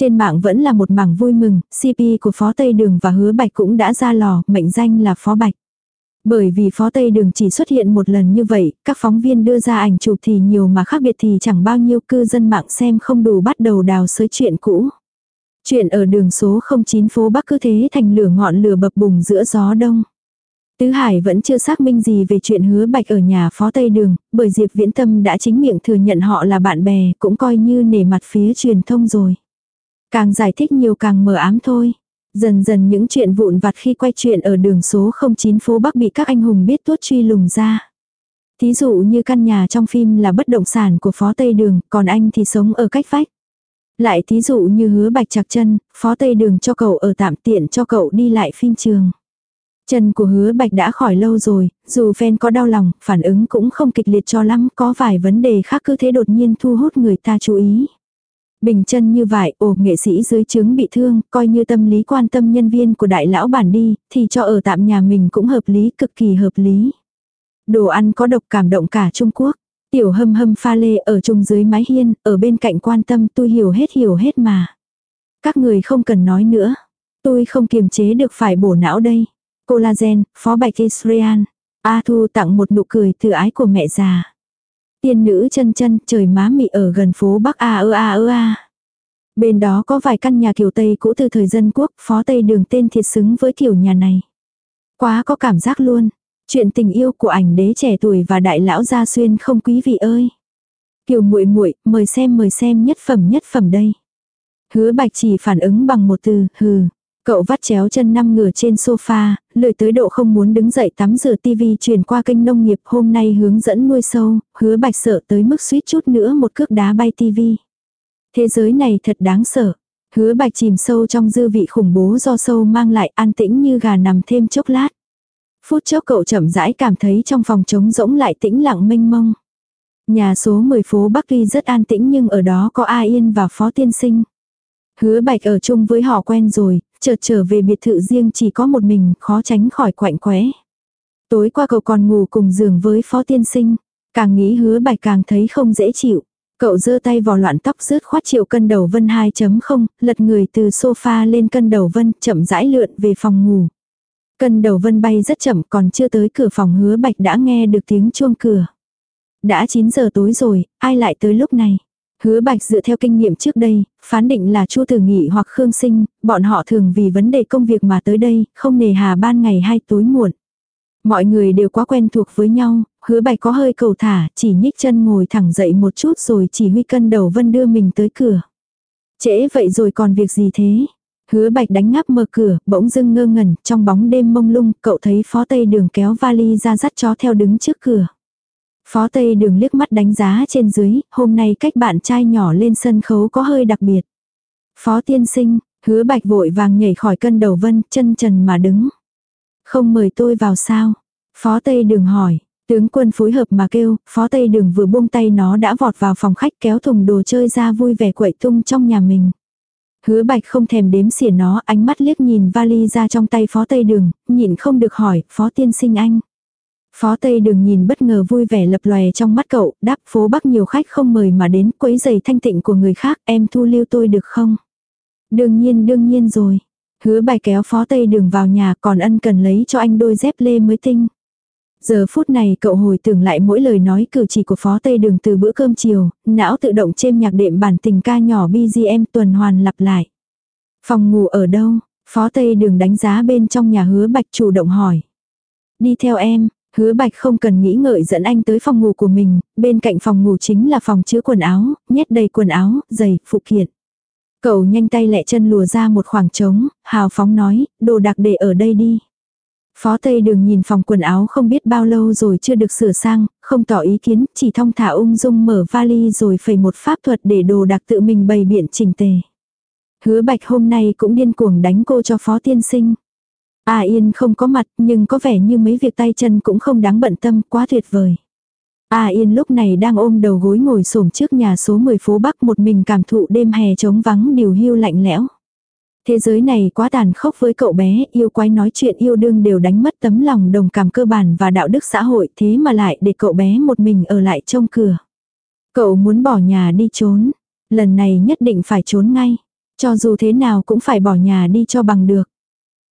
Speaker 1: Trên mạng vẫn là một mảng vui mừng, CP của Phó Tây Đường và Hứa Bạch cũng đã ra lò, mệnh danh là Phó Bạch. Bởi vì Phó Tây Đường chỉ xuất hiện một lần như vậy, các phóng viên đưa ra ảnh chụp thì nhiều mà khác biệt thì chẳng bao nhiêu cư dân mạng xem không đủ bắt đầu đào sới chuyện cũ. Chuyện ở đường số 09 phố Bắc cứ thế thành lửa ngọn lửa bập bùng giữa gió đông. Tứ Hải vẫn chưa xác minh gì về chuyện hứa bạch ở nhà phó Tây Đường, bởi Diệp Viễn Tâm đã chính miệng thừa nhận họ là bạn bè, cũng coi như nể mặt phía truyền thông rồi. Càng giải thích nhiều càng mờ ám thôi. Dần dần những chuyện vụn vặt khi quay chuyện ở đường số 09 phố Bắc bị các anh hùng biết tuốt truy lùng ra. Thí dụ như căn nhà trong phim là bất động sản của phó Tây Đường, còn anh thì sống ở cách vách. Lại thí dụ như hứa bạch chặt chân, phó Tây Đường cho cậu ở tạm tiện cho cậu đi lại phim trường. Chân của hứa bạch đã khỏi lâu rồi, dù fan có đau lòng, phản ứng cũng không kịch liệt cho lắm, có vài vấn đề khác cứ thế đột nhiên thu hút người ta chú ý. Bình chân như vậy, ổ nghệ sĩ dưới chứng bị thương, coi như tâm lý quan tâm nhân viên của đại lão bản đi, thì cho ở tạm nhà mình cũng hợp lý, cực kỳ hợp lý. Đồ ăn có độc cảm động cả Trung Quốc. Tiểu hâm hâm pha lê ở chung dưới mái hiên, ở bên cạnh quan tâm tôi hiểu hết hiểu hết mà. Các người không cần nói nữa. Tôi không kiềm chế được phải bổ não đây. Collagen, phó bạch Israel. A Thu tặng một nụ cười từ ái của mẹ già. Tiên nữ chân chân trời má mị ở gần phố Bắc A ơ A ơ A. Bên đó có vài căn nhà kiểu Tây cũ từ thời dân quốc, phó Tây đường tên thiệt xứng với kiểu nhà này. Quá có cảm giác luôn. Chuyện tình yêu của ảnh đế trẻ tuổi và đại lão gia xuyên không quý vị ơi. Kiều muội muội mời xem mời xem nhất phẩm nhất phẩm đây. Hứa bạch chỉ phản ứng bằng một từ, hừ. Cậu vắt chéo chân năm ngửa trên sofa, lười tới độ không muốn đứng dậy tắm rửa tivi chuyển qua kênh nông nghiệp hôm nay hướng dẫn nuôi sâu, hứa bạch sợ tới mức suýt chút nữa một cước đá bay tivi. Thế giới này thật đáng sợ. Hứa bạch chìm sâu trong dư vị khủng bố do sâu mang lại an tĩnh như gà nằm thêm chốc lát. Phút chốc cậu chậm rãi cảm thấy trong phòng trống rỗng lại tĩnh lặng mênh mông. Nhà số 10 phố Bắc tuy rất an tĩnh nhưng ở đó có A Yên và Phó Tiên Sinh. Hứa bạch ở chung với họ quen rồi, chợt trở về biệt thự riêng chỉ có một mình, khó tránh khỏi quạnh quẽ. Tối qua cậu còn ngủ cùng giường với phó tiên sinh, càng nghĩ hứa bạch càng thấy không dễ chịu. Cậu giơ tay vào loạn tóc rớt khoát triệu cân đầu vân 2.0, lật người từ sofa lên cân đầu vân, chậm rãi lượn về phòng ngủ. Cân đầu vân bay rất chậm còn chưa tới cửa phòng hứa bạch đã nghe được tiếng chuông cửa. Đã 9 giờ tối rồi, ai lại tới lúc này? Hứa Bạch dựa theo kinh nghiệm trước đây, phán định là Chu Tử Nghị hoặc Khương Sinh, bọn họ thường vì vấn đề công việc mà tới đây, không nề hà ban ngày hay tối muộn. Mọi người đều quá quen thuộc với nhau, hứa bạch có hơi cầu thả, chỉ nhích chân ngồi thẳng dậy một chút rồi chỉ huy cân đầu vân đưa mình tới cửa. Trễ vậy rồi còn việc gì thế? Hứa bạch đánh ngáp mở cửa, bỗng dưng ngơ ngẩn, trong bóng đêm mông lung, cậu thấy phó tây đường kéo vali ra dắt chó theo đứng trước cửa. Phó Tây Đường liếc mắt đánh giá trên dưới, hôm nay cách bạn trai nhỏ lên sân khấu có hơi đặc biệt. Phó tiên sinh, hứa bạch vội vàng nhảy khỏi cân đầu vân, chân trần mà đứng. Không mời tôi vào sao? Phó Tây Đường hỏi, tướng quân phối hợp mà kêu, Phó Tây Đường vừa buông tay nó đã vọt vào phòng khách kéo thùng đồ chơi ra vui vẻ quậy tung trong nhà mình. Hứa bạch không thèm đếm xỉa nó, ánh mắt liếc nhìn vali ra trong tay Phó Tây Đường, nhịn không được hỏi, Phó tiên sinh anh. Phó Tây Đường nhìn bất ngờ vui vẻ lập lòe trong mắt cậu, đáp phố Bắc nhiều khách không mời mà đến quấy giày thanh tịnh của người khác, em thu lưu tôi được không? Đương nhiên đương nhiên rồi. Hứa bài kéo Phó Tây Đường vào nhà còn ân cần lấy cho anh đôi dép lê mới tinh. Giờ phút này cậu hồi tưởng lại mỗi lời nói cử chỉ của Phó Tây Đường từ bữa cơm chiều, não tự động chêm nhạc đệm bản tình ca nhỏ BGM tuần hoàn lặp lại. Phòng ngủ ở đâu? Phó Tây Đường đánh giá bên trong nhà hứa bạch chủ động hỏi. Đi theo em, hứa bạch không cần nghĩ ngợi dẫn anh tới phòng ngủ của mình, bên cạnh phòng ngủ chính là phòng chứa quần áo, nhét đầy quần áo, giày, phụ kiện. Cậu nhanh tay lẹ chân lùa ra một khoảng trống, hào phóng nói, đồ đặc để ở đây đi. Phó Tây Đường nhìn phòng quần áo không biết bao lâu rồi chưa được sửa sang, không tỏ ý kiến, chỉ thong thả ung dung mở vali rồi phẩy một pháp thuật để đồ đặc tự mình bày biện chỉnh tề. Hứa bạch hôm nay cũng điên cuồng đánh cô cho phó tiên sinh. A Yên không có mặt nhưng có vẻ như mấy việc tay chân cũng không đáng bận tâm quá tuyệt vời. A Yên lúc này đang ôm đầu gối ngồi xổm trước nhà số 10 phố Bắc một mình cảm thụ đêm hè trống vắng điều hưu lạnh lẽo. Thế giới này quá tàn khốc với cậu bé, yêu quái nói chuyện yêu đương đều đánh mất tấm lòng đồng cảm cơ bản và đạo đức xã hội thế mà lại để cậu bé một mình ở lại trong cửa. Cậu muốn bỏ nhà đi trốn, lần này nhất định phải trốn ngay. Cho dù thế nào cũng phải bỏ nhà đi cho bằng được.